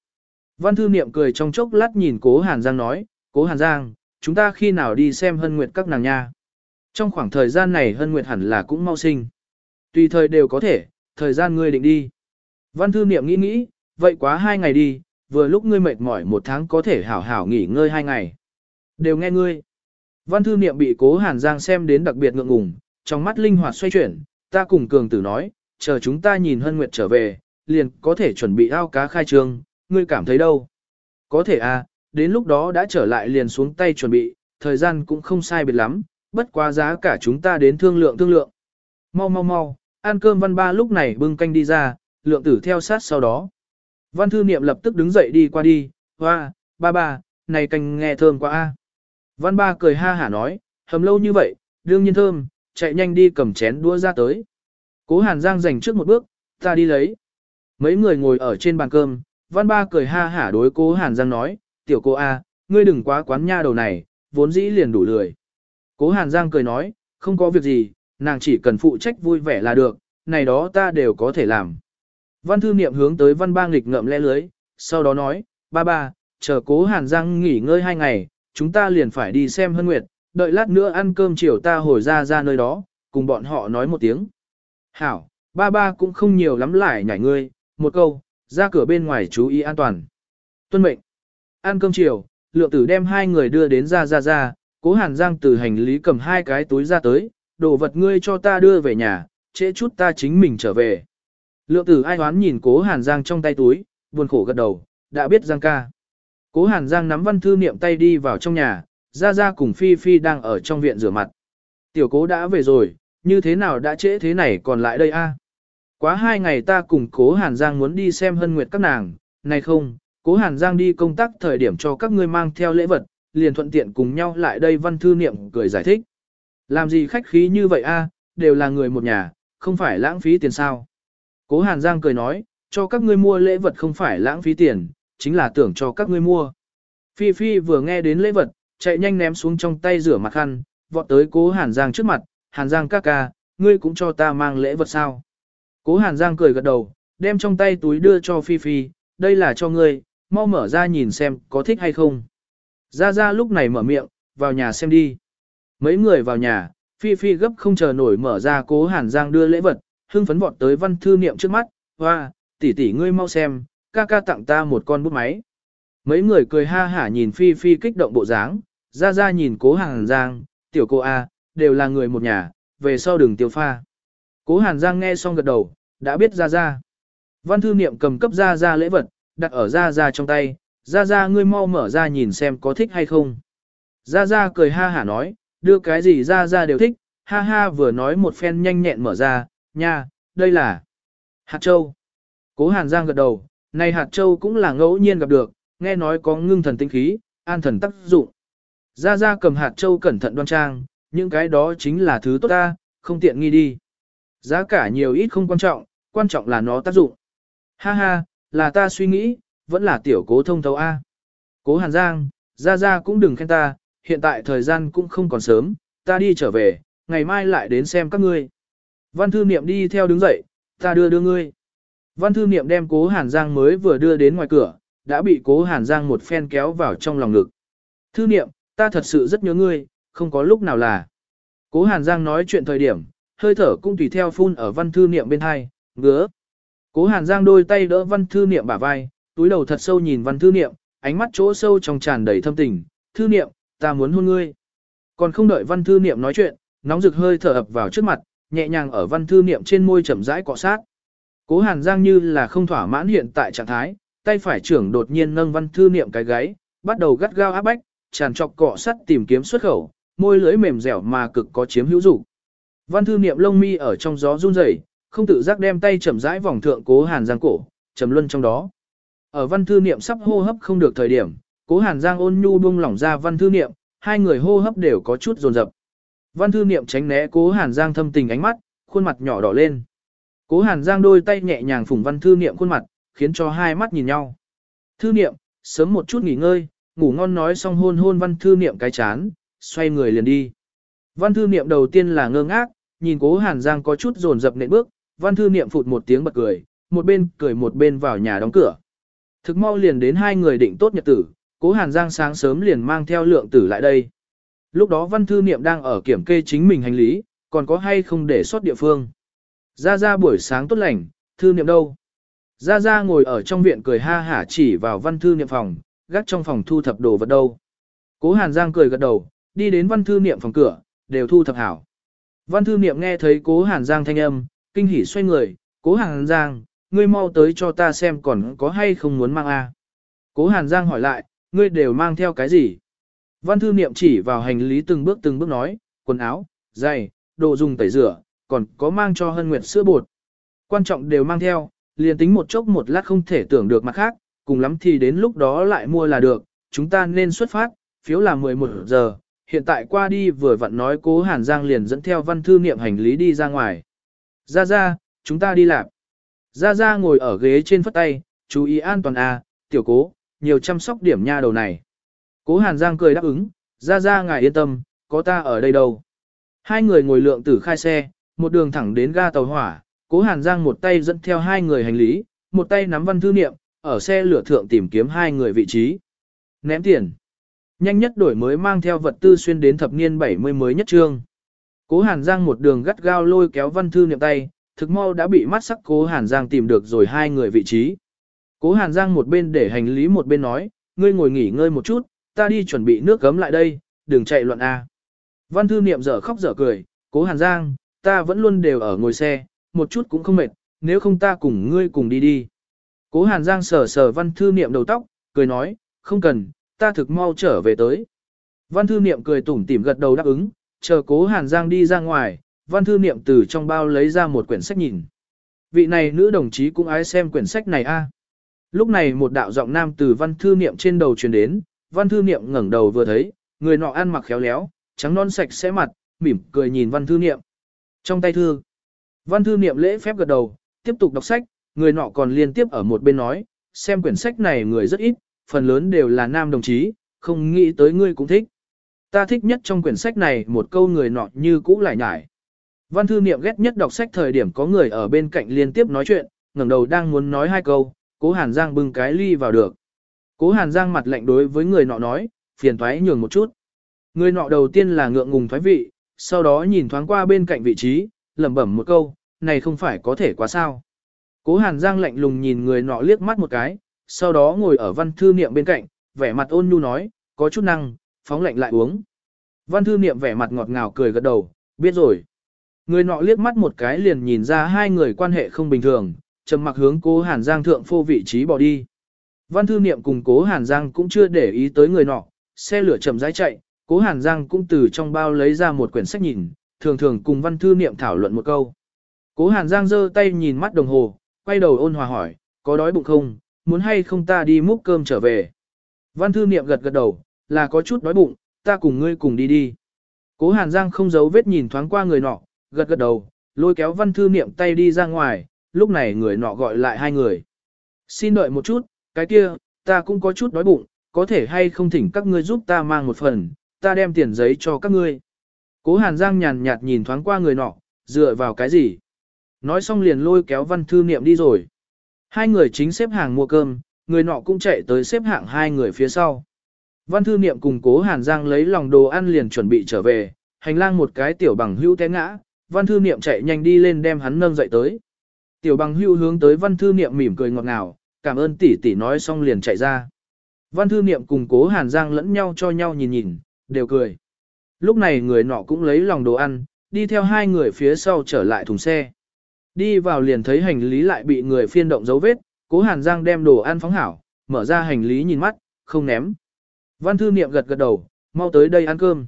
Văn thư niệm cười trong chốc lát nhìn cố hàn giang nói, cố hàn giang, chúng ta khi nào đi xem hân nguyệt các nàng nha. Trong khoảng thời gian này hân nguyệt hẳn là cũng mau sinh. Tùy thời đều có thể, thời gian ngươi định đi. Văn thư niệm nghĩ nghĩ, vậy quá hai ngày đi, vừa lúc ngươi mệt mỏi một tháng có thể hảo hảo nghỉ ngơi hai ngày. Đều nghe ngươi. Văn thư niệm bị cố hàn giang xem đến đặc biệt ngượng ngùng, trong mắt linh hoạt xoay chuyển, ta cùng cường tử nói, chờ chúng ta nhìn hân nguyệt trở về, liền có thể chuẩn bị ao cá khai trương, ngươi cảm thấy đâu? Có thể à, đến lúc đó đã trở lại liền xuống tay chuẩn bị, thời gian cũng không sai biệt lắm, bất quá giá cả chúng ta đến thương lượng thương lượng. Mau mau mau, ăn cơm văn ba lúc này bưng canh đi ra, lượng tử theo sát sau đó. Văn thư niệm lập tức đứng dậy đi qua đi, hoa, ba ba, này canh nghe thơm quá a. Văn ba cười ha hả nói, hầm lâu như vậy, đương nhiên thơm, chạy nhanh đi cầm chén đũa ra tới. Cố Hàn Giang dành trước một bước, ta đi lấy. Mấy người ngồi ở trên bàn cơm, văn ba cười ha hả đối cố Hàn Giang nói, tiểu cô A, ngươi đừng quá quán nha đầu này, vốn dĩ liền đủ lười. Cố Hàn Giang cười nói, không có việc gì, nàng chỉ cần phụ trách vui vẻ là được, này đó ta đều có thể làm. Văn thư niệm hướng tới văn ba nghịch ngậm lẽ lưới, sau đó nói, ba ba, chờ cố Hàn Giang nghỉ ngơi hai ngày, chúng ta liền phải đi xem hân nguyệt, đợi lát nữa ăn cơm chiều ta hồi ra ra nơi đó, cùng bọn họ nói một tiếng. Hảo, ba ba cũng không nhiều lắm lại nhảy ngươi, một câu, ra cửa bên ngoài chú ý an toàn. Tuân mệnh. Ăn cơm chiều, lượng tử đem hai người đưa đến ra ra ra, cố hàn giang từ hành lý cầm hai cái túi ra tới, đồ vật ngươi cho ta đưa về nhà, trễ chút ta chính mình trở về. Lượng tử ai hoán nhìn cố hàn giang trong tay túi, buồn khổ gật đầu, đã biết giang ca. Cố hàn giang nắm văn thư niệm tay đi vào trong nhà, ra ra cùng Phi Phi đang ở trong viện rửa mặt. Tiểu cố đã về rồi, như thế nào đã trễ thế này còn lại đây a? Quá hai ngày ta cùng cố Hàn Giang muốn đi xem hân nguyệt các nàng, này không, cố Hàn Giang đi công tác thời điểm cho các ngươi mang theo lễ vật, liền thuận tiện cùng nhau lại đây văn thư niệm cười giải thích. Làm gì khách khí như vậy a? À, đều là người một nhà, không phải lãng phí tiền sao. Cố Hàn Giang cười nói, cho các ngươi mua lễ vật không phải lãng phí tiền, chính là tưởng cho các ngươi mua. Phi Phi vừa nghe đến lễ vật, chạy nhanh ném xuống trong tay rửa mặt khăn, vọt tới cố Hàn Giang trước mặt, Hàn Giang ca ca, ngươi cũng cho ta mang lễ vật sao. Cố Hàn Giang cười gật đầu, đem trong tay túi đưa cho Phi Phi, đây là cho ngươi, mau mở ra nhìn xem có thích hay không. Ra ra lúc này mở miệng, vào nhà xem đi. Mấy người vào nhà, Phi Phi gấp không chờ nổi mở ra cố Hàn Giang đưa lễ vật, hưng phấn vọt tới văn thư niệm trước mắt, hoa, tỷ tỷ ngươi mau xem, ca ca tặng ta một con bút máy. Mấy người cười ha hả nhìn Phi Phi kích động bộ dáng, ra ra nhìn cố Hàn Giang, tiểu cô A, đều là người một nhà, về sau đừng tiêu pha. Cố Hàn Giang nghe xong gật đầu, đã biết ra ra. Văn thư niệm cầm cấp ra ra lễ vật, đặt ở ra ra trong tay, ra ra ngươi mau mở ra nhìn xem có thích hay không. Ra ra cười ha hả nói, đưa cái gì ra ra đều thích, ha ha vừa nói một phen nhanh nhẹn mở ra, nha, đây là hạt châu. Cố Hàn Giang gật đầu, này hạt châu cũng là ngẫu nhiên gặp được, nghe nói có ngưng thần tinh khí, an thần tác dụng. Ra ra cầm hạt châu cẩn thận đoan trang, những cái đó chính là thứ tốt ta, không tiện nghi đi. Giá cả nhiều ít không quan trọng, quan trọng là nó tác dụng. Ha ha, là ta suy nghĩ, vẫn là tiểu cố thông thấu A. Cố Hàn Giang, ra ra cũng đừng khen ta, hiện tại thời gian cũng không còn sớm, ta đi trở về, ngày mai lại đến xem các ngươi. Văn thư niệm đi theo đứng dậy, ta đưa đưa ngươi. Văn thư niệm đem cố Hàn Giang mới vừa đưa đến ngoài cửa, đã bị cố Hàn Giang một phen kéo vào trong lòng ngực. Thư niệm, ta thật sự rất nhớ ngươi, không có lúc nào là. Cố Hàn Giang nói chuyện thời điểm, hơi thở cũng tùy theo phun ở văn thư niệm bên hai, ngứa. Cố Hàn Giang đôi tay đỡ văn thư niệm bả vai, túi đầu thật sâu nhìn văn thư niệm, ánh mắt chỗ sâu trong tràn đầy thâm tình, thư niệm, ta muốn hôn ngươi. Còn không đợi văn thư niệm nói chuyện, nóng rực hơi thở ập vào trước mặt, nhẹ nhàng ở văn thư niệm trên môi chậm rãi cọ sát. Cố Hàn Giang như là không thỏa mãn hiện tại trạng thái, tay phải trưởng đột nhiên nâng văn thư niệm cái gáy, bắt đầu gắt gao áp bách, tràn trọc cọ sắt tìm kiếm xuất khẩu, môi lưỡi mềm dẻo mà cực có chiếm hữu dục. Văn thư niệm lông mi ở trong gió run rẩy, không tự giác đem tay chậm rãi vòng thượng Cố Hàn Giang cổ, trầm luân trong đó. Ở văn thư niệm sắp hô hấp không được thời điểm, Cố Hàn Giang ôn nhu buông lỏng ra văn thư niệm, hai người hô hấp đều có chút dồn dập. Văn thư niệm tránh né Cố Hàn Giang thâm tình ánh mắt, khuôn mặt nhỏ đỏ lên. Cố Hàn Giang đôi tay nhẹ nhàng phủng văn thư niệm khuôn mặt, khiến cho hai mắt nhìn nhau. Thư niệm, sớm một chút nghỉ ngơi, ngủ ngon nói xong hôn hôn văn thư niệm cái chán, xoay người liền đi. Văn thư niệm đầu tiên là ngơ ngác, nhìn cố Hàn Giang có chút dồn dập nệ bước, văn thư niệm phụt một tiếng bật cười, một bên cười một bên vào nhà đóng cửa. Thực mau liền đến hai người định tốt nhật tử, cố Hàn Giang sáng sớm liền mang theo lượng tử lại đây. Lúc đó văn thư niệm đang ở kiểm kê chính mình hành lý, còn có hay không để sót địa phương. Ra ra buổi sáng tốt lành, thư niệm đâu? Ra ra ngồi ở trong viện cười ha hả chỉ vào văn thư niệm phòng, gác trong phòng thu thập đồ vật đâu. Cố Hàn Giang cười gật đầu, đi đến văn thư niệm phòng cửa, đều thu thập hảo. Văn thư niệm nghe thấy cố Hàn Giang thanh âm, kinh hỉ xoay người, cố Hàn Giang, ngươi mau tới cho ta xem còn có hay không muốn mang a. Cố Hàn Giang hỏi lại, ngươi đều mang theo cái gì? Văn thư niệm chỉ vào hành lý từng bước từng bước nói, quần áo, giày, đồ dùng tẩy rửa, còn có mang cho hân nguyệt sữa bột. Quan trọng đều mang theo, liền tính một chốc một lát không thể tưởng được mặt khác, cùng lắm thì đến lúc đó lại mua là được, chúng ta nên xuất phát, phiếu là 11 giờ, hiện tại qua đi vừa vặn nói cố Hàn Giang liền dẫn theo văn thư niệm hành lý đi ra ngoài. Ra ra, chúng ta đi làm. Ra ra ngồi ở ghế trên phất tay, chú ý an toàn à, tiểu cố, nhiều chăm sóc điểm nha đầu này. Cố Hàn Giang cười đáp ứng, ra ra ngài yên tâm, có ta ở đây đâu. Hai người ngồi lượng tử khai xe, một đường thẳng đến ga tàu hỏa, cố Hàn Giang một tay dẫn theo hai người hành lý, một tay nắm văn thư niệm, ở xe lửa thượng tìm kiếm hai người vị trí. Ném tiền. Nhanh nhất đổi mới mang theo vật tư xuyên đến thập niên 70 mới nhất trương. Cố Hàn Giang một đường gắt gao lôi kéo văn thư niệm tay, thực mau đã bị mắt sắc cố Hàn Giang tìm được rồi hai người vị trí. Cố Hàn Giang một bên để hành lý một bên nói, ngươi ngồi nghỉ ngơi một chút, ta đi chuẩn bị nước gấm lại đây, đừng chạy loạn A. Văn thư niệm dở khóc dở cười, cố Hàn Giang, ta vẫn luôn đều ở ngồi xe, một chút cũng không mệt, nếu không ta cùng ngươi cùng đi đi. Cố Hàn Giang sờ sờ văn thư niệm đầu tóc, cười nói, không cần, ta thực mau trở về tới. Văn thư niệm cười tủm tỉm gật đầu đáp ứng, chờ cố Hàn Giang đi ra ngoài, văn thư niệm từ trong bao lấy ra một quyển sách nhìn. Vị này nữ đồng chí cũng ái xem quyển sách này a. Lúc này một đạo giọng nam từ văn thư niệm trên đầu truyền đến, văn thư niệm ngẩng đầu vừa thấy, người nọ ăn mặc khéo léo, trắng non sạch sẽ mặt, mỉm cười nhìn văn thư niệm. Trong tay thư, văn thư niệm lễ phép gật đầu, tiếp tục đọc sách, người nọ còn liên tiếp ở một bên nói, xem quyển sách này người rất ít, phần lớn đều là nam đồng chí, không nghĩ tới ngươi cũng thích. Ta thích nhất trong quyển sách này một câu người nọ như cũ lại nhải. Văn thư niệm ghét nhất đọc sách thời điểm có người ở bên cạnh liên tiếp nói chuyện, ngẩng đầu đang muốn nói hai câu, cố Hàn Giang bưng cái ly vào được. Cố Hàn Giang mặt lạnh đối với người nọ nói, phiền thoái nhường một chút. Người nọ đầu tiên là ngượng ngùng thoái vị, sau đó nhìn thoáng qua bên cạnh vị trí, lẩm bẩm một câu, này không phải có thể quá sao. Cố Hàn Giang lạnh lùng nhìn người nọ liếc mắt một cái, sau đó ngồi ở văn thư niệm bên cạnh, vẻ mặt ôn nhu nói, có chút năng, phóng lạnh lại uống. Văn thư niệm vẻ mặt ngọt ngào cười gật đầu, biết rồi. Người nọ liếc mắt một cái liền nhìn ra hai người quan hệ không bình thường, trầm mặc hướng cố Hàn Giang thượng phô vị trí bỏ đi. Văn thư niệm cùng cố Hàn Giang cũng chưa để ý tới người nọ, xe lửa chậm rãi chạy, cố Hàn Giang cũng từ trong bao lấy ra một quyển sách nhìn, thường thường cùng văn thư niệm thảo luận một câu. Cố Hàn Giang giơ tay nhìn mắt đồng hồ, quay đầu ôn hòa hỏi, có đói bụng không, muốn hay không ta đi múc cơm trở về. Văn thư niệm gật gật đầu, là có chút đói bụng, ta cùng ngươi cùng đi đi. Cố Hàn Giang không giấu vết nhìn thoáng qua người nọ, gật gật đầu, lôi kéo văn thư niệm tay đi ra ngoài, lúc này người nọ gọi lại hai người. Xin đợi một chút, cái kia, ta cũng có chút đói bụng, có thể hay không thỉnh các ngươi giúp ta mang một phần, ta đem tiền giấy cho các ngươi. Cố Hàn Giang nhàn nhạt nhìn thoáng qua người nọ, dựa vào cái gì? Nói xong liền lôi kéo văn thư niệm đi rồi. Hai người chính xếp hàng mua cơm, người nọ cũng chạy tới xếp hạng hai người phía sau. Văn thư niệm cùng cố Hàn Giang lấy lòng đồ ăn liền chuẩn bị trở về, hành lang một cái tiểu bằng hữu té ngã, văn thư niệm chạy nhanh đi lên đem hắn nâng dậy tới. Tiểu bằng hữu hướng tới văn thư niệm mỉm cười ngọt ngào, cảm ơn tỷ tỷ nói xong liền chạy ra. Văn thư niệm cùng cố Hàn Giang lẫn nhau cho nhau nhìn nhìn, đều cười. Lúc này người nọ cũng lấy lòng đồ ăn, đi theo hai người phía sau trở lại thùng xe. Đi vào liền thấy hành lý lại bị người phiên động dấu vết, cố Hàn Giang đem đồ ăn phóng hảo, mở ra hành lý nhìn mắt, không ném. Văn thư niệm gật gật đầu, mau tới đây ăn cơm.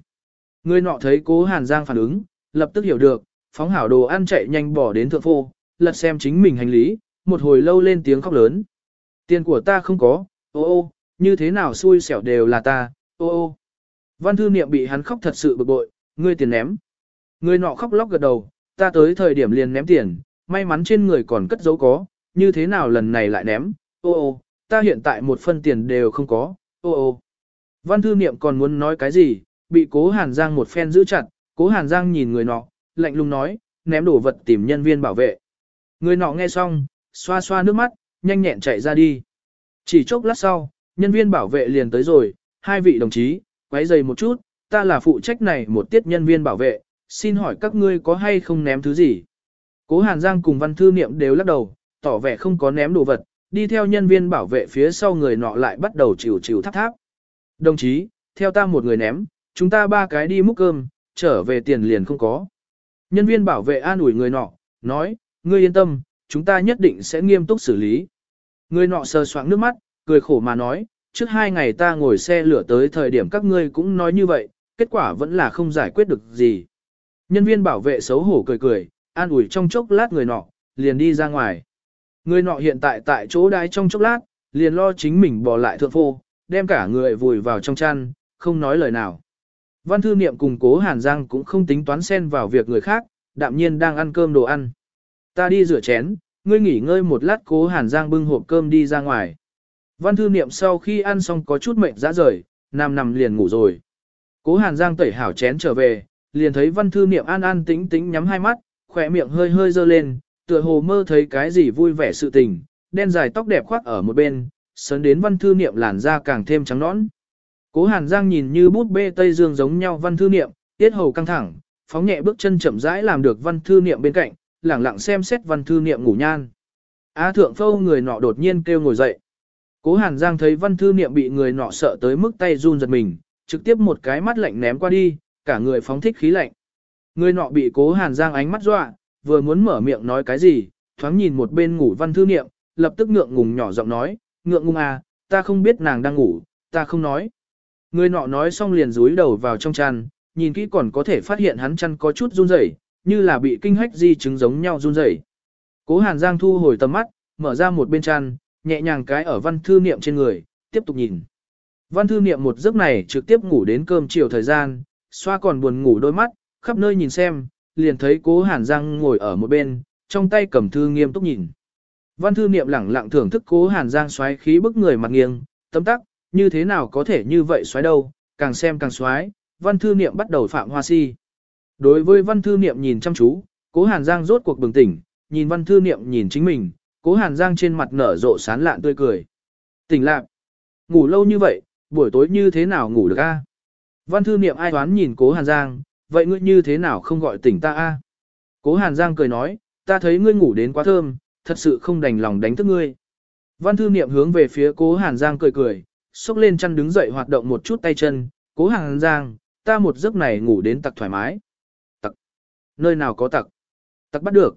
Người nọ thấy cố Hàn Giang phản ứng, lập tức hiểu được, phóng hảo đồ ăn chạy nhanh bỏ đến thượng phô, lật xem chính mình hành lý, một hồi lâu lên tiếng khóc lớn. Tiền của ta không có, ô ô, như thế nào xui xẻo đều là ta, ô ô. Văn thư niệm bị hắn khóc thật sự bực bội, ngươi tiền ném. Người nọ khóc lóc gật đầu, ta tới thời điểm liền ném tiền, may mắn trên người còn cất dấu có, như thế nào lần này lại ném, ô ô, ta hiện tại một phân tiền đều không có, ô ô. Văn thư niệm còn muốn nói cái gì, bị cố Hàn Giang một phen giữ chặt, cố Hàn Giang nhìn người nọ, lạnh lùng nói, ném đồ vật tìm nhân viên bảo vệ. Người nọ nghe xong, xoa xoa nước mắt, nhanh nhẹn chạy ra đi. Chỉ chốc lát sau, nhân viên bảo vệ liền tới rồi, hai vị đồng chí, quấy giày một chút, ta là phụ trách này một tiết nhân viên bảo vệ, xin hỏi các ngươi có hay không ném thứ gì. Cố Hàn Giang cùng văn thư niệm đều lắc đầu, tỏ vẻ không có ném đồ vật, đi theo nhân viên bảo vệ phía sau người nọ lại bắt đầu chịu chịu tháp tháp. Đồng chí, theo ta một người ném, chúng ta ba cái đi múc cơm, trở về tiền liền không có. Nhân viên bảo vệ an ủi người nọ, nói, ngươi yên tâm, chúng ta nhất định sẽ nghiêm túc xử lý. Người nọ sờ soạng nước mắt, cười khổ mà nói, trước hai ngày ta ngồi xe lửa tới thời điểm các ngươi cũng nói như vậy, kết quả vẫn là không giải quyết được gì. Nhân viên bảo vệ xấu hổ cười cười, an ủi trong chốc lát người nọ, liền đi ra ngoài. Người nọ hiện tại tại chỗ đái trong chốc lát, liền lo chính mình bỏ lại thượng phô, đem cả người vùi vào trong chăn, không nói lời nào. Văn thư niệm cùng cố Hàn Giang cũng không tính toán xen vào việc người khác, đạm nhiên đang ăn cơm đồ ăn. Ta đi rửa chén, ngươi nghỉ ngơi một lát cố Hàn Giang bưng hộp cơm đi ra ngoài. Văn thư niệm sau khi ăn xong có chút mệt ra rời, nằm nằm liền ngủ rồi. Cố Hàn Giang tẩy hảo chén trở về, liền thấy văn thư niệm an an tĩnh tĩnh nhắm hai mắt, khỏe miệng hơi hơi dơ lên, tựa hồ mơ thấy cái gì vui vẻ sự tình, đen dài tóc đẹp khoác ở một bên, sấn đến văn thư niệm làn da càng thêm trắng nõn. Cố Hàn Giang nhìn như bút bê Tây Dương giống nhau văn thư niệm, tiết hầu căng thẳng, phóng nhẹ bước chân chậm rãi làm được văn thư niệm bên cạnh, lẳng lặng xem xét văn thư niệm ngủ nhan. Á thượng phâu người nọ đột nhiên kêu ngồi dậy. Cố Hàn Giang thấy văn thư niệm bị người nọ sợ tới mức tay run giật mình, trực tiếp một cái mắt lạnh ném qua đi, cả người phóng thích khí lạnh. Người nọ bị Cố Hàn Giang ánh mắt dọa, vừa muốn mở miệng nói cái gì, thoáng nhìn một bên ngủ văn thư niệm, lập tức ngượng ngùng nhỏ giọng nói, ngượng ngùng à, ta không biết nàng đang ngủ, ta không nói. Người nọ nói xong liền rúi đầu vào trong chăn, nhìn kỹ còn có thể phát hiện hắn chăn có chút run rẩy, như là bị kinh hách di chứng giống nhau run rẩy. Cố Hàn Giang thu hồi tầm mắt, mở ra một bên chăn, nhẹ nhàng cái ở văn thư niệm trên người, tiếp tục nhìn. Văn thư niệm một giấc này trực tiếp ngủ đến cơm chiều thời gian, xoa còn buồn ngủ đôi mắt, khắp nơi nhìn xem, liền thấy cố Hàn Giang ngồi ở một bên, trong tay cầm thư nghiêm túc nhìn. Văn thư niệm lẳng lặng thưởng thức cố Hàn Giang xoáy khí bức người mặt nghiêng, tấm tắc, như thế nào có thể như vậy xoáy đâu, càng xem càng xoáy, văn thư niệm bắt đầu phạm hoa si. Đối với văn thư niệm nhìn chăm chú, cố Hàn Giang rốt cuộc bừng tỉnh, nhìn văn thư niệm nhìn chính mình, cố Hàn Giang trên mặt nở rộ sán lạn tươi cười. Tỉnh lạc, ngủ lâu như vậy, buổi tối như thế nào ngủ được a? Văn thư niệm ai toán nhìn cố Hàn Giang, vậy ngươi như thế nào không gọi tỉnh ta a? Cố Hàn Giang cười nói, ta thấy ngươi ngủ đến quá thơm, thật sự không đành lòng đánh thức ngươi. Văn thư niệm hướng về phía cố Hàn Giang cười cười, xúc lên chăn đứng dậy hoạt động một chút tay chân, cố Hàn Giang, ta một giấc này ngủ đến tặc thoải mái. Tặc? Nơi nào có tặc? Tặc bắt được.